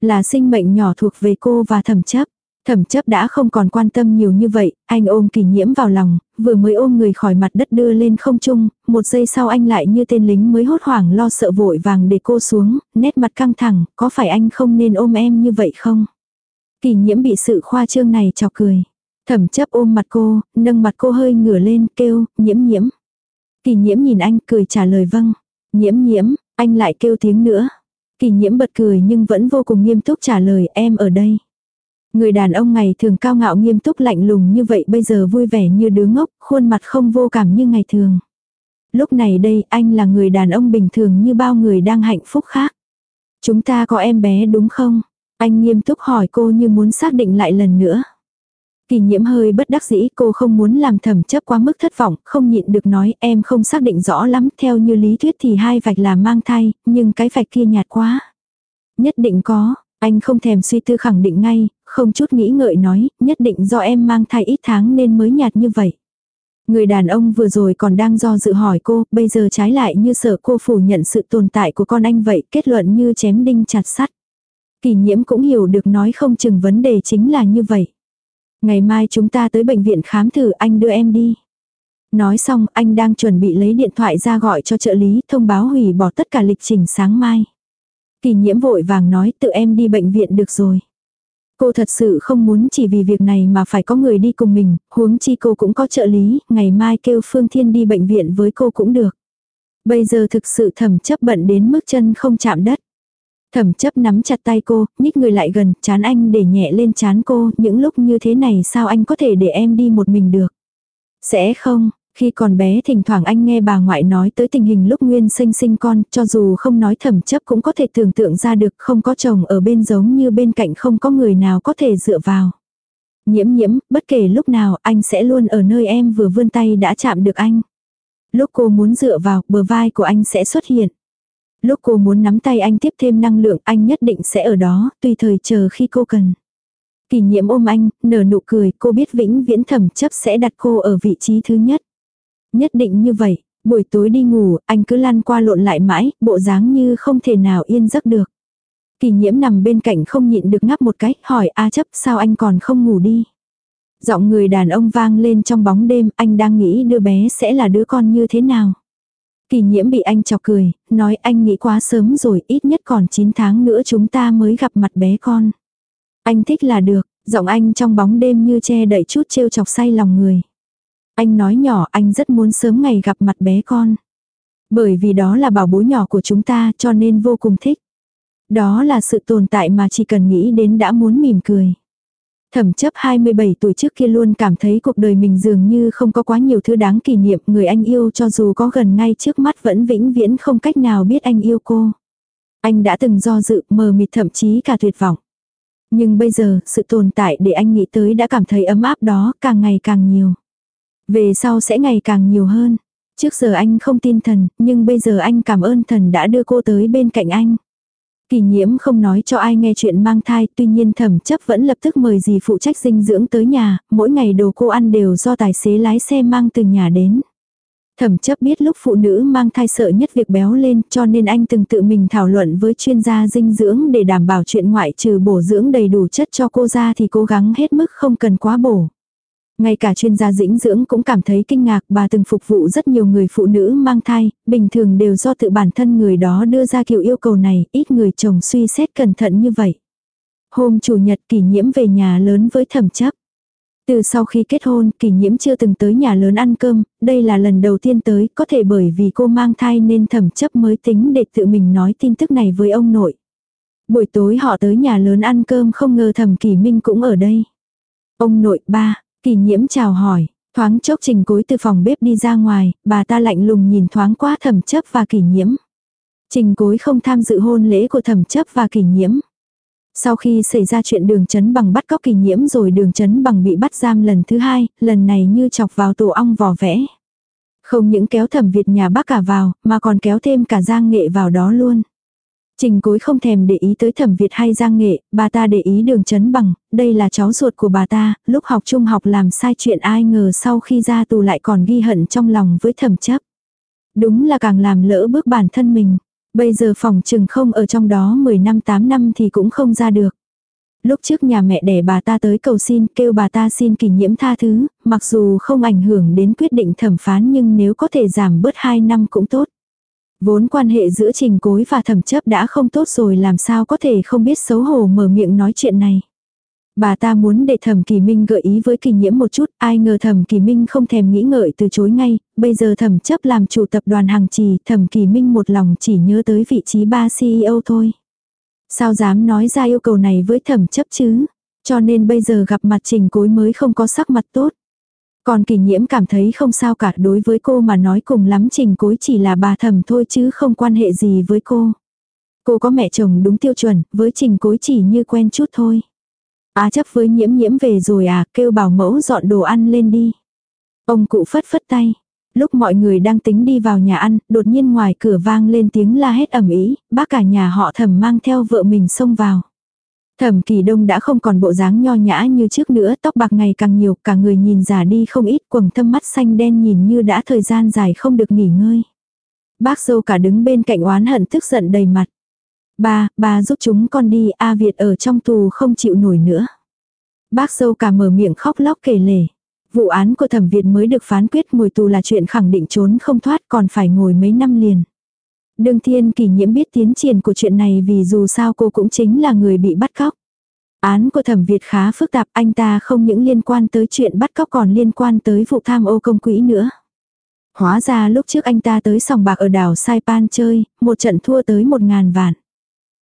Là sinh mệnh nhỏ thuộc về cô và thẩm chấp. Thẩm chấp đã không còn quan tâm nhiều như vậy, anh ôm kỳ nhiễm vào lòng, vừa mới ôm người khỏi mặt đất đưa lên không trung, một giây sau anh lại như tên lính mới hốt hoảng lo sợ vội vàng để cô xuống, nét mặt căng thẳng, có phải anh không nên ôm em như vậy không? Kỳ nhiễm bị sự khoa trương này chọc cười. Thẩm chấp ôm mặt cô, nâng mặt cô hơi ngửa lên, kêu, nhiễm nhiễm. Kỳ nhiễm nhìn anh cười trả lời vâng. Nhiễm nhiễm, anh lại kêu tiếng nữa. Kỳ nhiễm bật cười nhưng vẫn vô cùng nghiêm túc trả lời em ở đây. Người đàn ông ngày thường cao ngạo nghiêm túc lạnh lùng như vậy bây giờ vui vẻ như đứa ngốc, khuôn mặt không vô cảm như ngày thường. Lúc này đây anh là người đàn ông bình thường như bao người đang hạnh phúc khác. Chúng ta có em bé đúng không? Anh nghiêm túc hỏi cô như muốn xác định lại lần nữa. Kỳ nhiễm hơi bất đắc dĩ cô không muốn làm thẩm chấp quá mức thất vọng, không nhịn được nói em không xác định rõ lắm, theo như lý thuyết thì hai vạch là mang thai, nhưng cái vạch kia nhạt quá. Nhất định có, anh không thèm suy tư khẳng định ngay, không chút nghĩ ngợi nói, nhất định do em mang thai ít tháng nên mới nhạt như vậy. Người đàn ông vừa rồi còn đang do dự hỏi cô, bây giờ trái lại như sợ cô phủ nhận sự tồn tại của con anh vậy, kết luận như chém đinh chặt sắt. Kỳ nhiễm cũng hiểu được nói không chừng vấn đề chính là như vậy. Ngày mai chúng ta tới bệnh viện khám thử anh đưa em đi. Nói xong anh đang chuẩn bị lấy điện thoại ra gọi cho trợ lý thông báo hủy bỏ tất cả lịch trình sáng mai. Kỳ nhiễm vội vàng nói tự em đi bệnh viện được rồi. Cô thật sự không muốn chỉ vì việc này mà phải có người đi cùng mình, huống chi cô cũng có trợ lý, ngày mai kêu Phương Thiên đi bệnh viện với cô cũng được. Bây giờ thực sự thầm chấp bận đến mức chân không chạm đất. Thẩm chấp nắm chặt tay cô, nhích người lại gần, chán anh để nhẹ lên chán cô, những lúc như thế này sao anh có thể để em đi một mình được. Sẽ không, khi còn bé thỉnh thoảng anh nghe bà ngoại nói tới tình hình lúc Nguyên sinh sinh con, cho dù không nói thẩm chấp cũng có thể tưởng tượng ra được không có chồng ở bên giống như bên cạnh không có người nào có thể dựa vào. Nhiễm nhiễm, bất kể lúc nào anh sẽ luôn ở nơi em vừa vươn tay đã chạm được anh. Lúc cô muốn dựa vào, bờ vai của anh sẽ xuất hiện. Lúc cô muốn nắm tay anh tiếp thêm năng lượng, anh nhất định sẽ ở đó, tùy thời chờ khi cô cần. Kỷ nhiễm ôm anh, nở nụ cười, cô biết vĩnh viễn thẩm chấp sẽ đặt cô ở vị trí thứ nhất. Nhất định như vậy, buổi tối đi ngủ, anh cứ lăn qua lộn lại mãi, bộ dáng như không thể nào yên giấc được. Kỳ nhiễm nằm bên cạnh không nhịn được ngáp một cái, hỏi A chấp sao anh còn không ngủ đi. Giọng người đàn ông vang lên trong bóng đêm, anh đang nghĩ đứa bé sẽ là đứa con như thế nào. Kỳ nhiễm bị anh chọc cười, nói anh nghĩ quá sớm rồi, ít nhất còn 9 tháng nữa chúng ta mới gặp mặt bé con. Anh thích là được, giọng anh trong bóng đêm như che đậy chút trêu chọc say lòng người. Anh nói nhỏ anh rất muốn sớm ngày gặp mặt bé con. Bởi vì đó là bảo bối nhỏ của chúng ta cho nên vô cùng thích. Đó là sự tồn tại mà chỉ cần nghĩ đến đã muốn mỉm cười. Thẩm chấp 27 tuổi trước kia luôn cảm thấy cuộc đời mình dường như không có quá nhiều thứ đáng kỷ niệm. Người anh yêu cho dù có gần ngay trước mắt vẫn vĩnh viễn không cách nào biết anh yêu cô. Anh đã từng do dự mờ mịt thậm chí cả tuyệt vọng. Nhưng bây giờ sự tồn tại để anh nghĩ tới đã cảm thấy ấm áp đó càng ngày càng nhiều. Về sau sẽ ngày càng nhiều hơn. Trước giờ anh không tin thần, nhưng bây giờ anh cảm ơn thần đã đưa cô tới bên cạnh anh. Kỳ nhiễm không nói cho ai nghe chuyện mang thai, tuy nhiên thẩm chấp vẫn lập tức mời dì phụ trách dinh dưỡng tới nhà, mỗi ngày đồ cô ăn đều do tài xế lái xe mang từ nhà đến. Thẩm chấp biết lúc phụ nữ mang thai sợ nhất việc béo lên cho nên anh từng tự mình thảo luận với chuyên gia dinh dưỡng để đảm bảo chuyện ngoại trừ bổ dưỡng đầy đủ chất cho cô ra thì cố gắng hết mức không cần quá bổ. Ngay cả chuyên gia dĩnh dưỡng cũng cảm thấy kinh ngạc bà từng phục vụ rất nhiều người phụ nữ mang thai, bình thường đều do tự bản thân người đó đưa ra kiểu yêu cầu này, ít người chồng suy xét cẩn thận như vậy. Hôm chủ nhật kỷ nhiễm về nhà lớn với thẩm chấp. Từ sau khi kết hôn, kỷ nhiễm chưa từng tới nhà lớn ăn cơm, đây là lần đầu tiên tới, có thể bởi vì cô mang thai nên thẩm chấp mới tính để tự mình nói tin tức này với ông nội. Buổi tối họ tới nhà lớn ăn cơm không ngờ thẩm kỷ minh cũng ở đây. Ông nội ba, Kỳ nhiễm chào hỏi, thoáng chốc trình cối từ phòng bếp đi ra ngoài, bà ta lạnh lùng nhìn thoáng qua thẩm chấp và kỳ nhiễm. Trình cối không tham dự hôn lễ của thẩm chấp và kỳ nhiễm. Sau khi xảy ra chuyện đường chấn bằng bắt cóc kỳ nhiễm rồi đường chấn bằng bị bắt giam lần thứ hai, lần này như chọc vào tổ ong vò vẽ. Không những kéo thẩm Việt nhà bác cả vào, mà còn kéo thêm cả giang nghệ vào đó luôn. Trình cối không thèm để ý tới thẩm Việt hay giang nghệ, bà ta để ý đường chấn bằng, đây là cháu ruột của bà ta, lúc học trung học làm sai chuyện ai ngờ sau khi ra tù lại còn ghi hận trong lòng với thẩm chấp. Đúng là càng làm lỡ bước bản thân mình. Bây giờ phòng trừng không ở trong đó 10 năm 8 năm thì cũng không ra được. Lúc trước nhà mẹ đẻ bà ta tới cầu xin kêu bà ta xin kỷ nhiễm tha thứ, mặc dù không ảnh hưởng đến quyết định thẩm phán nhưng nếu có thể giảm bớt 2 năm cũng tốt. Vốn quan hệ giữa trình cối và thẩm chấp đã không tốt rồi làm sao có thể không biết xấu hổ mở miệng nói chuyện này. Bà ta muốn để thẩm kỳ minh gợi ý với kỳ nhiễm một chút, ai ngờ thẩm kỳ minh không thèm nghĩ ngợi từ chối ngay, bây giờ thẩm chấp làm chủ tập đoàn hàng trì, thẩm kỳ minh một lòng chỉ nhớ tới vị trí ba CEO thôi. Sao dám nói ra yêu cầu này với thẩm chấp chứ? Cho nên bây giờ gặp mặt trình cối mới không có sắc mặt tốt. Còn kỳ nhiễm cảm thấy không sao cả đối với cô mà nói cùng lắm trình cối chỉ là bà thầm thôi chứ không quan hệ gì với cô. Cô có mẹ chồng đúng tiêu chuẩn, với trình cối chỉ như quen chút thôi. Á chấp với nhiễm nhiễm về rồi à, kêu bảo mẫu dọn đồ ăn lên đi. Ông cụ phất phất tay. Lúc mọi người đang tính đi vào nhà ăn, đột nhiên ngoài cửa vang lên tiếng la hét ầm ĩ, bác cả nhà họ thầm mang theo vợ mình xông vào. Thẩm kỳ đông đã không còn bộ dáng nho nhã như trước nữa, tóc bạc ngày càng nhiều, cả người nhìn già đi không ít, quầng thâm mắt xanh đen nhìn như đã thời gian dài không được nghỉ ngơi. Bác dâu cả đứng bên cạnh oán hận tức giận đầy mặt. Ba, ba giúp chúng con đi, A Việt ở trong tù không chịu nổi nữa. Bác dâu cả mở miệng khóc lóc kể lể. Vụ án của thẩm Việt mới được phán quyết ngồi tù là chuyện khẳng định trốn không thoát còn phải ngồi mấy năm liền. Đương thiên kỷ nhiễm biết tiến triển của chuyện này vì dù sao cô cũng chính là người bị bắt cóc. Án của thẩm Việt khá phức tạp anh ta không những liên quan tới chuyện bắt cóc còn liên quan tới vụ tham ô công quỹ nữa. Hóa ra lúc trước anh ta tới sòng bạc ở đảo Saipan chơi, một trận thua tới một ngàn vạn.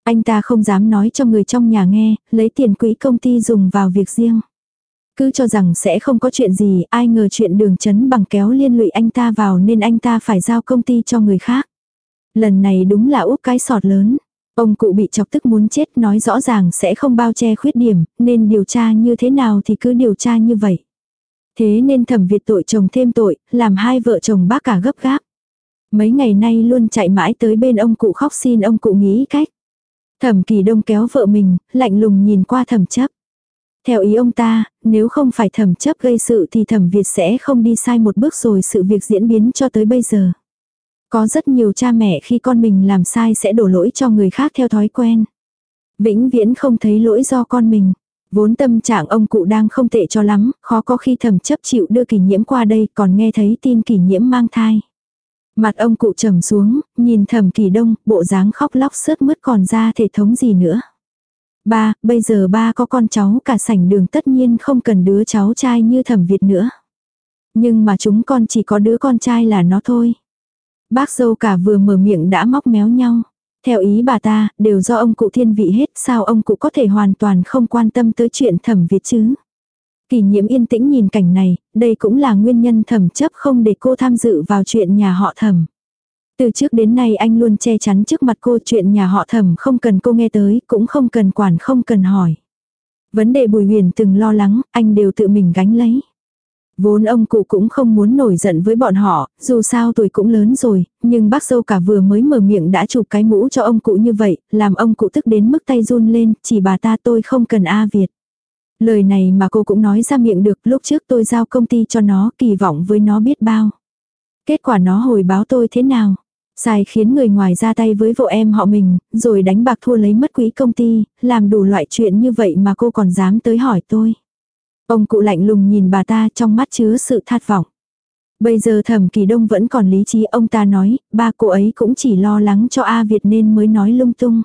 Anh ta không dám nói cho người trong nhà nghe, lấy tiền quỹ công ty dùng vào việc riêng. Cứ cho rằng sẽ không có chuyện gì, ai ngờ chuyện đường chấn bằng kéo liên lụy anh ta vào nên anh ta phải giao công ty cho người khác. Lần này đúng là úp cái sọt lớn. Ông cụ bị chọc tức muốn chết nói rõ ràng sẽ không bao che khuyết điểm, nên điều tra như thế nào thì cứ điều tra như vậy. Thế nên thẩm Việt tội chồng thêm tội, làm hai vợ chồng bác cả gấp gáp. Mấy ngày nay luôn chạy mãi tới bên ông cụ khóc xin ông cụ nghĩ cách. Thẩm kỳ đông kéo vợ mình, lạnh lùng nhìn qua thẩm chấp. Theo ý ông ta, nếu không phải thẩm chấp gây sự thì thẩm Việt sẽ không đi sai một bước rồi sự việc diễn biến cho tới bây giờ. Có rất nhiều cha mẹ khi con mình làm sai sẽ đổ lỗi cho người khác theo thói quen. Vĩnh viễn không thấy lỗi do con mình. Vốn tâm trạng ông cụ đang không tệ cho lắm, khó có khi thầm chấp chịu đưa kỷ nhiễm qua đây còn nghe thấy tin kỷ nhiễm mang thai. Mặt ông cụ trầm xuống, nhìn thầm kỳ đông, bộ dáng khóc lóc sướt mướt còn ra thể thống gì nữa. Ba, bây giờ ba có con cháu cả sảnh đường tất nhiên không cần đứa cháu trai như thẩm Việt nữa. Nhưng mà chúng con chỉ có đứa con trai là nó thôi. Bác dâu cả vừa mở miệng đã móc méo nhau. Theo ý bà ta, đều do ông cụ thiên vị hết, sao ông cụ có thể hoàn toàn không quan tâm tới chuyện thẩm Việt chứ? Kỳ nhiễm yên tĩnh nhìn cảnh này, đây cũng là nguyên nhân thẩm chấp không để cô tham dự vào chuyện nhà họ thẩm. Từ trước đến nay anh luôn che chắn trước mặt cô chuyện nhà họ thẩm không cần cô nghe tới, cũng không cần quản không cần hỏi. Vấn đề Bùi Huyền từng lo lắng, anh đều tự mình gánh lấy. Vốn ông cụ cũng không muốn nổi giận với bọn họ, dù sao tuổi cũng lớn rồi, nhưng bác dâu cả vừa mới mở miệng đã chụp cái mũ cho ông cụ như vậy, làm ông cụ tức đến mức tay run lên, chỉ bà ta tôi không cần A Việt. Lời này mà cô cũng nói ra miệng được, lúc trước tôi giao công ty cho nó, kỳ vọng với nó biết bao. Kết quả nó hồi báo tôi thế nào? Sai khiến người ngoài ra tay với vợ em họ mình, rồi đánh bạc thua lấy mất quỹ công ty, làm đủ loại chuyện như vậy mà cô còn dám tới hỏi tôi. Ông cụ lạnh lùng nhìn bà ta trong mắt chứa sự thát vọng. Bây giờ thẩm kỳ đông vẫn còn lý trí ông ta nói, ba cô ấy cũng chỉ lo lắng cho A Việt nên mới nói lung tung.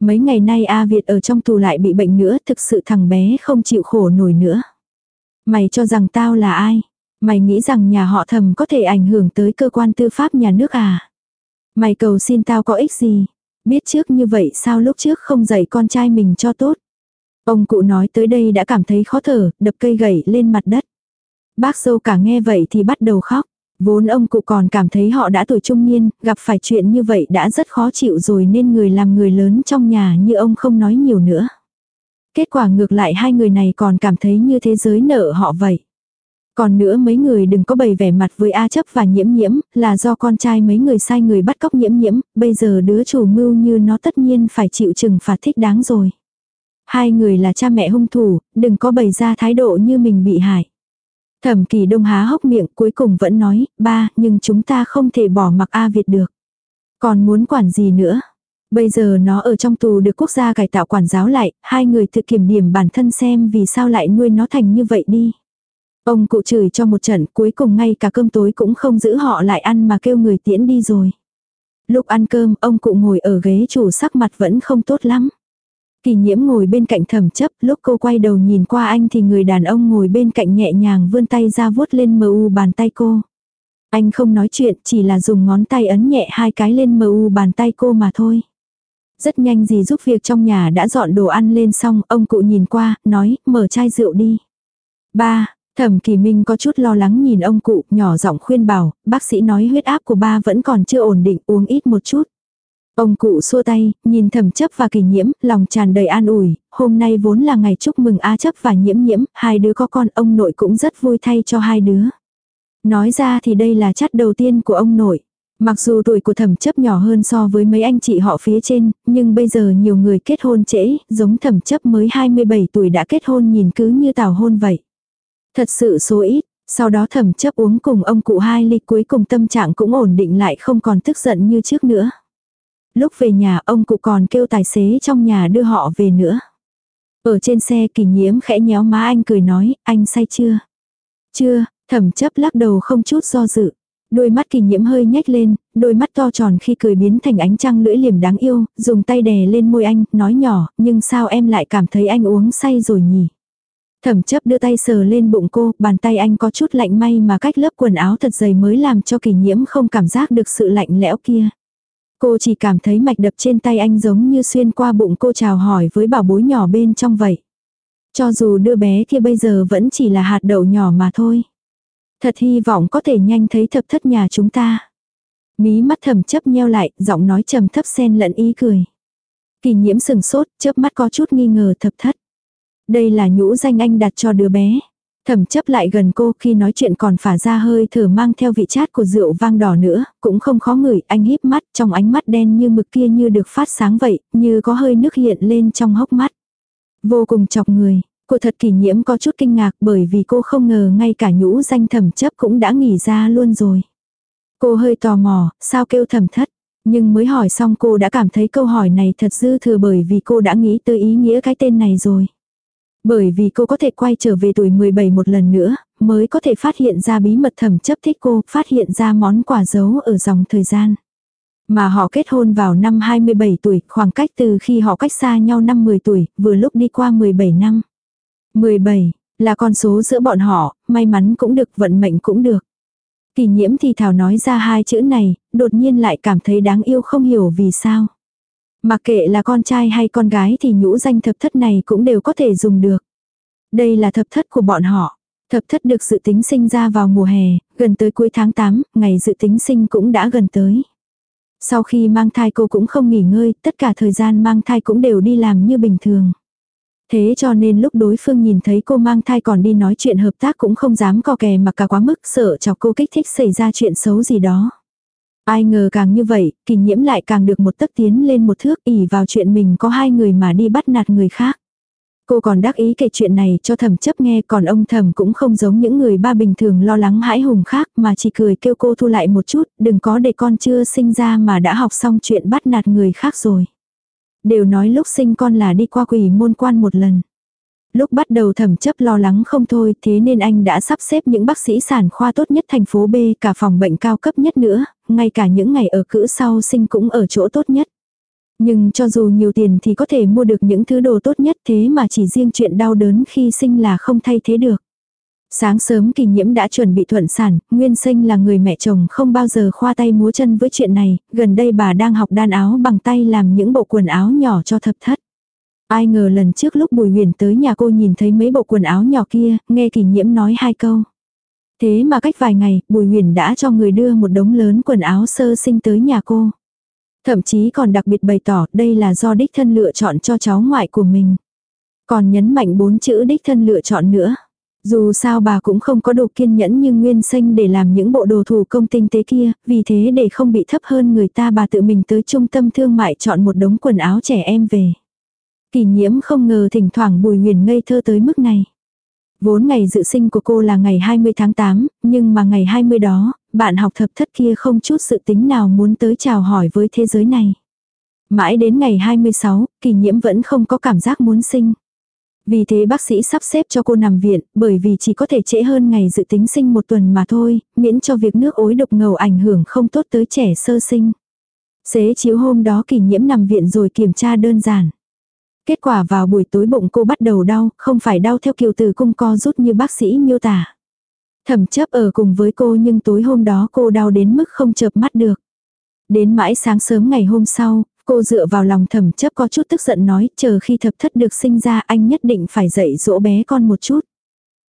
Mấy ngày nay A Việt ở trong tù lại bị bệnh nữa, thực sự thằng bé không chịu khổ nổi nữa. Mày cho rằng tao là ai? Mày nghĩ rằng nhà họ thầm có thể ảnh hưởng tới cơ quan tư pháp nhà nước à? Mày cầu xin tao có ích gì? Biết trước như vậy sao lúc trước không dạy con trai mình cho tốt? Ông cụ nói tới đây đã cảm thấy khó thở, đập cây gậy lên mặt đất. Bác dâu cả nghe vậy thì bắt đầu khóc. Vốn ông cụ còn cảm thấy họ đã tuổi trung niên, gặp phải chuyện như vậy đã rất khó chịu rồi nên người làm người lớn trong nhà như ông không nói nhiều nữa. Kết quả ngược lại hai người này còn cảm thấy như thế giới nợ họ vậy. Còn nữa mấy người đừng có bày vẻ mặt với A chấp và nhiễm nhiễm, là do con trai mấy người sai người bắt cóc nhiễm nhiễm, bây giờ đứa chủ mưu như nó tất nhiên phải chịu trừng phạt thích đáng rồi. Hai người là cha mẹ hung thủ, đừng có bày ra thái độ như mình bị hại. Thẩm kỳ đông há hốc miệng cuối cùng vẫn nói, ba, nhưng chúng ta không thể bỏ mặc A Việt được. Còn muốn quản gì nữa? Bây giờ nó ở trong tù được quốc gia cải tạo quản giáo lại, hai người tự kiểm điểm bản thân xem vì sao lại nuôi nó thành như vậy đi. Ông cụ chửi cho một trận cuối cùng ngay cả cơm tối cũng không giữ họ lại ăn mà kêu người tiễn đi rồi. Lúc ăn cơm ông cụ ngồi ở ghế chủ sắc mặt vẫn không tốt lắm. Kỳ nhiễm ngồi bên cạnh thẩm chấp, lúc cô quay đầu nhìn qua anh thì người đàn ông ngồi bên cạnh nhẹ nhàng vươn tay ra vuốt lên mờ u bàn tay cô. Anh không nói chuyện, chỉ là dùng ngón tay ấn nhẹ hai cái lên mờ u bàn tay cô mà thôi. Rất nhanh gì giúp việc trong nhà đã dọn đồ ăn lên xong, ông cụ nhìn qua, nói, mở chai rượu đi. Ba, thẩm kỳ minh có chút lo lắng nhìn ông cụ, nhỏ giọng khuyên bảo, bác sĩ nói huyết áp của ba vẫn còn chưa ổn định, uống ít một chút. Ông cụ xua tay, nhìn thẩm chấp và kỳ nhiễm, lòng tràn đầy an ủi, hôm nay vốn là ngày chúc mừng A chấp và nhiễm nhiễm, hai đứa có con ông nội cũng rất vui thay cho hai đứa. Nói ra thì đây là chắt đầu tiên của ông nội. Mặc dù tuổi của thẩm chấp nhỏ hơn so với mấy anh chị họ phía trên, nhưng bây giờ nhiều người kết hôn trễ, giống thẩm chấp mới 27 tuổi đã kết hôn nhìn cứ như tảo hôn vậy. Thật sự số ít, sau đó thẩm chấp uống cùng ông cụ hai ly cuối cùng tâm trạng cũng ổn định lại không còn tức giận như trước nữa. Lúc về nhà ông cụ còn kêu tài xế trong nhà đưa họ về nữa. Ở trên xe kỳ nhiễm khẽ nhéo má anh cười nói, anh say chưa? Chưa, thẩm chấp lắc đầu không chút do dự. Đôi mắt kỳ nhiễm hơi nhếch lên, đôi mắt to tròn khi cười biến thành ánh trăng lưỡi liềm đáng yêu, dùng tay đè lên môi anh, nói nhỏ, nhưng sao em lại cảm thấy anh uống say rồi nhỉ? Thẩm chấp đưa tay sờ lên bụng cô, bàn tay anh có chút lạnh may mà cách lớp quần áo thật dày mới làm cho kỳ nhiễm không cảm giác được sự lạnh lẽo kia. Cô chỉ cảm thấy mạch đập trên tay anh giống như xuyên qua bụng cô chào hỏi với bảo bối nhỏ bên trong vậy. Cho dù đứa bé kia bây giờ vẫn chỉ là hạt đậu nhỏ mà thôi. Thật hy vọng có thể nhanh thấy thập thất nhà chúng ta. Mí mắt thầm chấp nheo lại, giọng nói trầm thấp xen lẫn ý cười. Kỳ nhiễm sừng sốt, chớp mắt có chút nghi ngờ thập thất. Đây là nhũ danh anh đặt cho đứa bé. Thẩm chấp lại gần cô khi nói chuyện còn phả ra hơi thở mang theo vị chát của rượu vang đỏ nữa, cũng không khó ngửi, anh híp mắt, trong ánh mắt đen như mực kia như được phát sáng vậy, như có hơi nước hiện lên trong hốc mắt. Vô cùng chọc người, cô thật kỷ nhiễm có chút kinh ngạc bởi vì cô không ngờ ngay cả nhũ danh thẩm chấp cũng đã nghỉ ra luôn rồi. Cô hơi tò mò, sao kêu thẩm thất, nhưng mới hỏi xong cô đã cảm thấy câu hỏi này thật dư thừa bởi vì cô đã nghĩ tới ý nghĩa cái tên này rồi. Bởi vì cô có thể quay trở về tuổi 17 một lần nữa, mới có thể phát hiện ra bí mật thẩm chấp thích cô, phát hiện ra món quà giấu ở dòng thời gian. Mà họ kết hôn vào năm 27 tuổi, khoảng cách từ khi họ cách xa nhau năm 10 tuổi, vừa lúc đi qua 17 năm. 17, là con số giữa bọn họ, may mắn cũng được, vận mệnh cũng được. Kỳ nhiễm thì thảo nói ra hai chữ này, đột nhiên lại cảm thấy đáng yêu không hiểu vì sao. Mà kệ là con trai hay con gái thì nhũ danh thập thất này cũng đều có thể dùng được. Đây là thập thất của bọn họ. Thập thất được dự tính sinh ra vào mùa hè, gần tới cuối tháng 8, ngày dự tính sinh cũng đã gần tới. Sau khi mang thai cô cũng không nghỉ ngơi, tất cả thời gian mang thai cũng đều đi làm như bình thường. Thế cho nên lúc đối phương nhìn thấy cô mang thai còn đi nói chuyện hợp tác cũng không dám co kè mà cả quá mức sợ cho cô kích thích xảy ra chuyện xấu gì đó. Ai ngờ càng như vậy, kỳ nhiễm lại càng được một tấc tiến lên một thước ỉ vào chuyện mình có hai người mà đi bắt nạt người khác. Cô còn đắc ý kể chuyện này cho thẩm chấp nghe còn ông thẩm cũng không giống những người ba bình thường lo lắng hãi hùng khác mà chỉ cười kêu cô thu lại một chút, đừng có để con chưa sinh ra mà đã học xong chuyện bắt nạt người khác rồi. Đều nói lúc sinh con là đi qua quỷ môn quan một lần. Lúc bắt đầu thẩm chấp lo lắng không thôi thế nên anh đã sắp xếp những bác sĩ sản khoa tốt nhất thành phố B cả phòng bệnh cao cấp nhất nữa, ngay cả những ngày ở cữ sau sinh cũng ở chỗ tốt nhất. Nhưng cho dù nhiều tiền thì có thể mua được những thứ đồ tốt nhất thế mà chỉ riêng chuyện đau đớn khi sinh là không thay thế được. Sáng sớm kỳ nhiễm đã chuẩn bị thuận sản, Nguyên Sinh là người mẹ chồng không bao giờ khoa tay múa chân với chuyện này, gần đây bà đang học đan áo bằng tay làm những bộ quần áo nhỏ cho thập thất. Ai ngờ lần trước lúc Bùi Huyền tới nhà cô nhìn thấy mấy bộ quần áo nhỏ kia, nghe kỷ nhiễm nói hai câu. Thế mà cách vài ngày, Bùi Huyền đã cho người đưa một đống lớn quần áo sơ sinh tới nhà cô. Thậm chí còn đặc biệt bày tỏ đây là do đích thân lựa chọn cho cháu ngoại của mình. Còn nhấn mạnh bốn chữ đích thân lựa chọn nữa. Dù sao bà cũng không có đủ kiên nhẫn như nguyên sinh để làm những bộ đồ thủ công tinh tế kia, vì thế để không bị thấp hơn người ta bà tự mình tới trung tâm thương mại chọn một đống quần áo trẻ em về. Kỳ nhiễm không ngờ thỉnh thoảng bùi huyền ngây thơ tới mức này. Vốn ngày dự sinh của cô là ngày 20 tháng 8, nhưng mà ngày 20 đó, bạn học thập thất kia không chút sự tính nào muốn tới chào hỏi với thế giới này. Mãi đến ngày 26, kỳ nhiễm vẫn không có cảm giác muốn sinh. Vì thế bác sĩ sắp xếp cho cô nằm viện, bởi vì chỉ có thể trễ hơn ngày dự tính sinh một tuần mà thôi, miễn cho việc nước ối độc ngầu ảnh hưởng không tốt tới trẻ sơ sinh. Xế chiếu hôm đó kỳ nhiễm nằm viện rồi kiểm tra đơn giản. Kết quả vào buổi tối bụng cô bắt đầu đau, không phải đau theo kiểu từ cung co rút như bác sĩ miêu tả. Thẩm chấp ở cùng với cô nhưng tối hôm đó cô đau đến mức không chợp mắt được. Đến mãi sáng sớm ngày hôm sau, cô dựa vào lòng thẩm chấp có chút tức giận nói chờ khi thập thất được sinh ra anh nhất định phải dạy dỗ bé con một chút.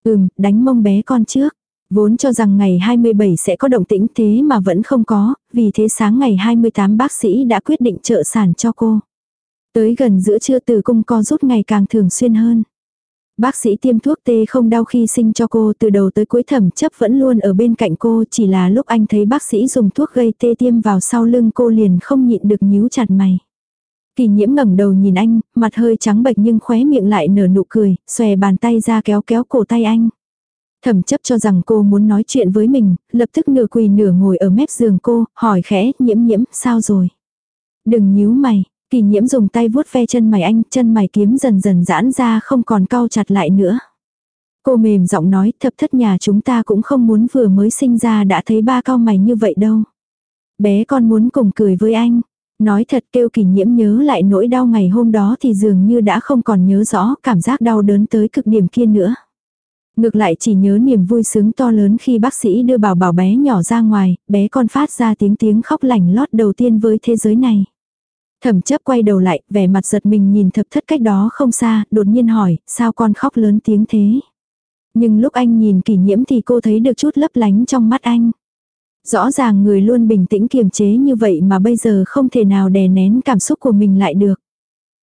Ừm, đánh mông bé con trước. Vốn cho rằng ngày 27 sẽ có động tĩnh thế mà vẫn không có, vì thế sáng ngày 28 bác sĩ đã quyết định trợ sản cho cô. Tới gần giữa trưa tử cung co rút ngày càng thường xuyên hơn. Bác sĩ tiêm thuốc tê không đau khi sinh cho cô từ đầu tới cuối thẩm chấp vẫn luôn ở bên cạnh cô chỉ là lúc anh thấy bác sĩ dùng thuốc gây tê tiêm vào sau lưng cô liền không nhịn được nhíu chặt mày. Kỳ nhiễm ngẩng đầu nhìn anh, mặt hơi trắng bệch nhưng khóe miệng lại nở nụ cười, xòe bàn tay ra kéo kéo cổ tay anh. Thẩm chấp cho rằng cô muốn nói chuyện với mình, lập tức nửa quỳ nửa ngồi ở mép giường cô, hỏi khẽ, nhiễm nhiễm, sao rồi? Đừng nhíu mày, Kỳ nhiễm dùng tay vuốt ve chân mày anh, chân mày kiếm dần dần giãn ra không còn cau chặt lại nữa. Cô mềm giọng nói, thập thất nhà chúng ta cũng không muốn vừa mới sinh ra đã thấy ba cao mày như vậy đâu. Bé con muốn cùng cười với anh. Nói thật kêu kỳ nhiễm nhớ lại nỗi đau ngày hôm đó thì dường như đã không còn nhớ rõ cảm giác đau đớn tới cực điểm kia nữa. Ngược lại chỉ nhớ niềm vui sướng to lớn khi bác sĩ đưa bảo bảo bé nhỏ ra ngoài, bé con phát ra tiếng tiếng khóc lành lót đầu tiên với thế giới này. Thẩm chấp quay đầu lại, vẻ mặt giật mình nhìn thập thất cách đó không xa, đột nhiên hỏi, sao con khóc lớn tiếng thế? Nhưng lúc anh nhìn kỷ nhiễm thì cô thấy được chút lấp lánh trong mắt anh. Rõ ràng người luôn bình tĩnh kiềm chế như vậy mà bây giờ không thể nào đè nén cảm xúc của mình lại được.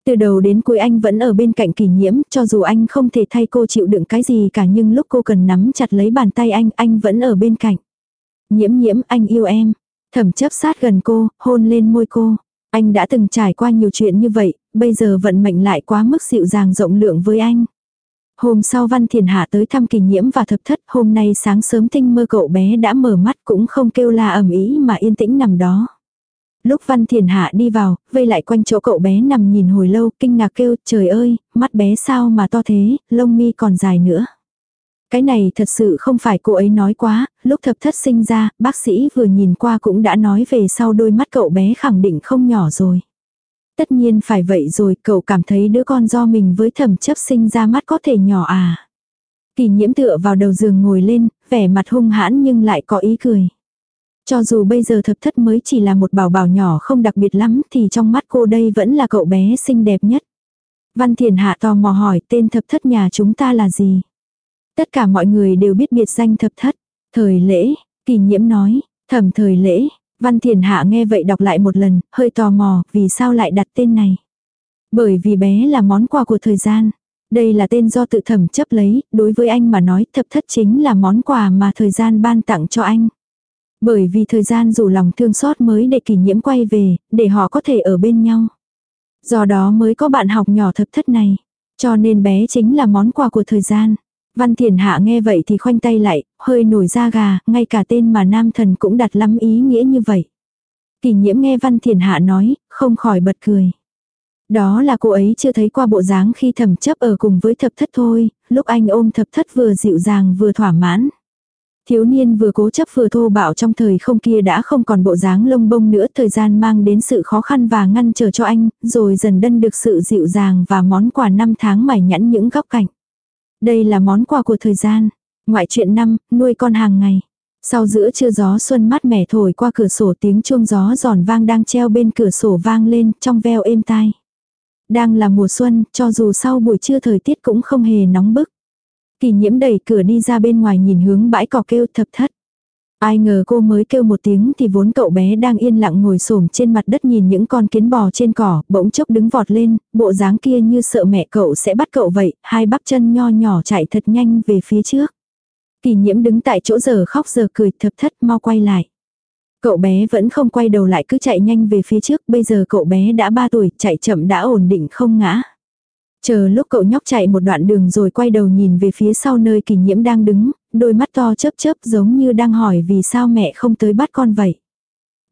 Từ đầu đến cuối anh vẫn ở bên cạnh kỷ nhiễm, cho dù anh không thể thay cô chịu đựng cái gì cả nhưng lúc cô cần nắm chặt lấy bàn tay anh, anh vẫn ở bên cạnh. Nhiễm nhiễm, anh yêu em. Thẩm chấp sát gần cô, hôn lên môi cô. Anh đã từng trải qua nhiều chuyện như vậy, bây giờ vận mệnh lại quá mức dịu dàng rộng lượng với anh. Hôm sau Văn Thiền Hạ tới thăm kỳ nhiễm và thập thất, hôm nay sáng sớm tinh mơ cậu bé đã mở mắt cũng không kêu la ầm ĩ mà yên tĩnh nằm đó. Lúc Văn Thiền Hạ đi vào, vây lại quanh chỗ cậu bé nằm nhìn hồi lâu, kinh ngạc kêu, trời ơi, mắt bé sao mà to thế, lông mi còn dài nữa. Cái này thật sự không phải cô ấy nói quá, lúc thập thất sinh ra, bác sĩ vừa nhìn qua cũng đã nói về sau đôi mắt cậu bé khẳng định không nhỏ rồi. Tất nhiên phải vậy rồi, cậu cảm thấy đứa con do mình với thẩm chấp sinh ra mắt có thể nhỏ à. Kỳ nhiễm tựa vào đầu giường ngồi lên, vẻ mặt hung hãn nhưng lại có ý cười. Cho dù bây giờ thập thất mới chỉ là một bảo bảo nhỏ không đặc biệt lắm thì trong mắt cô đây vẫn là cậu bé xinh đẹp nhất. Văn Thiền Hạ tò mò hỏi tên thập thất nhà chúng ta là gì. Tất cả mọi người đều biết biệt danh thập thất. Thời lễ, kỳ nhiễm nói, thẩm thời lễ, Văn Thiền Hạ nghe vậy đọc lại một lần, hơi tò mò, vì sao lại đặt tên này. Bởi vì bé là món quà của thời gian. Đây là tên do tự thẩm chấp lấy, đối với anh mà nói thập thất chính là món quà mà thời gian ban tặng cho anh. Bởi vì thời gian dù lòng thương xót mới để kỷ nhiễm quay về, để họ có thể ở bên nhau. Do đó mới có bạn học nhỏ thập thất này. Cho nên bé chính là món quà của thời gian. Văn Thiền Hạ nghe vậy thì khoanh tay lại, hơi nổi da gà, ngay cả tên mà nam thần cũng đặt lắm ý nghĩa như vậy. Kỳ nhiễm nghe Văn Thiền Hạ nói, không khỏi bật cười. Đó là cô ấy chưa thấy qua bộ dáng khi thẩm chấp ở cùng với thập thất thôi, lúc anh ôm thập thất vừa dịu dàng vừa thỏa mãn. Thiếu niên vừa cố chấp vừa thô bạo trong thời không kia đã không còn bộ dáng lông bông nữa, thời gian mang đến sự khó khăn và ngăn trở cho anh, rồi dần đân được sự dịu dàng và món quà năm tháng mải nhẵn những góc cạnh. Đây là món quà của thời gian. Ngoại chuyện năm, nuôi con hàng ngày. Sau giữa trưa gió xuân mát mẻ thổi qua cửa sổ tiếng chuông gió giòn vang đang treo bên cửa sổ vang lên trong veo êm tai. Đang là mùa xuân, cho dù sau buổi trưa thời tiết cũng không hề nóng bức. Kỳ nhiễm đẩy cửa đi ra bên ngoài nhìn hướng bãi cỏ kêu thập thất. Ai ngờ cô mới kêu một tiếng thì vốn cậu bé đang yên lặng ngồi xổm trên mặt đất nhìn những con kiến bò trên cỏ, bỗng chốc đứng vọt lên, bộ dáng kia như sợ mẹ cậu sẽ bắt cậu vậy, hai bắp chân nho nhỏ chạy thật nhanh về phía trước. Kỳ nhiễm đứng tại chỗ giờ khóc giờ cười thập thất mau quay lại. Cậu bé vẫn không quay đầu lại cứ chạy nhanh về phía trước, bây giờ cậu bé đã 3 tuổi, chạy chậm đã ổn định không ngã. Chờ lúc cậu nhóc chạy một đoạn đường rồi quay đầu nhìn về phía sau nơi kỳ nhiễm đang đứng, đôi mắt to chớp chớp giống như đang hỏi vì sao mẹ không tới bắt con vậy.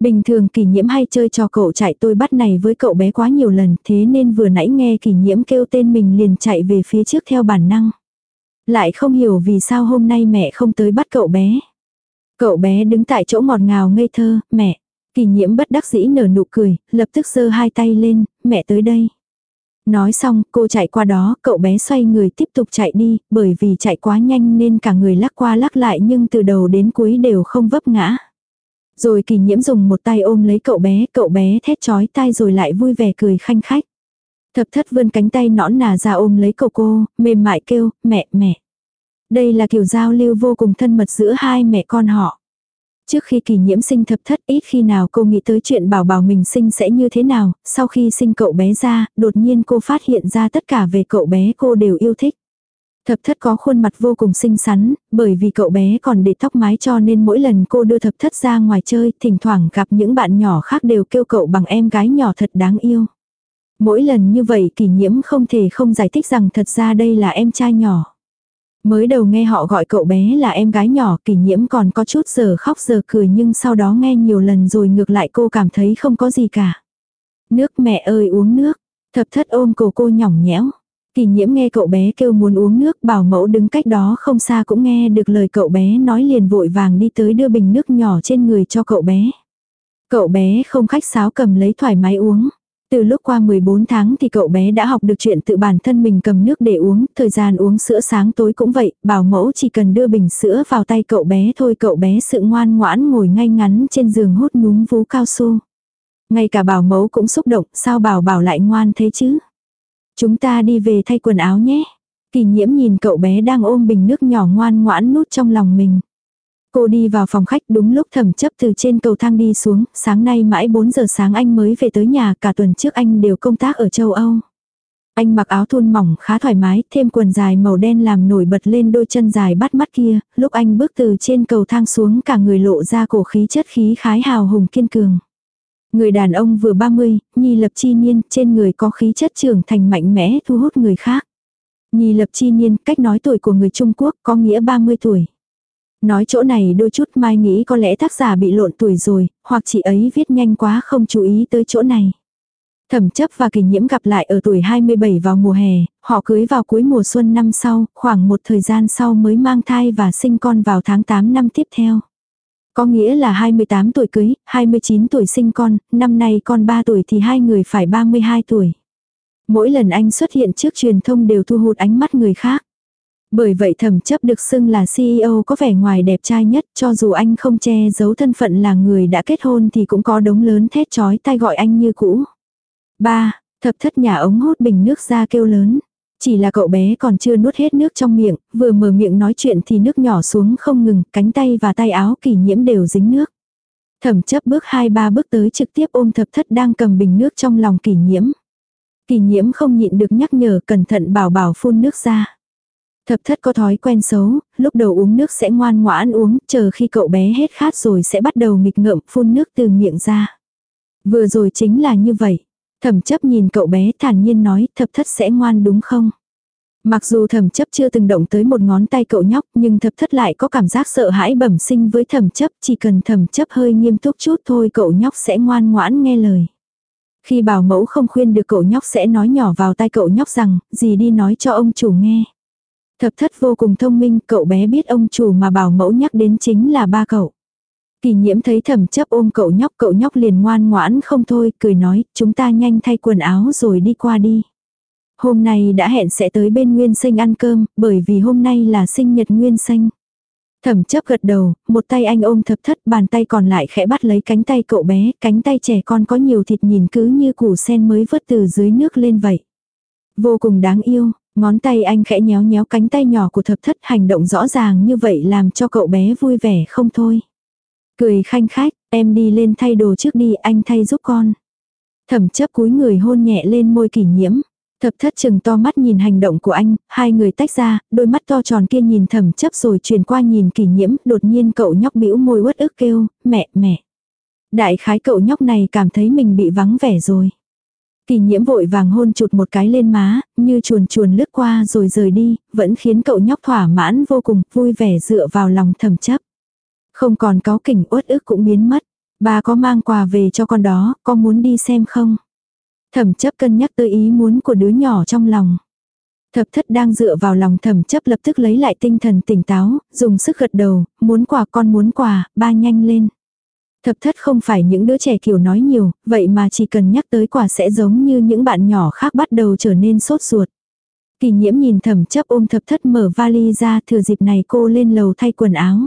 Bình thường kỳ nhiễm hay chơi cho cậu chạy tôi bắt này với cậu bé quá nhiều lần thế nên vừa nãy nghe kỳ nhiễm kêu tên mình liền chạy về phía trước theo bản năng. Lại không hiểu vì sao hôm nay mẹ không tới bắt cậu bé. Cậu bé đứng tại chỗ ngọt ngào ngây thơ, mẹ. Kỳ nhiễm bất đắc dĩ nở nụ cười, lập tức giơ hai tay lên, mẹ tới đây. Nói xong, cô chạy qua đó, cậu bé xoay người tiếp tục chạy đi, bởi vì chạy quá nhanh nên cả người lắc qua lắc lại nhưng từ đầu đến cuối đều không vấp ngã. Rồi kỳ nhiễm dùng một tay ôm lấy cậu bé, cậu bé thét chói tai rồi lại vui vẻ cười khanh khách. Thập thất vươn cánh tay nõn nà ra ôm lấy cậu cô, mềm mại kêu, mẹ, mẹ. Đây là kiểu giao lưu vô cùng thân mật giữa hai mẹ con họ. Trước khi kỳ nhiễm sinh thập thất ít khi nào cô nghĩ tới chuyện bảo bảo mình sinh sẽ như thế nào, sau khi sinh cậu bé ra, đột nhiên cô phát hiện ra tất cả về cậu bé cô đều yêu thích. Thập thất có khuôn mặt vô cùng xinh xắn, bởi vì cậu bé còn để tóc mái cho nên mỗi lần cô đưa thập thất ra ngoài chơi, thỉnh thoảng gặp những bạn nhỏ khác đều kêu cậu bằng em gái nhỏ thật đáng yêu. Mỗi lần như vậy kỷ nhiễm không thể không giải thích rằng thật ra đây là em trai nhỏ. Mới đầu nghe họ gọi cậu bé là em gái nhỏ, kỷ nhiễm còn có chút giờ khóc giờ cười nhưng sau đó nghe nhiều lần rồi ngược lại cô cảm thấy không có gì cả. Nước mẹ ơi uống nước. Thập thất ôm cổ cô nhỏng nhẽo. kỷ nhiễm nghe cậu bé kêu muốn uống nước, bảo mẫu đứng cách đó không xa cũng nghe được lời cậu bé nói liền vội vàng đi tới đưa bình nước nhỏ trên người cho cậu bé. Cậu bé không khách sáo cầm lấy thoải mái uống. Từ lúc qua 14 tháng thì cậu bé đã học được chuyện tự bản thân mình cầm nước để uống, thời gian uống sữa sáng tối cũng vậy, bảo mẫu chỉ cần đưa bình sữa vào tay cậu bé thôi cậu bé sự ngoan ngoãn ngồi ngay ngắn trên giường hút núm vú cao su. Ngay cả bảo mẫu cũng xúc động, sao bảo bảo lại ngoan thế chứ? Chúng ta đi về thay quần áo nhé. Kỳ nhiễm nhìn cậu bé đang ôm bình nước nhỏ ngoan ngoãn nút trong lòng mình. Cô đi vào phòng khách đúng lúc thẩm chấp từ trên cầu thang đi xuống, sáng nay mãi 4 giờ sáng anh mới về tới nhà, cả tuần trước anh đều công tác ở châu Âu. Anh mặc áo thun mỏng khá thoải mái, thêm quần dài màu đen làm nổi bật lên đôi chân dài bắt mắt kia, lúc anh bước từ trên cầu thang xuống cả người lộ ra cổ khí chất khí khái hào hùng kiên cường. Người đàn ông vừa 30, nhi lập chi niên, trên người có khí chất trưởng thành mạnh mẽ thu hút người khác. Nhi lập chi niên, cách nói tuổi của người Trung Quốc có nghĩa 30 tuổi. Nói chỗ này đôi chút mai nghĩ có lẽ tác giả bị lộn tuổi rồi, hoặc chị ấy viết nhanh quá không chú ý tới chỗ này. Thẩm chấp và kỷ nhiễm gặp lại ở tuổi 27 vào mùa hè, họ cưới vào cuối mùa xuân năm sau, khoảng một thời gian sau mới mang thai và sinh con vào tháng 8 năm tiếp theo. Có nghĩa là 28 tuổi cưới, 29 tuổi sinh con, năm nay con 3 tuổi thì hai người phải 32 tuổi. Mỗi lần anh xuất hiện trước truyền thông đều thu hút ánh mắt người khác. Bởi vậy thẩm chấp được xưng là CEO có vẻ ngoài đẹp trai nhất cho dù anh không che giấu thân phận là người đã kết hôn thì cũng có đống lớn thét chói tai gọi anh như cũ. ba Thập thất nhà ống hút bình nước ra kêu lớn. Chỉ là cậu bé còn chưa nuốt hết nước trong miệng, vừa mở miệng nói chuyện thì nước nhỏ xuống không ngừng, cánh tay và tay áo kỳ nhiễm đều dính nước. Thẩm chấp bước hai ba bước tới trực tiếp ôm thập thất đang cầm bình nước trong lòng kỳ nhiễm. Kỳ nhiễm không nhịn được nhắc nhở cẩn thận bảo bảo phun nước ra. Thập thất có thói quen xấu, lúc đầu uống nước sẽ ngoan ngoãn uống, chờ khi cậu bé hết khát rồi sẽ bắt đầu nghịch ngợm phun nước từ miệng ra. Vừa rồi chính là như vậy. Thẩm chấp nhìn cậu bé thản nhiên nói thập thất sẽ ngoan đúng không? Mặc dù thẩm chấp chưa từng động tới một ngón tay cậu nhóc nhưng thập thất lại có cảm giác sợ hãi bẩm sinh với thẩm chấp chỉ cần thẩm chấp hơi nghiêm túc chút thôi cậu nhóc sẽ ngoan ngoãn nghe lời. Khi bảo mẫu không khuyên được cậu nhóc sẽ nói nhỏ vào tay cậu nhóc rằng gì đi nói cho ông chủ nghe. Thập thất vô cùng thông minh cậu bé biết ông chủ mà bảo mẫu nhắc đến chính là ba cậu. Kỳ nhiễm thấy thẩm chấp ôm cậu nhóc cậu nhóc liền ngoan ngoãn không thôi, cười nói, chúng ta nhanh thay quần áo rồi đi qua đi. Hôm nay đã hẹn sẽ tới bên Nguyên Sinh ăn cơm, bởi vì hôm nay là sinh nhật Nguyên Sinh. Thẩm chấp gật đầu, một tay anh ôm thập thất, bàn tay còn lại khẽ bắt lấy cánh tay cậu bé, cánh tay trẻ con có nhiều thịt nhìn cứ như củ sen mới vớt từ dưới nước lên vậy. Vô cùng đáng yêu, ngón tay anh khẽ nhéo nhéo cánh tay nhỏ của thập thất hành động rõ ràng như vậy làm cho cậu bé vui vẻ không thôi. Cười khanh khách, em đi lên thay đồ trước đi anh thay giúp con. Thẩm chấp cúi người hôn nhẹ lên môi kỷ nhiễm. Thập thất chừng to mắt nhìn hành động của anh, hai người tách ra, đôi mắt to tròn kia nhìn thẩm chấp rồi chuyển qua nhìn kỷ nhiễm, đột nhiên cậu nhóc bĩu môi uất ức kêu, mẹ, mẹ. Đại khái cậu nhóc này cảm thấy mình bị vắng vẻ rồi. Kỳ nhiễm vội vàng hôn chụt một cái lên má, như chuồn chuồn lướt qua rồi rời đi, vẫn khiến cậu nhóc thỏa mãn vô cùng, vui vẻ dựa vào lòng thầm chấp. Không còn có kỉnh uất ức cũng biến mất. Bà có mang quà về cho con đó, có muốn đi xem không? Thẩm chấp cân nhắc tới ý muốn của đứa nhỏ trong lòng. Thập thất đang dựa vào lòng thẩm chấp lập tức lấy lại tinh thần tỉnh táo, dùng sức gật đầu, muốn quà con muốn quà, ba nhanh lên. Thập thất không phải những đứa trẻ kiểu nói nhiều, vậy mà chỉ cần nhắc tới quả sẽ giống như những bạn nhỏ khác bắt đầu trở nên sốt ruột. Kỳ nhiễm nhìn thẩm chấp ôm thập thất mở vali ra thừa dịp này cô lên lầu thay quần áo.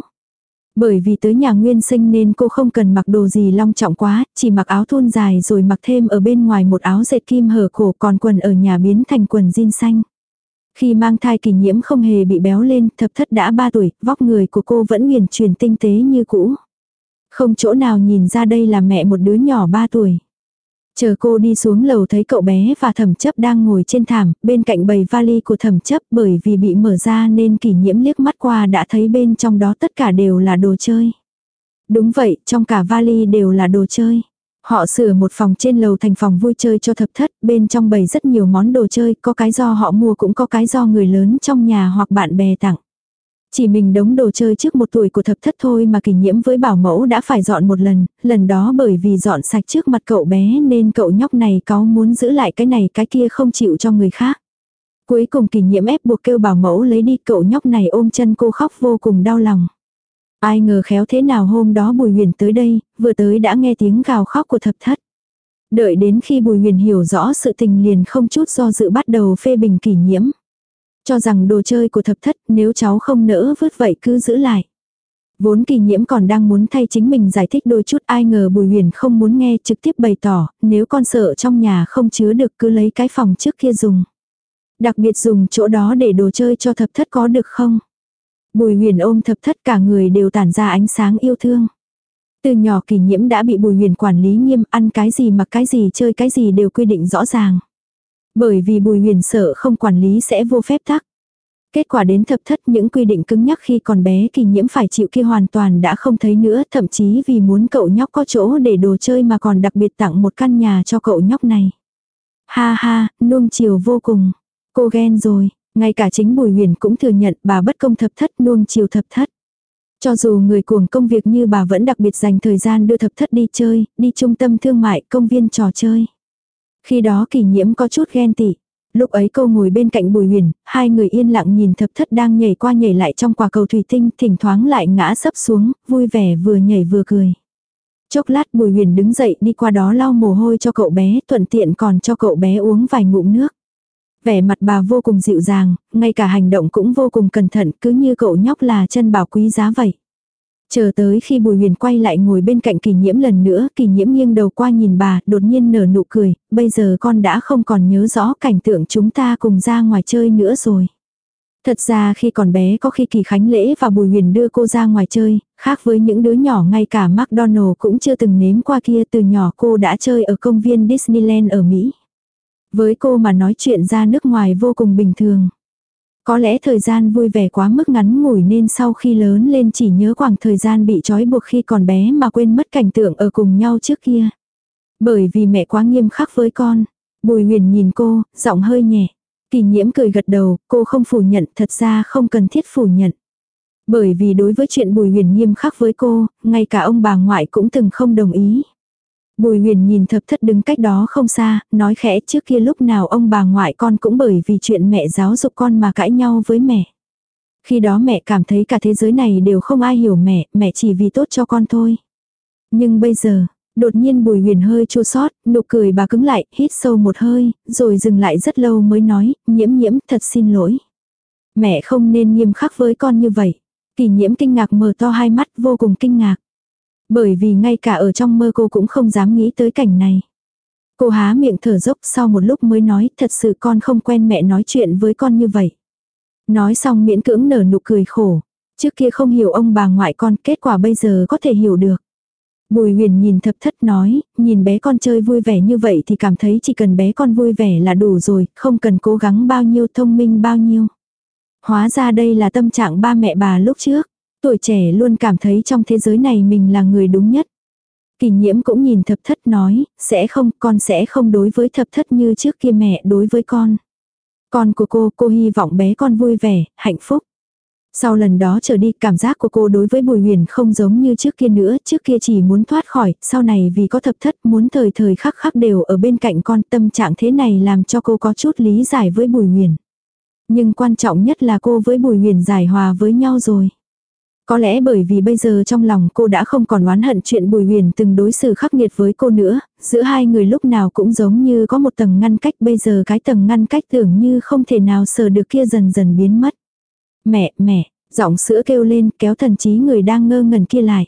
Bởi vì tới nhà nguyên sinh nên cô không cần mặc đồ gì long trọng quá, chỉ mặc áo thun dài rồi mặc thêm ở bên ngoài một áo dệt kim hở cổ còn quần ở nhà biến thành quần jean xanh. Khi mang thai kỳ nhiễm không hề bị béo lên, thập thất đã 3 tuổi, vóc người của cô vẫn huyền truyền tinh tế như cũ. Không chỗ nào nhìn ra đây là mẹ một đứa nhỏ 3 tuổi. Chờ cô đi xuống lầu thấy cậu bé và thẩm chấp đang ngồi trên thảm, bên cạnh bầy vali của thẩm chấp bởi vì bị mở ra nên kỷ nhiễm liếc mắt qua đã thấy bên trong đó tất cả đều là đồ chơi. Đúng vậy, trong cả vali đều là đồ chơi. Họ sửa một phòng trên lầu thành phòng vui chơi cho thập thất, bên trong bầy rất nhiều món đồ chơi, có cái do họ mua cũng có cái do người lớn trong nhà hoặc bạn bè tặng. Chỉ mình đống đồ chơi trước một tuổi của thập thất thôi mà kỷ nhiễm với bảo mẫu đã phải dọn một lần, lần đó bởi vì dọn sạch trước mặt cậu bé nên cậu nhóc này có muốn giữ lại cái này cái kia không chịu cho người khác. Cuối cùng kỷ nhiễm ép buộc kêu bảo mẫu lấy đi cậu nhóc này ôm chân cô khóc vô cùng đau lòng. Ai ngờ khéo thế nào hôm đó Bùi Huyền tới đây, vừa tới đã nghe tiếng gào khóc của thập thất. Đợi đến khi Bùi Huyền hiểu rõ sự tình liền không chút do dự bắt đầu phê bình kỷ nhiễm. Cho rằng đồ chơi của thập thất nếu cháu không nỡ vứt vậy cứ giữ lại. Vốn kỳ nhiễm còn đang muốn thay chính mình giải thích đôi chút ai ngờ Bùi Huyền không muốn nghe trực tiếp bày tỏ, nếu con sợ trong nhà không chứa được cứ lấy cái phòng trước kia dùng. Đặc biệt dùng chỗ đó để đồ chơi cho thập thất có được không? Bùi huyền ôm thập thất cả người đều tản ra ánh sáng yêu thương. Từ nhỏ kỳ nhiễm đã bị bùi huyền quản lý nghiêm ăn cái gì mặc cái gì chơi cái gì đều quy định rõ ràng. Bởi vì bùi huyền sợ không quản lý sẽ vô phép tắc. Kết quả đến thập thất những quy định cứng nhắc khi còn bé kỳ nhiễm phải chịu kia hoàn toàn đã không thấy nữa, thậm chí vì muốn cậu nhóc có chỗ để đồ chơi mà còn đặc biệt tặng một căn nhà cho cậu nhóc này. Ha ha, nuông chiều vô cùng. Cô ghen rồi, ngay cả chính Bùi Huyền cũng thừa nhận bà bất công thập thất nuông chiều thập thất. Cho dù người cuồng công việc như bà vẫn đặc biệt dành thời gian đưa thập thất đi chơi, đi trung tâm thương mại, công viên trò chơi. Khi đó kỳ nhiễm có chút ghen tị. Lúc ấy cô ngồi bên cạnh Bùi Huyền, hai người yên lặng nhìn thập thất đang nhảy qua nhảy lại trong quả cầu thủy tinh, thỉnh thoáng lại ngã sấp xuống, vui vẻ vừa nhảy vừa cười. Chốc lát Bùi Huyền đứng dậy đi qua đó lau mồ hôi cho cậu bé, thuận tiện còn cho cậu bé uống vài ngụm nước. Vẻ mặt bà vô cùng dịu dàng, ngay cả hành động cũng vô cùng cẩn thận cứ như cậu nhóc là chân bảo quý giá vậy. Chờ tới khi Bùi Huyền quay lại ngồi bên cạnh kỳ nhiễm lần nữa, kỳ nhiễm nghiêng đầu qua nhìn bà, đột nhiên nở nụ cười, bây giờ con đã không còn nhớ rõ cảnh tượng chúng ta cùng ra ngoài chơi nữa rồi. Thật ra khi còn bé có khi kỳ khánh lễ và Bùi Huyền đưa cô ra ngoài chơi, khác với những đứa nhỏ ngay cả McDonald cũng chưa từng nếm qua kia từ nhỏ cô đã chơi ở công viên Disneyland ở Mỹ. Với cô mà nói chuyện ra nước ngoài vô cùng bình thường. Có lẽ thời gian vui vẻ quá mức ngắn ngủi nên sau khi lớn lên chỉ nhớ khoảng thời gian bị trói buộc khi còn bé mà quên mất cảnh tượng ở cùng nhau trước kia. Bởi vì mẹ quá nghiêm khắc với con. Bùi huyền nhìn cô, giọng hơi nhẹ. Kỳ nhiễm cười gật đầu, cô không phủ nhận, thật ra không cần thiết phủ nhận. Bởi vì đối với chuyện bùi huyền nghiêm khắc với cô, ngay cả ông bà ngoại cũng từng không đồng ý. Bùi huyền nhìn thập thất đứng cách đó không xa, nói khẽ trước kia lúc nào ông bà ngoại con cũng bởi vì chuyện mẹ giáo dục con mà cãi nhau với mẹ. Khi đó mẹ cảm thấy cả thế giới này đều không ai hiểu mẹ, mẹ chỉ vì tốt cho con thôi. Nhưng bây giờ, đột nhiên bùi huyền hơi chua sót, nụ cười bà cứng lại, hít sâu một hơi, rồi dừng lại rất lâu mới nói, nhiễm nhiễm thật xin lỗi. Mẹ không nên nghiêm khắc với con như vậy. Kỳ nhiễm kinh ngạc mở to hai mắt vô cùng kinh ngạc. Bởi vì ngay cả ở trong mơ cô cũng không dám nghĩ tới cảnh này. Cô há miệng thở dốc sau một lúc mới nói thật sự con không quen mẹ nói chuyện với con như vậy. Nói xong miễn cưỡng nở nụ cười khổ. Trước kia không hiểu ông bà ngoại con kết quả bây giờ có thể hiểu được. Bùi huyền nhìn thập thất nói, nhìn bé con chơi vui vẻ như vậy thì cảm thấy chỉ cần bé con vui vẻ là đủ rồi, không cần cố gắng bao nhiêu thông minh bao nhiêu. Hóa ra đây là tâm trạng ba mẹ bà lúc trước. Tuổi trẻ luôn cảm thấy trong thế giới này mình là người đúng nhất. Kỳ nhiễm cũng nhìn thập thất nói, sẽ không, con sẽ không đối với thập thất như trước kia mẹ đối với con. Con của cô, cô hy vọng bé con vui vẻ, hạnh phúc. Sau lần đó trở đi, cảm giác của cô đối với Bùi Huyền không giống như trước kia nữa, trước kia chỉ muốn thoát khỏi, sau này vì có thập thất muốn thời thời khắc khắc đều ở bên cạnh con, tâm trạng thế này làm cho cô có chút lý giải với Bùi Huyền. Nhưng quan trọng nhất là cô với Bùi Huyền giải hòa với nhau rồi. Có lẽ bởi vì bây giờ trong lòng cô đã không còn oán hận chuyện Bùi Huyền từng đối xử khắc nghiệt với cô nữa, giữa hai người lúc nào cũng giống như có một tầng ngăn cách bây giờ cái tầng ngăn cách tưởng như không thể nào sờ được kia dần dần biến mất. Mẹ, mẹ, giọng sữa kêu lên kéo thần trí người đang ngơ ngẩn kia lại.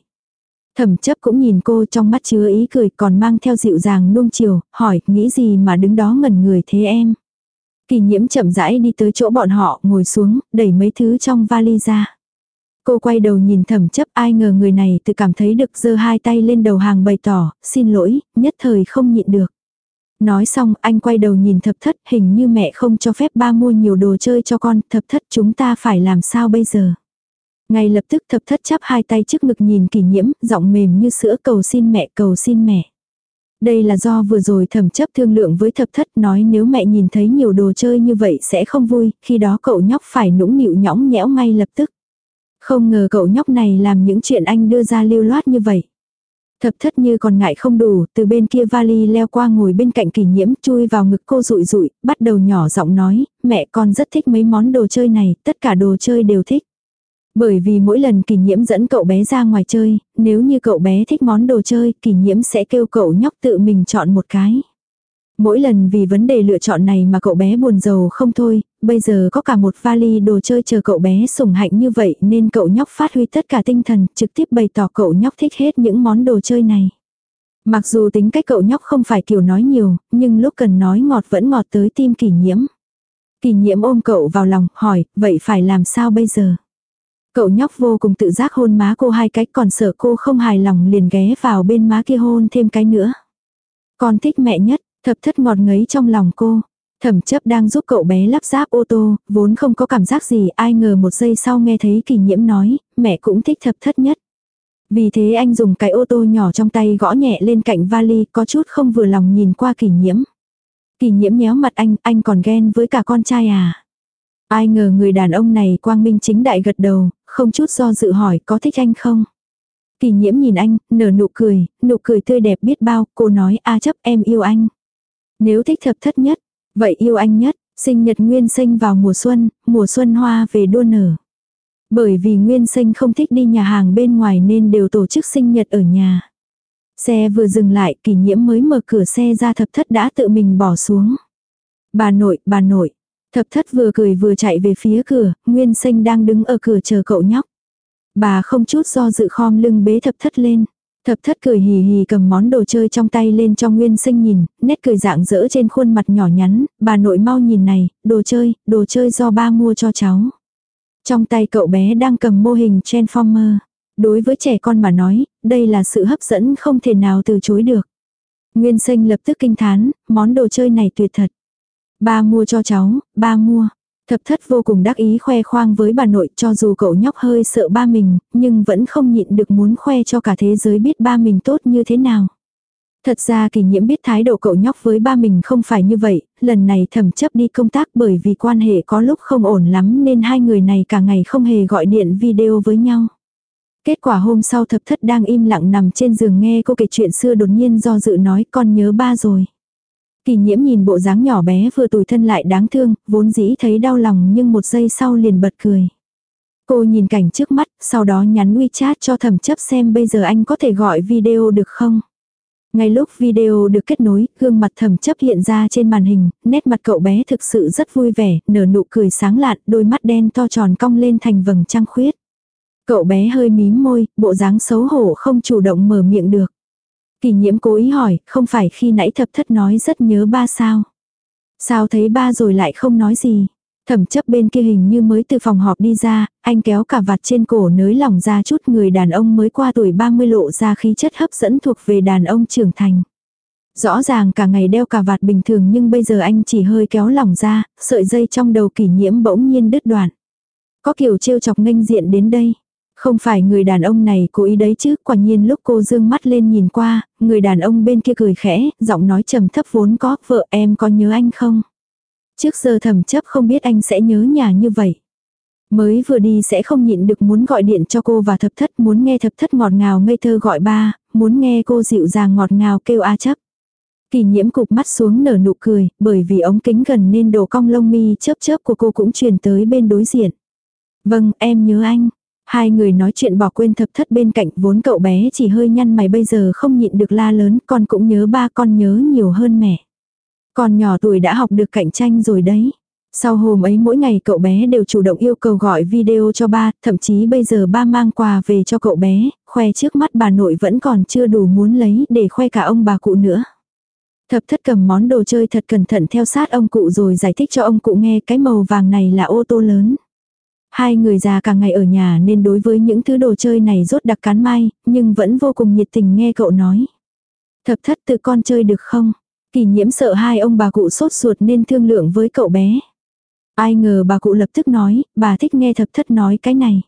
Thẩm chấp cũng nhìn cô trong mắt chứa ý cười còn mang theo dịu dàng nuông chiều, hỏi nghĩ gì mà đứng đó ngẩn người thế em. Kỳ nhiễm chậm rãi đi tới chỗ bọn họ ngồi xuống, đẩy mấy thứ trong vali ra. Cô quay đầu nhìn thẩm chấp ai ngờ người này tự cảm thấy được giơ hai tay lên đầu hàng bày tỏ, xin lỗi, nhất thời không nhịn được. Nói xong anh quay đầu nhìn thập thất hình như mẹ không cho phép ba mua nhiều đồ chơi cho con, thập thất chúng ta phải làm sao bây giờ. Ngay lập tức thập thất chắp hai tay trước ngực nhìn kỷ nhiễm, giọng mềm như sữa cầu xin mẹ cầu xin mẹ. Đây là do vừa rồi thẩm chấp thương lượng với thập thất nói nếu mẹ nhìn thấy nhiều đồ chơi như vậy sẽ không vui, khi đó cậu nhóc phải nũng nịu nhõng nhẽo ngay lập tức. Không ngờ cậu nhóc này làm những chuyện anh đưa ra lưu loát như vậy. Thập thất như còn ngại không đủ, từ bên kia vali leo qua ngồi bên cạnh kỷ nhiễm chui vào ngực cô rụi rụi, bắt đầu nhỏ giọng nói, mẹ con rất thích mấy món đồ chơi này, tất cả đồ chơi đều thích. Bởi vì mỗi lần kỷ nhiễm dẫn cậu bé ra ngoài chơi, nếu như cậu bé thích món đồ chơi, kỷ nhiễm sẽ kêu cậu nhóc tự mình chọn một cái. Mỗi lần vì vấn đề lựa chọn này mà cậu bé buồn giàu không thôi, bây giờ có cả một vali đồ chơi chờ cậu bé sủng hạnh như vậy nên cậu nhóc phát huy tất cả tinh thần, trực tiếp bày tỏ cậu nhóc thích hết những món đồ chơi này. Mặc dù tính cách cậu nhóc không phải kiểu nói nhiều, nhưng lúc cần nói ngọt vẫn ngọt tới tim kỷ nhiễm. Kỷ nhiễm ôm cậu vào lòng, hỏi, vậy phải làm sao bây giờ? Cậu nhóc vô cùng tự giác hôn má cô hai cái còn sợ cô không hài lòng liền ghé vào bên má kia hôn thêm cái nữa. Con thích mẹ nhất, thập thất ngọt ngấy trong lòng cô. Thẩm chấp đang giúp cậu bé lắp ráp ô tô, vốn không có cảm giác gì, ai ngờ một giây sau nghe thấy kỷ nhiễm nói, mẹ cũng thích thập thất nhất. Vì thế anh dùng cái ô tô nhỏ trong tay gõ nhẹ lên cạnh vali, có chút không vừa lòng nhìn qua kỷ nhiễm. Kỷ nhiễm nhéo mặt anh, anh còn ghen với cả con trai à. Ai ngờ người đàn ông này quang minh chính đại gật đầu, không chút do dự hỏi có thích anh không. Kỳ nhiễm nhìn anh, nở nụ cười, nụ cười tươi đẹp biết bao, cô nói a chấp em yêu anh. Nếu thích thập thất nhất, vậy yêu anh nhất, sinh nhật nguyên sinh vào mùa xuân, mùa xuân hoa về đua nở. Bởi vì nguyên sinh không thích đi nhà hàng bên ngoài nên đều tổ chức sinh nhật ở nhà. Xe vừa dừng lại, kỷ nhiễm mới mở cửa xe ra thập thất đã tự mình bỏ xuống. Bà nội, bà nội. Thập thất vừa cười vừa chạy về phía cửa, Nguyên sinh đang đứng ở cửa chờ cậu nhóc. Bà không chút do dự khom lưng bế thập thất lên. Thập thất cười hì hì cầm món đồ chơi trong tay lên cho Nguyên sinh nhìn, nét cười dạng dỡ trên khuôn mặt nhỏ nhắn, bà nội mau nhìn này, đồ chơi, đồ chơi do ba mua cho cháu. Trong tay cậu bé đang cầm mô hình Transformer. Đối với trẻ con mà nói, đây là sự hấp dẫn không thể nào từ chối được. Nguyên sinh lập tức kinh thán, món đồ chơi này tuyệt thật. Ba mua cho cháu, ba mua. Thập thất vô cùng đắc ý khoe khoang với bà nội cho dù cậu nhóc hơi sợ ba mình, nhưng vẫn không nhịn được muốn khoe cho cả thế giới biết ba mình tốt như thế nào. Thật ra kỳ nhiễm biết thái độ cậu nhóc với ba mình không phải như vậy, lần này thầm chấp đi công tác bởi vì quan hệ có lúc không ổn lắm nên hai người này cả ngày không hề gọi điện video với nhau. Kết quả hôm sau thập thất đang im lặng nằm trên giường nghe cô kể chuyện xưa đột nhiên do dự nói con nhớ ba rồi. Kỳ nhiễm nhìn bộ dáng nhỏ bé vừa tủi thân lại đáng thương, vốn dĩ thấy đau lòng nhưng một giây sau liền bật cười. Cô nhìn cảnh trước mắt, sau đó nhắn WeChat cho thẩm chấp xem bây giờ anh có thể gọi video được không. Ngay lúc video được kết nối, gương mặt thẩm chấp hiện ra trên màn hình, nét mặt cậu bé thực sự rất vui vẻ, nở nụ cười sáng lạn, đôi mắt đen to tròn cong lên thành vầng trăng khuyết. Cậu bé hơi mím môi, bộ dáng xấu hổ không chủ động mở miệng được. Kỳ nhiễm cố ý hỏi, không phải khi nãy thập thất nói rất nhớ ba sao. Sao thấy ba rồi lại không nói gì. Thẩm chấp bên kia hình như mới từ phòng họp đi ra, anh kéo cả vạt trên cổ nới lỏng ra chút người đàn ông mới qua tuổi 30 lộ ra khí chất hấp dẫn thuộc về đàn ông trưởng thành. Rõ ràng cả ngày đeo cà vạt bình thường nhưng bây giờ anh chỉ hơi kéo lỏng ra, sợi dây trong đầu kỷ nhiễm bỗng nhiên đứt đoạn. Có kiểu trêu chọc nghênh diện đến đây. Không phải người đàn ông này cố ý đấy chứ, quả nhiên lúc cô dương mắt lên nhìn qua, người đàn ông bên kia cười khẽ, giọng nói trầm thấp vốn có, vợ em có nhớ anh không? Trước giờ thầm chấp không biết anh sẽ nhớ nhà như vậy. Mới vừa đi sẽ không nhịn được muốn gọi điện cho cô và thập thất muốn nghe thập thất ngọt ngào ngây thơ gọi ba, muốn nghe cô dịu dàng ngọt ngào kêu a chấp. Kỳ nhiễm cục mắt xuống nở nụ cười, bởi vì ống kính gần nên đồ cong lông mi chớp chớp của cô cũng truyền tới bên đối diện. Vâng, em nhớ anh. Hai người nói chuyện bỏ quên thập thất bên cạnh vốn cậu bé chỉ hơi nhăn mày bây giờ không nhịn được la lớn con cũng nhớ ba con nhớ nhiều hơn mẹ. Con nhỏ tuổi đã học được cạnh tranh rồi đấy. Sau hôm ấy mỗi ngày cậu bé đều chủ động yêu cầu gọi video cho ba, thậm chí bây giờ ba mang quà về cho cậu bé, khoe trước mắt bà nội vẫn còn chưa đủ muốn lấy để khoe cả ông bà cụ nữa. Thập thất cầm món đồ chơi thật cẩn thận theo sát ông cụ rồi giải thích cho ông cụ nghe cái màu vàng này là ô tô lớn. Hai người già cả ngày ở nhà nên đối với những thứ đồ chơi này rốt đặc cán mai, nhưng vẫn vô cùng nhiệt tình nghe cậu nói. Thập thất tự con chơi được không? Kỳ nhiễm sợ hai ông bà cụ sốt ruột nên thương lượng với cậu bé. Ai ngờ bà cụ lập tức nói, bà thích nghe thập thất nói cái này.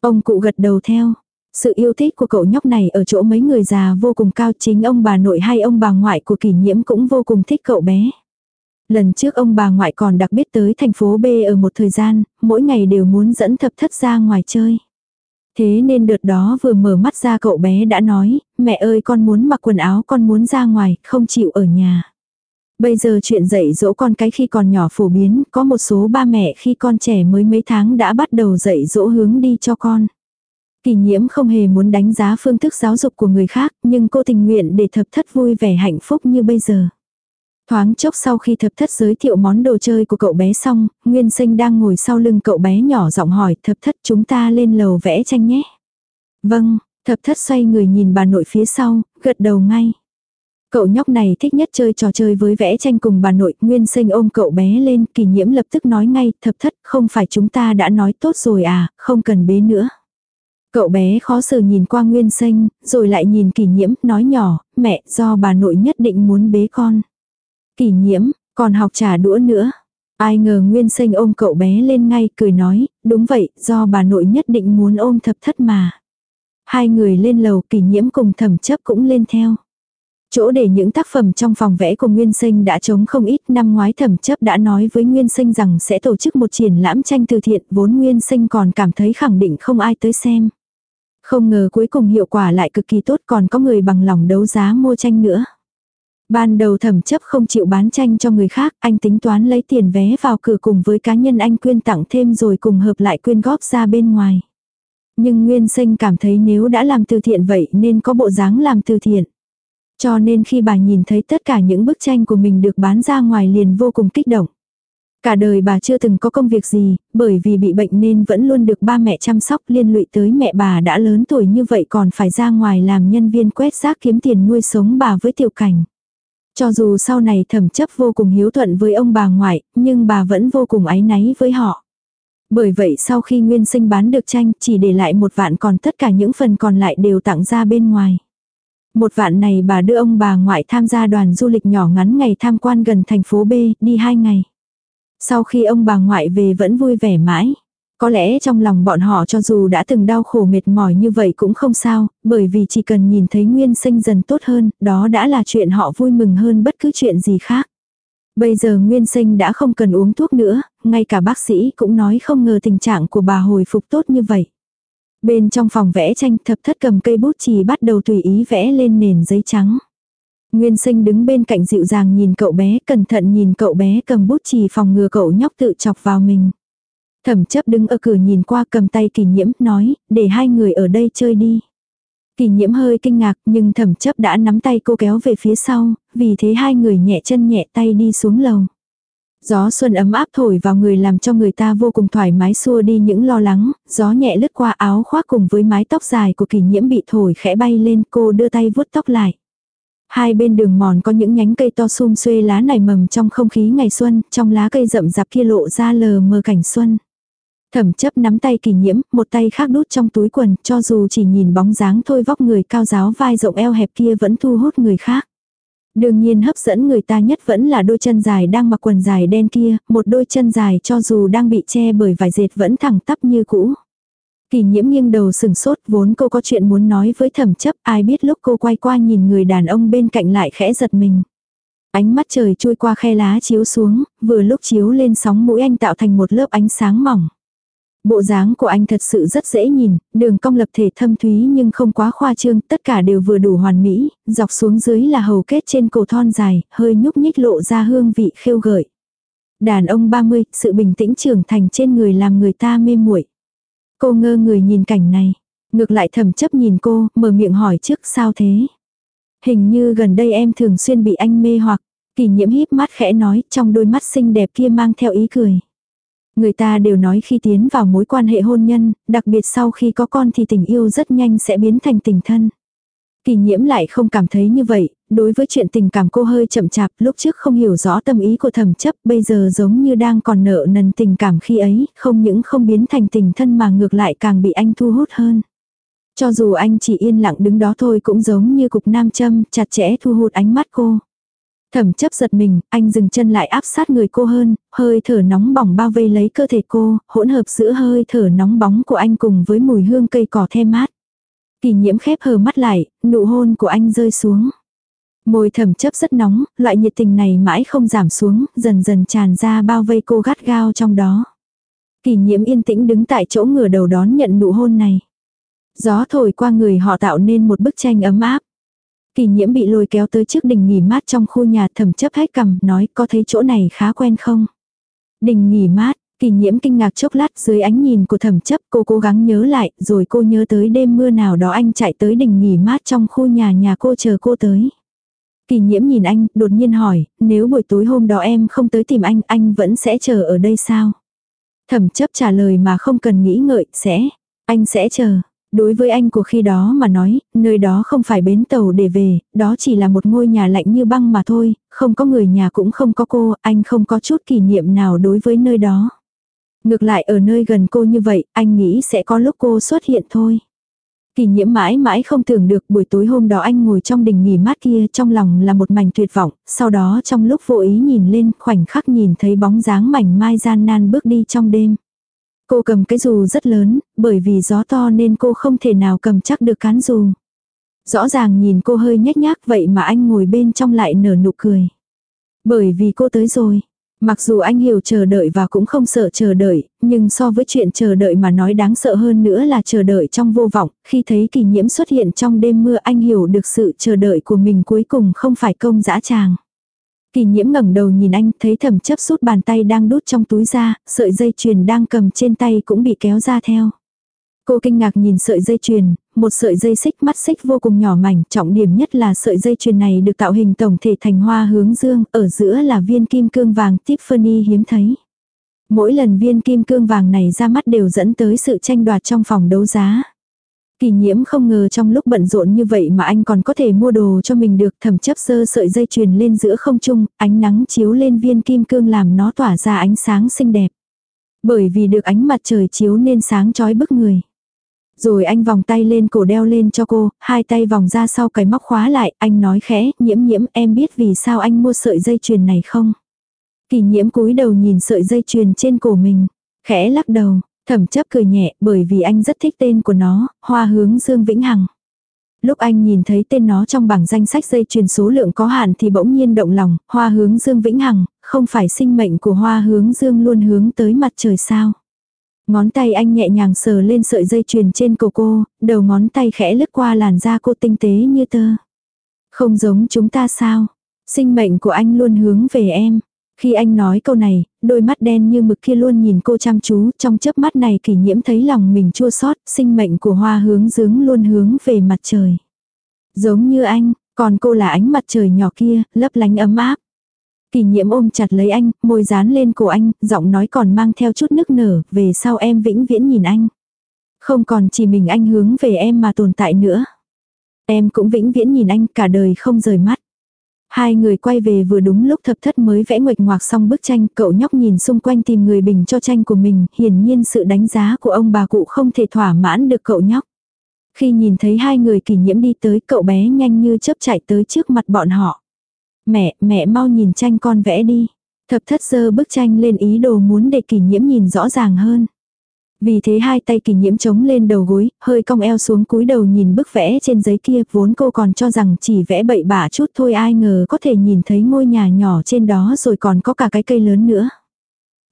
Ông cụ gật đầu theo. Sự yêu thích của cậu nhóc này ở chỗ mấy người già vô cùng cao chính ông bà nội hay ông bà ngoại của kỷ nhiễm cũng vô cùng thích cậu bé. Lần trước ông bà ngoại còn đặc biệt tới thành phố B ở một thời gian, mỗi ngày đều muốn dẫn thập thất ra ngoài chơi. Thế nên đợt đó vừa mở mắt ra cậu bé đã nói, mẹ ơi con muốn mặc quần áo con muốn ra ngoài, không chịu ở nhà. Bây giờ chuyện dạy dỗ con cái khi còn nhỏ phổ biến, có một số ba mẹ khi con trẻ mới mấy tháng đã bắt đầu dạy dỗ hướng đi cho con. Kỳ nhiễm không hề muốn đánh giá phương thức giáo dục của người khác, nhưng cô tình nguyện để thập thất vui vẻ hạnh phúc như bây giờ. Thoáng chốc sau khi thập thất giới thiệu món đồ chơi của cậu bé xong, Nguyên Sinh đang ngồi sau lưng cậu bé nhỏ giọng hỏi thập thất chúng ta lên lầu vẽ tranh nhé. Vâng, thập thất xoay người nhìn bà nội phía sau, gật đầu ngay. Cậu nhóc này thích nhất chơi trò chơi với vẽ tranh cùng bà nội, Nguyên Sinh ôm cậu bé lên, kỳ nhiễm lập tức nói ngay, thập thất, không phải chúng ta đã nói tốt rồi à, không cần bế nữa. Cậu bé khó xử nhìn qua Nguyên Sinh, rồi lại nhìn kỳ nhiễm, nói nhỏ, mẹ, do bà nội nhất định muốn bế con. Kỳ nhiễm, còn học trả đũa nữa. Ai ngờ Nguyên Sinh ôm cậu bé lên ngay, cười nói, đúng vậy, do bà nội nhất định muốn ôm thập thất mà. Hai người lên lầu kỳ nhiễm cùng thẩm chấp cũng lên theo. Chỗ để những tác phẩm trong phòng vẽ của Nguyên Sinh đã trống không ít năm ngoái thẩm chấp đã nói với Nguyên Sinh rằng sẽ tổ chức một triển lãm tranh từ thiện vốn Nguyên Sinh còn cảm thấy khẳng định không ai tới xem. Không ngờ cuối cùng hiệu quả lại cực kỳ tốt còn có người bằng lòng đấu giá mua tranh nữa. Ban đầu thẩm chấp không chịu bán tranh cho người khác, anh tính toán lấy tiền vé vào cửa cùng với cá nhân anh quyên tặng thêm rồi cùng hợp lại quyên góp ra bên ngoài. Nhưng Nguyên Sinh cảm thấy nếu đã làm từ thiện vậy nên có bộ dáng làm từ thiện. Cho nên khi bà nhìn thấy tất cả những bức tranh của mình được bán ra ngoài liền vô cùng kích động. Cả đời bà chưa từng có công việc gì, bởi vì bị bệnh nên vẫn luôn được ba mẹ chăm sóc liên lụy tới mẹ bà đã lớn tuổi như vậy còn phải ra ngoài làm nhân viên quét rác kiếm tiền nuôi sống bà với tiểu cảnh. Cho dù sau này thẩm chấp vô cùng hiếu thuận với ông bà ngoại, nhưng bà vẫn vô cùng áy náy với họ. Bởi vậy sau khi nguyên sinh bán được tranh chỉ để lại một vạn còn tất cả những phần còn lại đều tặng ra bên ngoài. Một vạn này bà đưa ông bà ngoại tham gia đoàn du lịch nhỏ ngắn ngày tham quan gần thành phố B, đi hai ngày. Sau khi ông bà ngoại về vẫn vui vẻ mãi. Có lẽ trong lòng bọn họ cho dù đã từng đau khổ mệt mỏi như vậy cũng không sao, bởi vì chỉ cần nhìn thấy nguyên sinh dần tốt hơn, đó đã là chuyện họ vui mừng hơn bất cứ chuyện gì khác. Bây giờ nguyên sinh đã không cần uống thuốc nữa, ngay cả bác sĩ cũng nói không ngờ tình trạng của bà hồi phục tốt như vậy. Bên trong phòng vẽ tranh thập thất cầm cây bút chì bắt đầu tùy ý vẽ lên nền giấy trắng. Nguyên sinh đứng bên cạnh dịu dàng nhìn cậu bé, cẩn thận nhìn cậu bé cầm bút chì phòng ngừa cậu nhóc tự chọc vào mình. Thẩm chấp đứng ở cửa nhìn qua cầm tay kỳ nhiễm, nói, để hai người ở đây chơi đi. Kỳ nhiễm hơi kinh ngạc nhưng thẩm chấp đã nắm tay cô kéo về phía sau, vì thế hai người nhẹ chân nhẹ tay đi xuống lầu. Gió xuân ấm áp thổi vào người làm cho người ta vô cùng thoải mái xua đi những lo lắng, gió nhẹ lướt qua áo khoác cùng với mái tóc dài của kỳ nhiễm bị thổi khẽ bay lên cô đưa tay vuốt tóc lại. Hai bên đường mòn có những nhánh cây to sum xuê lá nảy mầm trong không khí ngày xuân, trong lá cây rậm rạp kia lộ ra lờ mờ cảnh xuân. Thẩm chấp nắm tay kỳ nhiễm, một tay khác đút trong túi quần, cho dù chỉ nhìn bóng dáng thôi vóc người cao giáo vai rộng eo hẹp kia vẫn thu hút người khác. Đương nhiên hấp dẫn người ta nhất vẫn là đôi chân dài đang mặc quần dài đen kia, một đôi chân dài cho dù đang bị che bởi vải dệt vẫn thẳng tắp như cũ. Kỳ nhiễm nghiêng đầu sừng sốt vốn cô có chuyện muốn nói với thẩm chấp ai biết lúc cô quay qua nhìn người đàn ông bên cạnh lại khẽ giật mình. Ánh mắt trời chui qua khe lá chiếu xuống, vừa lúc chiếu lên sóng mũi anh tạo thành một lớp ánh sáng mỏng. Bộ dáng của anh thật sự rất dễ nhìn, đường cong lập thể thâm thúy nhưng không quá khoa trương, tất cả đều vừa đủ hoàn mỹ, dọc xuống dưới là hầu kết trên cổ thon dài, hơi nhúc nhích lộ ra hương vị khêu gợi. Đàn ông 30, sự bình tĩnh trưởng thành trên người làm người ta mê muội. Cô ngơ người nhìn cảnh này, ngược lại thầm chấp nhìn cô, mở miệng hỏi trước sao thế. Hình như gần đây em thường xuyên bị anh mê hoặc, kỳ nhiễm híp mắt khẽ nói trong đôi mắt xinh đẹp kia mang theo ý cười. Người ta đều nói khi tiến vào mối quan hệ hôn nhân, đặc biệt sau khi có con thì tình yêu rất nhanh sẽ biến thành tình thân. Kỳ nhiễm lại không cảm thấy như vậy, đối với chuyện tình cảm cô hơi chậm chạp lúc trước không hiểu rõ tâm ý của thẩm chấp bây giờ giống như đang còn nợ nần tình cảm khi ấy, không những không biến thành tình thân mà ngược lại càng bị anh thu hút hơn. Cho dù anh chỉ yên lặng đứng đó thôi cũng giống như cục nam châm chặt chẽ thu hút ánh mắt cô. Thẩm chấp giật mình, anh dừng chân lại áp sát người cô hơn, hơi thở nóng bỏng bao vây lấy cơ thể cô, hỗn hợp giữa hơi thở nóng bóng của anh cùng với mùi hương cây cỏ the mát. Kỳ nhiễm khép hờ mắt lại, nụ hôn của anh rơi xuống. Môi thẩm chấp rất nóng, loại nhiệt tình này mãi không giảm xuống, dần dần tràn ra bao vây cô gắt gao trong đó. Kỳ nhiễm yên tĩnh đứng tại chỗ ngửa đầu đón nhận nụ hôn này. Gió thổi qua người họ tạo nên một bức tranh ấm áp. Kỳ nhiễm bị lôi kéo tới trước đình nghỉ mát trong khu nhà thẩm chấp hết cầm nói có thấy chỗ này khá quen không. Đình nghỉ mát, kỳ nhiễm kinh ngạc chốc lát dưới ánh nhìn của thẩm chấp cô cố gắng nhớ lại rồi cô nhớ tới đêm mưa nào đó anh chạy tới đình nghỉ mát trong khu nhà nhà cô chờ cô tới. Kỳ nhiễm nhìn anh, đột nhiên hỏi, nếu buổi tối hôm đó em không tới tìm anh, anh vẫn sẽ chờ ở đây sao? Thẩm chấp trả lời mà không cần nghĩ ngợi, sẽ, anh sẽ chờ. Đối với anh của khi đó mà nói, nơi đó không phải bến tàu để về, đó chỉ là một ngôi nhà lạnh như băng mà thôi, không có người nhà cũng không có cô, anh không có chút kỷ niệm nào đối với nơi đó. Ngược lại ở nơi gần cô như vậy, anh nghĩ sẽ có lúc cô xuất hiện thôi. Kỳ nhiễm mãi mãi không tưởng được buổi tối hôm đó anh ngồi trong đình nghỉ mát kia trong lòng là một mảnh tuyệt vọng, sau đó trong lúc vô ý nhìn lên khoảnh khắc nhìn thấy bóng dáng mảnh mai gian nan bước đi trong đêm. Cô cầm cái dù rất lớn, bởi vì gió to nên cô không thể nào cầm chắc được cán dù. Rõ ràng nhìn cô hơi nhếch nhác vậy mà anh ngồi bên trong lại nở nụ cười. Bởi vì cô tới rồi. Mặc dù anh hiểu chờ đợi và cũng không sợ chờ đợi, nhưng so với chuyện chờ đợi mà nói đáng sợ hơn nữa là chờ đợi trong vô vọng, khi thấy kỳ nhiễm xuất hiện trong đêm mưa anh hiểu được sự chờ đợi của mình cuối cùng không phải công dã tràng. Kỳ nhiễm ngẩng đầu nhìn anh, thấy thẩm chấp sút bàn tay đang đút trong túi ra, sợi dây chuyền đang cầm trên tay cũng bị kéo ra theo. Cô kinh ngạc nhìn sợi dây chuyền, một sợi dây xích mắt xích vô cùng nhỏ mảnh, trọng điểm nhất là sợi dây chuyền này được tạo hình tổng thể thành hoa hướng dương, ở giữa là viên kim cương vàng Tiffany hiếm thấy. Mỗi lần viên kim cương vàng này ra mắt đều dẫn tới sự tranh đoạt trong phòng đấu giá. Kỳ nhiễm không ngờ trong lúc bận rộn như vậy mà anh còn có thể mua đồ cho mình được thẩm chấp sơ sợi dây chuyền lên giữa không trung, ánh nắng chiếu lên viên kim cương làm nó tỏa ra ánh sáng xinh đẹp. Bởi vì được ánh mặt trời chiếu nên sáng chói bức người. Rồi anh vòng tay lên cổ đeo lên cho cô, hai tay vòng ra sau cái móc khóa lại, anh nói khẽ, nhiễm nhiễm em biết vì sao anh mua sợi dây chuyền này không? Kỳ nhiễm cúi đầu nhìn sợi dây chuyền trên cổ mình, khẽ lắc đầu, thẩm chấp cười nhẹ bởi vì anh rất thích tên của nó, hoa hướng Dương Vĩnh Hằng. Lúc anh nhìn thấy tên nó trong bảng danh sách dây chuyền số lượng có hạn thì bỗng nhiên động lòng, hoa hướng Dương Vĩnh Hằng, không phải sinh mệnh của hoa hướng Dương luôn hướng tới mặt trời sao. Ngón tay anh nhẹ nhàng sờ lên sợi dây chuyền trên cổ cô, đầu ngón tay khẽ lướt qua làn da cô tinh tế như tơ. Không giống chúng ta sao? Sinh mệnh của anh luôn hướng về em. Khi anh nói câu này, đôi mắt đen như mực kia luôn nhìn cô chăm chú, trong chớp mắt này kỷ nhiễm thấy lòng mình chua xót, sinh mệnh của hoa hướng dướng luôn hướng về mặt trời. Giống như anh, còn cô là ánh mặt trời nhỏ kia, lấp lánh ấm áp. kỷ nhiễm ôm chặt lấy anh, môi dán lên cổ anh, giọng nói còn mang theo chút nức nở, về sau em vĩnh viễn nhìn anh. Không còn chỉ mình anh hướng về em mà tồn tại nữa. Em cũng vĩnh viễn nhìn anh cả đời không rời mắt. Hai người quay về vừa đúng lúc thập thất mới vẽ nguệch ngoạc xong bức tranh, cậu nhóc nhìn xung quanh tìm người bình cho tranh của mình, hiển nhiên sự đánh giá của ông bà cụ không thể thỏa mãn được cậu nhóc. Khi nhìn thấy hai người kỷ nhiễm đi tới, cậu bé nhanh như chớp chạy tới trước mặt bọn họ. Mẹ, mẹ mau nhìn tranh con vẽ đi. Thập thất giơ bức tranh lên ý đồ muốn để kỷ nhiễm nhìn rõ ràng hơn. Vì thế hai tay kỷ nhiễm chống lên đầu gối, hơi cong eo xuống cúi đầu nhìn bức vẽ trên giấy kia, vốn cô còn cho rằng chỉ vẽ bậy bạ chút thôi ai ngờ có thể nhìn thấy ngôi nhà nhỏ trên đó rồi còn có cả cái cây lớn nữa.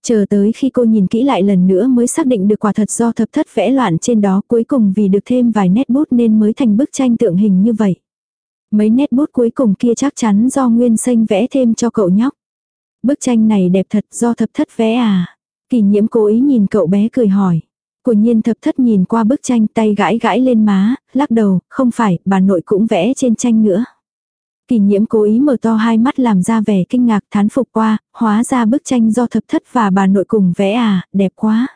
Chờ tới khi cô nhìn kỹ lại lần nữa mới xác định được quả thật do thập thất vẽ loạn trên đó cuối cùng vì được thêm vài nét bút nên mới thành bức tranh tượng hình như vậy. Mấy nét bút cuối cùng kia chắc chắn do Nguyên Sinh vẽ thêm cho cậu nhóc. Bức tranh này đẹp thật do thập thất vẽ à? Kỳ nhiễm cố ý nhìn cậu bé cười hỏi. Của nhiên thập thất nhìn qua bức tranh tay gãi gãi lên má, lắc đầu, không phải, bà nội cũng vẽ trên tranh nữa. Kỳ nhiễm cố ý mở to hai mắt làm ra vẻ kinh ngạc thán phục qua, hóa ra bức tranh do thập thất và bà nội cùng vẽ à, đẹp quá.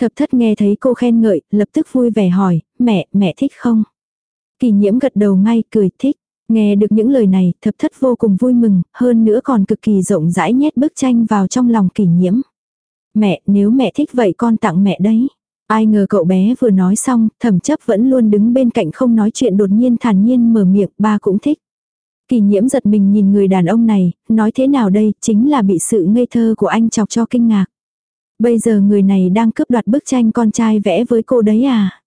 Thập thất nghe thấy cô khen ngợi, lập tức vui vẻ hỏi, mẹ, mẹ thích không? Kỳ nhiễm gật đầu ngay, cười thích. Nghe được những lời này, thập thất vô cùng vui mừng, hơn nữa còn cực kỳ rộng rãi nhét bức tranh vào trong lòng kỳ nhiễm. Mẹ, nếu mẹ thích vậy con tặng mẹ đấy. Ai ngờ cậu bé vừa nói xong, thẩm chấp vẫn luôn đứng bên cạnh không nói chuyện đột nhiên thản nhiên mở miệng, ba cũng thích. Kỳ nhiễm giật mình nhìn người đàn ông này, nói thế nào đây, chính là bị sự ngây thơ của anh chọc cho kinh ngạc. Bây giờ người này đang cướp đoạt bức tranh con trai vẽ với cô đấy à?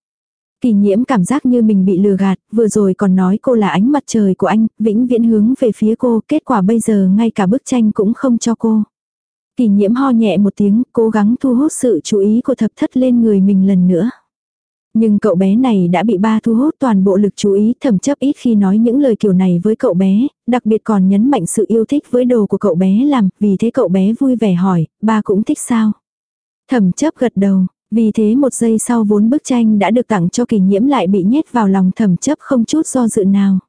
Kỳ nhiễm cảm giác như mình bị lừa gạt, vừa rồi còn nói cô là ánh mặt trời của anh, vĩnh viễn hướng về phía cô, kết quả bây giờ ngay cả bức tranh cũng không cho cô. Kỳ nhiễm ho nhẹ một tiếng, cố gắng thu hút sự chú ý của thập thất lên người mình lần nữa. Nhưng cậu bé này đã bị ba thu hút toàn bộ lực chú ý Thẩm chấp ít khi nói những lời kiểu này với cậu bé, đặc biệt còn nhấn mạnh sự yêu thích với đồ của cậu bé làm, vì thế cậu bé vui vẻ hỏi, ba cũng thích sao? Thẩm chấp gật đầu, vì thế một giây sau vốn bức tranh đã được tặng cho kỳ nhiễm lại bị nhét vào lòng thẩm chấp không chút do dự nào.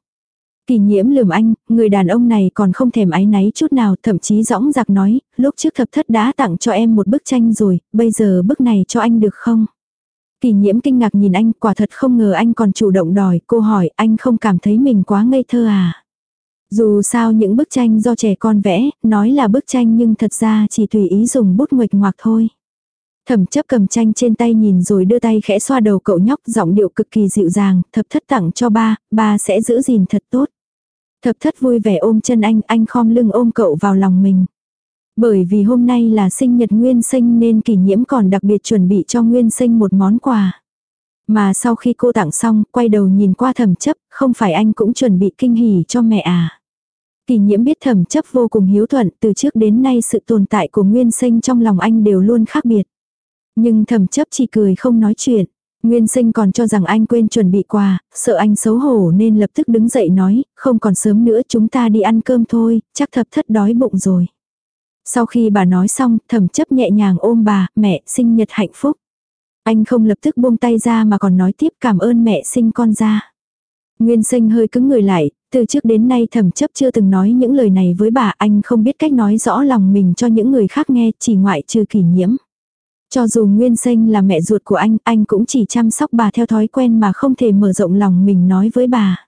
Kỳ nhiễm lườm anh, người đàn ông này còn không thèm áy náy chút nào, thậm chí dõng dạc nói, lúc trước thập thất đã tặng cho em một bức tranh rồi, bây giờ bức này cho anh được không? Kỳ nhiễm kinh ngạc nhìn anh, quả thật không ngờ anh còn chủ động đòi, cô hỏi, anh không cảm thấy mình quá ngây thơ à? Dù sao những bức tranh do trẻ con vẽ, nói là bức tranh nhưng thật ra chỉ tùy ý dùng bút nguệch ngoạc thôi. Thẩm chấp cầm tranh trên tay nhìn rồi đưa tay khẽ xoa đầu cậu nhóc giọng điệu cực kỳ dịu dàng, thập thất tặng cho ba, ba sẽ giữ gìn thật tốt. Thập thất vui vẻ ôm chân anh, anh khom lưng ôm cậu vào lòng mình. Bởi vì hôm nay là sinh nhật Nguyên Sinh nên kỷ nhiễm còn đặc biệt chuẩn bị cho Nguyên Sinh một món quà. Mà sau khi cô tặng xong, quay đầu nhìn qua thẩm chấp, không phải anh cũng chuẩn bị kinh hỉ cho mẹ à. kỷ nhiễm biết thẩm chấp vô cùng hiếu thuận, từ trước đến nay sự tồn tại của Nguyên Sinh trong lòng anh đều luôn khác biệt. Nhưng thẩm chấp chỉ cười không nói chuyện. Nguyên sinh còn cho rằng anh quên chuẩn bị quà, sợ anh xấu hổ nên lập tức đứng dậy nói, không còn sớm nữa chúng ta đi ăn cơm thôi, chắc thập thất đói bụng rồi. Sau khi bà nói xong, thẩm chấp nhẹ nhàng ôm bà, mẹ, sinh nhật hạnh phúc. Anh không lập tức buông tay ra mà còn nói tiếp cảm ơn mẹ sinh con ra. Nguyên sinh hơi cứng người lại, từ trước đến nay thẩm chấp chưa từng nói những lời này với bà, anh không biết cách nói rõ lòng mình cho những người khác nghe, chỉ ngoại trừ kỷ nhiễm. Cho dù Nguyên Sinh là mẹ ruột của anh, anh cũng chỉ chăm sóc bà theo thói quen mà không thể mở rộng lòng mình nói với bà.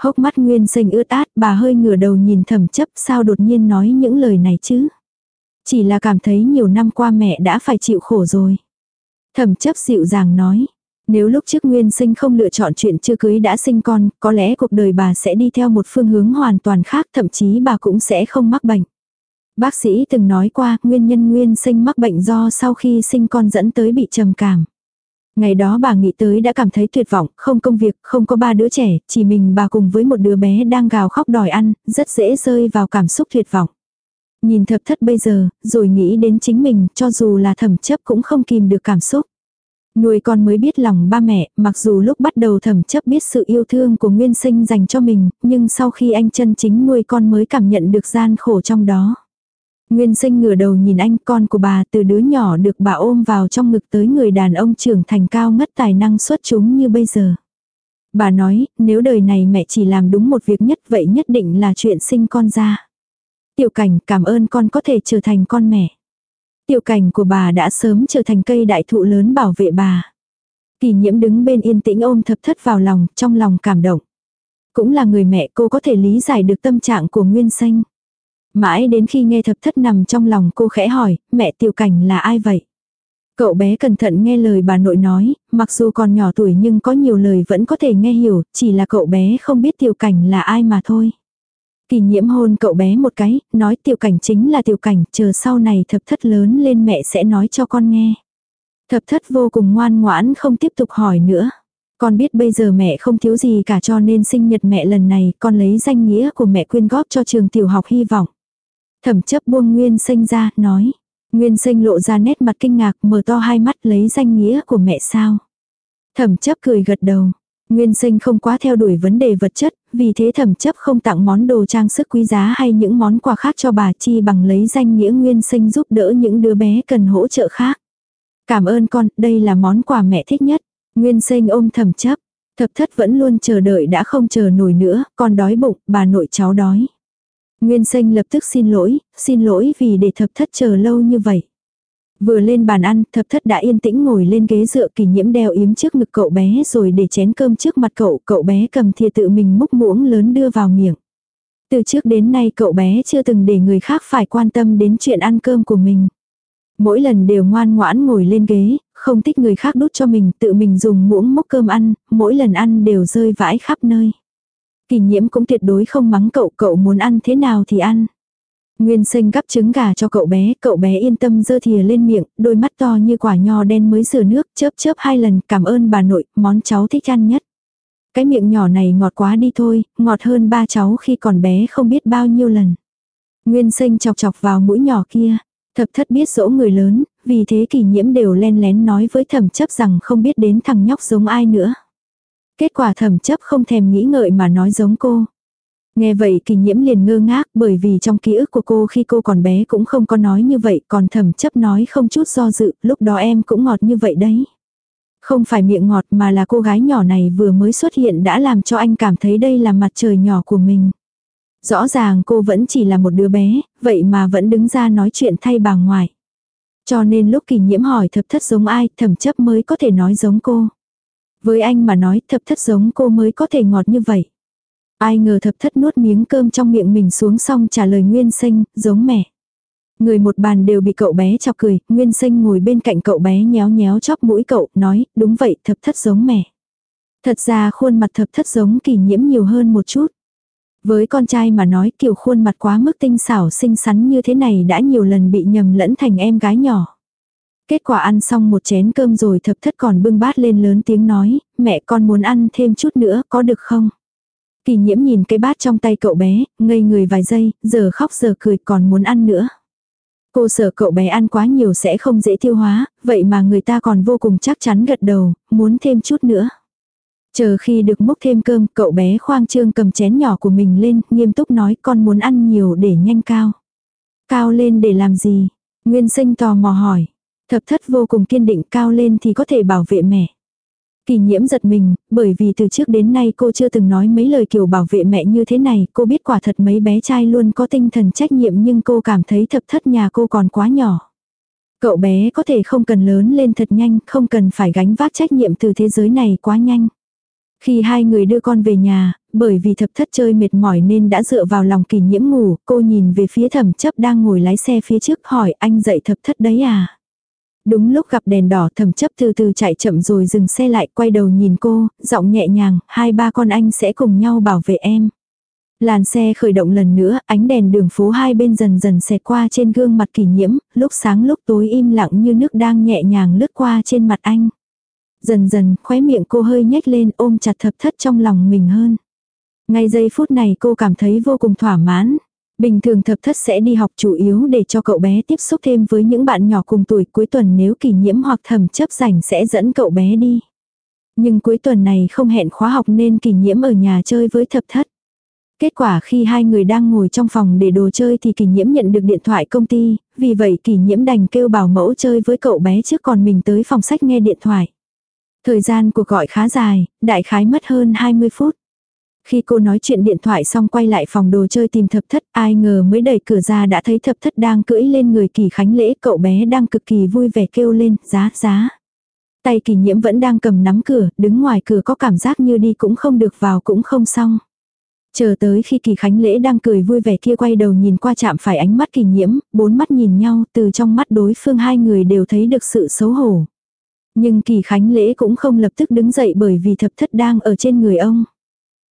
Hốc mắt Nguyên Sinh ướt át, bà hơi ngửa đầu nhìn thầm chấp sao đột nhiên nói những lời này chứ. Chỉ là cảm thấy nhiều năm qua mẹ đã phải chịu khổ rồi. Thẩm chấp dịu dàng nói. Nếu lúc trước Nguyên Sinh không lựa chọn chuyện chưa cưới đã sinh con, có lẽ cuộc đời bà sẽ đi theo một phương hướng hoàn toàn khác, thậm chí bà cũng sẽ không mắc bệnh. Bác sĩ từng nói qua, nguyên nhân nguyên sinh mắc bệnh do sau khi sinh con dẫn tới bị trầm cảm. Ngày đó bà nghĩ tới đã cảm thấy tuyệt vọng, không công việc, không có ba đứa trẻ, chỉ mình bà cùng với một đứa bé đang gào khóc đòi ăn, rất dễ rơi vào cảm xúc tuyệt vọng. Nhìn thập thất bây giờ, rồi nghĩ đến chính mình, cho dù là thẩm chấp cũng không kìm được cảm xúc. Nuôi con mới biết lòng ba mẹ, mặc dù lúc bắt đầu thẩm chấp biết sự yêu thương của nguyên sinh dành cho mình, nhưng sau khi anh chân chính nuôi con mới cảm nhận được gian khổ trong đó. Nguyên sinh ngửa đầu nhìn anh con của bà từ đứa nhỏ được bà ôm vào trong ngực tới người đàn ông trưởng thành cao ngất tài năng xuất chúng như bây giờ. Bà nói, nếu đời này mẹ chỉ làm đúng một việc nhất vậy nhất định là chuyện sinh con ra. Tiểu cảnh cảm ơn con có thể trở thành con mẹ. Tiểu cảnh của bà đã sớm trở thành cây đại thụ lớn bảo vệ bà. Kỳ nhiễm đứng bên yên tĩnh ôm thập thất vào lòng, trong lòng cảm động. Cũng là người mẹ cô có thể lý giải được tâm trạng của Nguyên Sinh. Mãi đến khi nghe thập thất nằm trong lòng cô khẽ hỏi, mẹ tiểu cảnh là ai vậy? Cậu bé cẩn thận nghe lời bà nội nói, mặc dù còn nhỏ tuổi nhưng có nhiều lời vẫn có thể nghe hiểu, chỉ là cậu bé không biết tiểu cảnh là ai mà thôi. Kỳ nhiễm hôn cậu bé một cái, nói tiểu cảnh chính là tiểu cảnh, chờ sau này thập thất lớn lên mẹ sẽ nói cho con nghe. Thập thất vô cùng ngoan ngoãn không tiếp tục hỏi nữa. Con biết bây giờ mẹ không thiếu gì cả cho nên sinh nhật mẹ lần này con lấy danh nghĩa của mẹ quyên góp cho trường tiểu học hy vọng. Thẩm chấp buông Nguyên Sinh ra, nói. Nguyên Sinh lộ ra nét mặt kinh ngạc, mở to hai mắt lấy danh nghĩa của mẹ sao. Thẩm chấp cười gật đầu. Nguyên sinh không quá theo đuổi vấn đề vật chất, vì thế thẩm chấp không tặng món đồ trang sức quý giá hay những món quà khác cho bà chi bằng lấy danh nghĩa nguyên sinh giúp đỡ những đứa bé cần hỗ trợ khác. Cảm ơn con, đây là món quà mẹ thích nhất. Nguyên sinh ôm thẩm chấp. Thập thất vẫn luôn chờ đợi đã không chờ nổi nữa, con đói bụng, bà nội cháu đói. Nguyên sinh lập tức xin lỗi, xin lỗi vì để thập thất chờ lâu như vậy. Vừa lên bàn ăn, thập thất đã yên tĩnh ngồi lên ghế dựa kỷ nhiễm đeo yếm trước ngực cậu bé rồi để chén cơm trước mặt cậu, cậu bé cầm thìa tự mình múc muỗng lớn đưa vào miệng. Từ trước đến nay cậu bé chưa từng để người khác phải quan tâm đến chuyện ăn cơm của mình. Mỗi lần đều ngoan ngoãn ngồi lên ghế, không thích người khác đút cho mình, tự mình dùng muỗng múc cơm ăn, mỗi lần ăn đều rơi vãi khắp nơi. Kỳ nhiễm cũng tuyệt đối không mắng cậu, cậu muốn ăn thế nào thì ăn. Nguyên sinh gắp trứng gà cho cậu bé, cậu bé yên tâm dơ thìa lên miệng, đôi mắt to như quả nho đen mới rửa nước, chớp chớp hai lần, cảm ơn bà nội, món cháu thích ăn nhất. Cái miệng nhỏ này ngọt quá đi thôi, ngọt hơn ba cháu khi còn bé không biết bao nhiêu lần. Nguyên sinh chọc chọc vào mũi nhỏ kia. Thập thất biết dỗ người lớn, vì thế kỳ nhiễm đều len lén nói với thẩm chấp rằng không biết đến thằng nhóc giống ai nữa. Kết quả thẩm chấp không thèm nghĩ ngợi mà nói giống cô. Nghe vậy kỳ nhiễm liền ngơ ngác bởi vì trong ký ức của cô khi cô còn bé cũng không có nói như vậy còn thẩm chấp nói không chút do dự, lúc đó em cũng ngọt như vậy đấy. Không phải miệng ngọt mà là cô gái nhỏ này vừa mới xuất hiện đã làm cho anh cảm thấy đây là mặt trời nhỏ của mình. Rõ ràng cô vẫn chỉ là một đứa bé, vậy mà vẫn đứng ra nói chuyện thay bà ngoại. Cho nên lúc kỳ nhiễm hỏi thập thất giống ai, thẩm chấp mới có thể nói giống cô. Với anh mà nói thập thất giống cô mới có thể ngọt như vậy. Ai ngờ thập thất nuốt miếng cơm trong miệng mình xuống xong trả lời Nguyên Sinh, giống mẹ. Người một bàn đều bị cậu bé chọc cười, Nguyên Sinh ngồi bên cạnh cậu bé nhéo nhéo chóp mũi cậu, nói, đúng vậy, thập thất giống mẹ. Thật ra khuôn mặt thập thất giống kỳ nhiễm nhiều hơn một chút. Với con trai mà nói kiểu khuôn mặt quá mức tinh xảo xinh xắn như thế này đã nhiều lần bị nhầm lẫn thành em gái nhỏ. Kết quả ăn xong một chén cơm rồi thập thất còn bưng bát lên lớn tiếng nói, mẹ con muốn ăn thêm chút nữa có được không? Kỳ nhiễm nhìn cái bát trong tay cậu bé, ngây người vài giây, giờ khóc giờ cười còn muốn ăn nữa. Cô sợ cậu bé ăn quá nhiều sẽ không dễ tiêu hóa, vậy mà người ta còn vô cùng chắc chắn gật đầu, muốn thêm chút nữa. Chờ khi được múc thêm cơm, cậu bé khoang trương cầm chén nhỏ của mình lên, nghiêm túc nói con muốn ăn nhiều để nhanh cao. Cao lên để làm gì? Nguyên sinh tò mò hỏi. Thập thất vô cùng kiên định cao lên thì có thể bảo vệ mẹ. Kỳ nhiễm giật mình, bởi vì từ trước đến nay cô chưa từng nói mấy lời kiểu bảo vệ mẹ như thế này, cô biết quả thật mấy bé trai luôn có tinh thần trách nhiệm nhưng cô cảm thấy thập thất nhà cô còn quá nhỏ. Cậu bé có thể không cần lớn lên thật nhanh, không cần phải gánh vác trách nhiệm từ thế giới này quá nhanh. Khi hai người đưa con về nhà, bởi vì thập thất chơi mệt mỏi nên đã dựa vào lòng kỳ nhiễm ngủ, cô nhìn về phía thẩm chấp đang ngồi lái xe phía trước hỏi anh dậy thập thất đấy à. Đúng lúc gặp đèn đỏ thầm chấp từ từ chạy chậm rồi dừng xe lại quay đầu nhìn cô, giọng nhẹ nhàng, hai ba con anh sẽ cùng nhau bảo vệ em. Làn xe khởi động lần nữa, ánh đèn đường phố hai bên dần dần xẹt qua trên gương mặt kỳ nhiễm, lúc sáng lúc tối im lặng như nước đang nhẹ nhàng lướt qua trên mặt anh. Dần dần, khóe miệng cô hơi nhếch lên ôm chặt thập thất trong lòng mình hơn. Ngay giây phút này cô cảm thấy vô cùng thỏa mãn. Bình thường thập thất sẽ đi học chủ yếu để cho cậu bé tiếp xúc thêm với những bạn nhỏ cùng tuổi cuối tuần nếu kỳ nhiễm hoặc thẩm chấp rảnh sẽ dẫn cậu bé đi. Nhưng cuối tuần này không hẹn khóa học nên kỳ nhiễm ở nhà chơi với thập thất. Kết quả khi hai người đang ngồi trong phòng để đồ chơi thì kỳ nhiễm nhận được điện thoại công ty, vì vậy kỳ nhiễm đành kêu bảo mẫu chơi với cậu bé trước còn mình tới phòng sách nghe điện thoại. Thời gian cuộc gọi khá dài, đại khái mất hơn 20 phút. Khi cô nói chuyện điện thoại xong quay lại phòng đồ chơi tìm thập thất, ai ngờ mới đẩy cửa ra đã thấy thập thất đang cưỡi lên người kỳ khánh lễ, cậu bé đang cực kỳ vui vẻ kêu lên, giá, giá. Tay kỳ nhiễm vẫn đang cầm nắm cửa, đứng ngoài cửa có cảm giác như đi cũng không được vào cũng không xong. Chờ tới khi kỳ khánh lễ đang cười vui vẻ kia quay đầu nhìn qua chạm phải ánh mắt kỳ nhiễm, bốn mắt nhìn nhau, từ trong mắt đối phương hai người đều thấy được sự xấu hổ. Nhưng kỳ khánh lễ cũng không lập tức đứng dậy bởi vì thập thất đang ở trên người ông.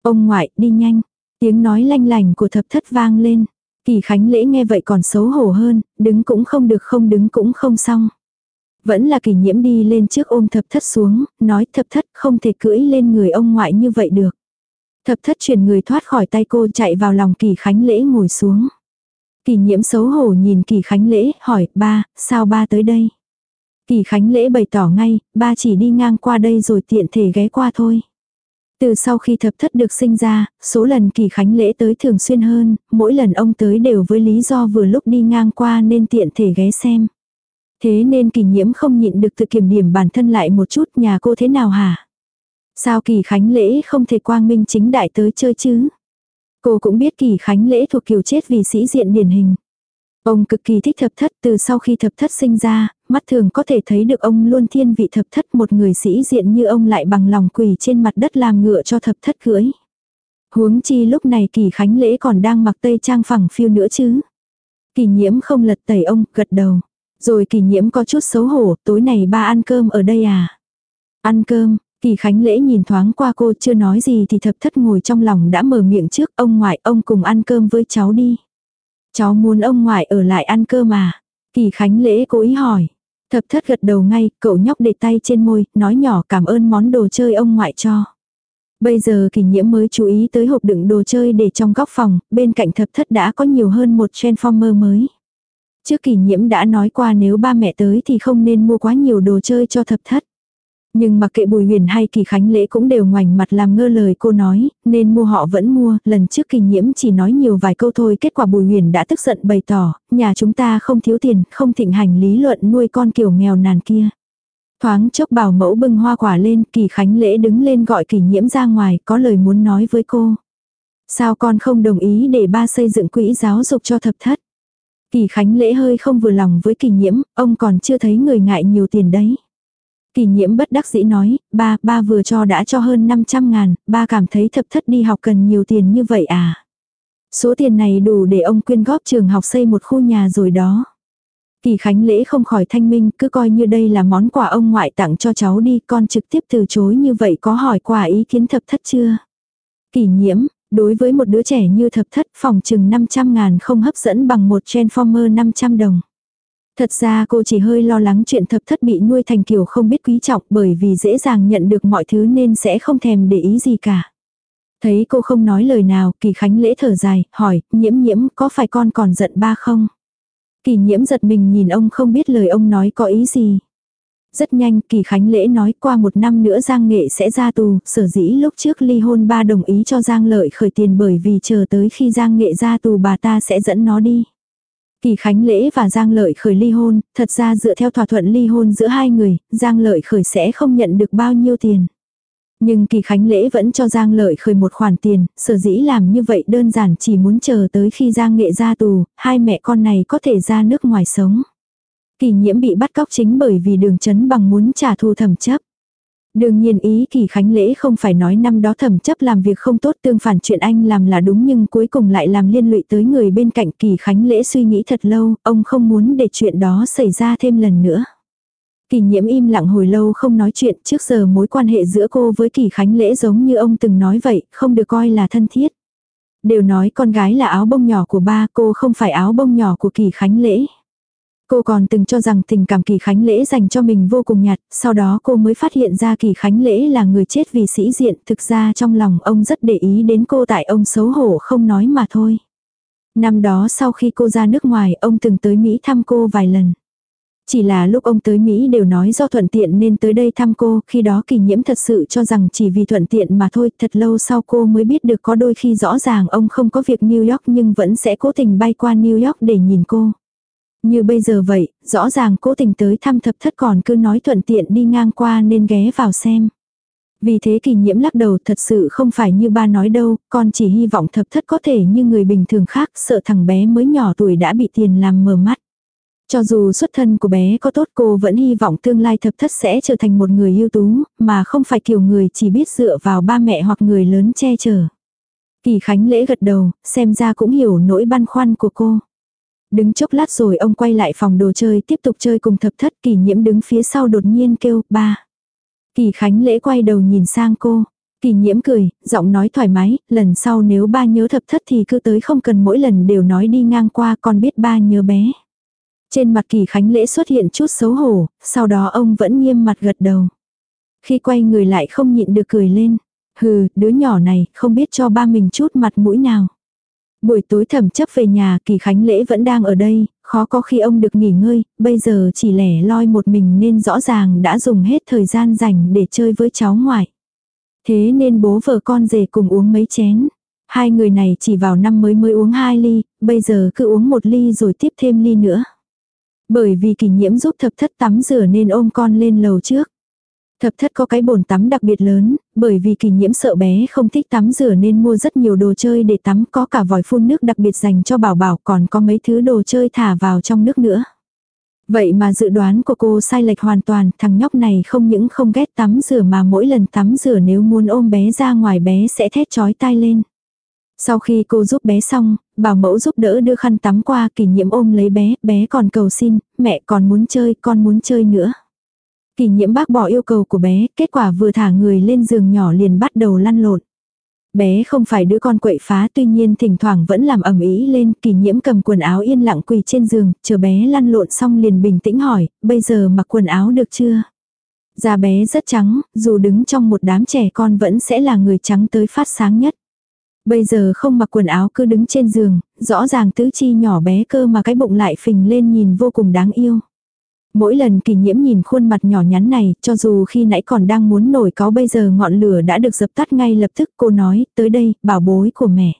Ông ngoại, đi nhanh. Tiếng nói lanh lành của thập thất vang lên. Kỳ khánh lễ nghe vậy còn xấu hổ hơn, đứng cũng không được không đứng cũng không xong. Vẫn là kỳ nhiễm đi lên trước ôm thập thất xuống, nói thập thất không thể cưỡi lên người ông ngoại như vậy được. Thập thất chuyển người thoát khỏi tay cô chạy vào lòng kỳ khánh lễ ngồi xuống. Kỳ nhiễm xấu hổ nhìn kỳ khánh lễ, hỏi, ba, sao ba tới đây? Kỳ Khánh Lễ bày tỏ ngay, ba chỉ đi ngang qua đây rồi tiện thể ghé qua thôi. Từ sau khi thập thất được sinh ra, số lần Kỳ Khánh Lễ tới thường xuyên hơn, mỗi lần ông tới đều với lý do vừa lúc đi ngang qua nên tiện thể ghé xem. Thế nên kỳ nhiễm không nhịn được tự kiểm điểm bản thân lại một chút nhà cô thế nào hả? Sao kỳ khánh lễ không thể quang minh chính đại tới chơi chứ? Cô cũng biết kỳ khánh lễ thuộc kiểu chết vì sĩ diện điển hình. Ông cực kỳ thích thập thất từ sau khi thập thất sinh ra, mắt thường có thể thấy được ông luôn thiên vị thập thất một người sĩ diện như ông lại bằng lòng quỳ trên mặt đất làm ngựa cho thập thất cưỡi. Huống chi lúc này kỳ khánh lễ còn đang mặc tây trang phẳng phiêu nữa chứ. Kỳ nhiễm không lật tẩy ông, gật đầu. Rồi kỳ nhiễm có chút xấu hổ, tối này ba ăn cơm ở đây à? Ăn cơm, kỳ khánh lễ nhìn thoáng qua cô chưa nói gì thì thập thất ngồi trong lòng đã mở miệng trước ông ngoại ông cùng ăn cơm với cháu đi. Cháu muốn ông ngoại ở lại ăn cơm mà. Kỳ Khánh Lễ cố ý hỏi. Thập thất gật đầu ngay, cậu nhóc để tay trên môi, nói nhỏ cảm ơn món đồ chơi ông ngoại cho. Bây giờ kỳ nhiễm mới chú ý tới hộp đựng đồ chơi để trong góc phòng, bên cạnh thập thất đã có nhiều hơn một transformer mới. Trước kỳ nhiễm đã nói qua nếu ba mẹ tới thì không nên mua quá nhiều đồ chơi cho thập thất. Nhưng mặc kệ Bùi Huyền hay Kỳ Khánh Lễ cũng đều ngoảnh mặt làm ngơ lời cô nói, nên mua họ vẫn mua, lần trước kỳ nhiễm chỉ nói nhiều vài câu thôi, kết quả Bùi Huyền đã tức giận bày tỏ, nhà chúng ta không thiếu tiền, không thịnh hành lý luận nuôi con kiểu nghèo nàn kia. Thoáng chốc bảo mẫu bưng hoa quả lên, Kỳ Khánh Lễ đứng lên gọi kỳ nhiễm ra ngoài, có lời muốn nói với cô. Sao con không đồng ý để ba xây dựng quỹ giáo dục cho thập thất? Kỳ Khánh Lễ hơi không vừa lòng với kỳ nhiễm, ông còn chưa thấy người ngại nhiều tiền đấy. Kỳ nhiễm bất đắc dĩ nói, ba, ba vừa cho đã cho hơn 500 ngàn, ba cảm thấy thập thất đi học cần nhiều tiền như vậy à. Số tiền này đủ để ông quyên góp trường học xây một khu nhà rồi đó. Kỳ Khánh lễ không khỏi thanh minh, cứ coi như đây là món quà ông ngoại tặng cho cháu đi, con trực tiếp từ chối như vậy có hỏi quà ý kiến thập thất chưa? Kỳ nhiễm, đối với một đứa trẻ như thập thất phòng chừng 500 ngàn không hấp dẫn bằng một transformer 500 đồng. Thật ra cô chỉ hơi lo lắng chuyện thập thất bị nuôi thành kiểu không biết quý trọng bởi vì dễ dàng nhận được mọi thứ nên sẽ không thèm để ý gì cả. Thấy cô không nói lời nào, kỳ khánh lễ thở dài, hỏi, nhiễm nhiễm có phải con còn giận ba không? Kỳ nhiễm giật mình nhìn ông không biết lời ông nói có ý gì. Rất nhanh, Kỳ Khánh Lễ nói qua một năm nữa Giang Nghệ sẽ ra tù, sở dĩ lúc trước ly hôn ba đồng ý cho Giang Lợi khởi tiền bởi vì chờ tới khi Giang Nghệ ra tù bà ta sẽ dẫn nó đi. Kỳ Khánh Lễ và Giang Lợi khởi ly hôn, thật ra dựa theo thỏa thuận ly hôn giữa hai người, Giang Lợi khởi sẽ không nhận được bao nhiêu tiền. Nhưng Kỳ Khánh Lễ vẫn cho Giang Lợi khởi một khoản tiền, sở dĩ làm như vậy đơn giản chỉ muốn chờ tới khi Giang Nghệ ra tù, hai mẹ con này có thể ra nước ngoài sống. Kỳ nhiễm bị bắt cóc chính bởi vì đường chấn bằng muốn trả thù thẩm chấp. Đương nhiên ý kỳ khánh lễ không phải nói năm đó thẩm chấp làm việc không tốt tương phản chuyện anh làm là đúng nhưng cuối cùng lại làm liên lụy tới người bên cạnh kỳ khánh lễ suy nghĩ thật lâu, ông không muốn để chuyện đó xảy ra thêm lần nữa. Kỳ nhiễm im lặng hồi lâu không nói chuyện trước giờ mối quan hệ giữa cô với kỳ khánh lễ giống như ông từng nói vậy, không được coi là thân thiết. Đều nói con gái là áo bông nhỏ của ba cô không phải áo bông nhỏ của kỳ khánh lễ. Cô còn từng cho rằng tình cảm Kỳ Khánh Lễ dành cho mình vô cùng nhạt, sau đó cô mới phát hiện ra Kỳ Khánh Lễ là người chết vì sĩ diện, thực ra trong lòng ông rất để ý đến cô tại ông xấu hổ không nói mà thôi. Năm đó sau khi cô ra nước ngoài, ông từng tới Mỹ thăm cô vài lần. Chỉ là lúc ông tới Mỹ đều nói do thuận tiện nên tới đây thăm cô, khi đó kỳ nhiễm thật sự cho rằng chỉ vì thuận tiện mà thôi, thật lâu sau cô mới biết được có đôi khi rõ ràng ông không có việc New York nhưng vẫn sẽ cố tình bay qua New York để nhìn cô. Như bây giờ vậy, rõ ràng cố tình tới thăm thập thất còn cứ nói thuận tiện đi ngang qua nên ghé vào xem. Vì thế kỳ nhiễm lắc đầu thật sự không phải như ba nói đâu, con chỉ hy vọng thập thất có thể như người bình thường khác, sợ thằng bé mới nhỏ tuổi đã bị tiền làm mờ mắt. Cho dù xuất thân của bé có tốt cô vẫn hy vọng tương lai thập thất sẽ trở thành một người ưu tú, mà không phải kiểu người chỉ biết dựa vào ba mẹ hoặc người lớn che chở. Kỳ Khánh lễ gật đầu, xem ra cũng hiểu nỗi băn khoăn của cô. Đứng chốc lát rồi ông quay lại phòng đồ chơi tiếp tục chơi cùng thập thất kỳ nhiễm đứng phía sau đột nhiên kêu ba. Kỳ Khánh lễ quay đầu nhìn sang cô. Kỳ nhiễm cười, giọng nói thoải mái, lần sau nếu ba nhớ thập thất thì cứ tới không cần mỗi lần đều nói đi ngang qua con biết ba nhớ bé. Trên mặt kỳ khánh lễ xuất hiện chút xấu hổ, sau đó ông vẫn nghiêm mặt gật đầu. Khi quay người lại không nhịn được cười lên. Hừ, đứa nhỏ này không biết cho ba mình chút mặt mũi nào. Buổi tối thẩm chấp về nhà, kỳ khánh lễ vẫn đang ở đây, khó có khi ông được nghỉ ngơi, bây giờ chỉ lẻ loi một mình nên rõ ràng đã dùng hết thời gian dành để chơi với cháu ngoại. Thế nên bố vợ con rể cùng uống mấy chén. Hai người này chỉ vào năm mới mới uống hai ly, bây giờ cứ uống một ly rồi tiếp thêm ly nữa. Bởi vì kỳ nhiễm giúp thập thất tắm rửa nên ôm con lên lầu trước. Thập thất có cái bồn tắm đặc biệt lớn, bởi vì kỳ nhiễm sợ bé không thích tắm rửa nên mua rất nhiều đồ chơi để tắm có cả vòi phun nước đặc biệt dành cho bảo bảo còn có mấy thứ đồ chơi thả vào trong nước nữa. Vậy mà dự đoán của cô sai lệch hoàn toàn, thằng nhóc này không những không ghét tắm rửa mà mỗi lần tắm rửa nếu muốn ôm bé ra ngoài bé sẽ thét chói tai lên. Sau khi cô giúp bé xong, bảo mẫu giúp đỡ đưa khăn tắm qua kỷ niệm ôm lấy bé, bé còn cầu xin, mẹ còn muốn chơi, con muốn chơi nữa. Kỳ nhiễm bác bỏ yêu cầu của bé, kết quả vừa thả người lên giường nhỏ liền bắt đầu lăn lộn. Bé không phải đứa con quậy phá tuy nhiên thỉnh thoảng vẫn làm ẩm ý lên, kỳ nhiễm cầm quần áo yên lặng quỳ trên giường, chờ bé lăn lộn xong liền bình tĩnh hỏi, bây giờ mặc quần áo được chưa? Da bé rất trắng, dù đứng trong một đám trẻ con vẫn sẽ là người trắng tới phát sáng nhất. Bây giờ không mặc quần áo cứ đứng trên giường, rõ ràng tứ chi nhỏ bé cơ mà cái bụng lại phình lên nhìn vô cùng đáng yêu. Mỗi lần kỳ nhiễm nhìn khuôn mặt nhỏ nhắn này, cho dù khi nãy còn đang muốn nổi có bây giờ ngọn lửa đã được dập tắt ngay lập tức cô nói, tới đây, bảo bối của mẹ.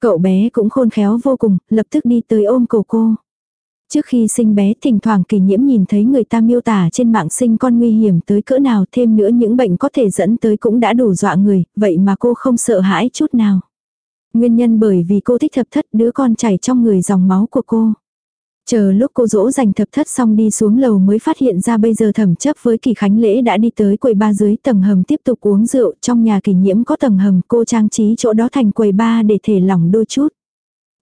Cậu bé cũng khôn khéo vô cùng, lập tức đi tới ôm cổ cô. Trước khi sinh bé thỉnh thoảng kỳ nhiễm nhìn thấy người ta miêu tả trên mạng sinh con nguy hiểm tới cỡ nào thêm nữa những bệnh có thể dẫn tới cũng đã đủ dọa người, vậy mà cô không sợ hãi chút nào. Nguyên nhân bởi vì cô thích thập thất đứa con chảy trong người dòng máu của cô. Chờ lúc cô dỗ dành thập thất xong đi xuống lầu mới phát hiện ra bây giờ thẩm chấp với kỳ khánh lễ đã đi tới quầy ba dưới tầng hầm tiếp tục uống rượu. Trong nhà kỳ nhiễm có tầng hầm cô trang trí chỗ đó thành quầy ba để thể lỏng đôi chút.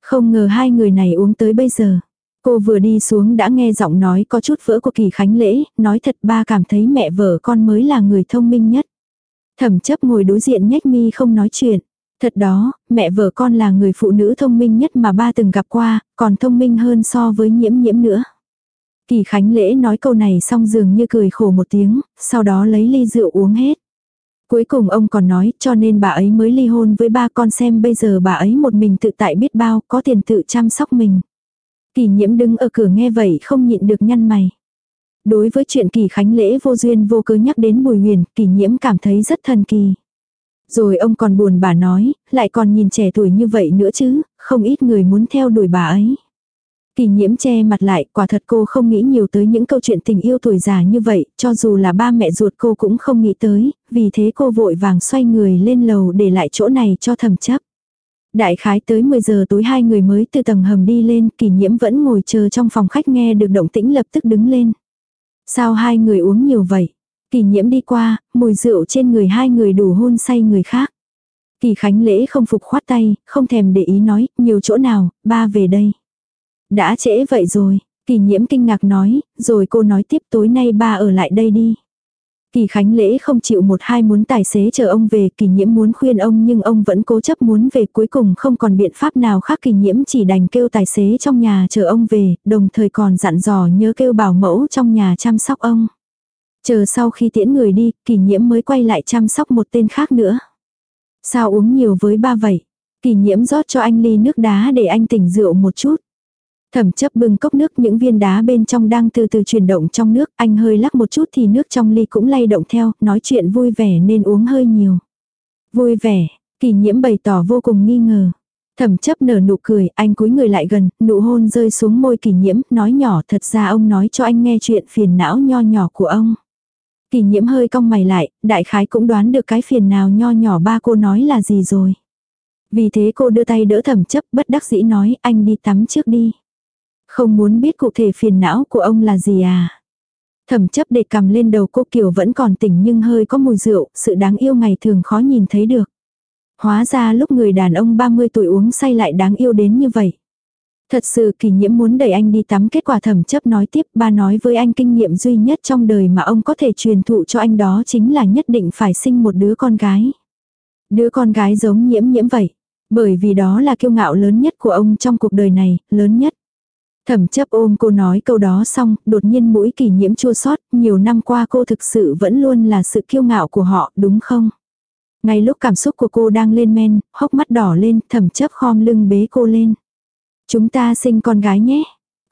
Không ngờ hai người này uống tới bây giờ. Cô vừa đi xuống đã nghe giọng nói có chút vỡ của kỳ khánh lễ, nói thật ba cảm thấy mẹ vợ con mới là người thông minh nhất. Thẩm chấp ngồi đối diện nhếch mi không nói chuyện. Thật đó, mẹ vợ con là người phụ nữ thông minh nhất mà ba từng gặp qua, còn thông minh hơn so với nhiễm nhiễm nữa. Kỳ Khánh Lễ nói câu này xong dường như cười khổ một tiếng, sau đó lấy ly rượu uống hết. Cuối cùng ông còn nói cho nên bà ấy mới ly hôn với ba con xem bây giờ bà ấy một mình tự tại biết bao, có tiền tự chăm sóc mình. Kỳ nhiễm đứng ở cửa nghe vậy không nhịn được nhăn mày. Đối với chuyện kỳ khánh lễ vô duyên vô cớ nhắc đến bùi huyền, kỳ nhiễm cảm thấy rất thần kỳ. Rồi ông còn buồn bà nói, lại còn nhìn trẻ tuổi như vậy nữa chứ, không ít người muốn theo đuổi bà ấy. Kỳ nhiễm che mặt lại, quả thật cô không nghĩ nhiều tới những câu chuyện tình yêu tuổi già như vậy, cho dù là ba mẹ ruột cô cũng không nghĩ tới, vì thế cô vội vàng xoay người lên lầu để lại chỗ này cho thầm chấp. Đại khái tới 10 giờ tối hai người mới từ tầng hầm đi lên, kỳ nhiễm vẫn ngồi chờ trong phòng khách nghe được động tĩnh lập tức đứng lên. Sao hai người uống nhiều vậy? Kỳ nhiễm đi qua, mùi rượu trên người hai người đủ hôn say người khác. Kỳ khánh lễ không phục khoát tay, không thèm để ý nói, nhiều chỗ nào, ba về đây. Đã trễ vậy rồi, kỳ nhiễm kinh ngạc nói, rồi cô nói tiếp tối nay ba ở lại đây đi. Kỳ Khánh Lễ không chịu một hai muốn tài xế chờ ông về, kỳ nhiễm muốn khuyên ông nhưng ông vẫn cố chấp muốn về cuối cùng không còn biện pháp nào khác kỳ nhiễm chỉ đành kêu tài xế trong nhà chờ ông về, đồng thời còn dặn dò nhớ kêu bảo mẫu trong nhà chăm sóc ông. Chờ sau khi tiễn người đi, kỳ nhiễm mới quay lại chăm sóc một tên khác nữa. Sao uống nhiều với ba vậy? Kỳ nhiễm rót cho anh ly nước đá để anh tỉnh rượu một chút. Thẩm chấp bưng cốc nước những viên đá bên trong đang từ từ chuyển động trong nước, anh hơi lắc một chút thì nước trong ly cũng lay động theo, nói chuyện vui vẻ nên uống hơi nhiều. Vui vẻ, kỳ nhiễm bày tỏ vô cùng nghi ngờ. Thẩm chấp nở nụ cười, anh cúi người lại gần, nụ hôn rơi xuống môi kỳ nhiễm, nói nhỏ thật ra ông nói cho anh nghe chuyện phiền não nho nhỏ của ông. Kỳ nhiễm hơi cong mày lại, đại khái cũng đoán được cái phiền nào nho nhỏ ba cô nói là gì rồi. Vì thế cô đưa tay đỡ thẩm chấp bất đắc dĩ nói anh đi tắm trước đi. Không muốn biết cụ thể phiền não của ông là gì à. Thẩm chấp để cầm lên đầu cô Kiều vẫn còn tỉnh nhưng hơi có mùi rượu, sự đáng yêu ngày thường khó nhìn thấy được. Hóa ra lúc người đàn ông 30 tuổi uống say lại đáng yêu đến như vậy. Thật sự kỳ nhiễm muốn đẩy anh đi tắm kết quả thẩm chấp nói tiếp ba nói với anh kinh nghiệm duy nhất trong đời mà ông có thể truyền thụ cho anh đó chính là nhất định phải sinh một đứa con gái. Đứa con gái giống nhiễm nhiễm vậy. Bởi vì đó là kiêu ngạo lớn nhất của ông trong cuộc đời này, lớn nhất. Thẩm chấp ôm cô nói câu đó xong, đột nhiên mũi kỳ nhiễm chua sót, nhiều năm qua cô thực sự vẫn luôn là sự kiêu ngạo của họ, đúng không? Ngay lúc cảm xúc của cô đang lên men, hốc mắt đỏ lên, thẩm chấp khom lưng bế cô lên. Chúng ta sinh con gái nhé.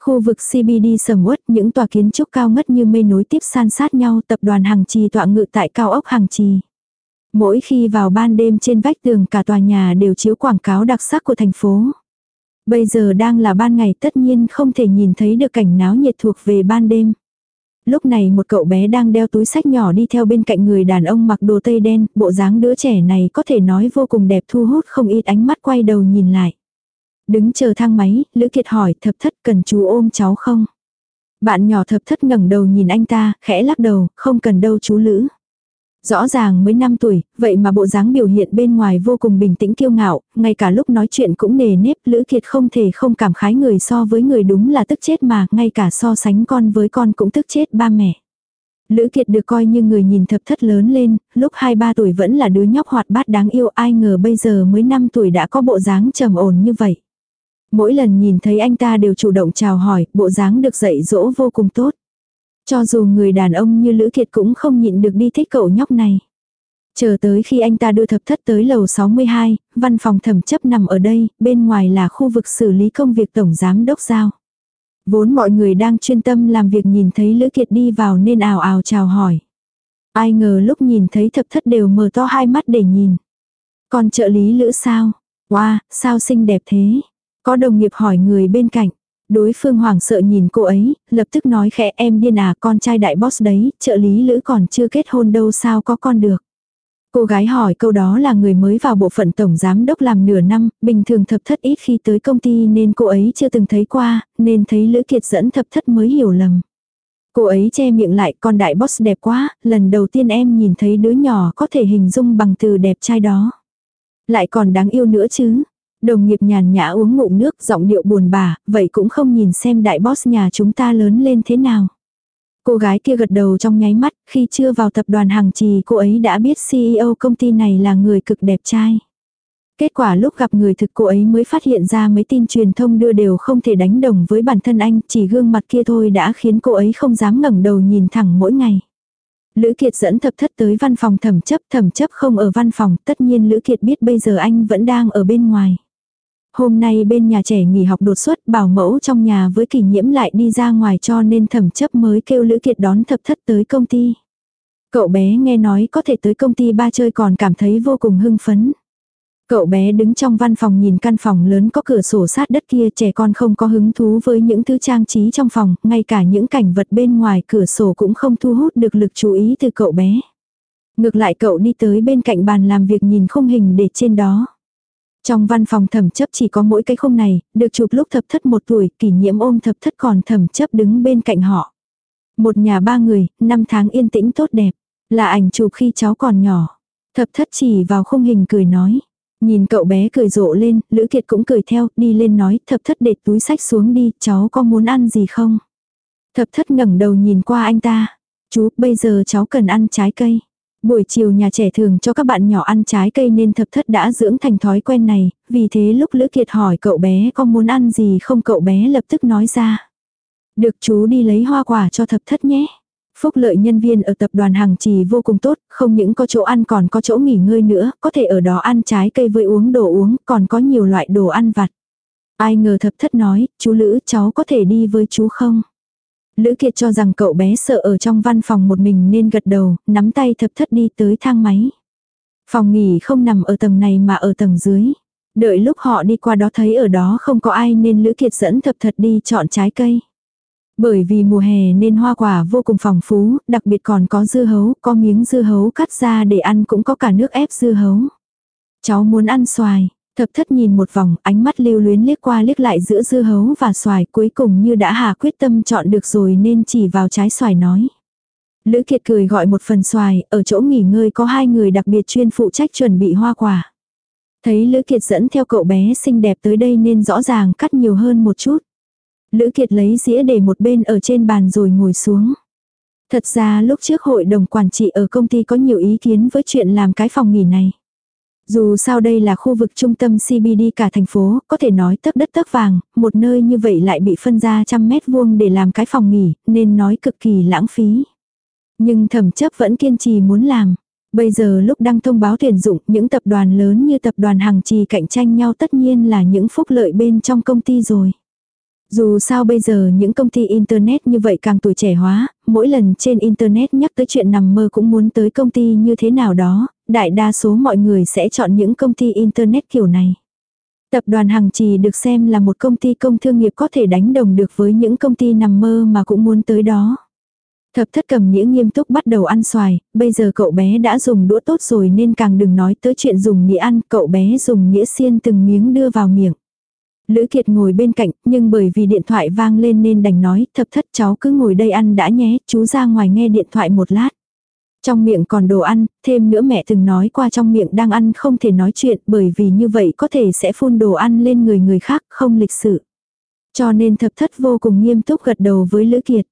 Khu vực CBD sầm uất, những tòa kiến trúc cao ngất như mây nối tiếp san sát nhau, tập đoàn Hằng Trì tọa ngự tại cao ốc Hằng Trì. Mỗi khi vào ban đêm trên vách tường cả tòa nhà đều chiếu quảng cáo đặc sắc của thành phố. Bây giờ đang là ban ngày tất nhiên không thể nhìn thấy được cảnh náo nhiệt thuộc về ban đêm. Lúc này một cậu bé đang đeo túi sách nhỏ đi theo bên cạnh người đàn ông mặc đồ tây đen, bộ dáng đứa trẻ này có thể nói vô cùng đẹp thu hút không ít ánh mắt quay đầu nhìn lại. Đứng chờ thang máy, Lữ Kiệt hỏi thập thất cần chú ôm cháu không? Bạn nhỏ thập thất ngẩng đầu nhìn anh ta, khẽ lắc đầu, không cần đâu chú Lữ. Rõ ràng mới 5 tuổi, vậy mà bộ dáng biểu hiện bên ngoài vô cùng bình tĩnh kiêu ngạo, ngay cả lúc nói chuyện cũng nề nếp, Lữ Kiệt không thể không cảm khái người so với người đúng là tức chết mà, ngay cả so sánh con với con cũng tức chết ba mẹ. Lữ Kiệt được coi như người nhìn thập thất lớn lên, lúc 2-3 tuổi vẫn là đứa nhóc hoạt bát đáng yêu ai ngờ bây giờ mới 5 tuổi đã có bộ dáng trầm ổn như vậy. Mỗi lần nhìn thấy anh ta đều chủ động chào hỏi, bộ dáng được dạy dỗ vô cùng tốt. Cho dù người đàn ông như Lữ Kiệt cũng không nhịn được đi thích cậu nhóc này. Chờ tới khi anh ta đưa thập thất tới lầu 62, văn phòng thẩm chấp nằm ở đây, bên ngoài là khu vực xử lý công việc tổng giám đốc giao. Vốn mọi người đang chuyên tâm làm việc nhìn thấy Lữ Kiệt đi vào nên ào ào chào hỏi. Ai ngờ lúc nhìn thấy thập thất đều mở to hai mắt để nhìn. Còn trợ lý Lữ sao? Wow, sao xinh đẹp thế? Có đồng nghiệp hỏi người bên cạnh. Đối phương hoảng sợ nhìn cô ấy, lập tức nói khẽ em điên à con trai đại boss đấy, trợ lý Lữ còn chưa kết hôn đâu sao có con được. Cô gái hỏi câu đó là người mới vào bộ phận tổng giám đốc làm nửa năm, bình thường thập thất ít khi tới công ty nên cô ấy chưa từng thấy qua, nên thấy Lữ Kiệt dẫn thập thất mới hiểu lầm. Cô ấy che miệng lại con đại boss đẹp quá, lần đầu tiên em nhìn thấy đứa nhỏ có thể hình dung bằng từ đẹp trai đó. Lại còn đáng yêu nữa chứ. Đồng nghiệp nhàn nhã uống ngụm nước giọng điệu buồn bã, vậy cũng không nhìn xem đại boss nhà chúng ta lớn lên thế nào. Cô gái kia gật đầu trong nháy mắt, khi chưa vào tập đoàn hàng trì cô ấy đã biết CEO công ty này là người cực đẹp trai. Kết quả lúc gặp người thực cô ấy mới phát hiện ra mấy tin truyền thông đưa đều không thể đánh đồng với bản thân anh, chỉ gương mặt kia thôi đã khiến cô ấy không dám ngẩng đầu nhìn thẳng mỗi ngày. Lữ Kiệt dẫn thập thất tới văn phòng thẩm chấp, thẩm chấp không ở văn phòng, tất nhiên Lữ Kiệt biết bây giờ anh vẫn đang ở bên ngoài. Hôm nay bên nhà trẻ nghỉ học đột xuất bảo mẫu trong nhà với kỷ nhiễm lại đi ra ngoài cho nên thẩm chấp mới kêu Lữ Kiệt đón thập thất tới công ty. Cậu bé nghe nói có thể tới công ty ba chơi còn cảm thấy vô cùng hưng phấn. Cậu bé đứng trong văn phòng nhìn căn phòng lớn có cửa sổ sát đất kia trẻ con không có hứng thú với những thứ trang trí trong phòng, ngay cả những cảnh vật bên ngoài cửa sổ cũng không thu hút được lực chú ý từ cậu bé. Ngược lại cậu đi tới bên cạnh bàn làm việc nhìn khung hình để trên đó. Trong văn phòng thẩm chấp chỉ có mỗi cái khung này, được chụp lúc thập thất một tuổi, kỷ niệm ôm thập thất còn thẩm chấp đứng bên cạnh họ. Một nhà ba người, năm tháng yên tĩnh tốt đẹp, là ảnh chụp khi cháu còn nhỏ. Thập thất chỉ vào khung hình cười nói. Nhìn cậu bé cười rộ lên, Lữ Kiệt cũng cười theo, đi lên nói, thập thất để túi sách xuống đi, cháu có muốn ăn gì không? Thập thất ngẩng đầu nhìn qua anh ta. Chú, bây giờ cháu cần ăn trái cây. Buổi chiều nhà trẻ thường cho các bạn nhỏ ăn trái cây nên thập thất đã dưỡng thành thói quen này, vì thế lúc Lữ Kiệt hỏi cậu bé có muốn ăn gì không cậu bé lập tức nói ra. Được chú đi lấy hoa quả cho thập thất nhé. Phúc lợi nhân viên ở tập đoàn hàng trì vô cùng tốt, không những có chỗ ăn còn có chỗ nghỉ ngơi nữa, có thể ở đó ăn trái cây với uống đồ uống, còn có nhiều loại đồ ăn vặt. Ai ngờ thập thất nói, chú Lữ cháu có thể đi với chú không? Lữ Kiệt cho rằng cậu bé sợ ở trong văn phòng một mình nên gật đầu, nắm tay thập thất đi tới thang máy. Phòng nghỉ không nằm ở tầng này mà ở tầng dưới. Đợi lúc họ đi qua đó thấy ở đó không có ai nên Lữ Kiệt dẫn thập thật đi chọn trái cây. Bởi vì mùa hè nên hoa quả vô cùng phong phú, đặc biệt còn có dưa hấu, có miếng dưa hấu cắt ra để ăn cũng có cả nước ép dưa hấu. Cháu muốn ăn xoài, thập thất nhìn một vòng, ánh mắt lưu luyến liếc qua liếc lại giữa dưa hấu và xoài cuối cùng như đã hà quyết tâm chọn được rồi nên chỉ vào trái xoài nói. Lữ Kiệt cười gọi một phần xoài, ở chỗ nghỉ ngơi có hai người đặc biệt chuyên phụ trách chuẩn bị hoa quả. Thấy Lữ Kiệt dẫn theo cậu bé xinh đẹp tới đây nên rõ ràng cắt nhiều hơn một chút. Lữ Kiệt lấy dĩa để một bên ở trên bàn rồi ngồi xuống. Thật ra lúc trước hội đồng quản trị ở công ty có nhiều ý kiến với chuyện làm cái phòng nghỉ này. Dù sao đây là khu vực trung tâm CBD cả thành phố, có thể nói tấp đất tấp vàng, một nơi như vậy lại bị phân ra trăm mét vuông để làm cái phòng nghỉ, nên nói cực kỳ lãng phí. Nhưng thẩm chấp vẫn kiên trì muốn làm. Bây giờ lúc đăng thông báo tuyển dụng, những tập đoàn lớn như tập đoàn hàng Trì cạnh tranh nhau tất nhiên là những phúc lợi bên trong công ty rồi. Dù sao bây giờ những công ty Internet như vậy càng tuổi trẻ hóa, mỗi lần trên Internet nhắc tới chuyện nằm mơ cũng muốn tới công ty như thế nào đó, đại đa số mọi người sẽ chọn những công ty Internet kiểu này. Tập đoàn Hằng Trì được xem là một công ty công thương nghiệp có thể đánh đồng được với những công ty nằm mơ mà cũng muốn tới đó. Thập thất cầm nghĩa nghiêm túc bắt đầu ăn xoài, bây giờ cậu bé đã dùng đũa tốt rồi nên càng đừng nói tới chuyện dùng nghĩa ăn, cậu bé dùng nghĩa xiên từng miếng đưa vào miệng. Lữ Kiệt ngồi bên cạnh, nhưng bởi vì điện thoại vang lên nên đành nói, thập thất cháu cứ ngồi đây ăn đã nhé, chú ra ngoài nghe điện thoại một lát. Trong miệng còn đồ ăn, thêm nữa mẹ từng nói qua trong miệng đang ăn không thể nói chuyện bởi vì như vậy có thể sẽ phun đồ ăn lên người người khác, không lịch sự. Cho nên thập thất vô cùng nghiêm túc gật đầu với Lữ Kiệt.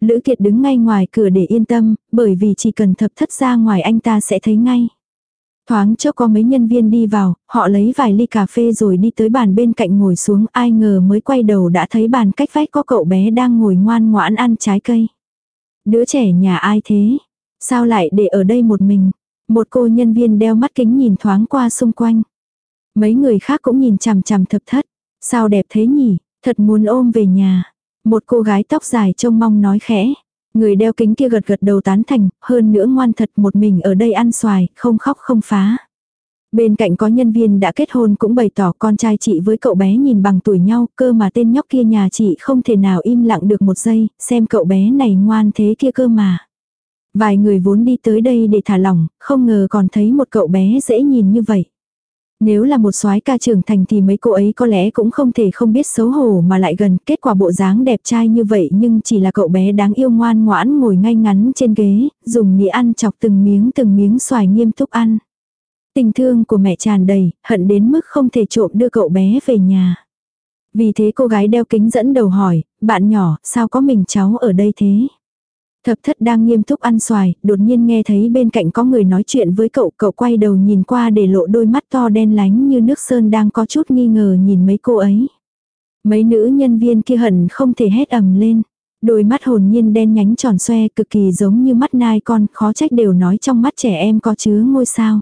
Lữ Kiệt đứng ngay ngoài cửa để yên tâm, bởi vì chỉ cần thập thất ra ngoài anh ta sẽ thấy ngay. Thoáng cho có mấy nhân viên đi vào, họ lấy vài ly cà phê rồi đi tới bàn bên cạnh ngồi xuống ai ngờ mới quay đầu đã thấy bàn cách vách có cậu bé đang ngồi ngoan ngoãn ăn trái cây. Đứa trẻ nhà ai thế? Sao lại để ở đây một mình? Một cô nhân viên đeo mắt kính nhìn thoáng qua xung quanh. Mấy người khác cũng nhìn chằm chằm thập thất. Sao đẹp thế nhỉ, thật muốn ôm về nhà. Một cô gái tóc dài trông mong nói khẽ. Người đeo kính kia gật gật đầu tán thành, hơn nữa ngoan thật một mình ở đây ăn xoài, không khóc không phá. Bên cạnh có nhân viên đã kết hôn cũng bày tỏ con trai chị với cậu bé nhìn bằng tuổi nhau, cơ mà tên nhóc kia nhà chị không thể nào im lặng được một giây, xem cậu bé này ngoan thế kia cơ mà. Vài người vốn đi tới đây để thả lỏng, không ngờ còn thấy một cậu bé dễ nhìn như vậy. Nếu là một soái ca trưởng thành thì mấy cô ấy có lẽ cũng không thể không biết xấu hổ mà lại gần kết quả bộ dáng đẹp trai như vậy nhưng chỉ là cậu bé đáng yêu ngoan ngoãn ngồi ngay ngắn trên ghế, dùng nĩa ăn chọc từng miếng từng miếng xoài nghiêm túc ăn. Tình thương của mẹ tràn đầy, hận đến mức không thể trộm đưa cậu bé về nhà. Vì thế cô gái đeo kính dẫn đầu hỏi, bạn nhỏ, sao có mình cháu ở đây thế? Thập thất đang nghiêm túc ăn xoài, đột nhiên nghe thấy bên cạnh có người nói chuyện với cậu, cậu quay đầu nhìn qua để lộ đôi mắt to đen lánh như nước sơn đang có chút nghi ngờ nhìn mấy cô ấy. Mấy nữ nhân viên kia hận không thể hét ầm lên. Đôi mắt hồn nhiên đen nhánh tròn xoe cực kỳ giống như mắt nai con, khó trách đều nói trong mắt trẻ em có chứa ngôi sao.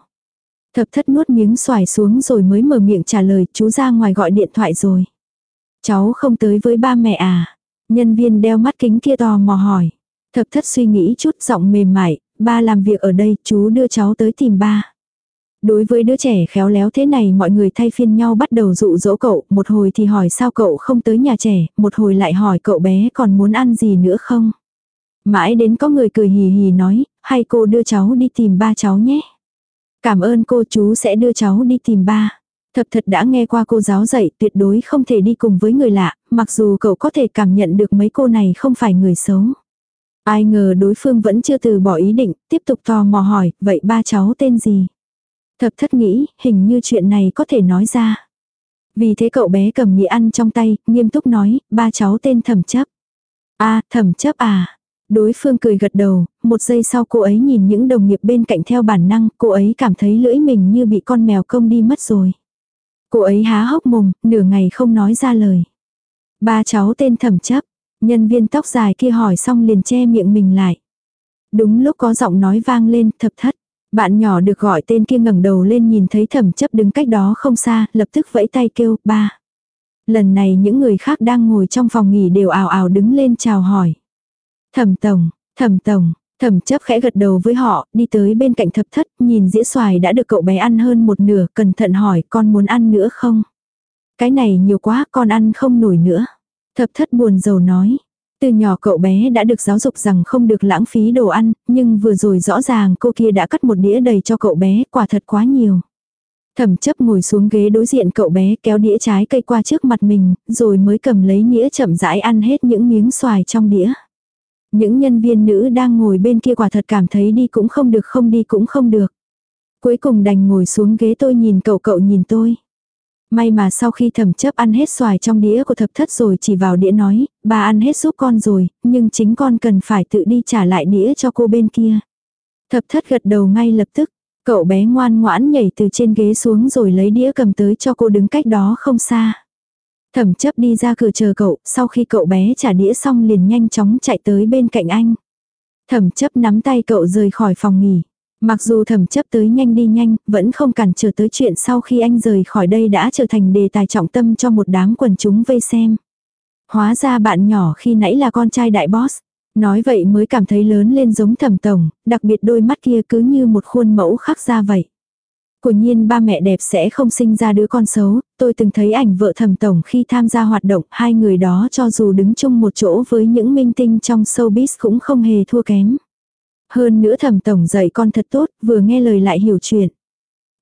Thập thất nuốt miếng xoài xuống rồi mới mở miệng trả lời chú ra ngoài gọi điện thoại rồi. Cháu không tới với ba mẹ à? Nhân viên đeo mắt kính kia tò mò hỏi. Thập thất suy nghĩ chút giọng mềm mại, ba làm việc ở đây, chú đưa cháu tới tìm ba. Đối với đứa trẻ khéo léo thế này mọi người thay phiên nhau bắt đầu dụ dỗ cậu, một hồi thì hỏi sao cậu không tới nhà trẻ, một hồi lại hỏi cậu bé còn muốn ăn gì nữa không. Mãi đến có người cười hì hì nói, hay cô đưa cháu đi tìm ba cháu nhé. Cảm ơn cô chú sẽ đưa cháu đi tìm ba. Thập thật đã nghe qua cô giáo dạy tuyệt đối không thể đi cùng với người lạ, mặc dù cậu có thể cảm nhận được mấy cô này không phải người xấu. Ai ngờ đối phương vẫn chưa từ bỏ ý định, tiếp tục tò mò hỏi, vậy ba cháu tên gì? Thập thất nghĩ, hình như chuyện này có thể nói ra. Vì thế cậu bé cầm nhị ăn trong tay, nghiêm túc nói, ba cháu tên thẩm chấp. a à, thẩm chấp à. Đối phương cười gật đầu, một giây sau cô ấy nhìn những đồng nghiệp bên cạnh theo bản năng, cô ấy cảm thấy lưỡi mình như bị con mèo công đi mất rồi. Cô ấy há hốc mồm, nửa ngày không nói ra lời. Ba cháu tên thẩm chấp, Nhân viên tóc dài kia hỏi xong liền che miệng mình lại. Đúng lúc có giọng nói vang lên thập thất. Bạn nhỏ được gọi tên kia ngẩng đầu lên nhìn thấy thẩm chấp đứng cách đó không xa, lập tức vẫy tay kêu, ba. Lần này những người khác đang ngồi trong phòng nghỉ đều ào ào đứng lên chào hỏi. Thẩm tổng, thẩm tổng, thẩm chấp khẽ gật đầu với họ, đi tới bên cạnh thập thất, nhìn dĩa xoài đã được cậu bé ăn hơn một nửa, cẩn thận hỏi con muốn ăn nữa không? Cái này nhiều quá, con ăn không nổi nữa. Thập thất buồn rầu nói. Từ nhỏ cậu bé đã được giáo dục rằng không được lãng phí đồ ăn, nhưng vừa rồi rõ ràng cô kia đã cắt một đĩa đầy cho cậu bé, quả thật quá nhiều. Thẩm chấp ngồi xuống ghế đối diện cậu bé kéo đĩa trái cây qua trước mặt mình, rồi mới cầm lấy nĩa chậm rãi ăn hết những miếng xoài trong đĩa. Những nhân viên nữ đang ngồi bên kia quả thật cảm thấy đi cũng không được không đi cũng không được. Cuối cùng đành ngồi xuống ghế tôi nhìn cậu cậu nhìn tôi. May mà sau khi thẩm chấp ăn hết xoài trong đĩa của thập thất rồi chỉ vào đĩa nói, bà ăn hết giúp con rồi, nhưng chính con cần phải tự đi trả lại đĩa cho cô bên kia. Thập thất gật đầu ngay lập tức, cậu bé ngoan ngoãn nhảy từ trên ghế xuống rồi lấy đĩa cầm tới cho cô đứng cách đó không xa. Thẩm chấp đi ra cửa chờ cậu, sau khi cậu bé trả đĩa xong liền nhanh chóng chạy tới bên cạnh anh. Thẩm chấp nắm tay cậu rời khỏi phòng nghỉ. Mặc dù thẩm chấp tới nhanh đi nhanh, vẫn không cản trở tới chuyện sau khi anh rời khỏi đây đã trở thành đề tài trọng tâm cho một đám quần chúng vây xem. Hóa ra bạn nhỏ khi nãy là con trai đại boss. Nói vậy mới cảm thấy lớn lên giống thẩm tổng, đặc biệt đôi mắt kia cứ như một khuôn mẫu khắc ra vậy. Của nhiên ba mẹ đẹp sẽ không sinh ra đứa con xấu, tôi từng thấy ảnh vợ thẩm tổng khi tham gia hoạt động, hai người đó cho dù đứng chung một chỗ với những minh tinh trong showbiz cũng không hề thua kém. Hơn nữa thẩm tổng dạy con thật tốt, vừa nghe lời lại hiểu chuyện.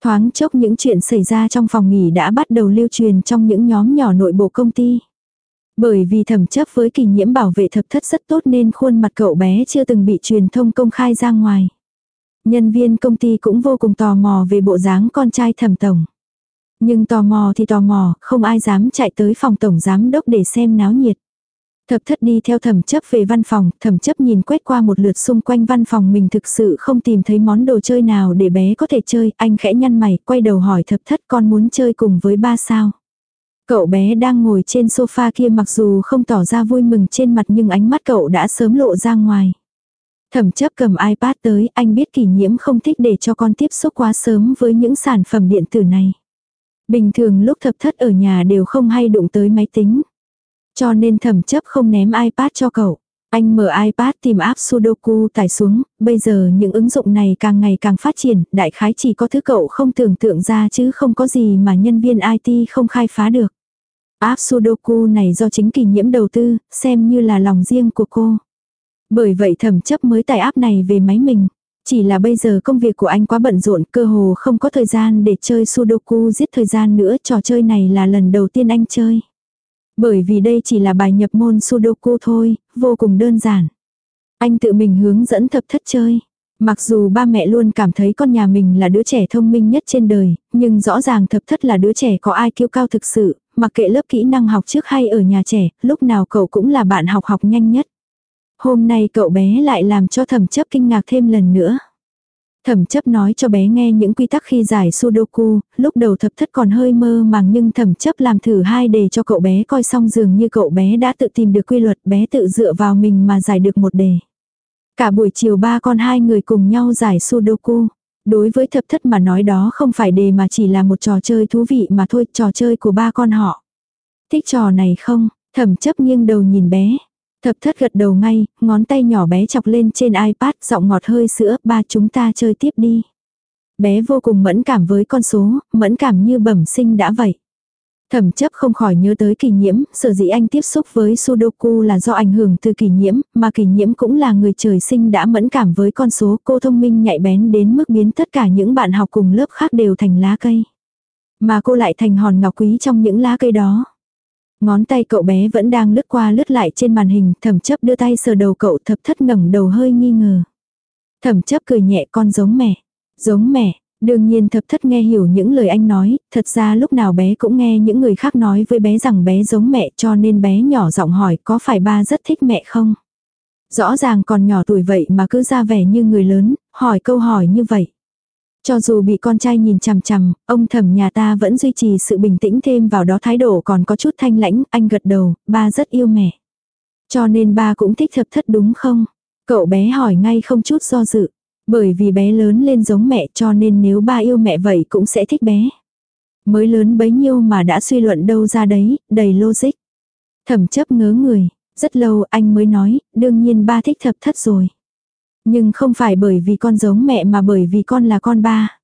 Thoáng chốc những chuyện xảy ra trong phòng nghỉ đã bắt đầu lưu truyền trong những nhóm nhỏ nội bộ công ty. Bởi vì thẩm chấp với kỳ nhiễm bảo vệ thập thất rất tốt nên khuôn mặt cậu bé chưa từng bị truyền thông công khai ra ngoài. Nhân viên công ty cũng vô cùng tò mò về bộ dáng con trai thẩm tổng. Nhưng tò mò thì tò mò, không ai dám chạy tới phòng tổng giám đốc để xem náo nhiệt. Thập thất đi theo thẩm chấp về văn phòng, thẩm chấp nhìn quét qua một lượt xung quanh văn phòng mình thực sự không tìm thấy món đồ chơi nào để bé có thể chơi, anh khẽ nhăn mày, quay đầu hỏi thập thất con muốn chơi cùng với ba sao. Cậu bé đang ngồi trên sofa kia mặc dù không tỏ ra vui mừng trên mặt nhưng ánh mắt cậu đã sớm lộ ra ngoài. Thẩm chấp cầm iPad tới, anh biết kỷ nhiễm không thích để cho con tiếp xúc quá sớm với những sản phẩm điện tử này. Bình thường lúc thập thất ở nhà đều không hay đụng tới máy tính. Cho nên thẩm chấp không ném iPad cho cậu. Anh mở iPad tìm app Sudoku tải xuống, bây giờ những ứng dụng này càng ngày càng phát triển, đại khái chỉ có thứ cậu không tưởng tượng ra chứ không có gì mà nhân viên IT không khai phá được. App Sudoku này do chính kỳ nhiễm đầu tư, xem như là lòng riêng của cô. Bởi vậy thẩm chấp mới tải app này về máy mình. Chỉ là bây giờ công việc của anh quá bận rộn, cơ hồ không có thời gian để chơi Sudoku giết thời gian nữa, trò chơi này là lần đầu tiên anh chơi. Bởi vì đây chỉ là bài nhập môn Sudoku thôi, vô cùng đơn giản. Anh tự mình hướng dẫn thập thất chơi. Mặc dù ba mẹ luôn cảm thấy con nhà mình là đứa trẻ thông minh nhất trên đời, nhưng rõ ràng thập thất là đứa trẻ có ai kiêu cao thực sự, mặc kệ lớp kỹ năng học trước hay ở nhà trẻ, lúc nào cậu cũng là bạn học học nhanh nhất. Hôm nay cậu bé lại làm cho thẩm chấp kinh ngạc thêm lần nữa. Thẩm chấp nói cho bé nghe những quy tắc khi giải Sudoku, lúc đầu thập thất còn hơi mơ màng nhưng thẩm chấp làm thử hai đề cho cậu bé coi xong dường như cậu bé đã tự tìm được quy luật bé tự dựa vào mình mà giải được một đề. Cả buổi chiều ba con hai người cùng nhau giải Sudoku. Đối với thập thất mà nói đó không phải đề mà chỉ là một trò chơi thú vị mà thôi, trò chơi của ba con họ. Thích trò này không? Thẩm chấp nghiêng đầu nhìn bé. Thập thất gật đầu ngay, ngón tay nhỏ bé chọc lên trên iPad, giọng ngọt hơi sữa, ba chúng ta chơi tiếp đi. Bé vô cùng mẫn cảm với con số, mẫn cảm như bẩm sinh đã vậy. Thẩm chấp không khỏi nhớ tới kỷ nhiễm, sở dĩ anh tiếp xúc với Sudoku là do ảnh hưởng từ kỷ nhiễm, mà kỷ nhiễm cũng là người trời sinh đã mẫn cảm với con số, cô thông minh nhạy bén đến mức biến tất cả những bạn học cùng lớp khác đều thành lá cây. Mà cô lại thành hòn ngọc quý trong những lá cây đó. Ngón tay cậu bé vẫn đang lướt qua lướt lại trên màn hình, thẩm chấp đưa tay sờ đầu cậu thập thất ngẩng đầu hơi nghi ngờ. Thẩm chấp cười nhẹ con giống mẹ. Giống mẹ, đương nhiên thập thất nghe hiểu những lời anh nói, thật ra lúc nào bé cũng nghe những người khác nói với bé rằng bé giống mẹ cho nên bé nhỏ giọng hỏi có phải ba rất thích mẹ không? Rõ ràng còn nhỏ tuổi vậy mà cứ ra vẻ như người lớn, hỏi câu hỏi như vậy. Cho dù bị con trai nhìn chằm chằm, ông thẩm nhà ta vẫn duy trì sự bình tĩnh thêm vào đó thái độ còn có chút thanh lãnh, anh gật đầu, ba rất yêu mẹ. Cho nên ba cũng thích thập thất đúng không? Cậu bé hỏi ngay không chút do dự. Bởi vì bé lớn lên giống mẹ cho nên nếu ba yêu mẹ vậy cũng sẽ thích bé. Mới lớn bấy nhiêu mà đã suy luận đâu ra đấy, đầy logic. Thẩm chấp ngớ người, rất lâu anh mới nói, đương nhiên ba thích thập thất rồi. Nhưng không phải bởi vì con giống mẹ mà bởi vì con là con ba.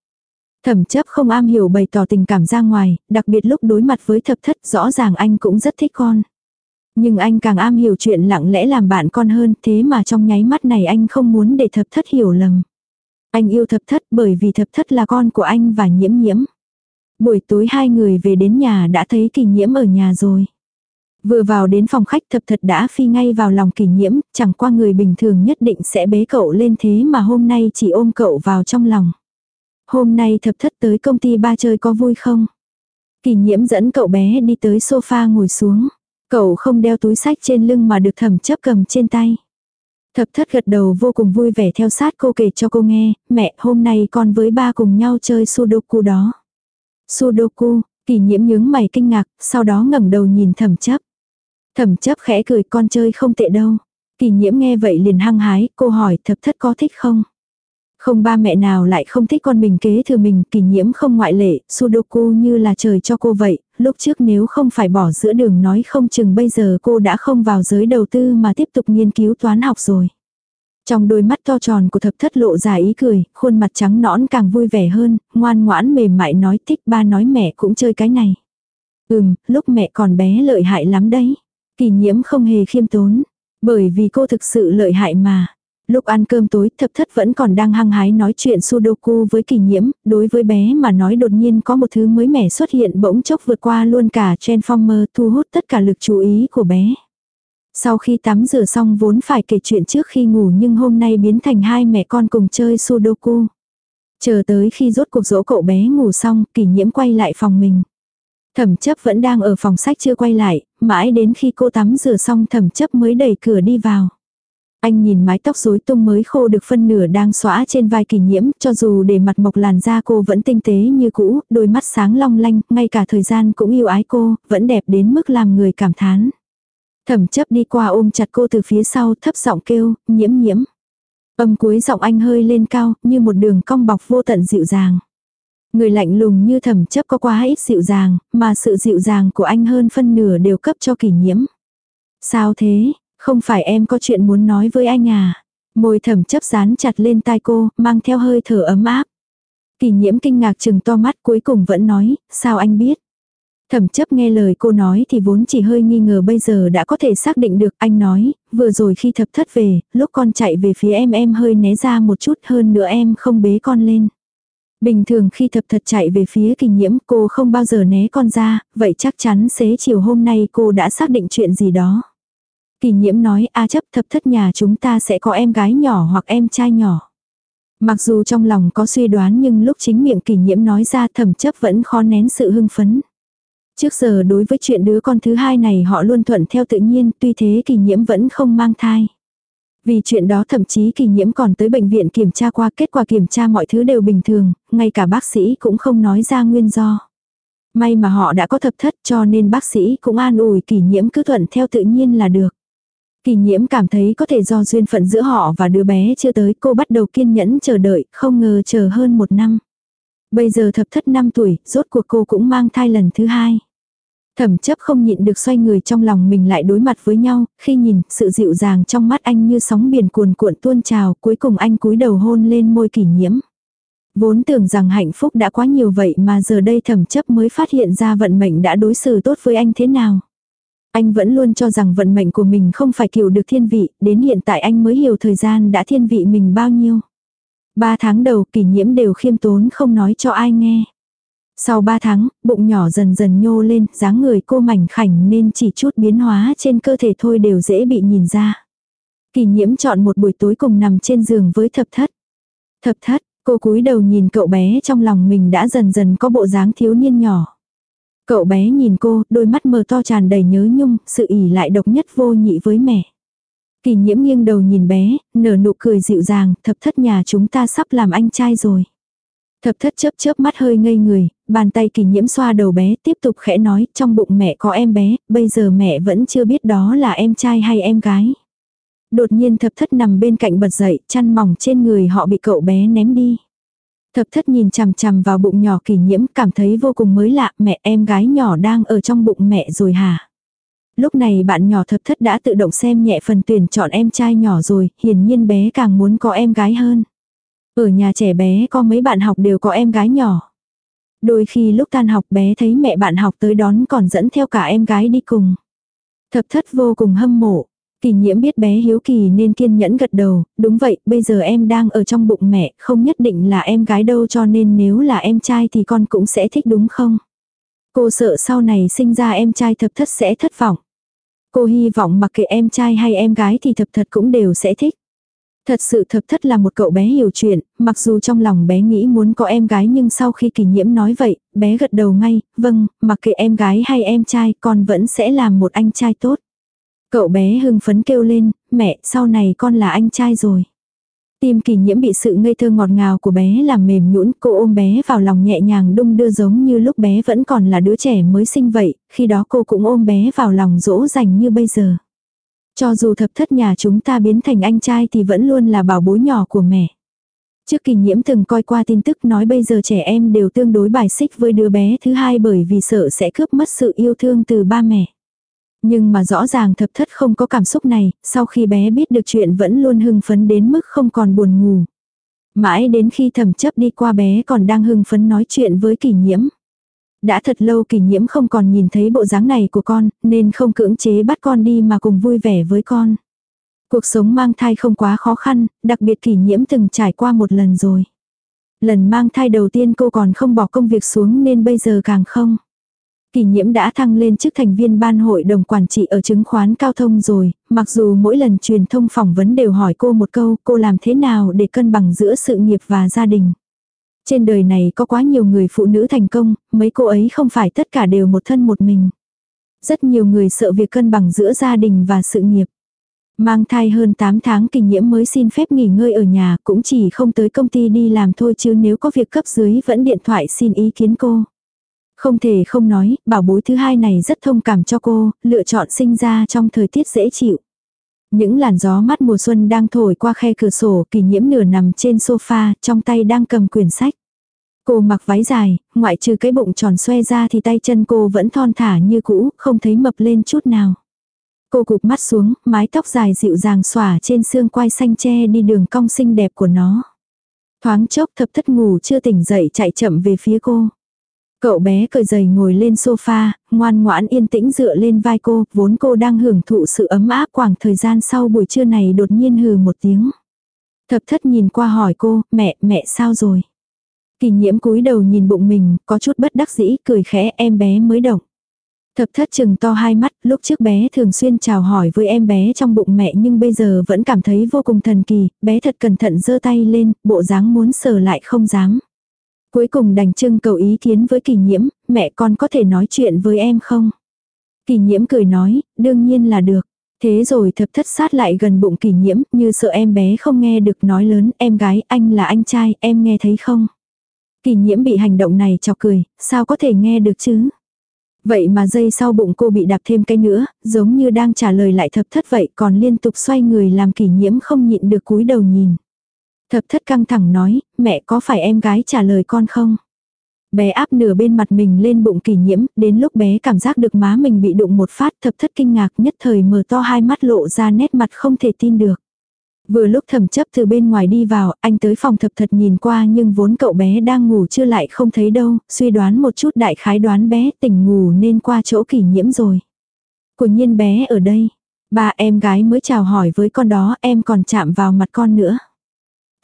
Thẩm chấp không am hiểu bày tỏ tình cảm ra ngoài, đặc biệt lúc đối mặt với thập thất rõ ràng anh cũng rất thích con. Nhưng anh càng am hiểu chuyện lặng lẽ làm bạn con hơn thế mà trong nháy mắt này anh không muốn để thập thất hiểu lầm. Anh yêu thập thất bởi vì thập thất là con của anh và nhiễm nhiễm. Buổi tối hai người về đến nhà đã thấy kỳ nhiễm ở nhà rồi. Vừa vào đến phòng khách thập thật đã phi ngay vào lòng kỷ nhiễm, chẳng qua người bình thường nhất định sẽ bế cậu lên thế mà hôm nay chỉ ôm cậu vào trong lòng. Hôm nay thập thất tới công ty ba chơi có vui không? Kỷ nhiễm dẫn cậu bé đi tới sofa ngồi xuống. Cậu không đeo túi sách trên lưng mà được thẩm chấp cầm trên tay. Thập thất gật đầu vô cùng vui vẻ theo sát cô kể cho cô nghe, mẹ hôm nay con với ba cùng nhau chơi sudoku đó. Sudoku, kỷ nhiễm nhướng mày kinh ngạc, sau đó ngẩng đầu nhìn thẩm chấp. Thẩm chấp khẽ cười con chơi không tệ đâu. Kỳ nhiễm nghe vậy liền hăng hái, cô hỏi thập thất có thích không? Không ba mẹ nào lại không thích con mình kế thừa mình, kỳ nhiễm không ngoại lệ, sudoku như là trời cho cô vậy, lúc trước nếu không phải bỏ giữa đường nói không chừng bây giờ cô đã không vào giới đầu tư mà tiếp tục nghiên cứu toán học rồi. Trong đôi mắt to tròn của thập thất lộ ra ý cười, khuôn mặt trắng nõn càng vui vẻ hơn, ngoan ngoãn mềm mại nói thích ba nói mẹ cũng chơi cái này. Ừm, lúc mẹ còn bé lợi hại lắm đấy. Kỳ nhiễm không hề khiêm tốn. Bởi vì cô thực sự lợi hại mà. Lúc ăn cơm tối, thập thất vẫn còn đang hăng hái nói chuyện sudoku với kỳ nhiễm, đối với bé mà nói đột nhiên có một thứ mới mẻ xuất hiện bỗng chốc vượt qua luôn cả Transformer thu hút tất cả lực chú ý của bé. Sau khi tắm rửa xong vốn phải kể chuyện trước khi ngủ nhưng hôm nay biến thành hai mẹ con cùng chơi sudoku. Chờ tới khi rốt cuộc dỗ cậu bé ngủ xong, kỳ nhiễm quay lại phòng mình. Thẩm chấp vẫn đang ở phòng sách chưa quay lại, mãi đến khi cô tắm rửa xong thẩm chấp mới đẩy cửa đi vào. Anh nhìn mái tóc rối tung mới khô được phân nửa đang xóa trên vai kỳ nhiễm, cho dù để mặt mộc làn da cô vẫn tinh tế như cũ, đôi mắt sáng long lanh, ngay cả thời gian cũng yêu ái cô, vẫn đẹp đến mức làm người cảm thán. Thẩm chấp đi qua ôm chặt cô từ phía sau thấp giọng kêu, nhiễm nhiễm. Âm cuối giọng anh hơi lên cao, như một đường cong bọc vô tận dịu dàng. Người lạnh lùng như thẩm chấp có quá ít dịu dàng, mà sự dịu dàng của anh hơn phân nửa đều cấp cho kỷ nhiễm. Sao thế, không phải em có chuyện muốn nói với anh à? Môi thẩm chấp dán chặt lên tai cô, mang theo hơi thở ấm áp. Kỷ nhiễm kinh ngạc chừng to mắt cuối cùng vẫn nói, sao anh biết? Thẩm chấp nghe lời cô nói thì vốn chỉ hơi nghi ngờ bây giờ đã có thể xác định được. Anh nói, vừa rồi khi thập thất về, lúc con chạy về phía em em hơi né ra một chút hơn nữa em không bế con lên. Bình thường khi thập thật chạy về phía kinh nhiễm cô không bao giờ né con ra, vậy chắc chắn xế chiều hôm nay cô đã xác định chuyện gì đó. Kỳ nhiễm nói a chấp thập thất nhà chúng ta sẽ có em gái nhỏ hoặc em trai nhỏ. Mặc dù trong lòng có suy đoán nhưng lúc chính miệng kỳ nhiễm nói ra thẩm chấp vẫn khó nén sự hưng phấn. Trước giờ đối với chuyện đứa con thứ hai này họ luôn thuận theo tự nhiên tuy thế kỳ nhiễm vẫn không mang thai. Vì chuyện đó thậm chí kỳ nhiễm còn tới bệnh viện kiểm tra qua kết quả kiểm tra mọi thứ đều bình thường, ngay cả bác sĩ cũng không nói ra nguyên do. May mà họ đã có thập thất cho nên bác sĩ cũng an ủi kỳ nhiễm cứ thuận theo tự nhiên là được. Kỳ nhiễm cảm thấy có thể do duyên phận giữa họ và đứa bé chưa tới cô bắt đầu kiên nhẫn chờ đợi, không ngờ chờ hơn một năm. Bây giờ thập thất năm tuổi, rốt cuộc cô cũng mang thai lần thứ hai. Thẩm chấp không nhịn được xoay người trong lòng mình lại đối mặt với nhau, khi nhìn sự dịu dàng trong mắt anh như sóng biển cuồn cuộn tuôn trào, cuối cùng anh cúi đầu hôn lên môi kỷ nhiễm. Vốn tưởng rằng hạnh phúc đã quá nhiều vậy mà giờ đây thẩm chấp mới phát hiện ra vận mệnh đã đối xử tốt với anh thế nào. Anh vẫn luôn cho rằng vận mệnh của mình không phải kiểu được thiên vị, đến hiện tại anh mới hiểu thời gian đã thiên vị mình bao nhiêu. Ba tháng đầu kỷ nhiễm đều khiêm tốn không nói cho ai nghe. Sau 3 tháng, bụng nhỏ dần dần nhô lên, dáng người cô mảnh khảnh nên chỉ chút biến hóa trên cơ thể thôi đều dễ bị nhìn ra. Kỳ nhiễm chọn một buổi tối cùng nằm trên giường với thập thất. Thập thất, cô cúi đầu nhìn cậu bé trong lòng mình đã dần dần có bộ dáng thiếu niên nhỏ. Cậu bé nhìn cô, đôi mắt mờ to tràn đầy nhớ nhung, sự ỉ lại độc nhất vô nhị với mẹ. Kỳ nhiễm nghiêng đầu nhìn bé, nở nụ cười dịu dàng, thập thất nhà chúng ta sắp làm anh trai rồi. Thập thất chớp chớp mắt hơi ngây người, bàn tay kỳ nhiễm xoa đầu bé tiếp tục khẽ nói trong bụng mẹ có em bé, bây giờ mẹ vẫn chưa biết đó là em trai hay em gái. Đột nhiên thập thất nằm bên cạnh bật dậy, chăn mỏng trên người họ bị cậu bé ném đi. Thập thất nhìn chằm chằm vào bụng nhỏ kỳ nhiễm cảm thấy vô cùng mới lạ mẹ em gái nhỏ đang ở trong bụng mẹ rồi hả? Lúc này bạn nhỏ thập thất đã tự động xem nhẹ phần tuyển chọn em trai nhỏ rồi, hiển nhiên bé càng muốn có em gái hơn. Ở nhà trẻ bé có mấy bạn học đều có em gái nhỏ. Đôi khi lúc tan học bé thấy mẹ bạn học tới đón còn dẫn theo cả em gái đi cùng. Thập thất vô cùng hâm mộ. Kỳ nhiễm biết bé hiếu kỳ nên kiên nhẫn gật đầu, đúng vậy, bây giờ em đang ở trong bụng mẹ, không nhất định là em gái đâu cho nên nếu là em trai thì con cũng sẽ thích đúng không? Cô sợ sau này sinh ra em trai thập thất sẽ thất vọng. Cô hy vọng mặc kệ em trai hay em gái thì thập thật cũng đều sẽ thích. Thật sự thập thất là một cậu bé hiểu chuyện, mặc dù trong lòng bé nghĩ muốn có em gái nhưng sau khi kỳ nhiễm nói vậy, bé gật đầu ngay, vâng, mặc kệ em gái hay em trai con vẫn sẽ làm một anh trai tốt. Cậu bé hưng phấn kêu lên, mẹ, sau này con là anh trai rồi. Tim kỳ nhiễm bị sự ngây thơ ngọt ngào của bé làm mềm nhũn cô ôm bé vào lòng nhẹ nhàng đung đưa giống như lúc bé vẫn còn là đứa trẻ mới sinh vậy, khi đó cô cũng ôm bé vào lòng dỗ dành như bây giờ. Cho dù thập thất nhà chúng ta biến thành anh trai thì vẫn luôn là bảo bối nhỏ của mẹ. Trước kỳ nhiễm từng coi qua tin tức nói bây giờ trẻ em đều tương đối bài xích với đứa bé thứ hai bởi vì sợ sẽ cướp mất sự yêu thương từ ba mẹ. Nhưng mà rõ ràng thập thất không có cảm xúc này, sau khi bé biết được chuyện vẫn luôn hưng phấn đến mức không còn buồn ngủ. Mãi đến khi thẩm chấp đi qua bé còn đang hưng phấn nói chuyện với kỳ nhiễm. Đã thật lâu kỳ nhiễm không còn nhìn thấy bộ dáng này của con, nên không cưỡng chế bắt con đi mà cùng vui vẻ với con. Cuộc sống mang thai không quá khó khăn, đặc biệt kỳ nhiễm từng trải qua một lần rồi. Lần mang thai đầu tiên cô còn không bỏ công việc xuống nên bây giờ càng không. Kỳ nhiễm đã thăng lên chức thành viên ban hội đồng quản trị ở chứng khoán cao thông rồi, mặc dù mỗi lần truyền thông phỏng vấn đều hỏi cô một câu cô làm thế nào để cân bằng giữa sự nghiệp và gia đình. Trên đời này có quá nhiều người phụ nữ thành công, mấy cô ấy không phải tất cả đều một thân một mình. Rất nhiều người sợ việc cân bằng giữa gia đình và sự nghiệp. Mang thai hơn 8 tháng kinh nhiễm mới xin phép nghỉ ngơi ở nhà cũng chỉ không tới công ty đi làm thôi chứ nếu có việc cấp dưới vẫn điện thoại xin ý kiến cô. Không thể không nói, bảo bối thứ hai này rất thông cảm cho cô, lựa chọn sinh ra trong thời tiết dễ chịu. Những làn gió mát mùa xuân đang thổi qua khe cửa sổ, kỳ nhiễm nửa nằm trên sofa, trong tay đang cầm quyển sách. Cô mặc váy dài, ngoại trừ cái bụng tròn xoe ra thì tay chân cô vẫn thon thả như cũ, không thấy mập lên chút nào. Cô cụp mắt xuống, mái tóc dài dịu dàng xỏa trên xương quai xanh che đi đường cong xinh đẹp của nó. Thoáng chốc thập thất ngủ chưa tỉnh dậy chạy chậm về phía cô. Cậu bé cởi giày ngồi lên sofa, ngoan ngoãn yên tĩnh dựa lên vai cô, vốn cô đang hưởng thụ sự ấm áp khoảng thời gian sau buổi trưa này đột nhiên hừ một tiếng. Thập thất nhìn qua hỏi cô, mẹ, mẹ sao rồi? Kỳ nhiễm cúi đầu nhìn bụng mình, có chút bất đắc dĩ, cười khẽ em bé mới động. Thập thất chừng to hai mắt, lúc trước bé thường xuyên chào hỏi với em bé trong bụng mẹ nhưng bây giờ vẫn cảm thấy vô cùng thần kỳ, bé thật cẩn thận giơ tay lên, bộ dáng muốn sờ lại không dám. Cuối cùng đành trưng cầu ý kiến với kỳ nhiễm, mẹ con có thể nói chuyện với em không? Kỳ nhiễm cười nói, đương nhiên là được. Thế rồi thập thất sát lại gần bụng kỳ nhiễm, như sợ em bé không nghe được nói lớn, em gái, anh là anh trai, em nghe thấy không? Kỳ nhiễm bị hành động này chọc cười, sao có thể nghe được chứ? Vậy mà dây sau bụng cô bị đạp thêm cái nữa, giống như đang trả lời lại thập thất vậy còn liên tục xoay người làm kỷ nhiễm không nhịn được cúi đầu nhìn. Thập thất căng thẳng nói, mẹ có phải em gái trả lời con không? Bé áp nửa bên mặt mình lên bụng kỷ nhiễm, đến lúc bé cảm giác được má mình bị đụng một phát thập thất kinh ngạc nhất thời mở to hai mắt lộ ra nét mặt không thể tin được. Vừa lúc thẩm chấp từ bên ngoài đi vào, anh tới phòng thập thật nhìn qua nhưng vốn cậu bé đang ngủ chưa lại không thấy đâu, suy đoán một chút đại khái đoán bé tỉnh ngủ nên qua chỗ kỷ nhiễm rồi. Của nhiên bé ở đây. Ba em gái mới chào hỏi với con đó em còn chạm vào mặt con nữa.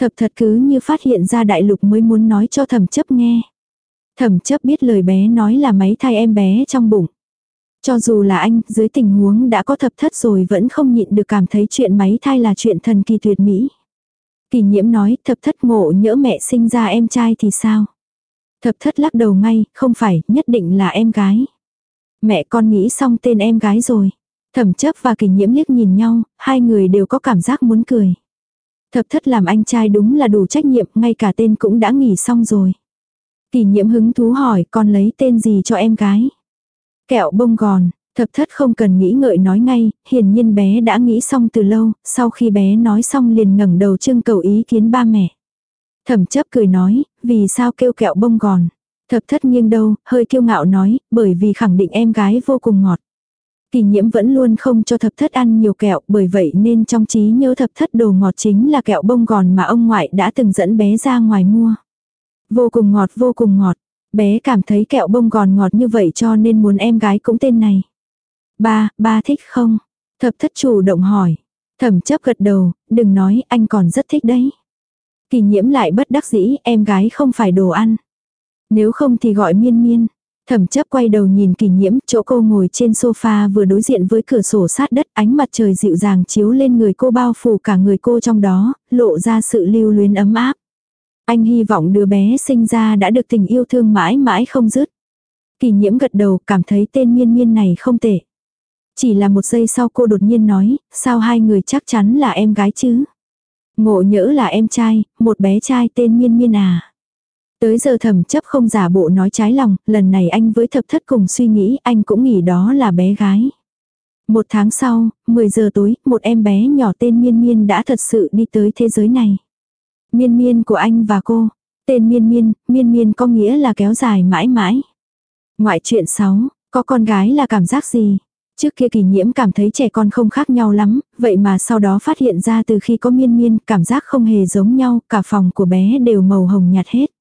Thập thật cứ như phát hiện ra đại lục mới muốn nói cho thẩm chấp nghe. Thẩm chấp biết lời bé nói là máy thai em bé trong bụng. Cho dù là anh, dưới tình huống đã có thập thất rồi vẫn không nhịn được cảm thấy chuyện máy thai là chuyện thần kỳ tuyệt mỹ. Kỳ nhiễm nói, thập thất ngộ nhỡ mẹ sinh ra em trai thì sao? Thập thất lắc đầu ngay, không phải, nhất định là em gái. Mẹ con nghĩ xong tên em gái rồi. Thẩm chấp và kỳ nhiễm liếc nhìn nhau, hai người đều có cảm giác muốn cười. Thập thất làm anh trai đúng là đủ trách nhiệm, ngay cả tên cũng đã nghỉ xong rồi. Kỳ nhiễm hứng thú hỏi con lấy tên gì cho em gái. Kẹo bông gòn, thập thất không cần nghĩ ngợi nói ngay, hiển nhiên bé đã nghĩ xong từ lâu, sau khi bé nói xong liền ngẩng đầu trưng cầu ý kiến ba mẹ. Thẩm chấp cười nói, vì sao kêu kẹo bông gòn. Thập thất nghiêng đâu, hơi kiêu ngạo nói, bởi vì khẳng định em gái vô cùng ngọt. Kỳ nhiễm vẫn luôn không cho thập thất ăn nhiều kẹo, bởi vậy nên trong trí nhớ thập thất đồ ngọt chính là kẹo bông gòn mà ông ngoại đã từng dẫn bé ra ngoài mua. Vô cùng ngọt vô cùng ngọt, Bé cảm thấy kẹo bông gòn ngọt như vậy cho nên muốn em gái cũng tên này. Ba, ba thích không? Thập thất chủ động hỏi. Thẩm chấp gật đầu, đừng nói, anh còn rất thích đấy. Kỳ nhiễm lại bất đắc dĩ, em gái không phải đồ ăn. Nếu không thì gọi miên miên. Thẩm chấp quay đầu nhìn kỳ nhiễm, chỗ cô ngồi trên sofa vừa đối diện với cửa sổ sát đất, ánh mặt trời dịu dàng chiếu lên người cô bao phủ cả người cô trong đó, lộ ra sự lưu luyến ấm áp. Anh hy vọng đứa bé sinh ra đã được tình yêu thương mãi mãi không dứt. Kỳ nhiễm gật đầu cảm thấy tên miên miên này không tệ. Chỉ là một giây sau cô đột nhiên nói, sao hai người chắc chắn là em gái chứ? Ngộ nhỡ là em trai, một bé trai tên miên miên à. Tới giờ thẩm chấp không giả bộ nói trái lòng, lần này anh với thập thất cùng suy nghĩ anh cũng nghĩ đó là bé gái. Một tháng sau, 10 giờ tối, một em bé nhỏ tên Miên Miên đã thật sự đi tới thế giới này. Miên miên của anh và cô. Tên miên miên, miên miên có nghĩa là kéo dài mãi mãi. Ngoại chuyện 6, có con gái là cảm giác gì? Trước kia kỳ nhiễm cảm thấy trẻ con không khác nhau lắm, vậy mà sau đó phát hiện ra từ khi có miên miên, cảm giác không hề giống nhau, cả phòng của bé đều màu hồng nhạt hết.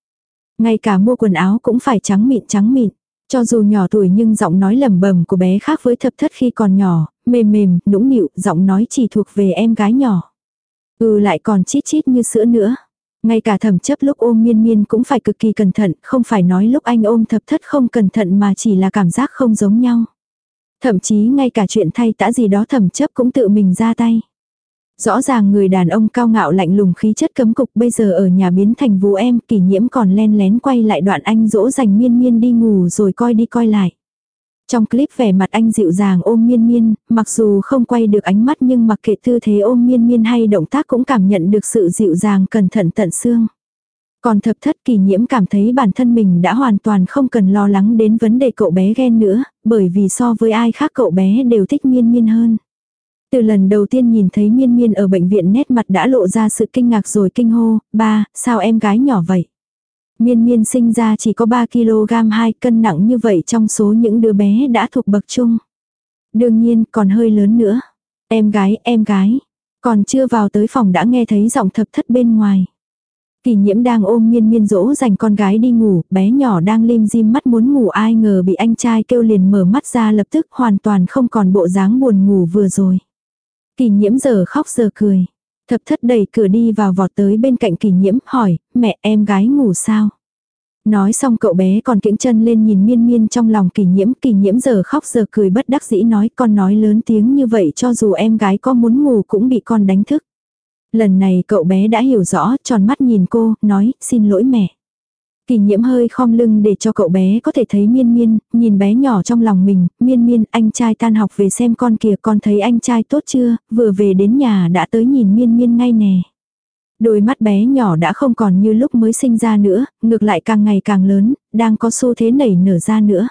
Ngay cả mua quần áo cũng phải trắng mịn trắng mịn. Cho dù nhỏ tuổi nhưng giọng nói lẩm bẩm của bé khác với thập thất khi còn nhỏ, mềm mềm, nũng nịu, giọng nói chỉ thuộc về em gái nhỏ. Ừ lại còn chít chít như sữa nữa. Ngay cả thẩm chấp lúc ôm miên miên cũng phải cực kỳ cẩn thận, không phải nói lúc anh ôm thập thất không cẩn thận mà chỉ là cảm giác không giống nhau. Thậm chí ngay cả chuyện thay tã gì đó thẩm chấp cũng tự mình ra tay. Rõ ràng người đàn ông cao ngạo lạnh lùng khí chất cấm cục bây giờ ở nhà biến thành vũ em kỷ nhiễm còn len lén quay lại đoạn anh dỗ dành miên miên đi ngủ rồi coi đi coi lại. Trong clip vẻ mặt anh dịu dàng ôm miên miên, mặc dù không quay được ánh mắt nhưng mặc kệ tư thế ôm miên miên hay động tác cũng cảm nhận được sự dịu dàng cẩn thận tận xương. Còn thập thất kỳ nhiễm cảm thấy bản thân mình đã hoàn toàn không cần lo lắng đến vấn đề cậu bé ghen nữa, bởi vì so với ai khác cậu bé đều thích miên miên hơn. Từ lần đầu tiên nhìn thấy miên miên ở bệnh viện nét mặt đã lộ ra sự kinh ngạc rồi kinh hô, ba, sao em gái nhỏ vậy? Miên miên sinh ra chỉ có 3kg 2 cân nặng như vậy trong số những đứa bé đã thuộc bậc chung. Đương nhiên còn hơi lớn nữa. Em gái, em gái. Còn chưa vào tới phòng đã nghe thấy giọng thập thất bên ngoài. Kỳ nhiễm đang ôm miên miên dỗ dành con gái đi ngủ, bé nhỏ đang lim dim mắt muốn ngủ ai ngờ bị anh trai kêu liền mở mắt ra lập tức hoàn toàn không còn bộ dáng buồn ngủ vừa rồi. Kỳ nhiễm giờ khóc giờ cười. Thập thất đẩy cửa đi vào vọt tới bên cạnh kỳ nhiễm hỏi, mẹ em gái ngủ sao? Nói xong cậu bé còn kiễng chân lên nhìn miên miên trong lòng kỳ nhiễm, kỳ nhiễm giờ khóc giờ cười bất đắc dĩ nói con nói lớn tiếng như vậy cho dù em gái có muốn ngủ cũng bị con đánh thức. Lần này cậu bé đã hiểu rõ, tròn mắt nhìn cô, nói, xin lỗi mẹ. Kỳ nhiễm hơi khom lưng để cho cậu bé có thể thấy miên miên, nhìn bé nhỏ trong lòng mình, miên miên, anh trai tan học về xem con kìa, con thấy anh trai tốt chưa, vừa về đến nhà đã tới nhìn miên miên ngay nè. Đôi mắt bé nhỏ đã không còn như lúc mới sinh ra nữa, ngược lại càng ngày càng lớn, đang có xu thế nảy nở ra nữa.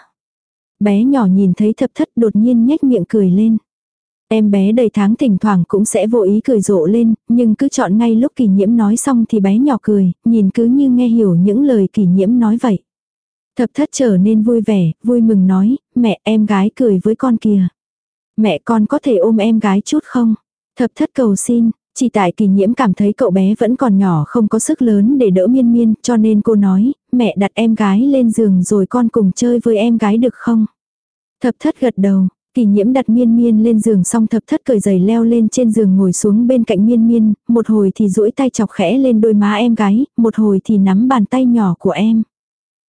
Bé nhỏ nhìn thấy thập thất đột nhiên nhếch miệng cười lên. Em bé đầy tháng thỉnh thoảng cũng sẽ vô ý cười rộ lên, nhưng cứ chọn ngay lúc kỷ nhiễm nói xong thì bé nhỏ cười, nhìn cứ như nghe hiểu những lời kỷ nhiễm nói vậy. Thập thất trở nên vui vẻ, vui mừng nói, mẹ em gái cười với con kìa. Mẹ con có thể ôm em gái chút không? Thập thất cầu xin, chỉ tại kỳ nhiễm cảm thấy cậu bé vẫn còn nhỏ không có sức lớn để đỡ miên miên cho nên cô nói, mẹ đặt em gái lên giường rồi con cùng chơi với em gái được không? Thập thất gật đầu, Kỳ nhiễm đặt miên miên lên giường xong thập thất cởi giày leo lên trên giường ngồi xuống bên cạnh miên miên, một hồi thì duỗi tay chọc khẽ lên đôi má em gái, một hồi thì nắm bàn tay nhỏ của em.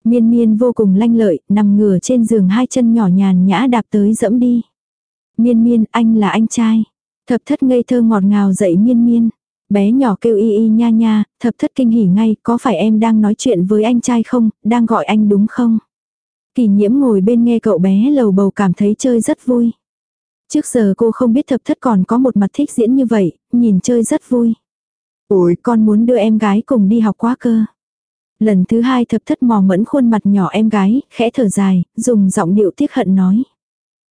Miên miên vô cùng lanh lợi, nằm ngửa trên giường hai chân nhỏ nhàn nhã đạp tới dẫm đi. Miên miên, anh là anh trai. Thập thất ngây thơ ngọt ngào dậy miên miên. Bé nhỏ kêu y y nha nha, thập thất kinh hỉ ngay, có phải em đang nói chuyện với anh trai không, đang gọi anh đúng không? Kỳ nhiễm ngồi bên nghe cậu bé lầu bầu cảm thấy chơi rất vui. Trước giờ cô không biết thập thất còn có một mặt thích diễn như vậy, nhìn chơi rất vui. Ôi, con muốn đưa em gái cùng đi học quá cơ. Lần thứ hai thập thất mò mẫn khuôn mặt nhỏ em gái, khẽ thở dài, dùng giọng điệu tiếc hận nói.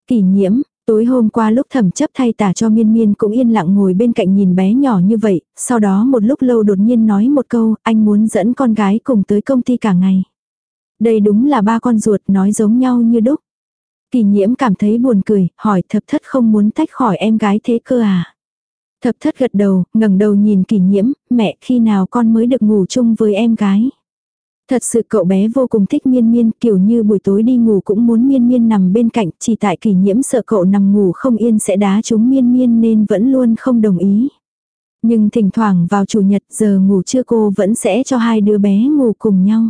Kỳ nhiễm, tối hôm qua lúc thẩm chấp thay tả cho miên miên cũng yên lặng ngồi bên cạnh nhìn bé nhỏ như vậy, sau đó một lúc lâu đột nhiên nói một câu, anh muốn dẫn con gái cùng tới công ty cả ngày. Đây đúng là ba con ruột nói giống nhau như đúc. Kỳ nhiễm cảm thấy buồn cười, hỏi thập thất không muốn tách khỏi em gái thế cơ à. Thập thất gật đầu, ngẩng đầu nhìn kỳ nhiễm, mẹ khi nào con mới được ngủ chung với em gái. Thật sự cậu bé vô cùng thích miên miên, kiểu như buổi tối đi ngủ cũng muốn miên miên nằm bên cạnh, chỉ tại kỳ nhiễm sợ cậu nằm ngủ không yên sẽ đá trúng miên miên nên vẫn luôn không đồng ý. Nhưng thỉnh thoảng vào chủ nhật giờ ngủ trưa cô vẫn sẽ cho hai đứa bé ngủ cùng nhau.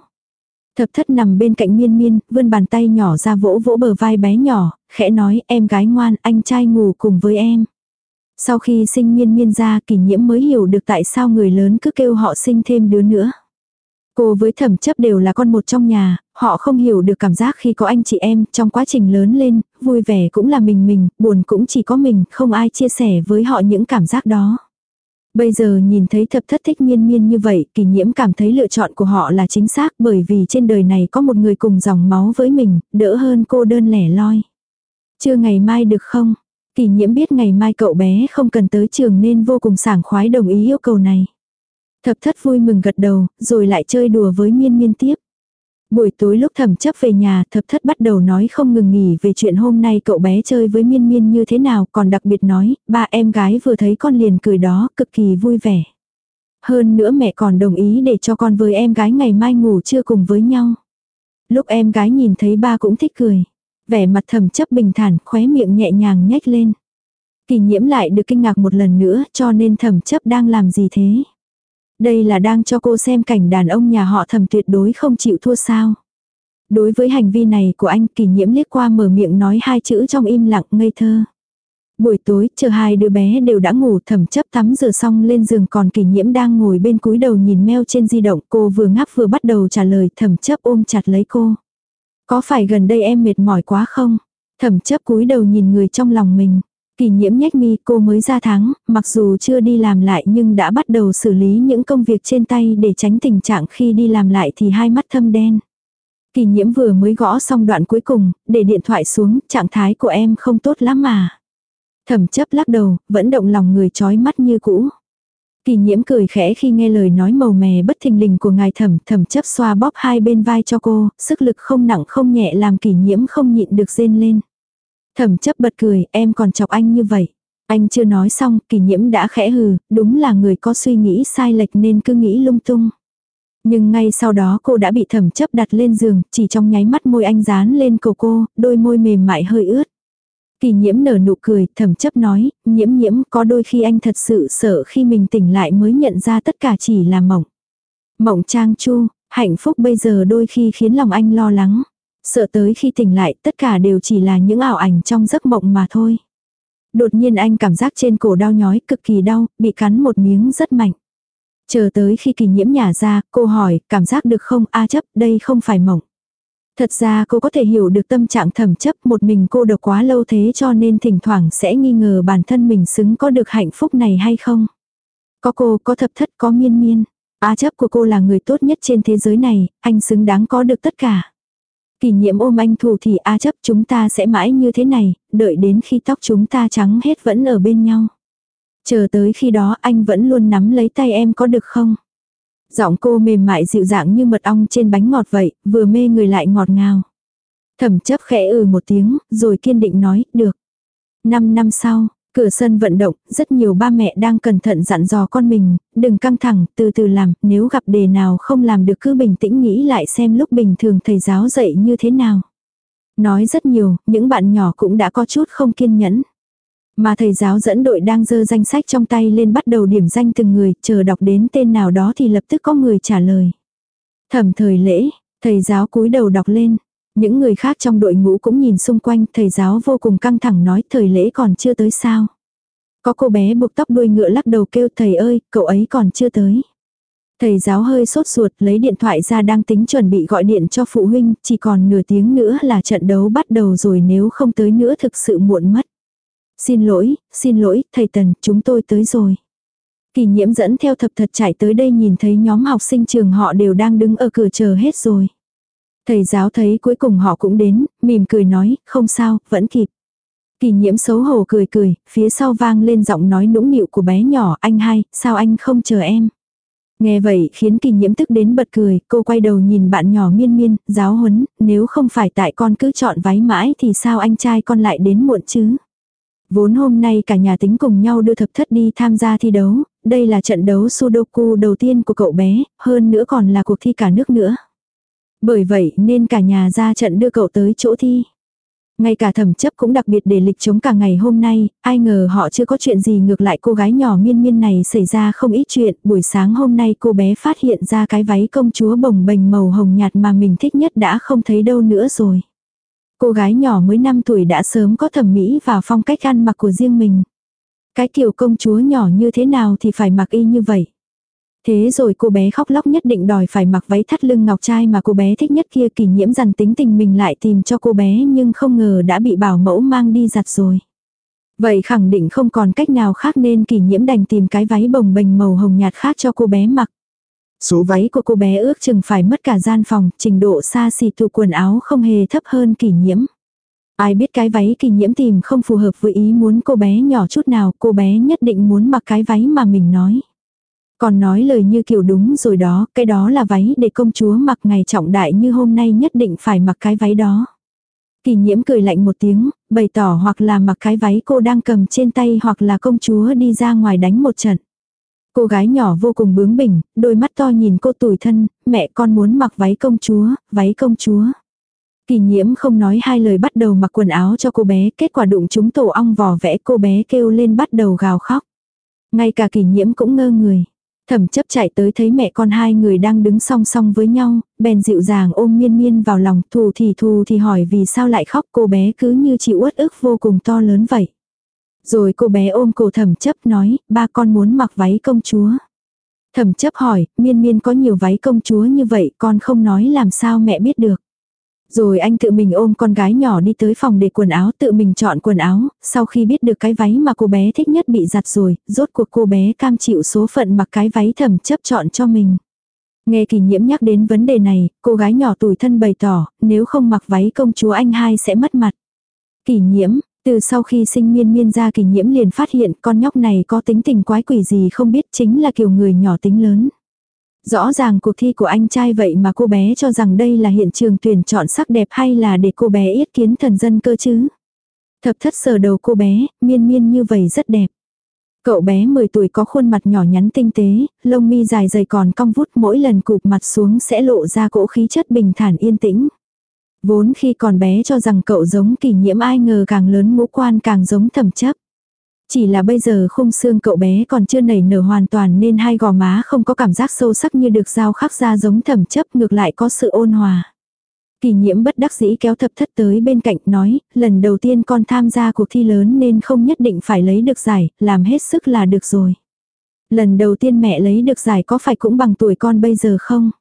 Thập thất nằm bên cạnh miên miên, vươn bàn tay nhỏ ra vỗ vỗ bờ vai bé nhỏ, khẽ nói em gái ngoan, anh trai ngủ cùng với em. Sau khi sinh miên miên ra kỷ nhiễm mới hiểu được tại sao người lớn cứ kêu họ sinh thêm đứa nữa. Cô với thẩm chấp đều là con một trong nhà, họ không hiểu được cảm giác khi có anh chị em trong quá trình lớn lên, vui vẻ cũng là mình mình, buồn cũng chỉ có mình, không ai chia sẻ với họ những cảm giác đó. Bây giờ nhìn thấy thập thất thích miên miên như vậy, kỳ nhiễm cảm thấy lựa chọn của họ là chính xác bởi vì trên đời này có một người cùng dòng máu với mình, đỡ hơn cô đơn lẻ loi. Chưa ngày mai được không? Kỳ nhiễm biết ngày mai cậu bé không cần tới trường nên vô cùng sảng khoái đồng ý yêu cầu này. Thập thất vui mừng gật đầu, rồi lại chơi đùa với miên miên tiếp. Buổi tối lúc thẩm chấp về nhà, thập thất bắt đầu nói không ngừng nghỉ về chuyện hôm nay cậu bé chơi với miên miên như thế nào, còn đặc biệt nói, ba em gái vừa thấy con liền cười đó, cực kỳ vui vẻ. Hơn nữa mẹ còn đồng ý để cho con với em gái ngày mai ngủ trưa cùng với nhau. Lúc em gái nhìn thấy ba cũng thích cười. Vẻ mặt thẩm chấp bình thản, khóe miệng nhẹ nhàng nhếch lên. Kỳ nhiễm lại được kinh ngạc một lần nữa cho nên thẩm chấp đang làm gì thế. Đây là đang cho cô xem cảnh đàn ông nhà họ thầm tuyệt đối không chịu thua sao. Đối với hành vi này của anh kỳ nhiễm liếc qua mở miệng nói hai chữ trong im lặng ngây thơ. Buổi tối, chờ hai đứa bé đều đã ngủ thầm chấp tắm rửa xong lên giường còn kỳ nhiễm đang ngồi bên cúi đầu nhìn meo trên di động cô vừa ngáp vừa bắt đầu trả lời thầm chấp ôm chặt lấy cô. Có phải gần đây em mệt mỏi quá không? Thẩm chấp cúi đầu nhìn người trong lòng mình. Kỳ nhiễm nhếch mi cô mới ra tháng, mặc dù chưa đi làm lại nhưng đã bắt đầu xử lý những công việc trên tay để tránh tình trạng khi đi làm lại thì hai mắt thâm đen. Kỳ nhiễm vừa mới gõ xong đoạn cuối cùng, để điện thoại xuống, trạng thái của em không tốt lắm mà. Thẩm chấp lắc đầu, vẫn động lòng người trói mắt như cũ. Kỳ nhiễm cười khẽ khi nghe lời nói màu mè bất thình lình của ngài thẩm, thẩm chấp xoa bóp hai bên vai cho cô, sức lực không nặng không nhẹ làm kỳ nhiễm không nhịn được rên lên. Thẩm chấp bật cười, em còn chọc anh như vậy. Anh chưa nói xong, kỳ nhiễm đã khẽ hừ, đúng là người có suy nghĩ sai lệch nên cứ nghĩ lung tung. Nhưng ngay sau đó cô đã bị thẩm chấp đặt lên giường, chỉ trong nháy mắt môi anh dán lên cổ cô, đôi môi mềm mại hơi ướt. Kỳ nhiễm nở nụ cười, thẩm chấp nói, nhiễm nhiễm có đôi khi anh thật sự sợ khi mình tỉnh lại mới nhận ra tất cả chỉ là mộng. Mộng trang chu, hạnh phúc bây giờ đôi khi khiến lòng anh lo lắng. Sợ tới khi tỉnh lại tất cả đều chỉ là những ảo ảnh trong giấc mộng mà thôi. Đột nhiên anh cảm giác trên cổ đau nhói cực kỳ đau, bị cắn một miếng rất mạnh. Chờ tới khi kỳ nhiễm nhả ra, cô hỏi, cảm giác được không a chấp, đây không phải mộng. Thật ra cô có thể hiểu được tâm trạng thầm chấp một mình cô độc quá lâu thế cho nên thỉnh thoảng sẽ nghi ngờ bản thân mình xứng có được hạnh phúc này hay không. Có cô, có thập thất, có miên miên. A chấp của cô là người tốt nhất trên thế giới này, anh xứng đáng có được tất cả. Kỷ niệm ôm anh thù thì A chấp chúng ta sẽ mãi như thế này, đợi đến khi tóc chúng ta trắng hết vẫn ở bên nhau. Chờ tới khi đó anh vẫn luôn nắm lấy tay em có được không? Giọng cô mềm mại dịu dàng như mật ong trên bánh ngọt vậy, vừa mê người lại ngọt ngào. Thẩm chấp khẽ ừ một tiếng, rồi kiên định nói, được. Năm năm sau, cửa sân vận động, rất nhiều ba mẹ đang cẩn thận dặn dò con mình, đừng căng thẳng, từ từ làm, nếu gặp đề nào không làm được cứ bình tĩnh nghĩ lại xem lúc bình thường thầy giáo dạy như thế nào. Nói rất nhiều, những bạn nhỏ cũng đã có chút không kiên nhẫn. Mà thầy giáo dẫn đội đang dơ danh sách trong tay lên bắt đầu điểm danh từng người, chờ đọc đến tên nào đó thì lập tức có người trả lời. Thẩm thời lễ, thầy giáo cúi đầu đọc lên. Những người khác trong đội ngũ cũng nhìn xung quanh, thầy giáo vô cùng căng thẳng nói thời lễ còn chưa tới sao. Có cô bé buộc tóc đuôi ngựa lắc đầu kêu thầy ơi, cậu ấy còn chưa tới. Thầy giáo hơi sốt ruột lấy điện thoại ra đang tính chuẩn bị gọi điện cho phụ huynh, chỉ còn nửa tiếng nữa là trận đấu bắt đầu rồi nếu không tới nữa thực sự muộn mất. Xin lỗi, xin lỗi, thầy Tần, chúng tôi tới rồi. Kỳ nhiễm dẫn theo thập thật chạy tới đây nhìn thấy nhóm học sinh trường họ đều đang đứng ở cửa chờ hết rồi. Thầy giáo thấy cuối cùng họ cũng đến, mỉm cười nói, không sao, vẫn kịp. Kỳ nhiễm xấu hổ cười cười, phía sau vang lên giọng nói nũng nịu của bé nhỏ, anh hai, sao anh không chờ em. Nghe vậy khiến kỳ nhiễm tức đến bật cười, cô quay đầu nhìn bạn nhỏ miên miên, giáo huấn, nếu không phải tại con cứ chọn váy mãi thì sao anh trai con lại đến muộn chứ. Vốn hôm nay cả nhà tính cùng nhau đưa thập thất đi tham gia thi đấu, đây là trận đấu Sudoku đầu tiên của cậu bé, hơn nữa còn là cuộc thi cả nước nữa. Bởi vậy nên cả nhà ra trận đưa cậu tới chỗ thi. Ngay cả thẩm chấp cũng đặc biệt để lịch chống cả ngày hôm nay, ai ngờ họ chưa có chuyện gì ngược lại cô gái nhỏ miên miên này xảy ra không ít chuyện. Buổi sáng hôm nay cô bé phát hiện ra cái váy công chúa bồng bềnh màu hồng nhạt mà mình thích nhất đã không thấy đâu nữa rồi. Cô gái nhỏ mới 5 tuổi đã sớm có thẩm mỹ và phong cách ăn mặc của riêng mình. Cái kiểu công chúa nhỏ như thế nào thì phải mặc y như vậy. Thế rồi cô bé khóc lóc nhất định đòi phải mặc váy thắt lưng ngọc trai mà cô bé thích nhất kia kỷ nhiễm dằn tính tình mình lại tìm cho cô bé nhưng không ngờ đã bị bảo mẫu mang đi giặt rồi. Vậy khẳng định không còn cách nào khác nên kỷ nhiễm đành tìm cái váy bồng bềnh màu hồng nhạt khác cho cô bé mặc. Số váy của cô bé ước chừng phải mất cả gian phòng, trình độ xa xỉ tụ quần áo không hề thấp hơn kỷ nhiễm. Ai biết cái váy kỷ nhiễm tìm không phù hợp với ý muốn cô bé nhỏ chút nào, cô bé nhất định muốn mặc cái váy mà mình nói. Còn nói lời như kiểu đúng rồi đó, cái đó là váy để công chúa mặc ngày trọng đại như hôm nay nhất định phải mặc cái váy đó. Kỳ nhiễm cười lạnh một tiếng, bày tỏ hoặc là mặc cái váy cô đang cầm trên tay hoặc là công chúa đi ra ngoài đánh một trận. Cô gái nhỏ vô cùng bướng bỉnh, đôi mắt to nhìn cô tủi thân, mẹ con muốn mặc váy công chúa, váy công chúa. Kỳ nhiễm không nói hai lời bắt đầu mặc quần áo cho cô bé, kết quả đụng chúng tổ ong vò vẽ cô bé kêu lên bắt đầu gào khóc. Ngay cả kỳ nhiễm cũng ngơ người. Thẩm chấp chạy tới thấy mẹ con hai người đang đứng song song với nhau, bèn dịu dàng ôm miên miên vào lòng thù thì thù thì hỏi vì sao lại khóc cô bé cứ như chịu uất ức vô cùng to lớn vậy. Rồi cô bé ôm cổ thẩm chấp nói, ba con muốn mặc váy công chúa. Thẩm chấp hỏi, miên miên có nhiều váy công chúa như vậy con không nói làm sao mẹ biết được. Rồi anh tự mình ôm con gái nhỏ đi tới phòng để quần áo tự mình chọn quần áo, sau khi biết được cái váy mà cô bé thích nhất bị giặt rồi, rốt cuộc cô bé cam chịu số phận mặc cái váy thẩm chấp chọn cho mình. Nghe kỳ nhiễm nhắc đến vấn đề này, cô gái nhỏ tuổi thân bày tỏ, nếu không mặc váy công chúa anh hai sẽ mất mặt. Kỳ nhiễm, Từ sau khi sinh miên miên ra kỳ nhiễm liền phát hiện con nhóc này có tính tình quái quỷ gì không biết chính là kiểu người nhỏ tính lớn. Rõ ràng cuộc thi của anh trai vậy mà cô bé cho rằng đây là hiện trường tuyển chọn sắc đẹp hay là để cô bé yết kiến thần dân cơ chứ. Thập thất sờ đầu cô bé, miên miên như vậy rất đẹp. Cậu bé 10 tuổi có khuôn mặt nhỏ nhắn tinh tế, lông mi dài dày còn cong vút mỗi lần cụp mặt xuống sẽ lộ ra cỗ khí chất bình thản yên tĩnh. Vốn khi còn bé cho rằng cậu giống kỷ nhiễm ai ngờ càng lớn ngũ quan càng giống thẩm chấp. Chỉ là bây giờ khung xương cậu bé còn chưa nảy nở hoàn toàn nên hai gò má không có cảm giác sâu sắc như được dao khắc ra giống thẩm chấp ngược lại có sự ôn hòa. Kỳ nhiễm bất đắc dĩ kéo thập thất tới bên cạnh nói, lần đầu tiên con tham gia cuộc thi lớn nên không nhất định phải lấy được giải, làm hết sức là được rồi. Lần đầu tiên mẹ lấy được giải có phải cũng bằng tuổi con bây giờ không?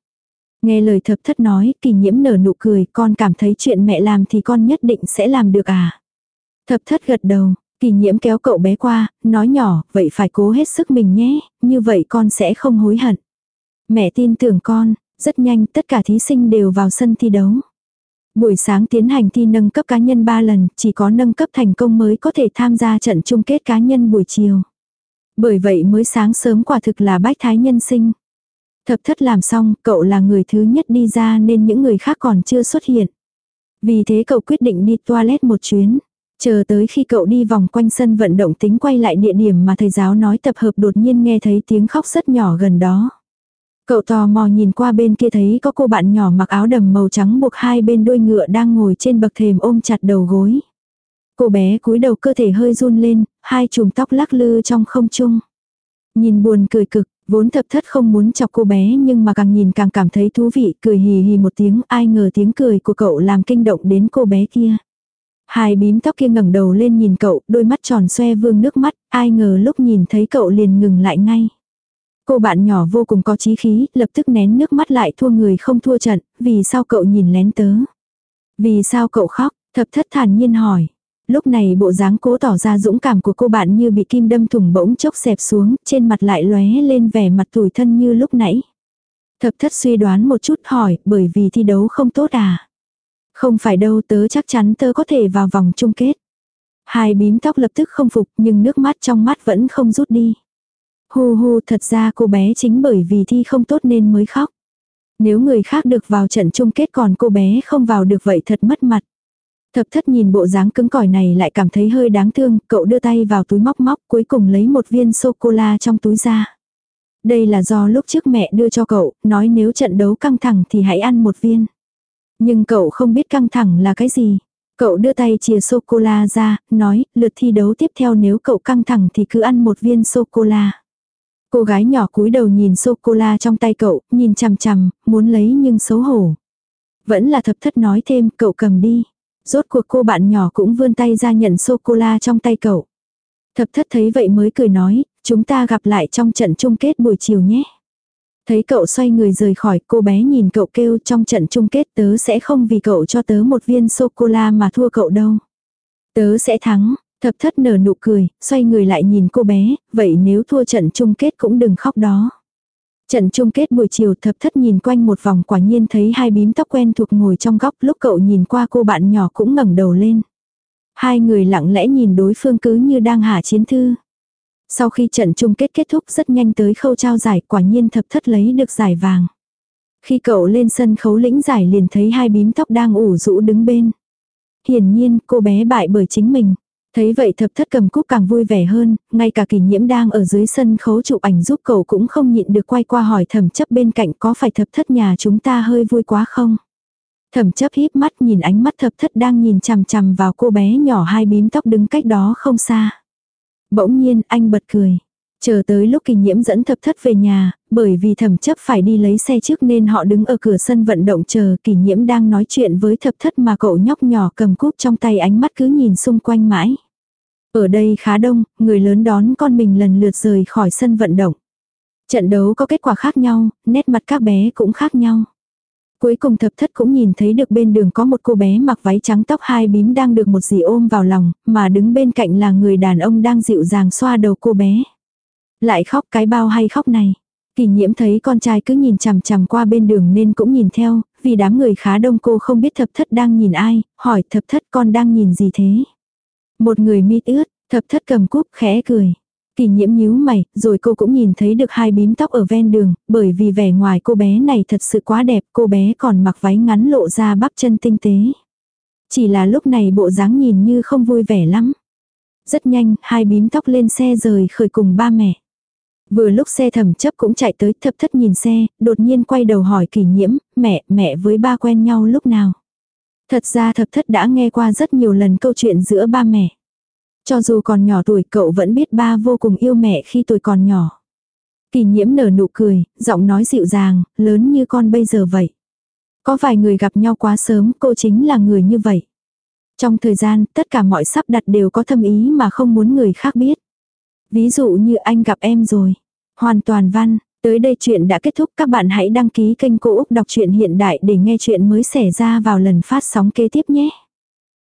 Nghe lời thập thất nói, kỳ nhiễm nở nụ cười, con cảm thấy chuyện mẹ làm thì con nhất định sẽ làm được à? Thập thất gật đầu, kỳ nhiễm kéo cậu bé qua, nói nhỏ, vậy phải cố hết sức mình nhé, như vậy con sẽ không hối hận. Mẹ tin tưởng con, rất nhanh tất cả thí sinh đều vào sân thi đấu. Buổi sáng tiến hành thi nâng cấp cá nhân 3 lần, chỉ có nâng cấp thành công mới có thể tham gia trận chung kết cá nhân buổi chiều. Bởi vậy mới sáng sớm quả thực là bách thái nhân sinh. Thập thất làm xong, cậu là người thứ nhất đi ra nên những người khác còn chưa xuất hiện. Vì thế cậu quyết định đi toilet một chuyến. Chờ tới khi cậu đi vòng quanh sân vận động tính quay lại địa điểm mà thầy giáo nói tập hợp đột nhiên nghe thấy tiếng khóc rất nhỏ gần đó. Cậu tò mò nhìn qua bên kia thấy có cô bạn nhỏ mặc áo đầm màu trắng buộc hai bên đuôi ngựa đang ngồi trên bậc thềm ôm chặt đầu gối. Cô bé cúi đầu cơ thể hơi run lên, hai chùm tóc lắc lư trong không trung. Nhìn buồn cười cực, vốn thập thất không muốn chọc cô bé nhưng mà càng nhìn càng cảm thấy thú vị, cười hì hì một tiếng, ai ngờ tiếng cười của cậu làm kinh động đến cô bé kia. Hai bím tóc kia ngẩng đầu lên nhìn cậu, đôi mắt tròn xoe vương nước mắt, ai ngờ lúc nhìn thấy cậu liền ngừng lại ngay. Cô bạn nhỏ vô cùng có chí khí, lập tức nén nước mắt lại thua người không thua trận, vì sao cậu nhìn lén tớ? Vì sao cậu khóc? Thập thất thản nhiên hỏi. Lúc này bộ dáng cố tỏ ra dũng cảm của cô bạn như bị kim đâm thủng bỗng chốc xẹp xuống, trên mặt lại lóe lên vẻ mặt tủi thân như lúc nãy. Thập thất suy đoán một chút hỏi, bởi vì thi đấu không tốt à? Không phải đâu tớ chắc chắn tớ có thể vào vòng chung kết. Hai bím tóc lập tức không phục nhưng nước mắt trong mắt vẫn không rút đi. hù hù thật ra cô bé chính bởi vì thi không tốt nên mới khóc. Nếu người khác được vào trận chung kết còn cô bé không vào được vậy thật mất mặt. Thập thất nhìn bộ dáng cứng cỏi này lại cảm thấy hơi đáng thương, cậu đưa tay vào túi móc móc cuối cùng lấy một viên sô-cô-la trong túi ra. Đây là do lúc trước mẹ đưa cho cậu, nói nếu trận đấu căng thẳng thì hãy ăn một viên. Nhưng cậu không biết căng thẳng là cái gì. Cậu đưa tay chìa sô-cô-la ra, nói, lượt thi đấu tiếp theo nếu cậu căng thẳng thì cứ ăn một viên sô-cô-la. Cô gái nhỏ cúi đầu nhìn sô-cô-la trong tay cậu, nhìn chằm chằm, muốn lấy nhưng xấu hổ. Vẫn là thập thất nói thêm, cậu cầm đi. Rốt cuộc cô bạn nhỏ cũng vươn tay ra nhận sô-cô-la trong tay cậu. Thập thất thấy vậy mới cười nói, chúng ta gặp lại trong trận chung kết buổi chiều nhé. Thấy cậu xoay người rời khỏi, cô bé nhìn cậu kêu trong trận chung kết tớ sẽ không vì cậu cho tớ một viên sô-cô-la mà thua cậu đâu. Tớ sẽ thắng, Thập thất nở nụ cười, xoay người lại nhìn cô bé, vậy nếu thua trận chung kết cũng đừng khóc đó. Trận chung kết buổi chiều thập thất nhìn quanh một vòng quả nhiên thấy hai bím tóc quen thuộc ngồi trong góc lúc cậu nhìn qua cô bạn nhỏ cũng ngẩng đầu lên. Hai người lặng lẽ nhìn đối phương cứ như đang hạ chiến thư. Sau khi trận chung kết kết thúc rất nhanh tới khâu trao giải quả nhiên thập thất lấy được giải vàng. Khi cậu lên sân khấu lĩnh giải liền thấy hai bím tóc đang ủ rũ đứng bên. Hiển nhiên cô bé bại bởi chính mình. Thấy vậy thập thất cầm cúc càng vui vẻ hơn, ngay cả kỷ nhiễm đang ở dưới sân khấu chụp ảnh giúp cậu cũng không nhịn được quay qua hỏi thẩm chấp bên cạnh có phải thập thất nhà chúng ta hơi vui quá không? Thẩm chấp híp mắt nhìn ánh mắt thập thất đang nhìn chằm chằm vào cô bé nhỏ hai bím tóc đứng cách đó không xa. Bỗng nhiên anh bật cười. Chờ tới lúc kỳ nhiễm dẫn thập thất về nhà, bởi vì thẩm chấp phải đi lấy xe trước nên họ đứng ở cửa sân vận động chờ kỳ nhiễm đang nói chuyện với thập thất mà cậu nhóc nhỏ cầm cúp trong tay ánh mắt cứ nhìn xung quanh mãi. Ở đây khá đông, người lớn đón con mình lần lượt rời khỏi sân vận động. Trận đấu có kết quả khác nhau, nét mặt các bé cũng khác nhau. Cuối cùng thập thất cũng nhìn thấy được bên đường có một cô bé mặc váy trắng tóc hai bím đang được một dì ôm vào lòng, mà đứng bên cạnh là người đàn ông đang dịu dàng xoa đầu cô bé. Lại khóc cái bao hay khóc này. Kỳ nhiễm thấy con trai cứ nhìn chằm chằm qua bên đường nên cũng nhìn theo, vì đám người khá đông cô không biết thập thất đang nhìn ai, hỏi thập thất con đang nhìn gì thế. Một người mít ướt, thập thất cầm cúp khẽ cười. Kỳ nhiễm nhíu mày, rồi cô cũng nhìn thấy được hai bím tóc ở ven đường, bởi vì vẻ ngoài cô bé này thật sự quá đẹp, cô bé còn mặc váy ngắn lộ ra bắp chân tinh tế. Chỉ là lúc này bộ dáng nhìn như không vui vẻ lắm. Rất nhanh, hai bím tóc lên xe rời khởi cùng ba mẹ. Vừa lúc xe thẩm chấp cũng chạy tới thập thất nhìn xe, đột nhiên quay đầu hỏi kỷ nhiễm, mẹ, mẹ với ba quen nhau lúc nào. Thật ra thập thất đã nghe qua rất nhiều lần câu chuyện giữa ba mẹ. Cho dù còn nhỏ tuổi cậu vẫn biết ba vô cùng yêu mẹ khi tuổi còn nhỏ. Kỳ nhiễm nở nụ cười, giọng nói dịu dàng, lớn như con bây giờ vậy. Có vài người gặp nhau quá sớm, cô chính là người như vậy. Trong thời gian, tất cả mọi sắp đặt đều có thâm ý mà không muốn người khác biết. Ví dụ như anh gặp em rồi. Hoàn toàn văn, tới đây chuyện đã kết thúc các bạn hãy đăng ký kênh Cô Úc Đọc truyện Hiện Đại để nghe chuyện mới xảy ra vào lần phát sóng kế tiếp nhé.